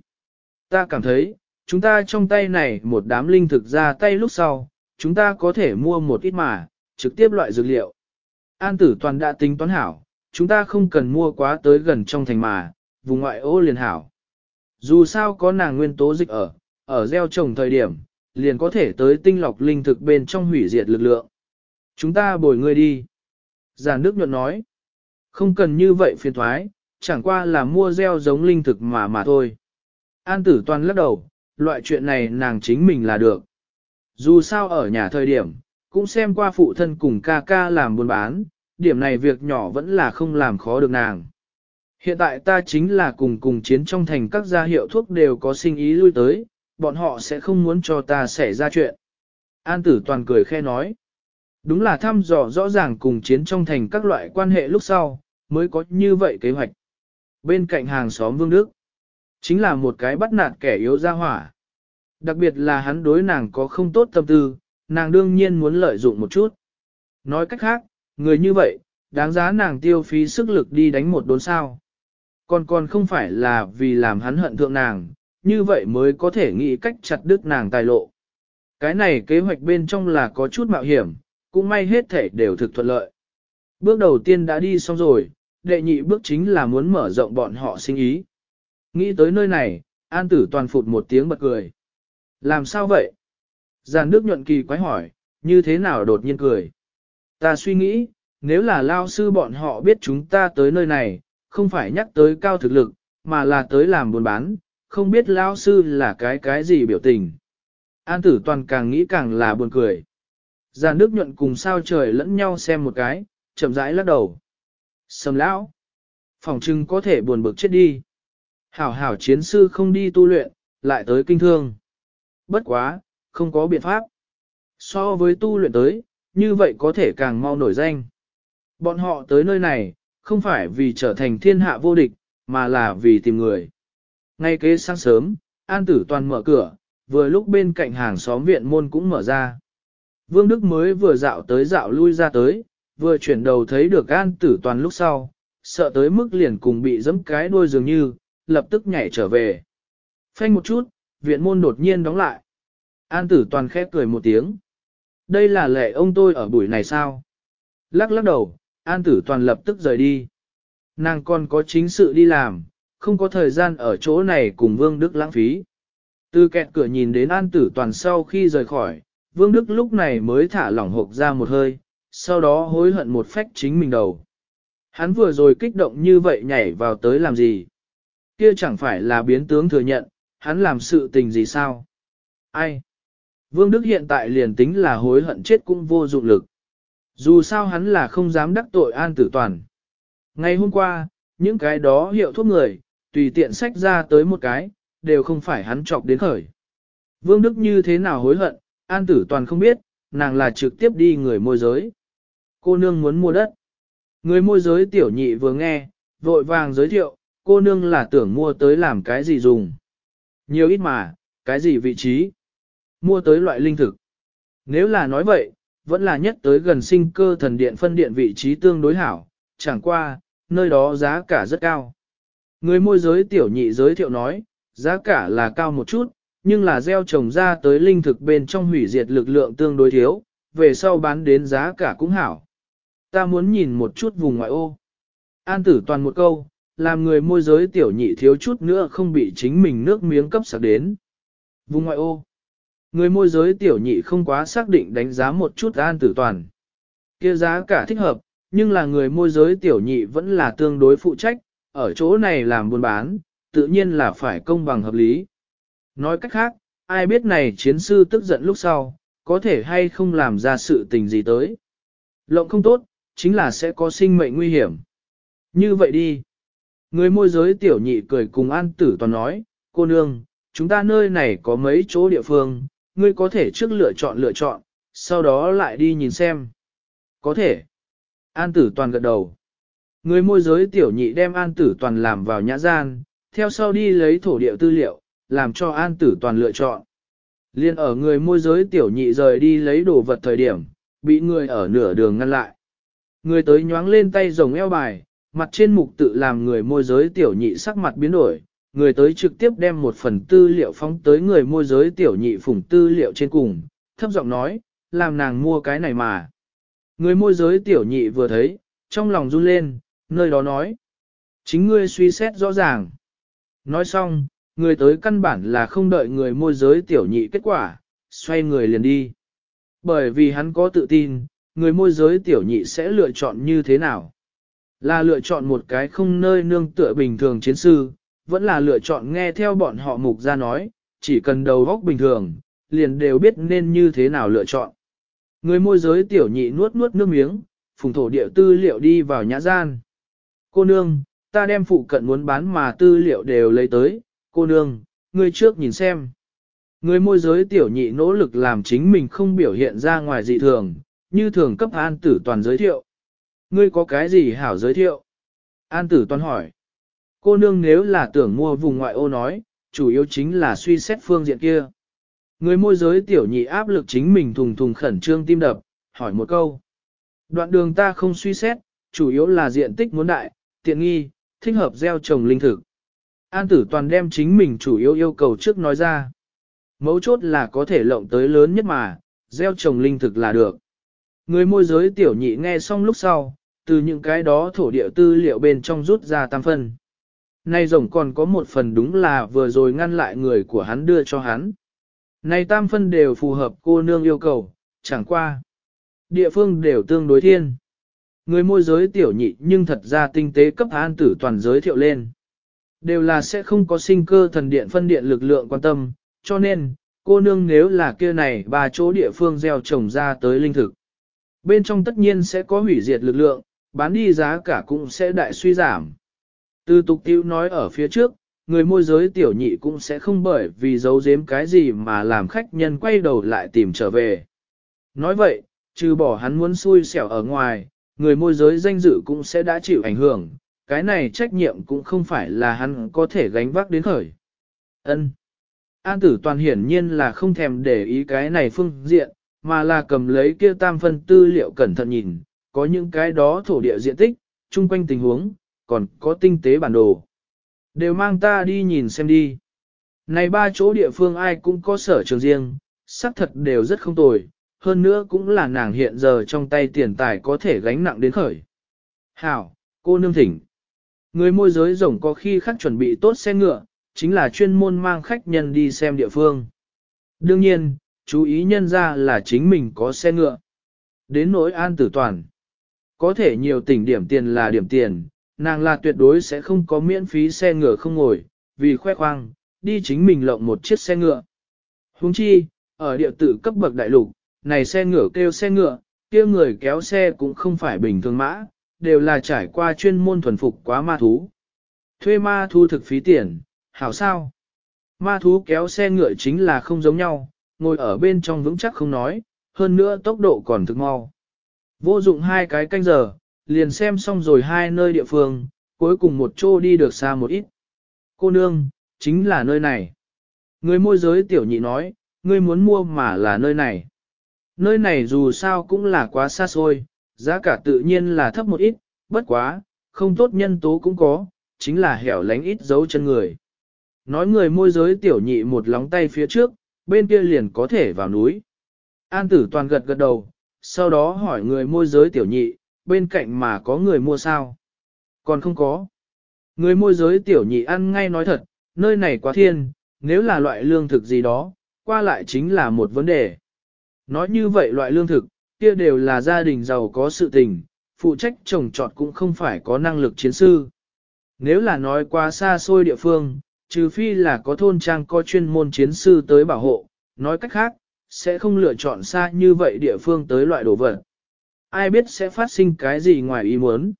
Ta cảm thấy, chúng ta trong tay này một đám linh thực ra tay lúc sau, chúng ta có thể mua một ít mà, trực tiếp loại dược liệu. An tử toàn đã tính toán hảo, chúng ta không cần mua quá tới gần trong thành mà, vùng ngoại ô liền hảo. Dù sao có nàng nguyên tố dịch ở, ở gieo trồng thời điểm, liền có thể tới tinh lọc linh thực bên trong hủy diệt lực lượng. Chúng ta bồi ngươi đi. Giản Đức nhuận nói, không cần như vậy phiền thoái, chẳng qua là mua gieo giống linh thực mà mà thôi. An tử toàn lắc đầu, loại chuyện này nàng chính mình là được. Dù sao ở nhà thời điểm, cũng xem qua phụ thân cùng ca ca làm buôn bán, điểm này việc nhỏ vẫn là không làm khó được nàng. Hiện tại ta chính là cùng cùng chiến trong thành các gia hiệu thuốc đều có sinh ý lui tới, bọn họ sẽ không muốn cho ta xảy ra chuyện. An tử toàn cười khe nói. Đúng là thăm dò rõ ràng cùng chiến trong thành các loại quan hệ lúc sau, mới có như vậy kế hoạch. Bên cạnh hàng xóm Vương Đức, chính là một cái bắt nạt kẻ yếu ra hỏa. Đặc biệt là hắn đối nàng có không tốt tâm tư, nàng đương nhiên muốn lợi dụng một chút. Nói cách khác, người như vậy, đáng giá nàng tiêu phí sức lực đi đánh một đốn sao. Còn còn không phải là vì làm hắn hận thượng nàng, như vậy mới có thể nghĩ cách chặt đứt nàng tài lộ. Cái này kế hoạch bên trong là có chút mạo hiểm, cũng may hết thể đều thực thuận lợi. Bước đầu tiên đã đi xong rồi, đệ nhị bước chính là muốn mở rộng bọn họ sinh ý. Nghĩ tới nơi này, an tử toàn phụt một tiếng bật cười. Làm sao vậy? Giàn nước nhuận kỳ quái hỏi, như thế nào đột nhiên cười? Ta suy nghĩ, nếu là lao sư bọn họ biết chúng ta tới nơi này, không phải nhắc tới cao thực lực, mà là tới làm buôn bán, không biết lao sư là cái cái gì biểu tình. An tử toàn càng nghĩ càng là buồn cười. Giàn nước nhuận cùng sao trời lẫn nhau xem một cái, chậm rãi lắc đầu. Sầm lão, phòng trưng có thể buồn bực chết đi. Hảo hảo chiến sư không đi tu luyện, lại tới kinh thương. Bất quá, không có biện pháp. So với tu luyện tới, như vậy có thể càng mau nổi danh. Bọn họ tới nơi này, không phải vì trở thành thiên hạ vô địch, mà là vì tìm người. Ngay kế sáng sớm, An Tử Toàn mở cửa, vừa lúc bên cạnh hàng xóm viện môn cũng mở ra. Vương Đức mới vừa dạo tới dạo lui ra tới, vừa chuyển đầu thấy được An Tử Toàn lúc sau, sợ tới mức liền cùng bị giẫm cái đuôi dường như, lập tức nhảy trở về. Phanh một chút, viện môn đột nhiên đóng lại. An Tử Toàn khép cười một tiếng. Đây là lệ ông tôi ở buổi này sao? Lắc lắc đầu, An Tử Toàn lập tức rời đi. Nàng còn có chính sự đi làm, không có thời gian ở chỗ này cùng Vương Đức lãng phí. Từ kẹt cửa nhìn đến An Tử Toàn sau khi rời khỏi, Vương Đức lúc này mới thả lỏng hộp ra một hơi, sau đó hối hận một phách chính mình đầu. Hắn vừa rồi kích động như vậy nhảy vào tới làm gì? Kia chẳng phải là biến tướng thừa nhận, hắn làm sự tình gì sao? Ai? Vương Đức hiện tại liền tính là hối hận chết cũng vô dụng lực. Dù sao hắn là không dám đắc tội an tử toàn. Ngày hôm qua, những cái đó hiệu thuốc người, tùy tiện sách ra tới một cái, đều không phải hắn chọc đến khởi. Vương Đức như thế nào hối hận, an tử toàn không biết, nàng là trực tiếp đi người môi giới. Cô nương muốn mua đất. Người môi giới tiểu nhị vừa nghe, vội vàng giới thiệu, cô nương là tưởng mua tới làm cái gì dùng. Nhiều ít mà, cái gì vị trí. Mua tới loại linh thực. Nếu là nói vậy, vẫn là nhất tới gần sinh cơ thần điện phân điện vị trí tương đối hảo, chẳng qua, nơi đó giá cả rất cao. Người môi giới tiểu nhị giới thiệu nói, giá cả là cao một chút, nhưng là gieo trồng ra tới linh thực bên trong hủy diệt lực lượng tương đối thiếu, về sau bán đến giá cả cũng hảo. Ta muốn nhìn một chút vùng ngoại ô. An tử toàn một câu, làm người môi giới tiểu nhị thiếu chút nữa không bị chính mình nước miếng cấp sạc đến. Vùng ngoại ô. Người môi giới tiểu nhị không quá xác định đánh giá một chút an tử toàn. kia giá cả thích hợp, nhưng là người môi giới tiểu nhị vẫn là tương đối phụ trách, ở chỗ này làm buôn bán, tự nhiên là phải công bằng hợp lý. Nói cách khác, ai biết này chiến sư tức giận lúc sau, có thể hay không làm ra sự tình gì tới. Lộng không tốt, chính là sẽ có sinh mệnh nguy hiểm. Như vậy đi. Người môi giới tiểu nhị cười cùng an tử toàn nói, cô nương, chúng ta nơi này có mấy chỗ địa phương, ngươi có thể trước lựa chọn lựa chọn, sau đó lại đi nhìn xem. Có thể. An tử toàn gật đầu. Người môi giới tiểu nhị đem an tử toàn làm vào nhã gian, theo sau đi lấy thổ địa tư liệu, làm cho an tử toàn lựa chọn. Liên ở người môi giới tiểu nhị rời đi lấy đồ vật thời điểm, bị người ở nửa đường ngăn lại. Người tới nhoáng lên tay rồng eo bài, mặt trên mục tự làm người môi giới tiểu nhị sắc mặt biến đổi, người tới trực tiếp đem một phần tư liệu phóng tới người môi giới tiểu nhị phủng tư liệu trên cùng, thấp giọng nói, làm nàng mua cái này mà. Người môi giới tiểu nhị vừa thấy, trong lòng run lên, nơi đó nói. Chính ngươi suy xét rõ ràng. Nói xong, người tới căn bản là không đợi người môi giới tiểu nhị kết quả, xoay người liền đi. Bởi vì hắn có tự tin, người môi giới tiểu nhị sẽ lựa chọn như thế nào? Là lựa chọn một cái không nơi nương tựa bình thường chiến sư, vẫn là lựa chọn nghe theo bọn họ mục ra nói, chỉ cần đầu góc bình thường, liền đều biết nên như thế nào lựa chọn. Người môi giới tiểu nhị nuốt nuốt nước miếng, phùng thổ địa tư liệu đi vào nhã gian. Cô nương, ta đem phụ cận muốn bán mà tư liệu đều lấy tới, cô nương, ngươi trước nhìn xem. Người môi giới tiểu nhị nỗ lực làm chính mình không biểu hiện ra ngoài dị thường, như thường cấp an tử toàn giới thiệu. Ngươi có cái gì hảo giới thiệu? An tử toàn hỏi. Cô nương nếu là tưởng mua vùng ngoại ô nói, chủ yếu chính là suy xét phương diện kia. Người môi giới tiểu nhị áp lực chính mình thùng thùng khẩn trương tim đập, hỏi một câu. Đoạn đường ta không suy xét, chủ yếu là diện tích muốn đại, tiện nghi, thích hợp gieo trồng linh thực. An tử toàn đem chính mình chủ yếu yêu cầu trước nói ra. Mấu chốt là có thể lộng tới lớn nhất mà, gieo trồng linh thực là được. Người môi giới tiểu nhị nghe xong lúc sau, từ những cái đó thổ địa tư liệu bên trong rút ra tam phân. Nay rồng còn có một phần đúng là vừa rồi ngăn lại người của hắn đưa cho hắn. Này tam phân đều phù hợp cô nương yêu cầu, chẳng qua. Địa phương đều tương đối thiên. Người môi giới tiểu nhị nhưng thật ra tinh tế cấp an tử toàn giới thiệu lên. Đều là sẽ không có sinh cơ thần điện phân điện lực lượng quan tâm, cho nên, cô nương nếu là kia này ba chỗ địa phương gieo trồng ra tới linh thực. Bên trong tất nhiên sẽ có hủy diệt lực lượng, bán đi giá cả cũng sẽ đại suy giảm. Từ tục tiêu nói ở phía trước, người môi giới tiểu nhị cũng sẽ không bởi vì giấu giếm cái gì mà làm khách nhân quay đầu lại tìm trở về. Nói vậy, trừ bỏ hắn muốn xui xẻo ở ngoài, người môi giới danh dự cũng sẽ đã chịu ảnh hưởng, cái này trách nhiệm cũng không phải là hắn có thể gánh vác đến khởi. Ân. An tử toàn hiển nhiên là không thèm để ý cái này phương diện, mà là cầm lấy kia tam phân tư liệu cẩn thận nhìn, có những cái đó thổ địa diện tích, chung quanh tình huống, còn có tinh tế bản đồ. Đều mang ta đi nhìn xem đi. Này ba chỗ địa phương ai cũng có sở trường riêng, xác thật đều rất không tồi, hơn nữa cũng là nàng hiện giờ trong tay tiền tài có thể gánh nặng đến khởi. Hảo, cô nương thỉnh. Người môi giới rồng có khi khắc chuẩn bị tốt xe ngựa, chính là chuyên môn mang khách nhân đi xem địa phương. Đương nhiên, chú ý nhân ra là chính mình có xe ngựa. Đến nỗi an tử toàn. Có thể nhiều tỉnh điểm tiền là điểm tiền, nàng là tuyệt đối sẽ không có miễn phí xe ngựa không ngồi, vì khoe khoang, đi chính mình lộng một chiếc xe ngựa. Huống chi, ở địa tử cấp bậc đại lục, này xe ngựa kêu xe ngựa, kia người kéo xe cũng không phải bình thường mã, đều là trải qua chuyên môn thuần phục quá ma thú. Thuê ma thu thực phí tiền, hảo sao? Ma thú kéo xe ngựa chính là không giống nhau, ngồi ở bên trong vững chắc không nói, hơn nữa tốc độ còn thực mau. Vô dụng hai cái canh giờ, liền xem xong rồi hai nơi địa phương, cuối cùng một chỗ đi được xa một ít. Cô nương, chính là nơi này. Người môi giới tiểu nhị nói, ngươi muốn mua mà là nơi này. Nơi này dù sao cũng là quá xa xôi, giá cả tự nhiên là thấp một ít, bất quá, không tốt nhân tố cũng có, chính là hẻo lánh ít dấu chân người. Nói người môi giới tiểu nhị một lóng tay phía trước, bên kia liền có thể vào núi. An tử toàn gật gật đầu, sau đó hỏi người môi giới tiểu nhị, bên cạnh mà có người mua sao? Còn không có. Người môi giới tiểu nhị ăn ngay nói thật, nơi này quá thiên, nếu là loại lương thực gì đó, qua lại chính là một vấn đề. Nói như vậy loại lương thực, kia đều là gia đình giàu có sự tình, phụ trách trồng trọt cũng không phải có năng lực chiến sư. Nếu là nói quá xa xôi địa phương, trừ phi là có thôn trang có chuyên môn chiến sư tới bảo hộ, nói cách khác, sẽ không lựa chọn xa như vậy địa phương tới loại đồ vật. Ai biết sẽ phát sinh cái gì ngoài ý muốn.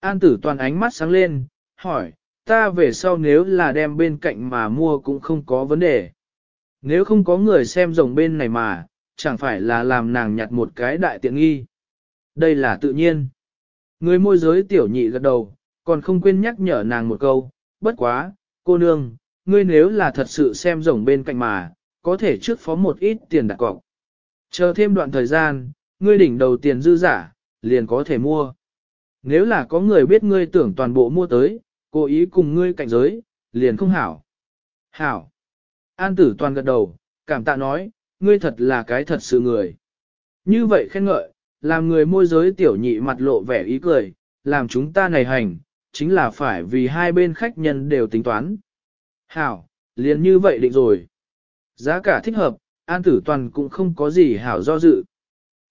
An tử toàn ánh mắt sáng lên, hỏi, ta về sau nếu là đem bên cạnh mà mua cũng không có vấn đề. Nếu không có người xem rồng bên này mà, chẳng phải là làm nàng nhặt một cái đại tiện nghi. Đây là tự nhiên. Người môi giới tiểu nhị gật đầu, còn không quên nhắc nhở nàng một câu, bất quá, cô nương, ngươi nếu là thật sự xem rồng bên cạnh mà, có thể trước phó một ít tiền đặt cọc. Chờ thêm đoạn thời gian, ngươi đỉnh đầu tiền dư giả, liền có thể mua. Nếu là có người biết ngươi tưởng toàn bộ mua tới, cố ý cùng ngươi cạnh giới, liền không hảo. Hảo. An tử toàn gật đầu, cảm tạ nói, ngươi thật là cái thật sự người. Như vậy khen ngợi, làm người môi giới tiểu nhị mặt lộ vẻ ý cười, làm chúng ta này hành, chính là phải vì hai bên khách nhân đều tính toán. Hảo, liền như vậy định rồi. Giá cả thích hợp, an tử toàn cũng không có gì hảo do dự.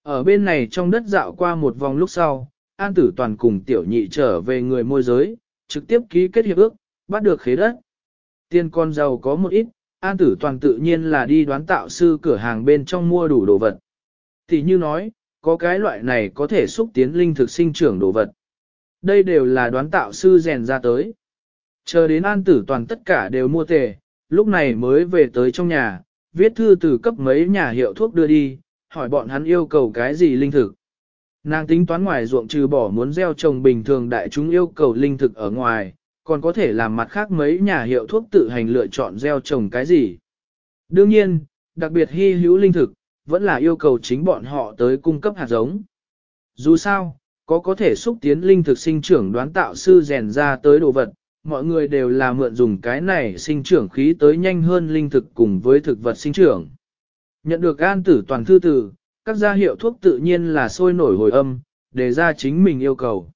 Ở bên này trong đất dạo qua một vòng lúc sau, an tử toàn cùng tiểu nhị trở về người môi giới, trực tiếp ký kết hiệp ước, bắt được khế đất. Tiên con giàu có một ít, an tử toàn tự nhiên là đi đoán tạo sư cửa hàng bên trong mua đủ đồ vật. Thì như nói, có cái loại này có thể xúc tiến linh thực sinh trưởng đồ vật. Đây đều là đoán tạo sư rèn ra tới. Chờ đến an tử toàn tất cả đều mua tề, lúc này mới về tới trong nhà, viết thư từ cấp mấy nhà hiệu thuốc đưa đi, hỏi bọn hắn yêu cầu cái gì linh thực. Nàng tính toán ngoài ruộng trừ bỏ muốn gieo trồng bình thường đại chúng yêu cầu linh thực ở ngoài, còn có thể làm mặt khác mấy nhà hiệu thuốc tự hành lựa chọn gieo trồng cái gì. Đương nhiên, đặc biệt hy hữu linh thực, vẫn là yêu cầu chính bọn họ tới cung cấp hạt giống. Dù sao, có có thể xúc tiến linh thực sinh trưởng đoán tạo sư rèn ra tới đồ vật, mọi người đều là mượn dùng cái này sinh trưởng khí tới nhanh hơn linh thực cùng với thực vật sinh trưởng. Nhận được an tử toàn thư tử, các gia hiệu thuốc tự nhiên là sôi nổi hồi âm, để ra chính mình yêu cầu.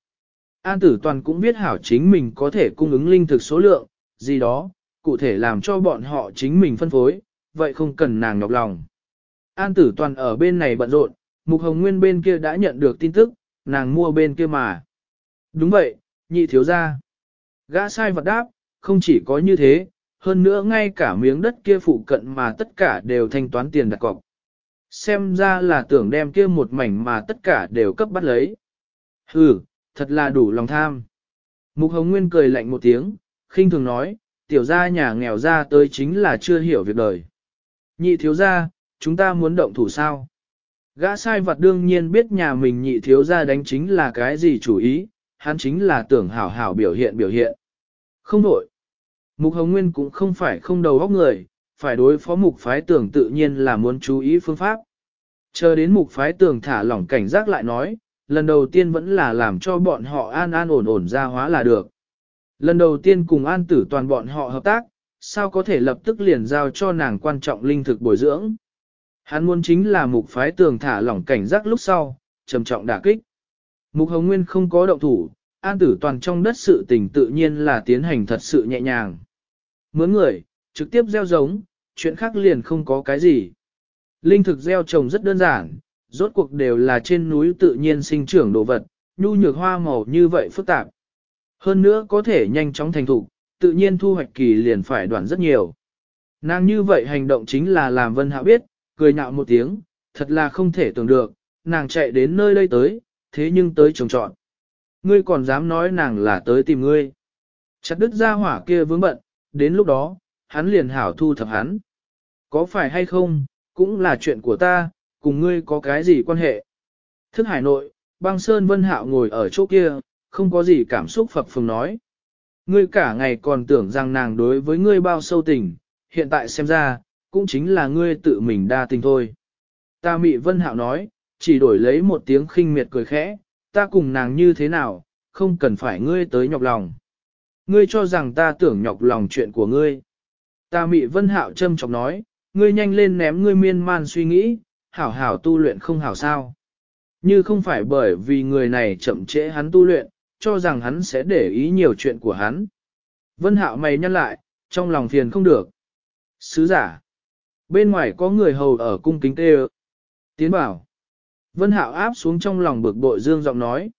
An tử toàn cũng biết hảo chính mình có thể cung ứng linh thực số lượng, gì đó, cụ thể làm cho bọn họ chính mình phân phối, vậy không cần nàng nhọc lòng. An tử toàn ở bên này bận rộn, Mục Hồng Nguyên bên kia đã nhận được tin tức, nàng mua bên kia mà. Đúng vậy, nhị thiếu gia. Gã sai vật đáp, không chỉ có như thế, hơn nữa ngay cả miếng đất kia phụ cận mà tất cả đều thanh toán tiền đặt cọc. Xem ra là tưởng đem kia một mảnh mà tất cả đều cấp bắt lấy. Hừ, thật là đủ lòng tham. Mục Hồng Nguyên cười lạnh một tiếng, khinh thường nói, tiểu gia nhà nghèo ra tới chính là chưa hiểu việc đời. Nhị thiếu gia, chúng ta muốn động thủ sao? Gã sai vật đương nhiên biết nhà mình nhị thiếu gia đánh chính là cái gì chủ ý, hắn chính là tưởng hảo hảo biểu hiện biểu hiện. Không đổi. Mục Hồng Nguyên cũng không phải không đầu óc người, phải đối phó mục phái tưởng tự nhiên là muốn chú ý phương pháp. Chờ đến mục phái tưởng thả lỏng cảnh giác lại nói, lần đầu tiên vẫn là làm cho bọn họ an an ổn ổn ra hóa là được. Lần đầu tiên cùng an tử toàn bọn họ hợp tác, sao có thể lập tức liền giao cho nàng quan trọng linh thực bồi dưỡng. Hắn muốn chính là mục phái tường thả lỏng cảnh giác lúc sau, trầm trọng đả kích. Mục Hồng Nguyên không có động thủ, an tử toàn trong đất sự tình tự nhiên là tiến hành thật sự nhẹ nhàng. Mướn người, trực tiếp gieo giống, chuyện khác liền không có cái gì. Linh thực gieo trồng rất đơn giản, rốt cuộc đều là trên núi tự nhiên sinh trưởng đồ vật, nhu nhược hoa màu như vậy phức tạp. Hơn nữa có thể nhanh chóng thành thục, tự nhiên thu hoạch kỳ liền phải đoạn rất nhiều. Nàng như vậy hành động chính là làm Vân Hạ biết, cười nhạo một tiếng, thật là không thể tưởng được, nàng chạy đến nơi đây tới, thế nhưng tới trồng trọn. Ngươi còn dám nói nàng là tới tìm ngươi. Chặt đứt ra hỏa kia vướng bận, đến lúc đó, hắn liền hảo thu thập hắn. Có phải hay không, cũng là chuyện của ta, cùng ngươi có cái gì quan hệ. Thức hải nội, băng sơn vân hạo ngồi ở chỗ kia, không có gì cảm xúc phập phồng nói. Ngươi cả ngày còn tưởng rằng nàng đối với ngươi bao sâu tình, hiện tại xem ra, cũng chính là ngươi tự mình đa tình thôi. Ta mị vân hạo nói, chỉ đổi lấy một tiếng khinh miệt cười khẽ, ta cùng nàng như thế nào, không cần phải ngươi tới nhọc lòng. Ngươi cho rằng ta tưởng nhọc lòng chuyện của ngươi. Ta mị vân hạo châm chọc nói, ngươi nhanh lên ném ngươi miên man suy nghĩ, hảo hảo tu luyện không hảo sao. Như không phải bởi vì người này chậm trễ hắn tu luyện, cho rằng hắn sẽ để ý nhiều chuyện của hắn. Vân hạo mày nhăn lại, trong lòng phiền không được. Sứ giả. Bên ngoài có người hầu ở cung kính tê Tiến bảo. Vân hạo áp xuống trong lòng bực bội dương giọng nói.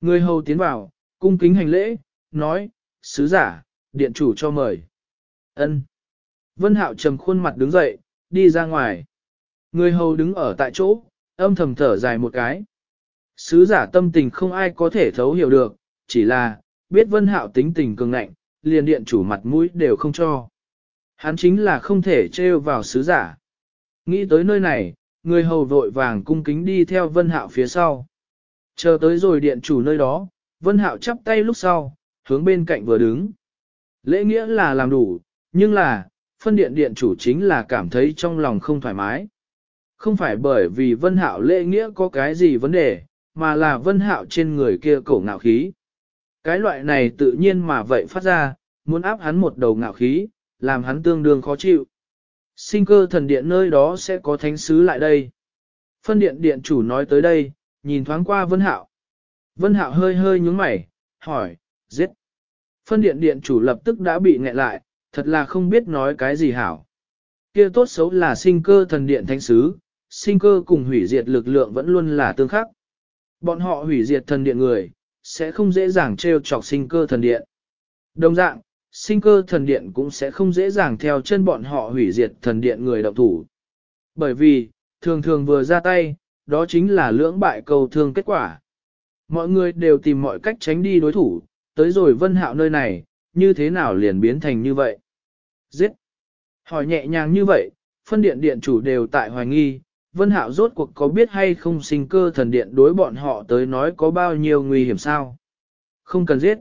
Người hầu tiến vào, cung kính hành lễ, nói, sứ giả, điện chủ cho mời. Ân. Vân hạo trầm khuôn mặt đứng dậy, đi ra ngoài. Người hầu đứng ở tại chỗ, âm thầm thở dài một cái. Sứ giả tâm tình không ai có thể thấu hiểu được, chỉ là, biết vân hạo tính tình cường ngạnh, liền điện chủ mặt mũi đều không cho. Hắn chính là không thể trêu vào sứ giả. Nghĩ tới nơi này, người hầu vội vàng cung kính đi theo vân hạo phía sau. Chờ tới rồi điện chủ nơi đó, vân hạo chắp tay lúc sau, hướng bên cạnh vừa đứng. Lễ nghĩa là làm đủ, nhưng là, phân điện điện chủ chính là cảm thấy trong lòng không thoải mái. Không phải bởi vì vân hạo lễ nghĩa có cái gì vấn đề, mà là vân hạo trên người kia cổ ngạo khí. Cái loại này tự nhiên mà vậy phát ra, muốn áp hắn một đầu ngạo khí, làm hắn tương đương khó chịu. Sinh cơ thần điện nơi đó sẽ có thánh sứ lại đây. Phân điện điện chủ nói tới đây, nhìn thoáng qua vân hạo. Vân hạo hơi hơi nhướng mày, hỏi, giết. Phân điện điện chủ lập tức đã bị nghẹn lại, thật là không biết nói cái gì hảo. Kia tốt xấu là sinh cơ thần điện thánh sứ, sinh cơ cùng hủy diệt lực lượng vẫn luôn là tương khắc. Bọn họ hủy diệt thần điện người, sẽ không dễ dàng treo chọc sinh cơ thần điện. Đồng dạng, sinh cơ thần điện cũng sẽ không dễ dàng theo chân bọn họ hủy diệt thần điện người động thủ. Bởi vì, thường thường vừa ra tay, đó chính là lưỡng bại cầu thương kết quả. Mọi người đều tìm mọi cách tránh đi đối thủ, tới rồi vân hạo nơi này, như thế nào liền biến thành như vậy? Giết! Hỏi nhẹ nhàng như vậy, phân điện điện chủ đều tại hoài nghi, vân hạo rốt cuộc có biết hay không sinh cơ thần điện đối bọn họ tới nói có bao nhiêu nguy hiểm sao? Không cần giết.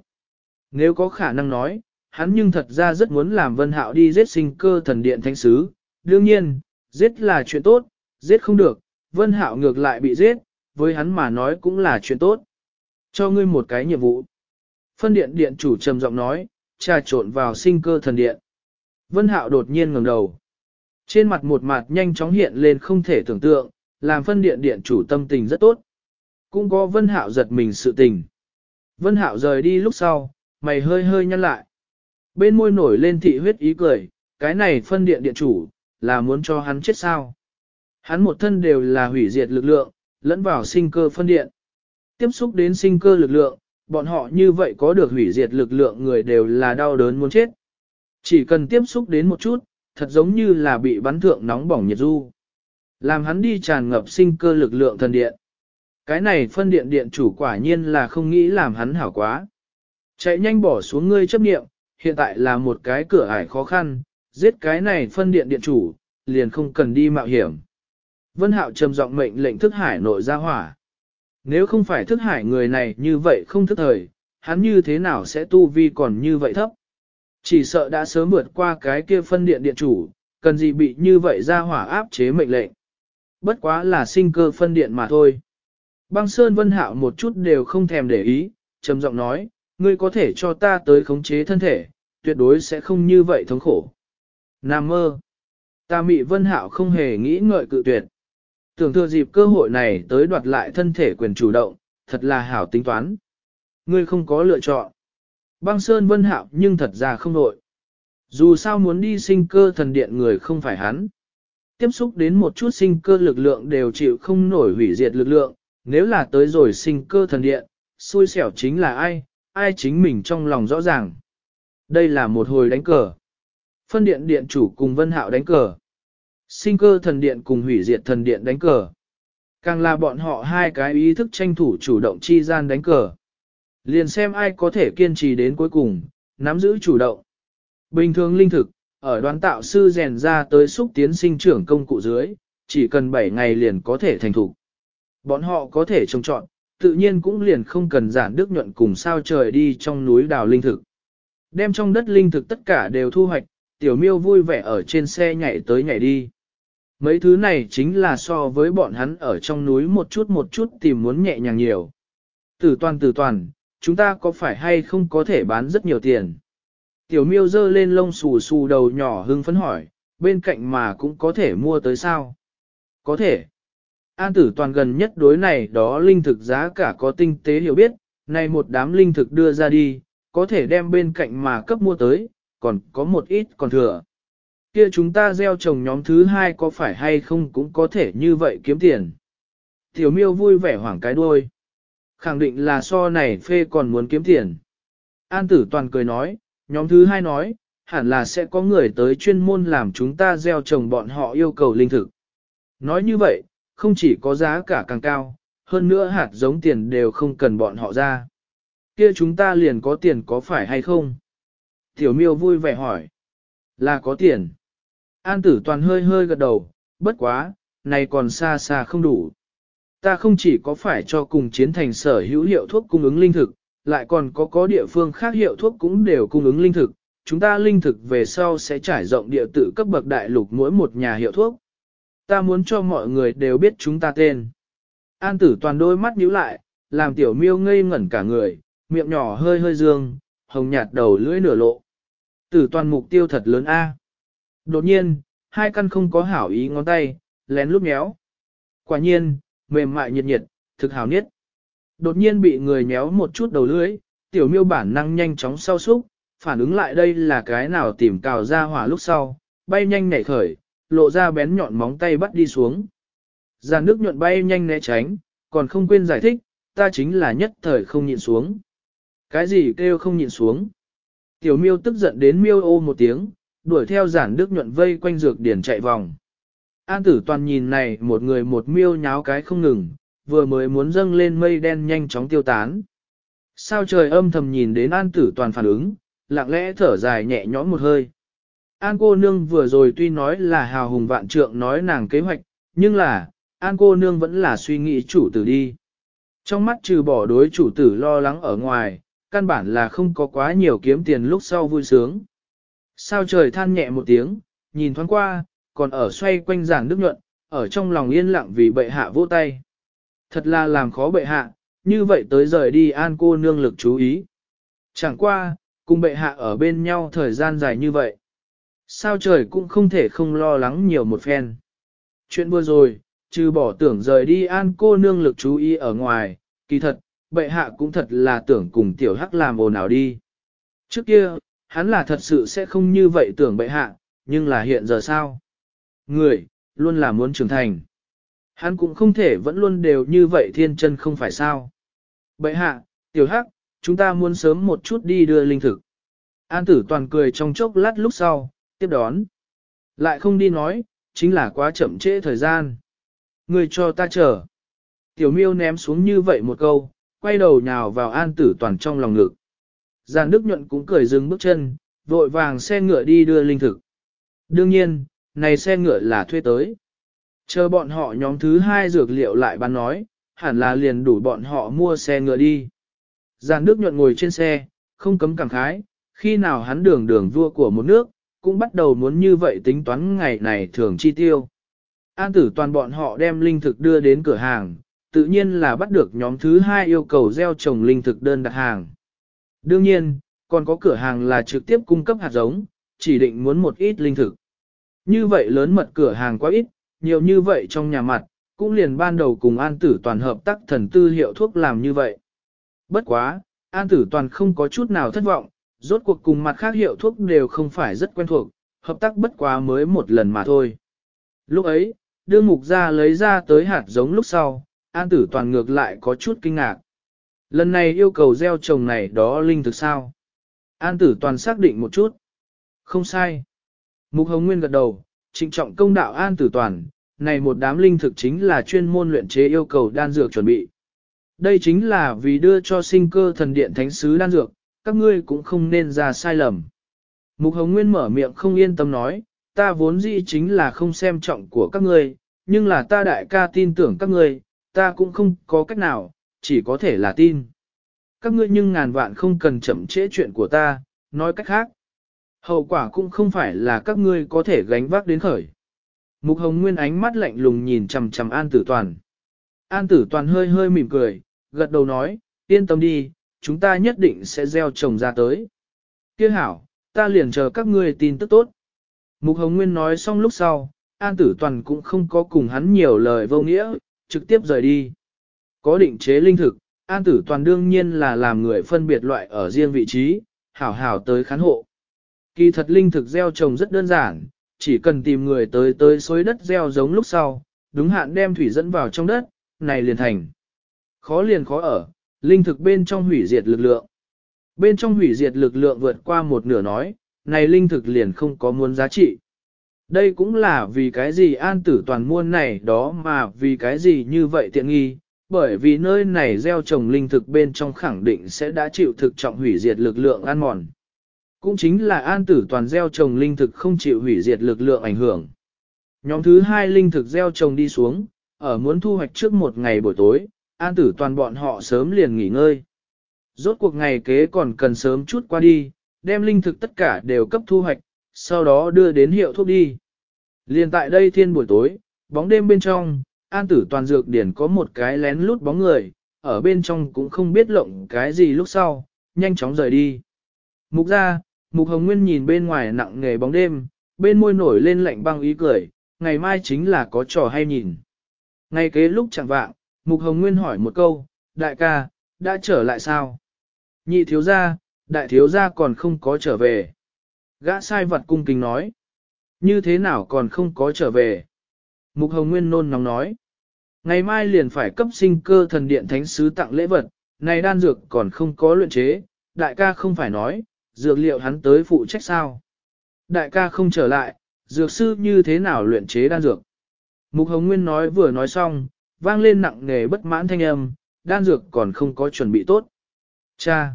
Nếu có khả năng nói, hắn nhưng thật ra rất muốn làm vân hạo đi giết sinh cơ thần điện thánh sứ. Đương nhiên, giết là chuyện tốt, giết không được, vân hạo ngược lại bị giết, với hắn mà nói cũng là chuyện tốt. Cho ngươi một cái nhiệm vụ. Phân điện điện chủ trầm giọng nói, trà trộn vào sinh cơ thần điện. Vân hạo đột nhiên ngẩng đầu. Trên mặt một mặt nhanh chóng hiện lên không thể tưởng tượng, làm phân điện điện chủ tâm tình rất tốt. Cũng có vân hạo giật mình sự tình. Vân hạo rời đi lúc sau, mày hơi hơi nhăn lại. Bên môi nổi lên thị huyết ý cười, cái này phân điện điện chủ, là muốn cho hắn chết sao. Hắn một thân đều là hủy diệt lực lượng, lẫn vào sinh cơ phân điện. Tiếp xúc đến sinh cơ lực lượng, bọn họ như vậy có được hủy diệt lực lượng người đều là đau đớn muốn chết. Chỉ cần tiếp xúc đến một chút, thật giống như là bị bắn thượng nóng bỏng nhiệt du. Làm hắn đi tràn ngập sinh cơ lực lượng thần điện. Cái này phân điện điện chủ quả nhiên là không nghĩ làm hắn hảo quá. Chạy nhanh bỏ xuống ngươi chấp nghiệm, hiện tại là một cái cửa ải khó khăn, giết cái này phân điện điện chủ, liền không cần đi mạo hiểm. Vân Hạo trầm giọng mệnh lệnh thức hải nội ra hỏa. Nếu không phải thức hải người này như vậy không thức thời, hắn như thế nào sẽ tu vi còn như vậy thấp? Chỉ sợ đã sớm vượt qua cái kia phân điện điện chủ, cần gì bị như vậy ra hỏa áp chế mệnh lệnh. Bất quá là sinh cơ phân điện mà thôi. Băng Sơn Vân Hạo một chút đều không thèm để ý, trầm giọng nói, ngươi có thể cho ta tới khống chế thân thể, tuyệt đối sẽ không như vậy thống khổ. Nam mơ. Ta mị Vân Hạo không hề nghĩ ngợi cự tuyệt. Tưởng thừa dịp cơ hội này tới đoạt lại thân thể quyền chủ động, thật là hảo tính toán. Ngươi không có lựa chọn. Băng Sơn Vân Hạo nhưng thật ra không nội. Dù sao muốn đi sinh cơ thần điện người không phải hắn. Tiếp xúc đến một chút sinh cơ lực lượng đều chịu không nổi hủy diệt lực lượng, nếu là tới rồi sinh cơ thần điện, xui xẻo chính là ai, ai chính mình trong lòng rõ ràng. Đây là một hồi đánh cờ. Phân điện điện chủ cùng Vân Hạo đánh cờ. Sinh cơ thần điện cùng hủy diệt thần điện đánh cờ. Càng là bọn họ hai cái ý thức tranh thủ chủ động chi gian đánh cờ. Liền xem ai có thể kiên trì đến cuối cùng, nắm giữ chủ động. Bình thường linh thực, ở đoán tạo sư rèn ra tới xúc tiến sinh trưởng công cụ dưới, chỉ cần 7 ngày liền có thể thành thủ. Bọn họ có thể trồng trọn, tự nhiên cũng liền không cần giản đức nhuận cùng sao trời đi trong núi đào linh thực. Đem trong đất linh thực tất cả đều thu hoạch, tiểu miêu vui vẻ ở trên xe nhảy tới nhảy đi. Mấy thứ này chính là so với bọn hắn ở trong núi một chút một chút tìm muốn nhẹ nhàng nhiều. Tử toàn tử toàn, chúng ta có phải hay không có thể bán rất nhiều tiền? Tiểu miêu dơ lên lông xù xù đầu nhỏ hưng phấn hỏi, bên cạnh mà cũng có thể mua tới sao? Có thể. An tử toàn gần nhất đối này đó linh thực giá cả có tinh tế hiểu biết, này một đám linh thực đưa ra đi, có thể đem bên cạnh mà cấp mua tới, còn có một ít còn thừa. Kia chúng ta gieo trồng nhóm thứ hai có phải hay không cũng có thể như vậy kiếm tiền. Tiểu miêu vui vẻ hoảng cái đuôi. Khẳng định là so này phê còn muốn kiếm tiền. An tử toàn cười nói, nhóm thứ hai nói, hẳn là sẽ có người tới chuyên môn làm chúng ta gieo trồng bọn họ yêu cầu linh thực. Nói như vậy, không chỉ có giá cả càng cao, hơn nữa hạt giống tiền đều không cần bọn họ ra. Kia chúng ta liền có tiền có phải hay không? Tiểu miêu vui vẻ hỏi. Là có tiền. An tử toàn hơi hơi gật đầu, bất quá, này còn xa xa không đủ. Ta không chỉ có phải cho cùng chiến thành sở hữu hiệu thuốc cung ứng linh thực, lại còn có có địa phương khác hiệu thuốc cũng đều cung ứng linh thực. Chúng ta linh thực về sau sẽ trải rộng địa tự cấp bậc đại lục mỗi một nhà hiệu thuốc. Ta muốn cho mọi người đều biết chúng ta tên. An tử toàn đôi mắt nhíu lại, làm tiểu miêu ngây ngẩn cả người, miệng nhỏ hơi hơi dương, hồng nhạt đầu lưỡi nửa lộ. Tử toàn mục tiêu thật lớn A. Đột nhiên, hai căn không có hảo ý ngón tay, lén lút méo. Quả nhiên, mềm mại nhiệt nhiệt, thực hảo niết. Đột nhiên bị người méo một chút đầu lưỡi, tiểu miêu bản năng nhanh chóng sau súc, phản ứng lại đây là cái nào tìm cào ra hỏa lúc sau, bay nhanh nhảy khởi, lộ ra bén nhọn móng tay bắt đi xuống. Giàn nước nhuận bay nhanh né tránh, còn không quên giải thích, ta chính là nhất thời không nhịn xuống. Cái gì kêu không nhịn xuống? Tiểu miêu tức giận đến miêu ô một tiếng, đuổi theo giản đức nhuận vây quanh dược điển chạy vòng. An tử toàn nhìn này một người một miêu nháo cái không ngừng, vừa mới muốn dâng lên mây đen nhanh chóng tiêu tán. Sao trời âm thầm nhìn đến an tử toàn phản ứng, lặng lẽ thở dài nhẹ nhõm một hơi. An cô nương vừa rồi tuy nói là hào hùng vạn trượng nói nàng kế hoạch, nhưng là, an cô nương vẫn là suy nghĩ chủ tử đi. Trong mắt trừ bỏ đối chủ tử lo lắng ở ngoài, căn bản là không có quá nhiều kiếm tiền lúc sau vui sướng. Sao trời than nhẹ một tiếng, nhìn thoáng qua, còn ở xoay quanh giảng đức nhuận, ở trong lòng yên lặng vì bệ hạ vỗ tay. Thật là làm khó bệ hạ, như vậy tới rời đi an cô nương lực chú ý. Chẳng qua, cùng bệ hạ ở bên nhau thời gian dài như vậy. Sao trời cũng không thể không lo lắng nhiều một phen. Chuyện vừa rồi, trừ bỏ tưởng rời đi an cô nương lực chú ý ở ngoài, kỳ thật, bệ hạ cũng thật là tưởng cùng tiểu hắc làm ồn nào đi. Trước kia, hắn là thật sự sẽ không như vậy tưởng bệ hạ, nhưng là hiện giờ sao? Người, luôn là muốn trưởng thành. Hắn cũng không thể vẫn luôn đều như vậy thiên chân không phải sao. Bệ hạ, tiểu hắc, chúng ta muốn sớm một chút đi đưa linh thực. An tử toàn cười trong chốc lát lúc sau, tiếp đón. Lại không đi nói, chính là quá chậm trễ thời gian. Người cho ta chờ. Tiểu miêu ném xuống như vậy một câu, quay đầu nhào vào an tử toàn trong lòng ngực. Giàn Đức Nhuận cũng cười dừng bước chân, vội vàng xe ngựa đi đưa linh thực. Đương nhiên, này xe ngựa là thuê tới. Chờ bọn họ nhóm thứ hai dược liệu lại bán nói, hẳn là liền đủ bọn họ mua xe ngựa đi. Giàn Đức Nhuận ngồi trên xe, không cấm cảm khái, khi nào hắn đường đường vua của một nước, cũng bắt đầu muốn như vậy tính toán ngày này thường chi tiêu. An tử toàn bọn họ đem linh thực đưa đến cửa hàng, tự nhiên là bắt được nhóm thứ hai yêu cầu gieo trồng linh thực đơn đặt hàng. Đương nhiên, còn có cửa hàng là trực tiếp cung cấp hạt giống, chỉ định muốn một ít linh thực. Như vậy lớn mật cửa hàng quá ít, nhiều như vậy trong nhà mặt, cũng liền ban đầu cùng An Tử Toàn hợp tác thần tư hiệu thuốc làm như vậy. Bất quá, An Tử Toàn không có chút nào thất vọng, rốt cuộc cùng mặt khác hiệu thuốc đều không phải rất quen thuộc, hợp tác bất quá mới một lần mà thôi. Lúc ấy, đương mục ra lấy ra tới hạt giống lúc sau, an tử toàn ngược lại có chút kinh ngạc. Lần này yêu cầu gieo trồng này đó linh thực sao? An tử toàn xác định một chút. Không sai. Mục Hồng Nguyên gật đầu, trịnh trọng công đạo an tử toàn, này một đám linh thực chính là chuyên môn luyện chế yêu cầu đan dược chuẩn bị. Đây chính là vì đưa cho sinh cơ thần điện thánh sứ đan dược, các ngươi cũng không nên ra sai lầm. Mục Hồng Nguyên mở miệng không yên tâm nói, ta vốn dĩ chính là không xem trọng của các ngươi, nhưng là ta đại ca tin tưởng các ngươi, ta cũng không có cách nào, chỉ có thể là tin. Các ngươi nhưng ngàn vạn không cần chậm trễ chuyện của ta, nói cách khác. Hậu quả cũng không phải là các ngươi có thể gánh vác đến khởi. Mục Hồng Nguyên ánh mắt lạnh lùng nhìn chằm chằm An Tử Toàn. An Tử Toàn hơi hơi mỉm cười, gật đầu nói, yên tâm đi, chúng ta nhất định sẽ gieo trồng ra tới. Kia hảo, ta liền chờ các ngươi tin tức tốt. Mục Hồng Nguyên nói xong lúc sau, An Tử Toàn cũng không có cùng hắn nhiều lời vô nghĩa, trực tiếp rời đi. Có định chế linh thực, An Tử Toàn đương nhiên là làm người phân biệt loại ở riêng vị trí, hảo hảo tới khán hộ. Kỳ thật linh thực gieo trồng rất đơn giản, chỉ cần tìm người tới tới xối đất gieo giống lúc sau, đúng hạn đem thủy dẫn vào trong đất, này liền thành. Khó liền khó ở, linh thực bên trong hủy diệt lực lượng. Bên trong hủy diệt lực lượng vượt qua một nửa nói, này linh thực liền không có muốn giá trị. Đây cũng là vì cái gì an tử toàn muôn này đó mà vì cái gì như vậy tiện nghi, bởi vì nơi này gieo trồng linh thực bên trong khẳng định sẽ đã chịu thực trọng hủy diệt lực lượng ăn mòn. Cũng chính là an tử toàn gieo trồng linh thực không chịu hủy diệt lực lượng ảnh hưởng. Nhóm thứ hai linh thực gieo trồng đi xuống, ở muốn thu hoạch trước một ngày buổi tối, an tử toàn bọn họ sớm liền nghỉ ngơi. Rốt cuộc ngày kế còn cần sớm chút qua đi, đem linh thực tất cả đều cấp thu hoạch, sau đó đưa đến hiệu thuốc đi. Liền tại đây thiên buổi tối, bóng đêm bên trong, an tử toàn dược điển có một cái lén lút bóng người, ở bên trong cũng không biết lộng cái gì lúc sau, nhanh chóng rời đi. Mục ra, mục hồng nguyên nhìn bên ngoài nặng nghề bóng đêm, bên môi nổi lên lạnh băng ý cười, ngày mai chính là có trò hay nhìn. Ngay kế lúc chẳng vạng, mục hồng nguyên hỏi một câu, đại ca, đã trở lại sao? Nhị thiếu gia, đại thiếu gia còn không có trở về. Gã sai vật cung kính nói. Như thế nào còn không có trở về? Mục Hồng Nguyên nôn nóng nói. Ngày mai liền phải cấp sinh cơ thần điện thánh sứ tặng lễ vật, này đan dược còn không có luyện chế, đại ca không phải nói, dược liệu hắn tới phụ trách sao. Đại ca không trở lại, dược sư như thế nào luyện chế đan dược. Mục Hồng Nguyên nói vừa nói xong, vang lên nặng nề bất mãn thanh âm, đan dược còn không có chuẩn bị tốt. Cha!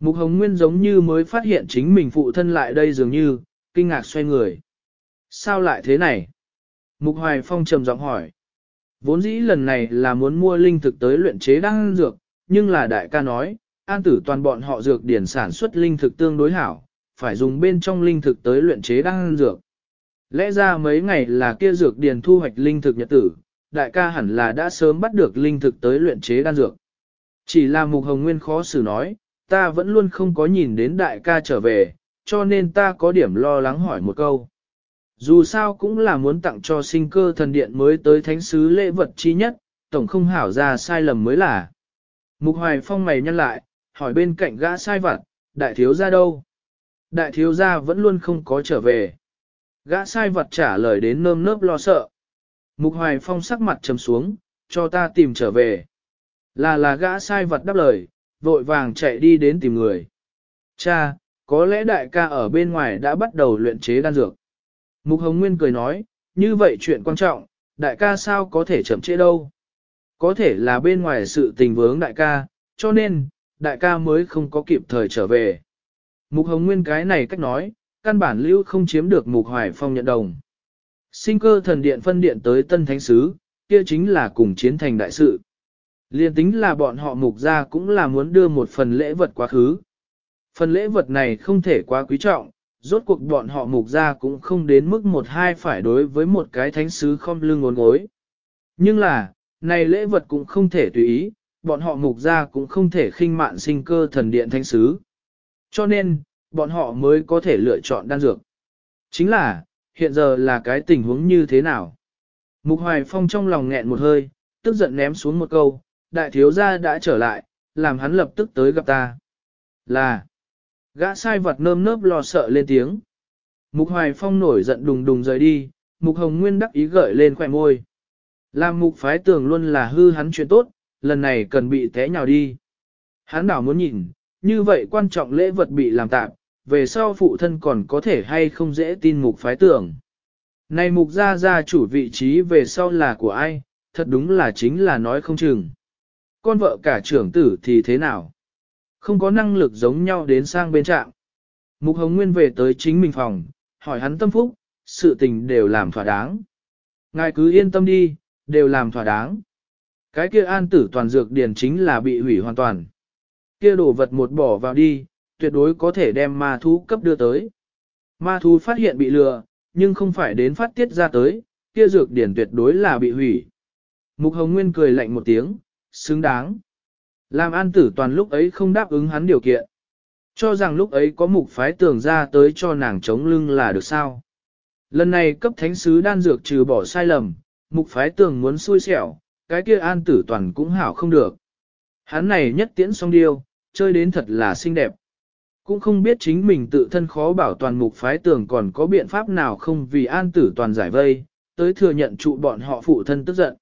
Mục Hồng Nguyên giống như mới phát hiện chính mình phụ thân lại đây dường như, kinh ngạc xoay người. Sao lại thế này? Mục Hoài Phong trầm giọng hỏi. Vốn dĩ lần này là muốn mua linh thực tới luyện chế đan dược, nhưng là đại ca nói, an tử toàn bọn họ dược điển sản xuất linh thực tương đối hảo, phải dùng bên trong linh thực tới luyện chế đan dược. Lẽ ra mấy ngày là kia dược điển thu hoạch linh thực nhật tử, đại ca hẳn là đã sớm bắt được linh thực tới luyện chế đan dược. Chỉ là Mục Hồng Nguyên khó xử nói, ta vẫn luôn không có nhìn đến đại ca trở về, cho nên ta có điểm lo lắng hỏi một câu. Dù sao cũng là muốn tặng cho sinh cơ thần điện mới tới thánh sứ lễ vật chi nhất, tổng không hảo ra sai lầm mới là. Mục hoài phong mày nhăn lại, hỏi bên cạnh gã sai vặt, đại thiếu gia đâu? Đại thiếu gia vẫn luôn không có trở về. Gã sai vật trả lời đến nơm nớp lo sợ. Mục hoài phong sắc mặt trầm xuống, cho ta tìm trở về. Là là gã sai vật đáp lời, vội vàng chạy đi đến tìm người. Cha, có lẽ đại ca ở bên ngoài đã bắt đầu luyện chế đan dược. Mục Hồng Nguyên cười nói, như vậy chuyện quan trọng, đại ca sao có thể chậm trễ đâu. Có thể là bên ngoài sự tình vướng đại ca, cho nên, đại ca mới không có kịp thời trở về. Mục Hồng Nguyên cái này cách nói, căn bản lưu không chiếm được Mục Hoài Phong nhận đồng. Sinh cơ thần điện phân điện tới Tân Thánh Sứ, kia chính là cùng chiến thành đại sự. Liên tính là bọn họ mục ra cũng là muốn đưa một phần lễ vật quá khứ. Phần lễ vật này không thể quá quý trọng, rốt cuộc bọn họ mục ra cũng không đến mức một hai phải đối với một cái thánh sứ không lưng ngốn gối. Nhưng là, này lễ vật cũng không thể tùy ý, bọn họ mục ra cũng không thể khinh mạn sinh cơ thần điện thánh sứ. Cho nên, bọn họ mới có thể lựa chọn đan dược. Chính là, hiện giờ là cái tình huống như thế nào? Mục Hoài Phong trong lòng nghẹn một hơi, tức giận ném xuống một câu, đại thiếu gia đã trở lại, làm hắn lập tức tới gặp ta. Là, gã sai vật nơm nớp lo sợ lên tiếng. Mục Hoài Phong nổi giận đùng đùng rời đi, Mục Hồng Nguyên đắc ý gợi lên khỏe môi. Làm mục phái tường luôn là hư hắn chuyện tốt, lần này cần bị té nhào đi. Hắn đảo muốn nhìn, như vậy quan trọng lễ vật bị làm tạm, về sau phụ thân còn có thể hay không dễ tin mục phái tưởng Này mục gia gia chủ vị trí về sau là của ai, thật đúng là chính là nói không chừng. Con vợ cả trưởng tử thì thế nào? Không có năng lực giống nhau đến sang bên trạm. Mục Hồng Nguyên về tới chính mình phòng, hỏi hắn tâm phúc, sự tình đều làm thỏa đáng. Ngài cứ yên tâm đi, đều làm thỏa đáng. Cái kia an tử toàn dược điển chính là bị hủy hoàn toàn. Kia đổ vật một bỏ vào đi, tuyệt đối có thể đem ma thú cấp đưa tới. Ma thú phát hiện bị lừa, nhưng không phải đến phát tiết ra tới, kia dược điển tuyệt đối là bị hủy. Mục Hồng Nguyên cười lạnh một tiếng, xứng đáng. Làm an tử toàn lúc ấy không đáp ứng hắn điều kiện. Cho rằng lúc ấy có mục phái tưởng ra tới cho nàng chống lưng là được sao. Lần này cấp thánh sứ đan dược trừ bỏ sai lầm, mục phái tưởng muốn xui xẻo, cái kia an tử toàn cũng hảo không được. Hắn này nhất tiễn song điêu, chơi đến thật là xinh đẹp. Cũng không biết chính mình tự thân khó bảo toàn mục phái tường còn có biện pháp nào không vì an tử toàn giải vây, tới thừa nhận trụ bọn họ phụ thân tức giận.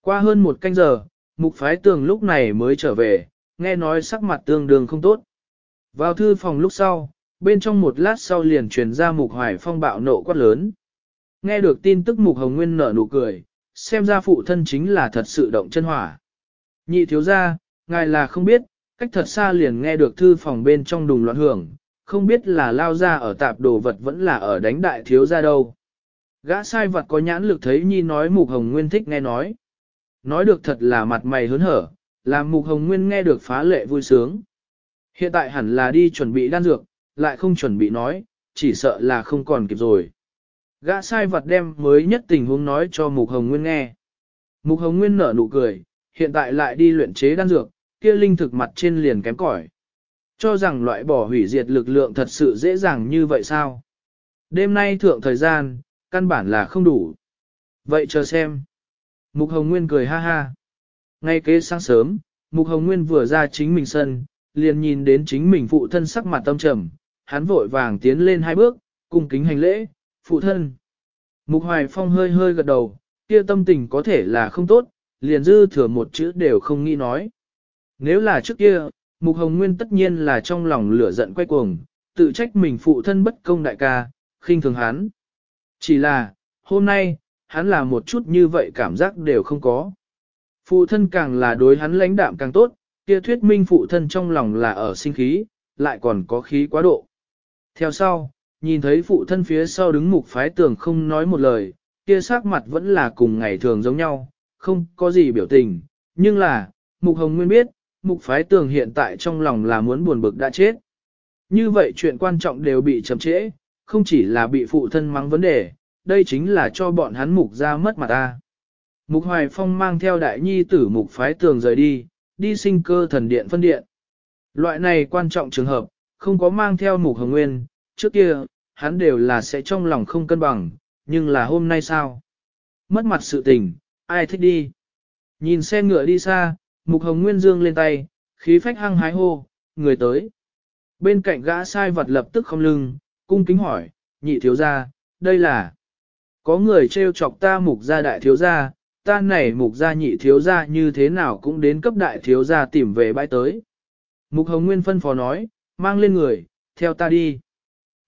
Qua hơn một canh giờ, mục phái tường lúc này mới trở về, nghe nói sắc mặt tương đương không tốt. Vào thư phòng lúc sau, bên trong một lát sau liền truyền ra mục hoài phong bạo nộ quát lớn. Nghe được tin tức mục hồng nguyên nở nụ cười, xem ra phụ thân chính là thật sự động chân hỏa. Nhị thiếu ra, ngài là không biết, cách thật xa liền nghe được thư phòng bên trong đùng loạn hưởng, không biết là lao ra ở tạp đồ vật vẫn là ở đánh đại thiếu ra đâu. Gã sai vật có nhãn lực thấy nhi nói mục hồng nguyên thích nghe nói. Nói được thật là mặt mày hớn hở, làm mục hồng nguyên nghe được phá lệ vui sướng. Hiện tại hẳn là đi chuẩn bị đan dược, lại không chuẩn bị nói, chỉ sợ là không còn kịp rồi. Gã sai vật đem mới nhất tình huống nói cho Mục Hồng Nguyên nghe. Mục Hồng Nguyên nở nụ cười, hiện tại lại đi luyện chế đan dược, kia linh thực mặt trên liền kém cỏi. Cho rằng loại bỏ hủy diệt lực lượng thật sự dễ dàng như vậy sao? Đêm nay thượng thời gian, căn bản là không đủ. Vậy chờ xem. Mục Hồng Nguyên cười ha ha. Ngay kế sáng sớm, Mục Hồng Nguyên vừa ra chính mình sân, liền nhìn đến chính mình phụ thân sắc mặt tâm trầm, hắn vội vàng tiến lên hai bước, cung kính hành lễ, phụ thân. Mục Hoài Phong hơi hơi gật đầu, kia tâm tình có thể là không tốt, liền dư thừa một chữ đều không nghĩ nói. Nếu là trước kia, Mục Hồng Nguyên tất nhiên là trong lòng lửa giận quay cuồng, tự trách mình phụ thân bất công đại ca, khinh thường hắn. Chỉ là, hôm nay, hắn là một chút như vậy cảm giác đều không có. Phụ thân càng là đối hắn lãnh đạm càng tốt, kia thuyết minh phụ thân trong lòng là ở sinh khí, lại còn có khí quá độ. Theo sau, nhìn thấy phụ thân phía sau đứng mục phái tường không nói một lời, kia sắc mặt vẫn là cùng ngày thường giống nhau, không có gì biểu tình, nhưng là, mục hồng nguyên biết, mục phái tường hiện tại trong lòng là muốn buồn bực đã chết. Như vậy chuyện quan trọng đều bị chậm trễ, không chỉ là bị phụ thân mắng vấn đề, đây chính là cho bọn hắn mục ra mất mặt ta. Mục Hoài Phong mang theo đại nhi tử mục phái tường rời đi, đi sinh cơ thần điện phân điện. Loại này quan trọng trường hợp, không có mang theo mục hồng nguyên, trước kia, hắn đều là sẽ trong lòng không cân bằng, nhưng là hôm nay sao? Mất mặt sự tình, ai thích đi? Nhìn xe ngựa đi xa, mục hồng nguyên dương lên tay, khí phách hăng hái hô, người tới. Bên cạnh gã sai vật lập tức không lưng, cung kính hỏi, nhị thiếu gia, đây là... Có người trêu chọc ta mục gia đại thiếu gia, ta này mục gia nhị thiếu gia như thế nào cũng đến cấp đại thiếu gia tìm về bãi tới. Mục Hồng Nguyên phân phó nói, mang lên người, theo ta đi.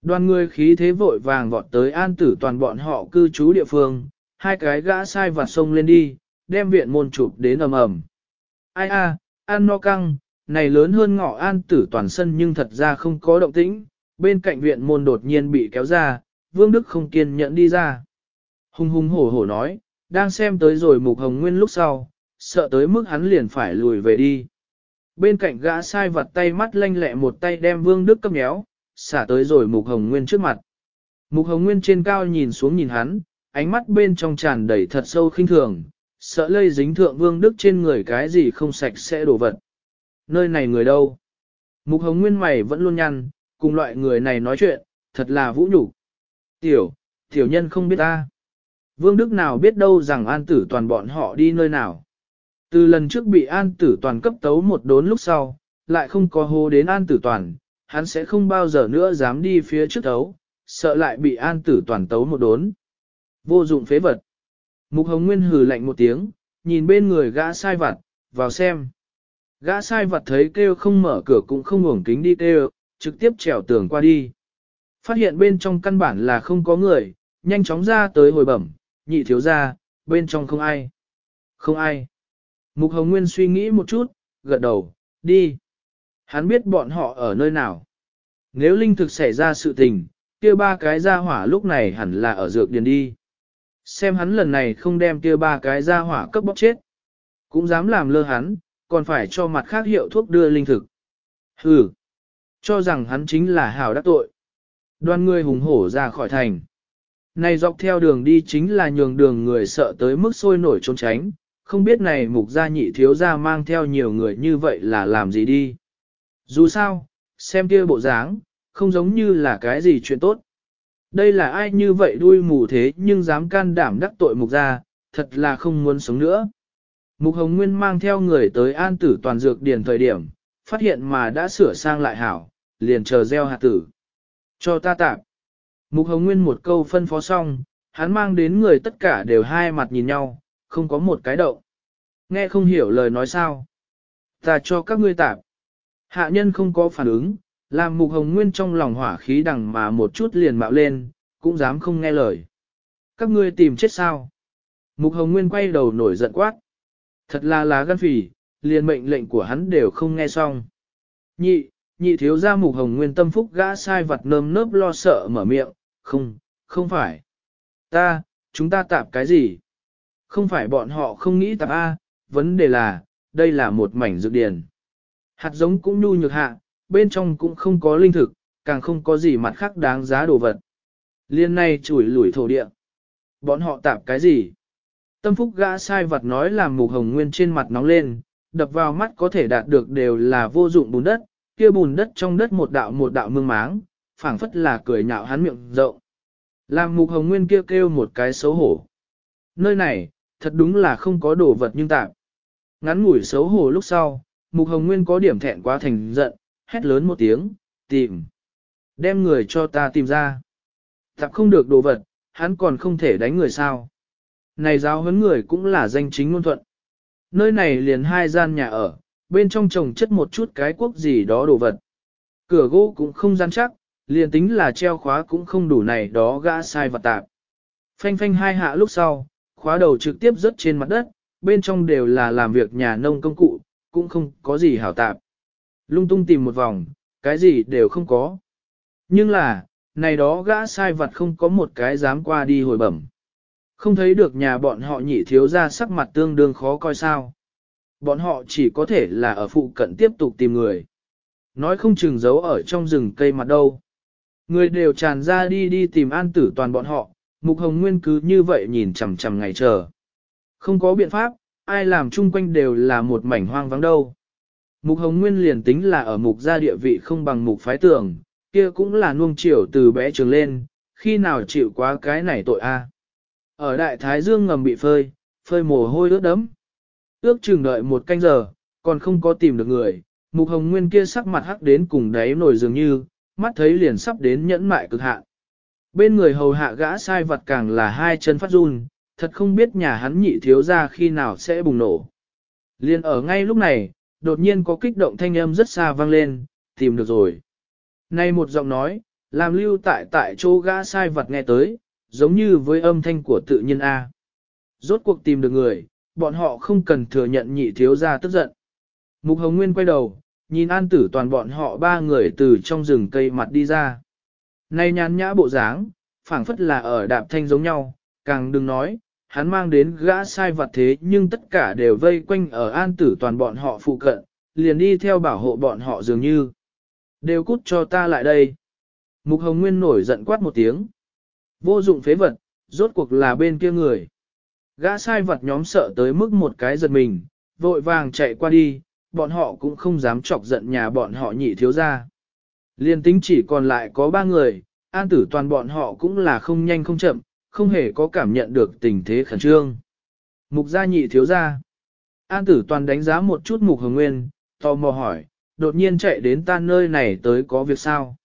Đoàn người khí thế vội vàng vọt tới an tử toàn bọn họ cư trú địa phương, hai cái gã sai vặt sông lên đi, đem viện môn chụp đến ầm ầm. Ai a, an no căng, này lớn hơn ngọ an tử toàn sân nhưng thật ra không có động tĩnh, bên cạnh viện môn đột nhiên bị kéo ra, Vương Đức không kiên nhẫn đi ra. Hung hung hổ hổ nói, đang xem tới rồi mục hồng nguyên lúc sau, sợ tới mức hắn liền phải lùi về đi. Bên cạnh gã sai vật tay mắt lanh lẹ một tay đem vương đức cấp nhéo, xả tới rồi mục hồng nguyên trước mặt. Mục hồng nguyên trên cao nhìn xuống nhìn hắn, ánh mắt bên trong tràn đầy thật sâu khinh thường, sợ lây dính thượng vương đức trên người cái gì không sạch sẽ đổ vật. Nơi này người đâu? Mục hồng nguyên mày vẫn luôn nhăn, cùng loại người này nói chuyện, thật là vũ nhục. Tiểu, tiểu nhân không biết ta. Vương Đức nào biết đâu rằng an tử toàn bọn họ đi nơi nào. Từ lần trước bị an tử toàn cấp tấu một đốn lúc sau, lại không có hô đến an tử toàn, hắn sẽ không bao giờ nữa dám đi phía trước tấu, sợ lại bị an tử toàn tấu một đốn. Vô dụng phế vật. Mục Hồng Nguyên hừ lạnh một tiếng, nhìn bên người gã sai vặt, vào xem. Gã sai vặt thấy kêu không mở cửa cũng không ngủng kính đi kêu, trực tiếp trèo tường qua đi. Phát hiện bên trong căn bản là không có người, nhanh chóng ra tới hồi bẩm, nhị thiếu ra, bên trong không ai. Không ai. Mục Hồng Nguyên suy nghĩ một chút, gật đầu, đi. Hắn biết bọn họ ở nơi nào. Nếu linh thực xảy ra sự tình, kia ba cái ra hỏa lúc này hẳn là ở dược điền đi. Xem hắn lần này không đem kia ba cái ra hỏa cấp bóc chết. Cũng dám làm lơ hắn, còn phải cho mặt khác hiệu thuốc đưa linh thực. Hừ, cho rằng hắn chính là hào đắc tội. Đoàn người hùng hổ ra khỏi thành. Này dọc theo đường đi chính là nhường đường người sợ tới mức sôi nổi trốn tránh, không biết này mục gia nhị thiếu gia mang theo nhiều người như vậy là làm gì đi. Dù sao, xem kia bộ dáng, không giống như là cái gì chuyện tốt. Đây là ai như vậy đuôi mù thế nhưng dám can đảm đắc tội mục gia, thật là không muốn sống nữa. Mục Hồng Nguyên mang theo người tới an tử toàn dược điền thời điểm, phát hiện mà đã sửa sang lại hảo, liền chờ gieo hạt tử. Cho ta tạm. Mục Hồng Nguyên một câu phân phó xong, hắn mang đến người tất cả đều hai mặt nhìn nhau, không có một cái động. Nghe không hiểu lời nói sao. Ta cho các ngươi tạm. Hạ nhân không có phản ứng, làm Mục Hồng Nguyên trong lòng hỏa khí đằng mà một chút liền mạo lên, cũng dám không nghe lời. Các ngươi tìm chết sao? Mục Hồng Nguyên quay đầu nổi giận quát. Thật là lá gan phỉ, liền mệnh lệnh của hắn đều không nghe xong. Nhị, nhị thiếu gia Mục Hồng Nguyên tâm phúc gã sai vặt nơm nớp lo sợ mở miệng, không, không phải. Ta, chúng ta tạp cái gì? Không phải bọn họ không nghĩ tạp A, vấn đề là, đây là một mảnh dược điển. Hạt giống cũng nhu nhược hạ, bên trong cũng không có linh thực, càng không có gì mặt khác đáng giá đồ vật. Liên này chủi lủi thổ địa. Bọn họ tạp cái gì? Tâm phúc gã sai vật nói làm mục hồng nguyên trên mặt nóng lên, đập vào mắt có thể đạt được đều là vô dụng bùn đất, kia bùn đất trong đất một đạo một đạo mương máng, phảng phất là cười nhạo hắn miệng rộng. Làm mục hồng nguyên kia kêu, kêu một cái xấu hổ. Nơi này, thật đúng là không có đồ vật nhưng tạm. Ngắn ngủi xấu hổ lúc sau, mục hồng nguyên có điểm thẹn quá thành giận, hét lớn một tiếng, tìm. Đem người cho ta tìm ra. Tạp không được đồ vật, hắn còn không thể đánh người sao. Này giáo huấn người cũng là danh chính ngôn thuận. Nơi này liền hai gian nhà ở, bên trong trồng chất một chút cái quốc gì đó đồ vật. Cửa gỗ cũng không gian chắc, liền tính là treo khóa cũng không đủ này đó gã sai vật tạp. Phanh phanh hai hạ lúc sau, khóa đầu trực tiếp rớt trên mặt đất, bên trong đều là làm việc nhà nông công cụ, cũng không có gì hảo tạp. Lung tung tìm một vòng, cái gì đều không có. Nhưng là, này đó gã sai vật không có một cái dám qua đi hồi bẩm. Không thấy được nhà bọn họ nhị thiếu ra sắc mặt tương đương khó coi sao. Bọn họ chỉ có thể là ở phụ cận tiếp tục tìm người. Nói không chừng giấu ở trong rừng cây mặt đâu. Người đều tràn ra đi đi tìm an tử toàn bọn họ, Mục Hồng Nguyên cứ như vậy nhìn chằm chằm ngày chờ. Không có biện pháp, ai làm chung quanh đều là một mảnh hoang vắng đâu. Mục Hồng Nguyên liền tính là ở mục gia địa vị không bằng mục phái tưởng, kia cũng là nuông chiều từ bé trường lên, khi nào chịu quá cái này tội a. Ở đại thái dương ngầm bị phơi, phơi mồ hôi ướt đẫm. Ước chừng đợi một canh giờ, còn không có tìm được người, mục hồng nguyên kia sắc mặt hắc đến cùng đáy nổi dường như, mắt thấy liền sắp đến nhẫn mại cực hạn. Bên người hầu hạ gã sai vật càng là hai chân phát run, thật không biết nhà hắn nhị thiếu ra khi nào sẽ bùng nổ. Liên ở ngay lúc này, đột nhiên có kích động thanh âm rất xa vang lên, tìm được rồi. nay một giọng nói, làm lưu tại tại chỗ gã sai vật nghe tới, giống như với âm thanh của tự nhiên A. Rốt cuộc tìm được người, bọn họ không cần thừa nhận nhị thiếu ra tức giận. Mục Hồng Nguyên quay đầu, nhìn an tử toàn bọn họ ba người từ trong rừng cây mặt đi ra. nay nhàn nhã bộ dáng, phảng phất là ở đạp thanh giống nhau, càng đừng nói, hắn mang đến gã sai vật thế nhưng tất cả đều vây quanh ở an tử toàn bọn họ phụ cận, liền đi theo bảo hộ bọn họ dường như. Đều cút cho ta lại đây. Mục Hồng Nguyên nổi giận quát một tiếng. Vô dụng phế vật, rốt cuộc là bên kia người. Gã sai vật nhóm sợ tới mức một cái giật mình, vội vàng chạy qua đi, bọn họ cũng không dám chọc giận nhà bọn họ nhị thiếu ra. Liên tính chỉ còn lại có ba người, an tử toàn bọn họ cũng là không nhanh không chậm, không hề có cảm nhận được tình thế khẩn trương. Mục gia nhị thiếu gia. An tử toàn đánh giá một chút mục hồng nguyên, tò mò hỏi, đột nhiên chạy đến ta nơi này tới có việc sao?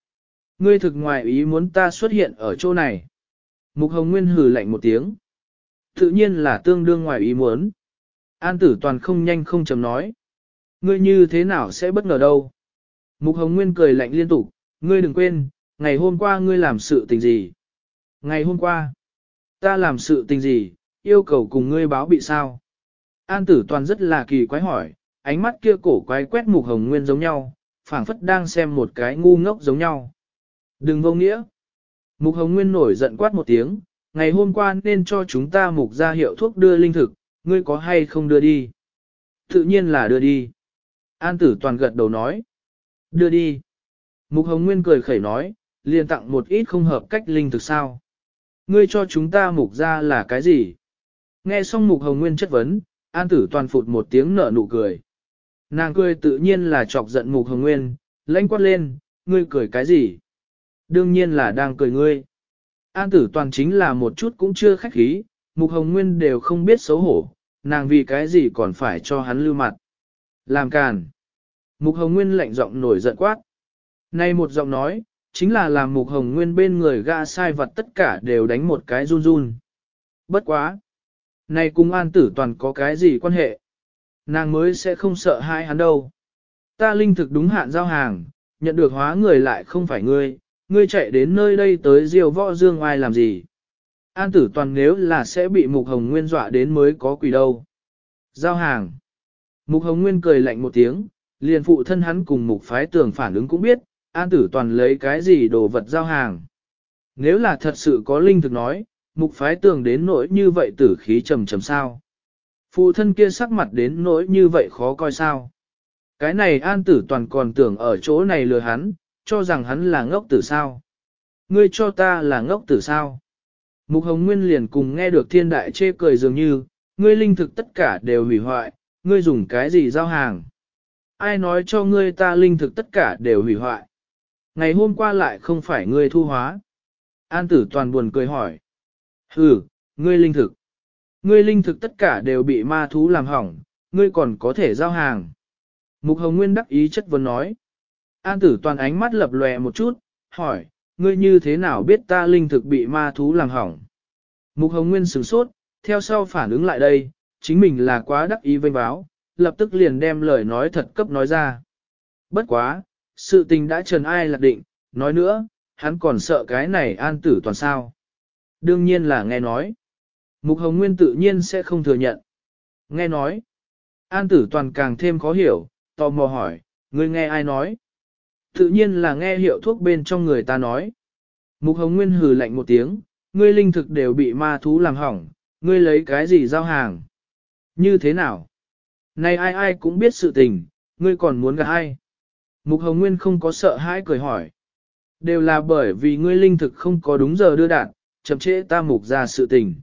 Ngươi thực ngoài ý muốn ta xuất hiện ở chỗ này. Mục Hồng Nguyên hừ lạnh một tiếng. Tự nhiên là tương đương ngoài ý muốn. An tử toàn không nhanh không chấm nói. Ngươi như thế nào sẽ bất ngờ đâu. Mục Hồng Nguyên cười lạnh liên tục, ngươi đừng quên, ngày hôm qua ngươi làm sự tình gì. Ngày hôm qua, ta làm sự tình gì, yêu cầu cùng ngươi báo bị sao. An tử toàn rất là kỳ quái hỏi, ánh mắt kia cổ quái quét Mục Hồng Nguyên giống nhau, phảng phất đang xem một cái ngu ngốc giống nhau. Đừng vô nghĩa. Mục Hồng Nguyên nổi giận quát một tiếng, ngày hôm qua nên cho chúng ta mục ra hiệu thuốc đưa linh thực, ngươi có hay không đưa đi? Tự nhiên là đưa đi. An tử toàn gật đầu nói. Đưa đi. Mục Hồng Nguyên cười khẩy nói, liền tặng một ít không hợp cách linh thực sao. Ngươi cho chúng ta mục ra là cái gì? Nghe xong Mục Hồng Nguyên chất vấn, An tử toàn phụt một tiếng nở nụ cười. Nàng cười tự nhiên là chọc giận Mục Hồng Nguyên, lãnh quát lên, ngươi cười cái gì? Đương nhiên là đang cười ngươi. An tử toàn chính là một chút cũng chưa khách khí, Mục Hồng Nguyên đều không biết xấu hổ, nàng vì cái gì còn phải cho hắn lưu mặt. Làm càn. Mục Hồng Nguyên lạnh giọng nổi giận quát. Nay một giọng nói, chính là làm Mục Hồng Nguyên bên người gã sai vật tất cả đều đánh một cái run run. Bất quá. Này cùng an tử toàn có cái gì quan hệ? Nàng mới sẽ không sợ hai hắn đâu. Ta linh thực đúng hạn giao hàng, nhận được hóa người lại không phải ngươi, ngươi chạy đến nơi đây tới diều võ dương ai làm gì? An tử toàn nếu là sẽ bị Mục Hồng Nguyên dọa đến mới có quỷ đâu. Giao hàng. Mục Hồng Nguyên cười lạnh một tiếng, liền phụ thân hắn cùng Mục Phái tưởng phản ứng cũng biết, An tử toàn lấy cái gì đồ vật giao hàng. Nếu là thật sự có linh thực nói, Mục Phái Tường đến nỗi như vậy tử khí trầm trầm sao. Phụ thân kia sắc mặt đến nỗi như vậy khó coi sao. Cái này An tử toàn còn tưởng ở chỗ này lừa hắn, cho rằng hắn là ngốc tử sao. Ngươi cho ta là ngốc tử sao. Mục Hồng Nguyên liền cùng nghe được thiên đại chê cười dường như, ngươi linh thực tất cả đều hủy hoại, ngươi dùng cái gì giao hàng. Ai nói cho ngươi ta linh thực tất cả đều hủy hoại. Ngày hôm qua lại không phải ngươi thu hóa. An tử toàn buồn cười hỏi. Ừ, ngươi linh thực. Ngươi linh thực tất cả đều bị ma thú làm hỏng, ngươi còn có thể giao hàng. Mục Hồng Nguyên đắc ý chất vấn nói. An tử toàn ánh mắt lập lòe một chút, hỏi, ngươi như thế nào biết ta linh thực bị ma thú làm hỏng? Mục Hồng Nguyên sửng sốt, theo sau phản ứng lại đây, chính mình là quá đắc ý vênh báo, lập tức liền đem lời nói thật cấp nói ra. Bất quá, sự tình đã trần ai lạc định, nói nữa, hắn còn sợ cái này an tử toàn sao. Đương nhiên là nghe nói. Mục Hồng Nguyên tự nhiên sẽ không thừa nhận. Nghe nói. An tử toàn càng thêm khó hiểu, tò mò hỏi, ngươi nghe ai nói? Tự nhiên là nghe hiệu thuốc bên trong người ta nói. Mục Hồng Nguyên hừ lạnh một tiếng, ngươi linh thực đều bị ma thú làm hỏng, ngươi lấy cái gì giao hàng? Như thế nào? Này ai ai cũng biết sự tình, ngươi còn muốn gặp ai? Mục Hồng Nguyên không có sợ hãi cười hỏi. Đều là bởi vì ngươi linh thực không có đúng giờ đưa đạn, chậm trễ ta mục ra sự tình.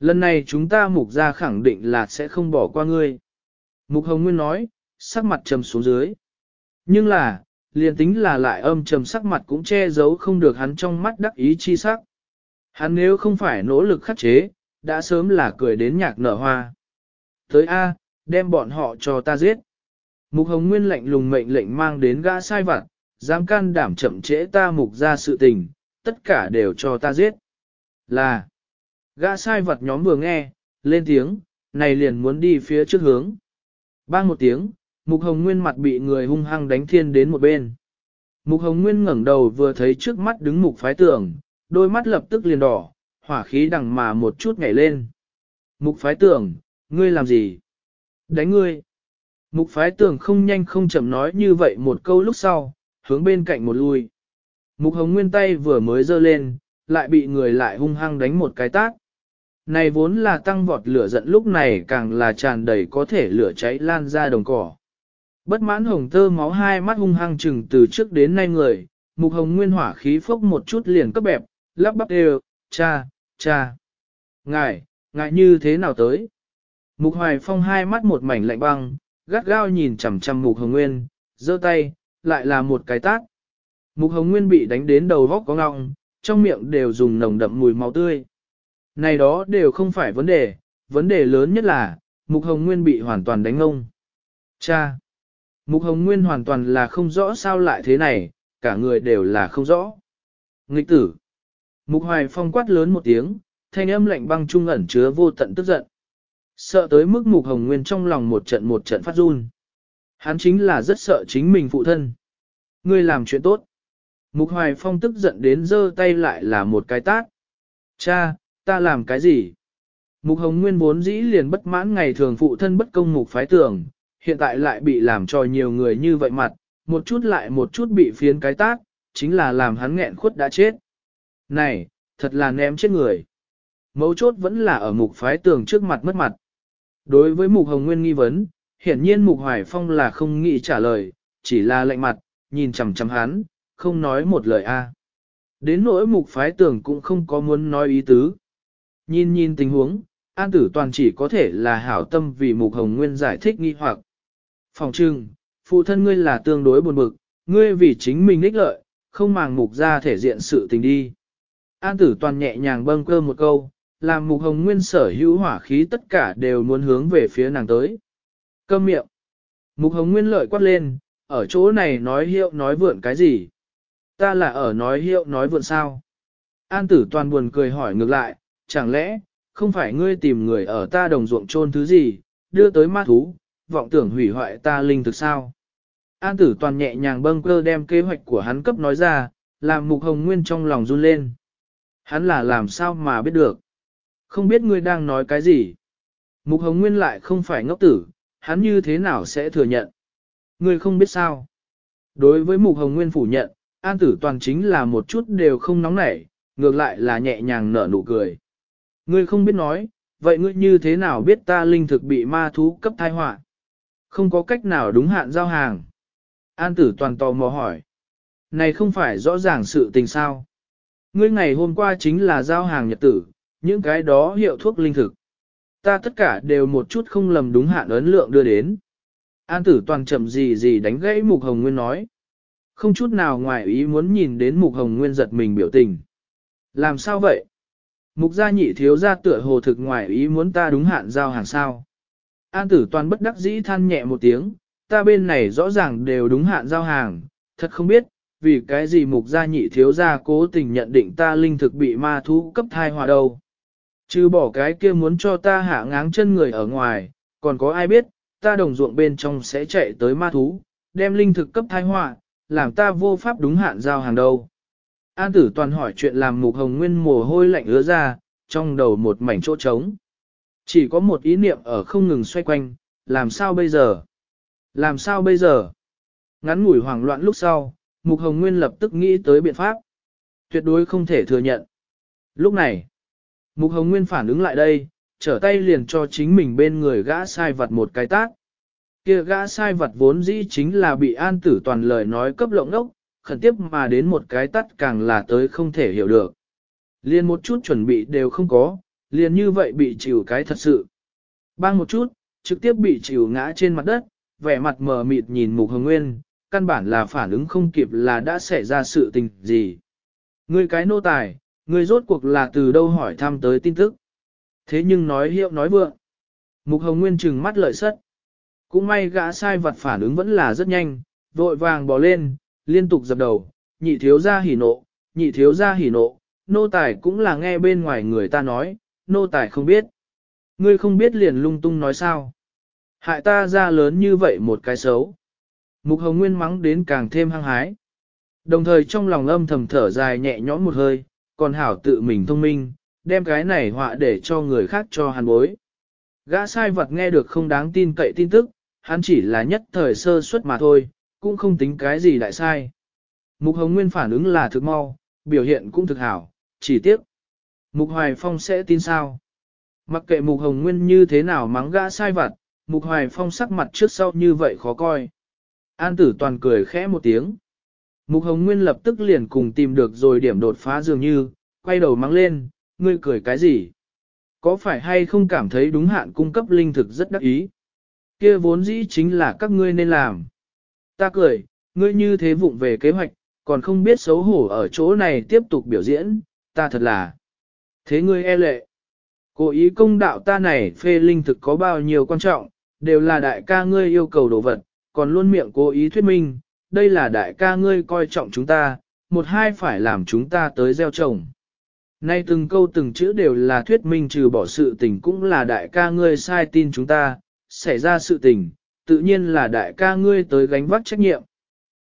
Lần này chúng ta mục ra khẳng định là sẽ không bỏ qua ngươi. Mục Hồng Nguyên nói, sắc mặt trầm xuống dưới. Nhưng là, liền tính là lại âm trầm sắc mặt cũng che giấu không được hắn trong mắt đắc ý chi sắc. Hắn nếu không phải nỗ lực khắc chế, đã sớm là cười đến nhạc nở hoa. Tới A, đem bọn họ cho ta giết. Mục Hồng Nguyên lệnh lùng mệnh lệnh mang đến gã sai vặt, dám can đảm chậm trễ ta mục ra sự tình, tất cả đều cho ta giết. Là, gã sai vật nhóm vừa nghe, lên tiếng, này liền muốn đi phía trước hướng. Bang một tiếng, Mục Hồng Nguyên mặt bị người hung hăng đánh thiên đến một bên. Mục Hồng Nguyên ngẩng đầu vừa thấy trước mắt đứng mục phái tưởng, đôi mắt lập tức liền đỏ, hỏa khí đằng mà một chút nhảy lên. Mục phái tưởng, ngươi làm gì? Đánh ngươi. Mục phái tưởng không nhanh không chậm nói như vậy một câu lúc sau, hướng bên cạnh một lui. Mục hồng nguyên tay vừa mới giơ lên, lại bị người lại hung hăng đánh một cái tát. Này vốn là tăng vọt lửa giận lúc này càng là tràn đầy có thể lửa cháy lan ra đồng cỏ. Bất mãn hồng tơ máu hai mắt hung hăng chừng từ trước đến nay người, mục hồng nguyên hỏa khí phốc một chút liền cấp bẹp, lắp bắp đều, cha, cha. Ngài, ngài như thế nào tới? Mục hoài phong hai mắt một mảnh lạnh băng, gắt gao nhìn chằm chằm mục hồng nguyên, giơ tay, lại là một cái tát. Mục hồng nguyên bị đánh đến đầu vóc có ngọng, trong miệng đều dùng nồng đậm mùi máu tươi. Này đó đều không phải vấn đề, vấn đề lớn nhất là, mục hồng nguyên bị hoàn toàn đánh ngông. Cha! Mục hồng nguyên hoàn toàn là không rõ sao lại thế này, cả người đều là không rõ. Nghịch tử! Mục Hoài Phong quát lớn một tiếng, thanh âm lạnh băng trung ẩn chứa vô tận tức giận. Sợ tới mức Mục Hồng Nguyên trong lòng một trận một trận phát run. Hắn chính là rất sợ chính mình phụ thân. Ngươi làm chuyện tốt. Mục Hoài Phong tức giận đến giơ tay lại là một cái tát. Cha, ta làm cái gì? Mục Hồng Nguyên vốn dĩ liền bất mãn ngày thường phụ thân bất công mục phái tưởng, hiện tại lại bị làm cho nhiều người như vậy mặt, một chút lại một chút bị phiến cái tát, chính là làm hắn nghẹn khuất đã chết. Này, thật là ném chết người. Mấu chốt vẫn là ở mục phái tường trước mặt mất mặt. Đối với mục hồng nguyên nghi vấn, hiển nhiên mục hoài phong là không nghĩ trả lời, chỉ là lạnh mặt, nhìn chằm chằm hắn, không nói một lời a. Đến nỗi mục phái Tưởng cũng không có muốn nói ý tứ. Nhìn nhìn tình huống, an tử toàn chỉ có thể là hảo tâm vì mục hồng nguyên giải thích nghi hoặc. Phòng trưng, phụ thân ngươi là tương đối buồn bực, ngươi vì chính mình ích lợi, không màng mục ra thể diện sự tình đi. An tử toàn nhẹ nhàng bâng cơ một câu, làm mục hồng nguyên sở hữu hỏa khí tất cả đều muốn hướng về phía nàng tới. Câm miệng. Mục hồng nguyên lợi quát lên, ở chỗ này nói hiệu nói vượn cái gì? Ta là ở nói hiệu nói vượn sao? An tử toàn buồn cười hỏi ngược lại, chẳng lẽ, không phải ngươi tìm người ở ta đồng ruộng trôn thứ gì, đưa tới ma thú, vọng tưởng hủy hoại ta linh thực sao? An tử toàn nhẹ nhàng bâng cơ đem kế hoạch của hắn cấp nói ra, làm mục hồng nguyên trong lòng run lên. Hắn là làm sao mà biết được? Không biết ngươi đang nói cái gì? Mục hồng nguyên lại không phải ngốc tử, hắn như thế nào sẽ thừa nhận? Ngươi không biết sao? Đối với mục hồng nguyên phủ nhận, an tử toàn chính là một chút đều không nóng nảy, ngược lại là nhẹ nhàng nở nụ cười. Ngươi không biết nói, vậy ngươi như thế nào biết ta linh thực bị ma thú cấp thai họa? Không có cách nào đúng hạn giao hàng. An tử toàn tò mò hỏi. Này không phải rõ ràng sự tình sao. Ngươi ngày hôm qua chính là giao hàng nhật tử, những cái đó hiệu thuốc linh thực. Ta tất cả đều một chút không lầm đúng hạn ấn lượng đưa đến. An tử toàn chậm gì gì đánh gãy Mục Hồng Nguyên nói. Không chút nào ngoài ý muốn nhìn đến Mục Hồng Nguyên giật mình biểu tình. Làm sao vậy? Mục gia nhị thiếu gia tựa hồ thực ngoài ý muốn ta đúng hạn giao hàng sao. An tử toàn bất đắc dĩ than nhẹ một tiếng, ta bên này rõ ràng đều đúng hạn giao hàng, thật không biết, vì cái gì mục gia nhị thiếu gia cố tình nhận định ta linh thực bị ma thú cấp thai hòa đâu. Chứ bỏ cái kia muốn cho ta hạ ngáng chân người ở ngoài, còn có ai biết, ta đồng ruộng bên trong sẽ chạy tới ma thú, đem linh thực cấp thai họa, làm ta vô pháp đúng hạn giao hàng đâu. An tử toàn hỏi chuyện làm mục hồng nguyên mồ hôi lạnh ứa ra, trong đầu một mảnh chỗ trống. Chỉ có một ý niệm ở không ngừng xoay quanh, làm sao bây giờ? Làm sao bây giờ? Ngắn ngủi hoảng loạn lúc sau, Mục Hồng Nguyên lập tức nghĩ tới biện pháp. Tuyệt đối không thể thừa nhận. Lúc này, Mục Hồng Nguyên phản ứng lại đây, trở tay liền cho chính mình bên người gã sai vật một cái tát. Kia gã sai vật vốn dĩ chính là bị an tử toàn lời nói cấp lộng đốc, khẩn tiếp mà đến một cái tắt càng là tới không thể hiểu được. Liền một chút chuẩn bị đều không có, liền như vậy bị chịu cái thật sự. Bang một chút, trực tiếp bị chịu ngã trên mặt đất, vẻ mặt mờ mịt nhìn Mục Hồng Nguyên, căn bản là phản ứng không kịp là đã xảy ra sự tình gì. Ngươi cái nô tài, ngươi rốt cuộc là từ đâu hỏi thăm tới tin tức. Thế nhưng nói hiệu nói vượng. Mục Hồng Nguyên trừng mắt lợi sất. Cũng may gã sai vật phản ứng vẫn là rất nhanh, vội vàng bỏ lên, liên tục dập đầu, nhị thiếu ra hỉ nộ, nhị thiếu ra hỉ nộ, nô tài cũng là nghe bên ngoài người ta nói, nô tài không biết. Ngươi không biết liền lung tung nói sao. Hại ta ra lớn như vậy một cái xấu. Mục Hồng Nguyên mắng đến càng thêm hăng hái. Đồng thời trong lòng âm thầm thở dài nhẹ nhõm một hơi, còn hảo tự mình thông minh, đem cái này họa để cho người khác cho hắn bối. Gã sai vật nghe được không đáng tin cậy tin tức, hắn chỉ là nhất thời sơ suất mà thôi, cũng không tính cái gì đại sai. Mục Hồng Nguyên phản ứng là thực mau, biểu hiện cũng thực hảo, chỉ tiếc. Mục Hoài Phong sẽ tin sao? Mặc kệ Mục Hồng Nguyên như thế nào mắng gã sai vật, Mục Hoài Phong sắc mặt trước sau như vậy khó coi. An tử toàn cười khẽ một tiếng. Mục Hồng Nguyên lập tức liền cùng tìm được rồi điểm đột phá dường như, quay đầu mắng lên, ngươi cười cái gì? Có phải hay không cảm thấy đúng hạn cung cấp linh thực rất đắc ý? Kia vốn dĩ chính là các ngươi nên làm. Ta cười, ngươi như thế vụng về kế hoạch, còn không biết xấu hổ ở chỗ này tiếp tục biểu diễn, ta thật là. Thế ngươi e lệ. Cố ý công đạo ta này phê linh thực có bao nhiêu quan trọng, đều là đại ca ngươi yêu cầu đồ vật, còn luôn miệng cố ý thuyết minh, đây là đại ca ngươi coi trọng chúng ta, một hai phải làm chúng ta tới gieo trồng. Nay từng câu từng chữ đều là thuyết minh trừ bỏ sự tình cũng là đại ca ngươi sai tin chúng ta, xảy ra sự tình, tự nhiên là đại ca ngươi tới gánh vác trách nhiệm.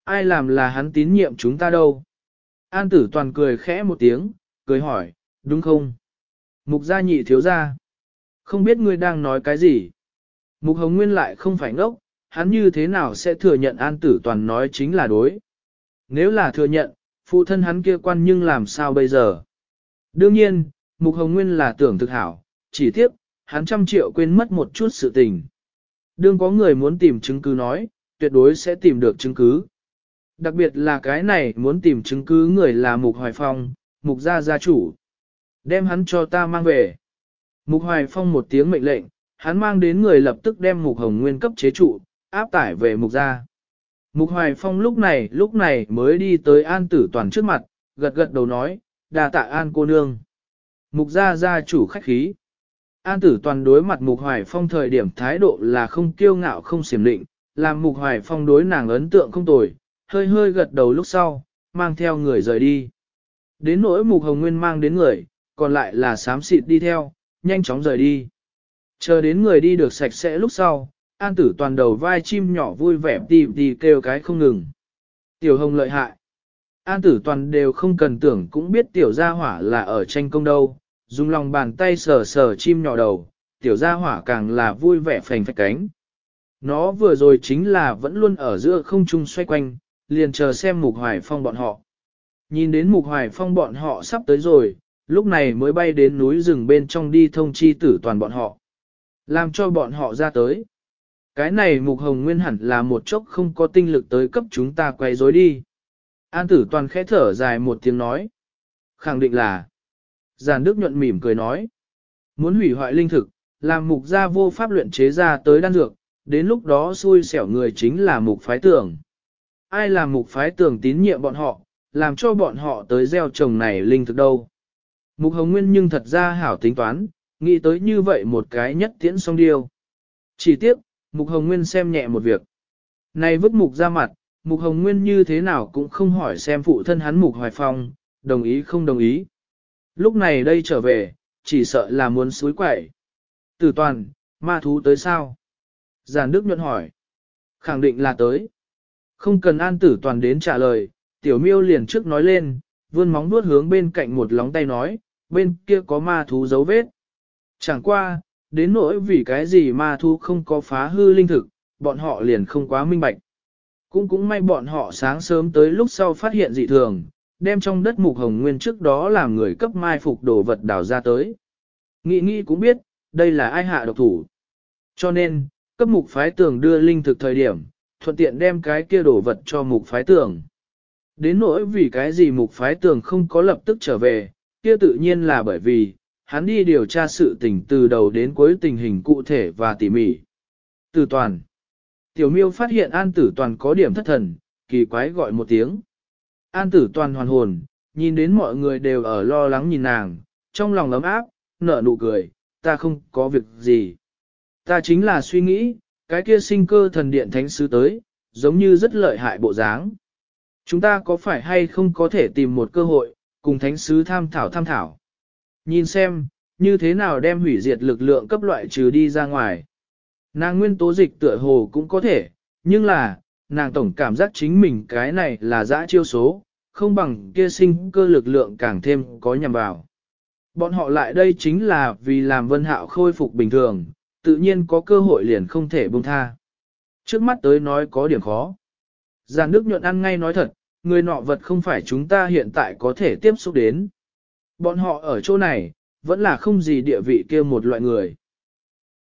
Ai làm là hắn tín nhiệm chúng ta đâu? An tử toàn cười khẽ một tiếng, cười hỏi, đúng không? Mục gia nhị thiếu gia. Không biết ngươi đang nói cái gì? Mục hồng nguyên lại không phải ngốc, hắn như thế nào sẽ thừa nhận an tử toàn nói chính là đối. Nếu là thừa nhận, phụ thân hắn kia quan nhưng làm sao bây giờ? Đương nhiên, Mục Hồng Nguyên là tưởng thực hảo, chỉ tiếp, hắn trăm triệu quên mất một chút sự tình. Đương có người muốn tìm chứng cứ nói, tuyệt đối sẽ tìm được chứng cứ. Đặc biệt là cái này muốn tìm chứng cứ người là Mục Hoài Phong, Mục gia gia chủ. Đem hắn cho ta mang về. Mục Hoài Phong một tiếng mệnh lệnh, hắn mang đến người lập tức đem Mục Hồng Nguyên cấp chế trụ, áp tải về Mục gia. Mục Hoài Phong lúc này lúc này mới đi tới An Tử Toàn trước mặt, gật gật đầu nói, đà tạ An cô nương. Mục gia gia chủ khách khí. An Tử Toàn đối mặt Mục Hoài Phong thời điểm thái độ là không kiêu ngạo không xiểm định, làm Mục Hoài Phong đối nàng ấn tượng không tồi, hơi hơi gật đầu lúc sau, mang theo người rời đi. Đến nỗi Mục Hồng Nguyên mang đến người, còn lại là sám xịt đi theo, nhanh chóng rời đi. Chờ đến người đi được sạch sẽ lúc sau, An tử toàn đầu vai chim nhỏ vui vẻ đi đi kêu cái không ngừng. Tiểu hồng lợi hại. An tử toàn đều không cần tưởng cũng biết tiểu gia hỏa là ở tranh công đâu, dùng lòng bàn tay sờ sờ chim nhỏ đầu, tiểu gia hỏa càng là vui vẻ phành phạch cánh. Nó vừa rồi chính là vẫn luôn ở giữa không trung xoay quanh, liền chờ xem mục hoài phong bọn họ. Nhìn đến mục hoài phong bọn họ sắp tới rồi, lúc này mới bay đến núi rừng bên trong đi thông chi tử toàn bọn họ. Làm cho bọn họ ra tới. Cái này mục hồng nguyên hẳn là một chốc không có tinh lực tới cấp chúng ta quay rối đi. An tử toàn khẽ thở dài một tiếng nói. Khẳng định là. Giàn Đức nhuận mỉm cười nói. Muốn hủy hoại linh thực, làm mục gia vô pháp luyện chế ra tới đan dược, đến lúc đó xui xẻo người chính là mục phái tưởng. Ai làm mục phái tưởng tín nhiệm bọn họ, làm cho bọn họ tới gieo trồng này linh thực đâu. Mục hồng nguyên nhưng thật ra hảo tính toán, nghĩ tới như vậy một cái nhất tiễn song điêu. Chỉ tiếc, Mục Hồng Nguyên xem nhẹ một việc. Này vứt mục ra mặt, Mục Hồng Nguyên như thế nào cũng không hỏi xem phụ thân hắn Mục Hoài Phong, đồng ý không đồng ý. Lúc này đây trở về, chỉ sợ là muốn suối quậy. Tử toàn, ma thú tới sao? Giàn Đức nhuận hỏi. Khẳng định là tới. Không cần an tử toàn đến trả lời, tiểu miêu liền trước nói lên, vươn móng nuốt hướng bên cạnh một lóng tay nói, bên kia có ma thú dấu vết. Chẳng qua, đến nỗi vì cái gì ma thú không có phá hư linh thực, bọn họ liền không quá minh bạch. Cũng cũng may bọn họ sáng sớm tới lúc sau phát hiện dị thường, đem trong đất mục hồng nguyên trước đó làm người cấp mai phục đồ vật đào ra tới. Nghĩ nghĩ cũng biết, đây là ai hạ độc thủ. Cho nên, cấp mục phái tường đưa linh thực thời điểm, thuận tiện đem cái kia đồ vật cho mục phái tường. Đến nỗi vì cái gì mục phái tường không có lập tức trở về, kia tự nhiên là bởi vì, hắn đi điều tra sự tình từ đầu đến cuối tình hình cụ thể và tỉ mỉ. Từ toàn. Tiểu miêu phát hiện an tử toàn có điểm thất thần, kỳ quái gọi một tiếng. An tử toàn hoàn hồn, nhìn đến mọi người đều ở lo lắng nhìn nàng, trong lòng ấm áp, nở nụ cười, ta không có việc gì. Ta chính là suy nghĩ, cái kia sinh cơ thần điện thánh sứ tới, giống như rất lợi hại bộ dáng. Chúng ta có phải hay không có thể tìm một cơ hội, cùng thánh sứ tham thảo tham thảo. Nhìn xem, như thế nào đem hủy diệt lực lượng cấp loại trừ đi ra ngoài. Nàng nguyên tố dịch tựa hồ cũng có thể, nhưng là, nàng tổng cảm giác chính mình cái này là dã chiêu số, không bằng kia sinh cơ lực lượng càng thêm có nhằm vào. Bọn họ lại đây chính là vì làm vân hạo khôi phục bình thường, tự nhiên có cơ hội liền không thể buông tha. Trước mắt tới nói có điểm khó. Giàn Đức nhuận ăn ngay nói thật, người nọ vật không phải chúng ta hiện tại có thể tiếp xúc đến. Bọn họ ở chỗ này, vẫn là không gì địa vị kia một loại người.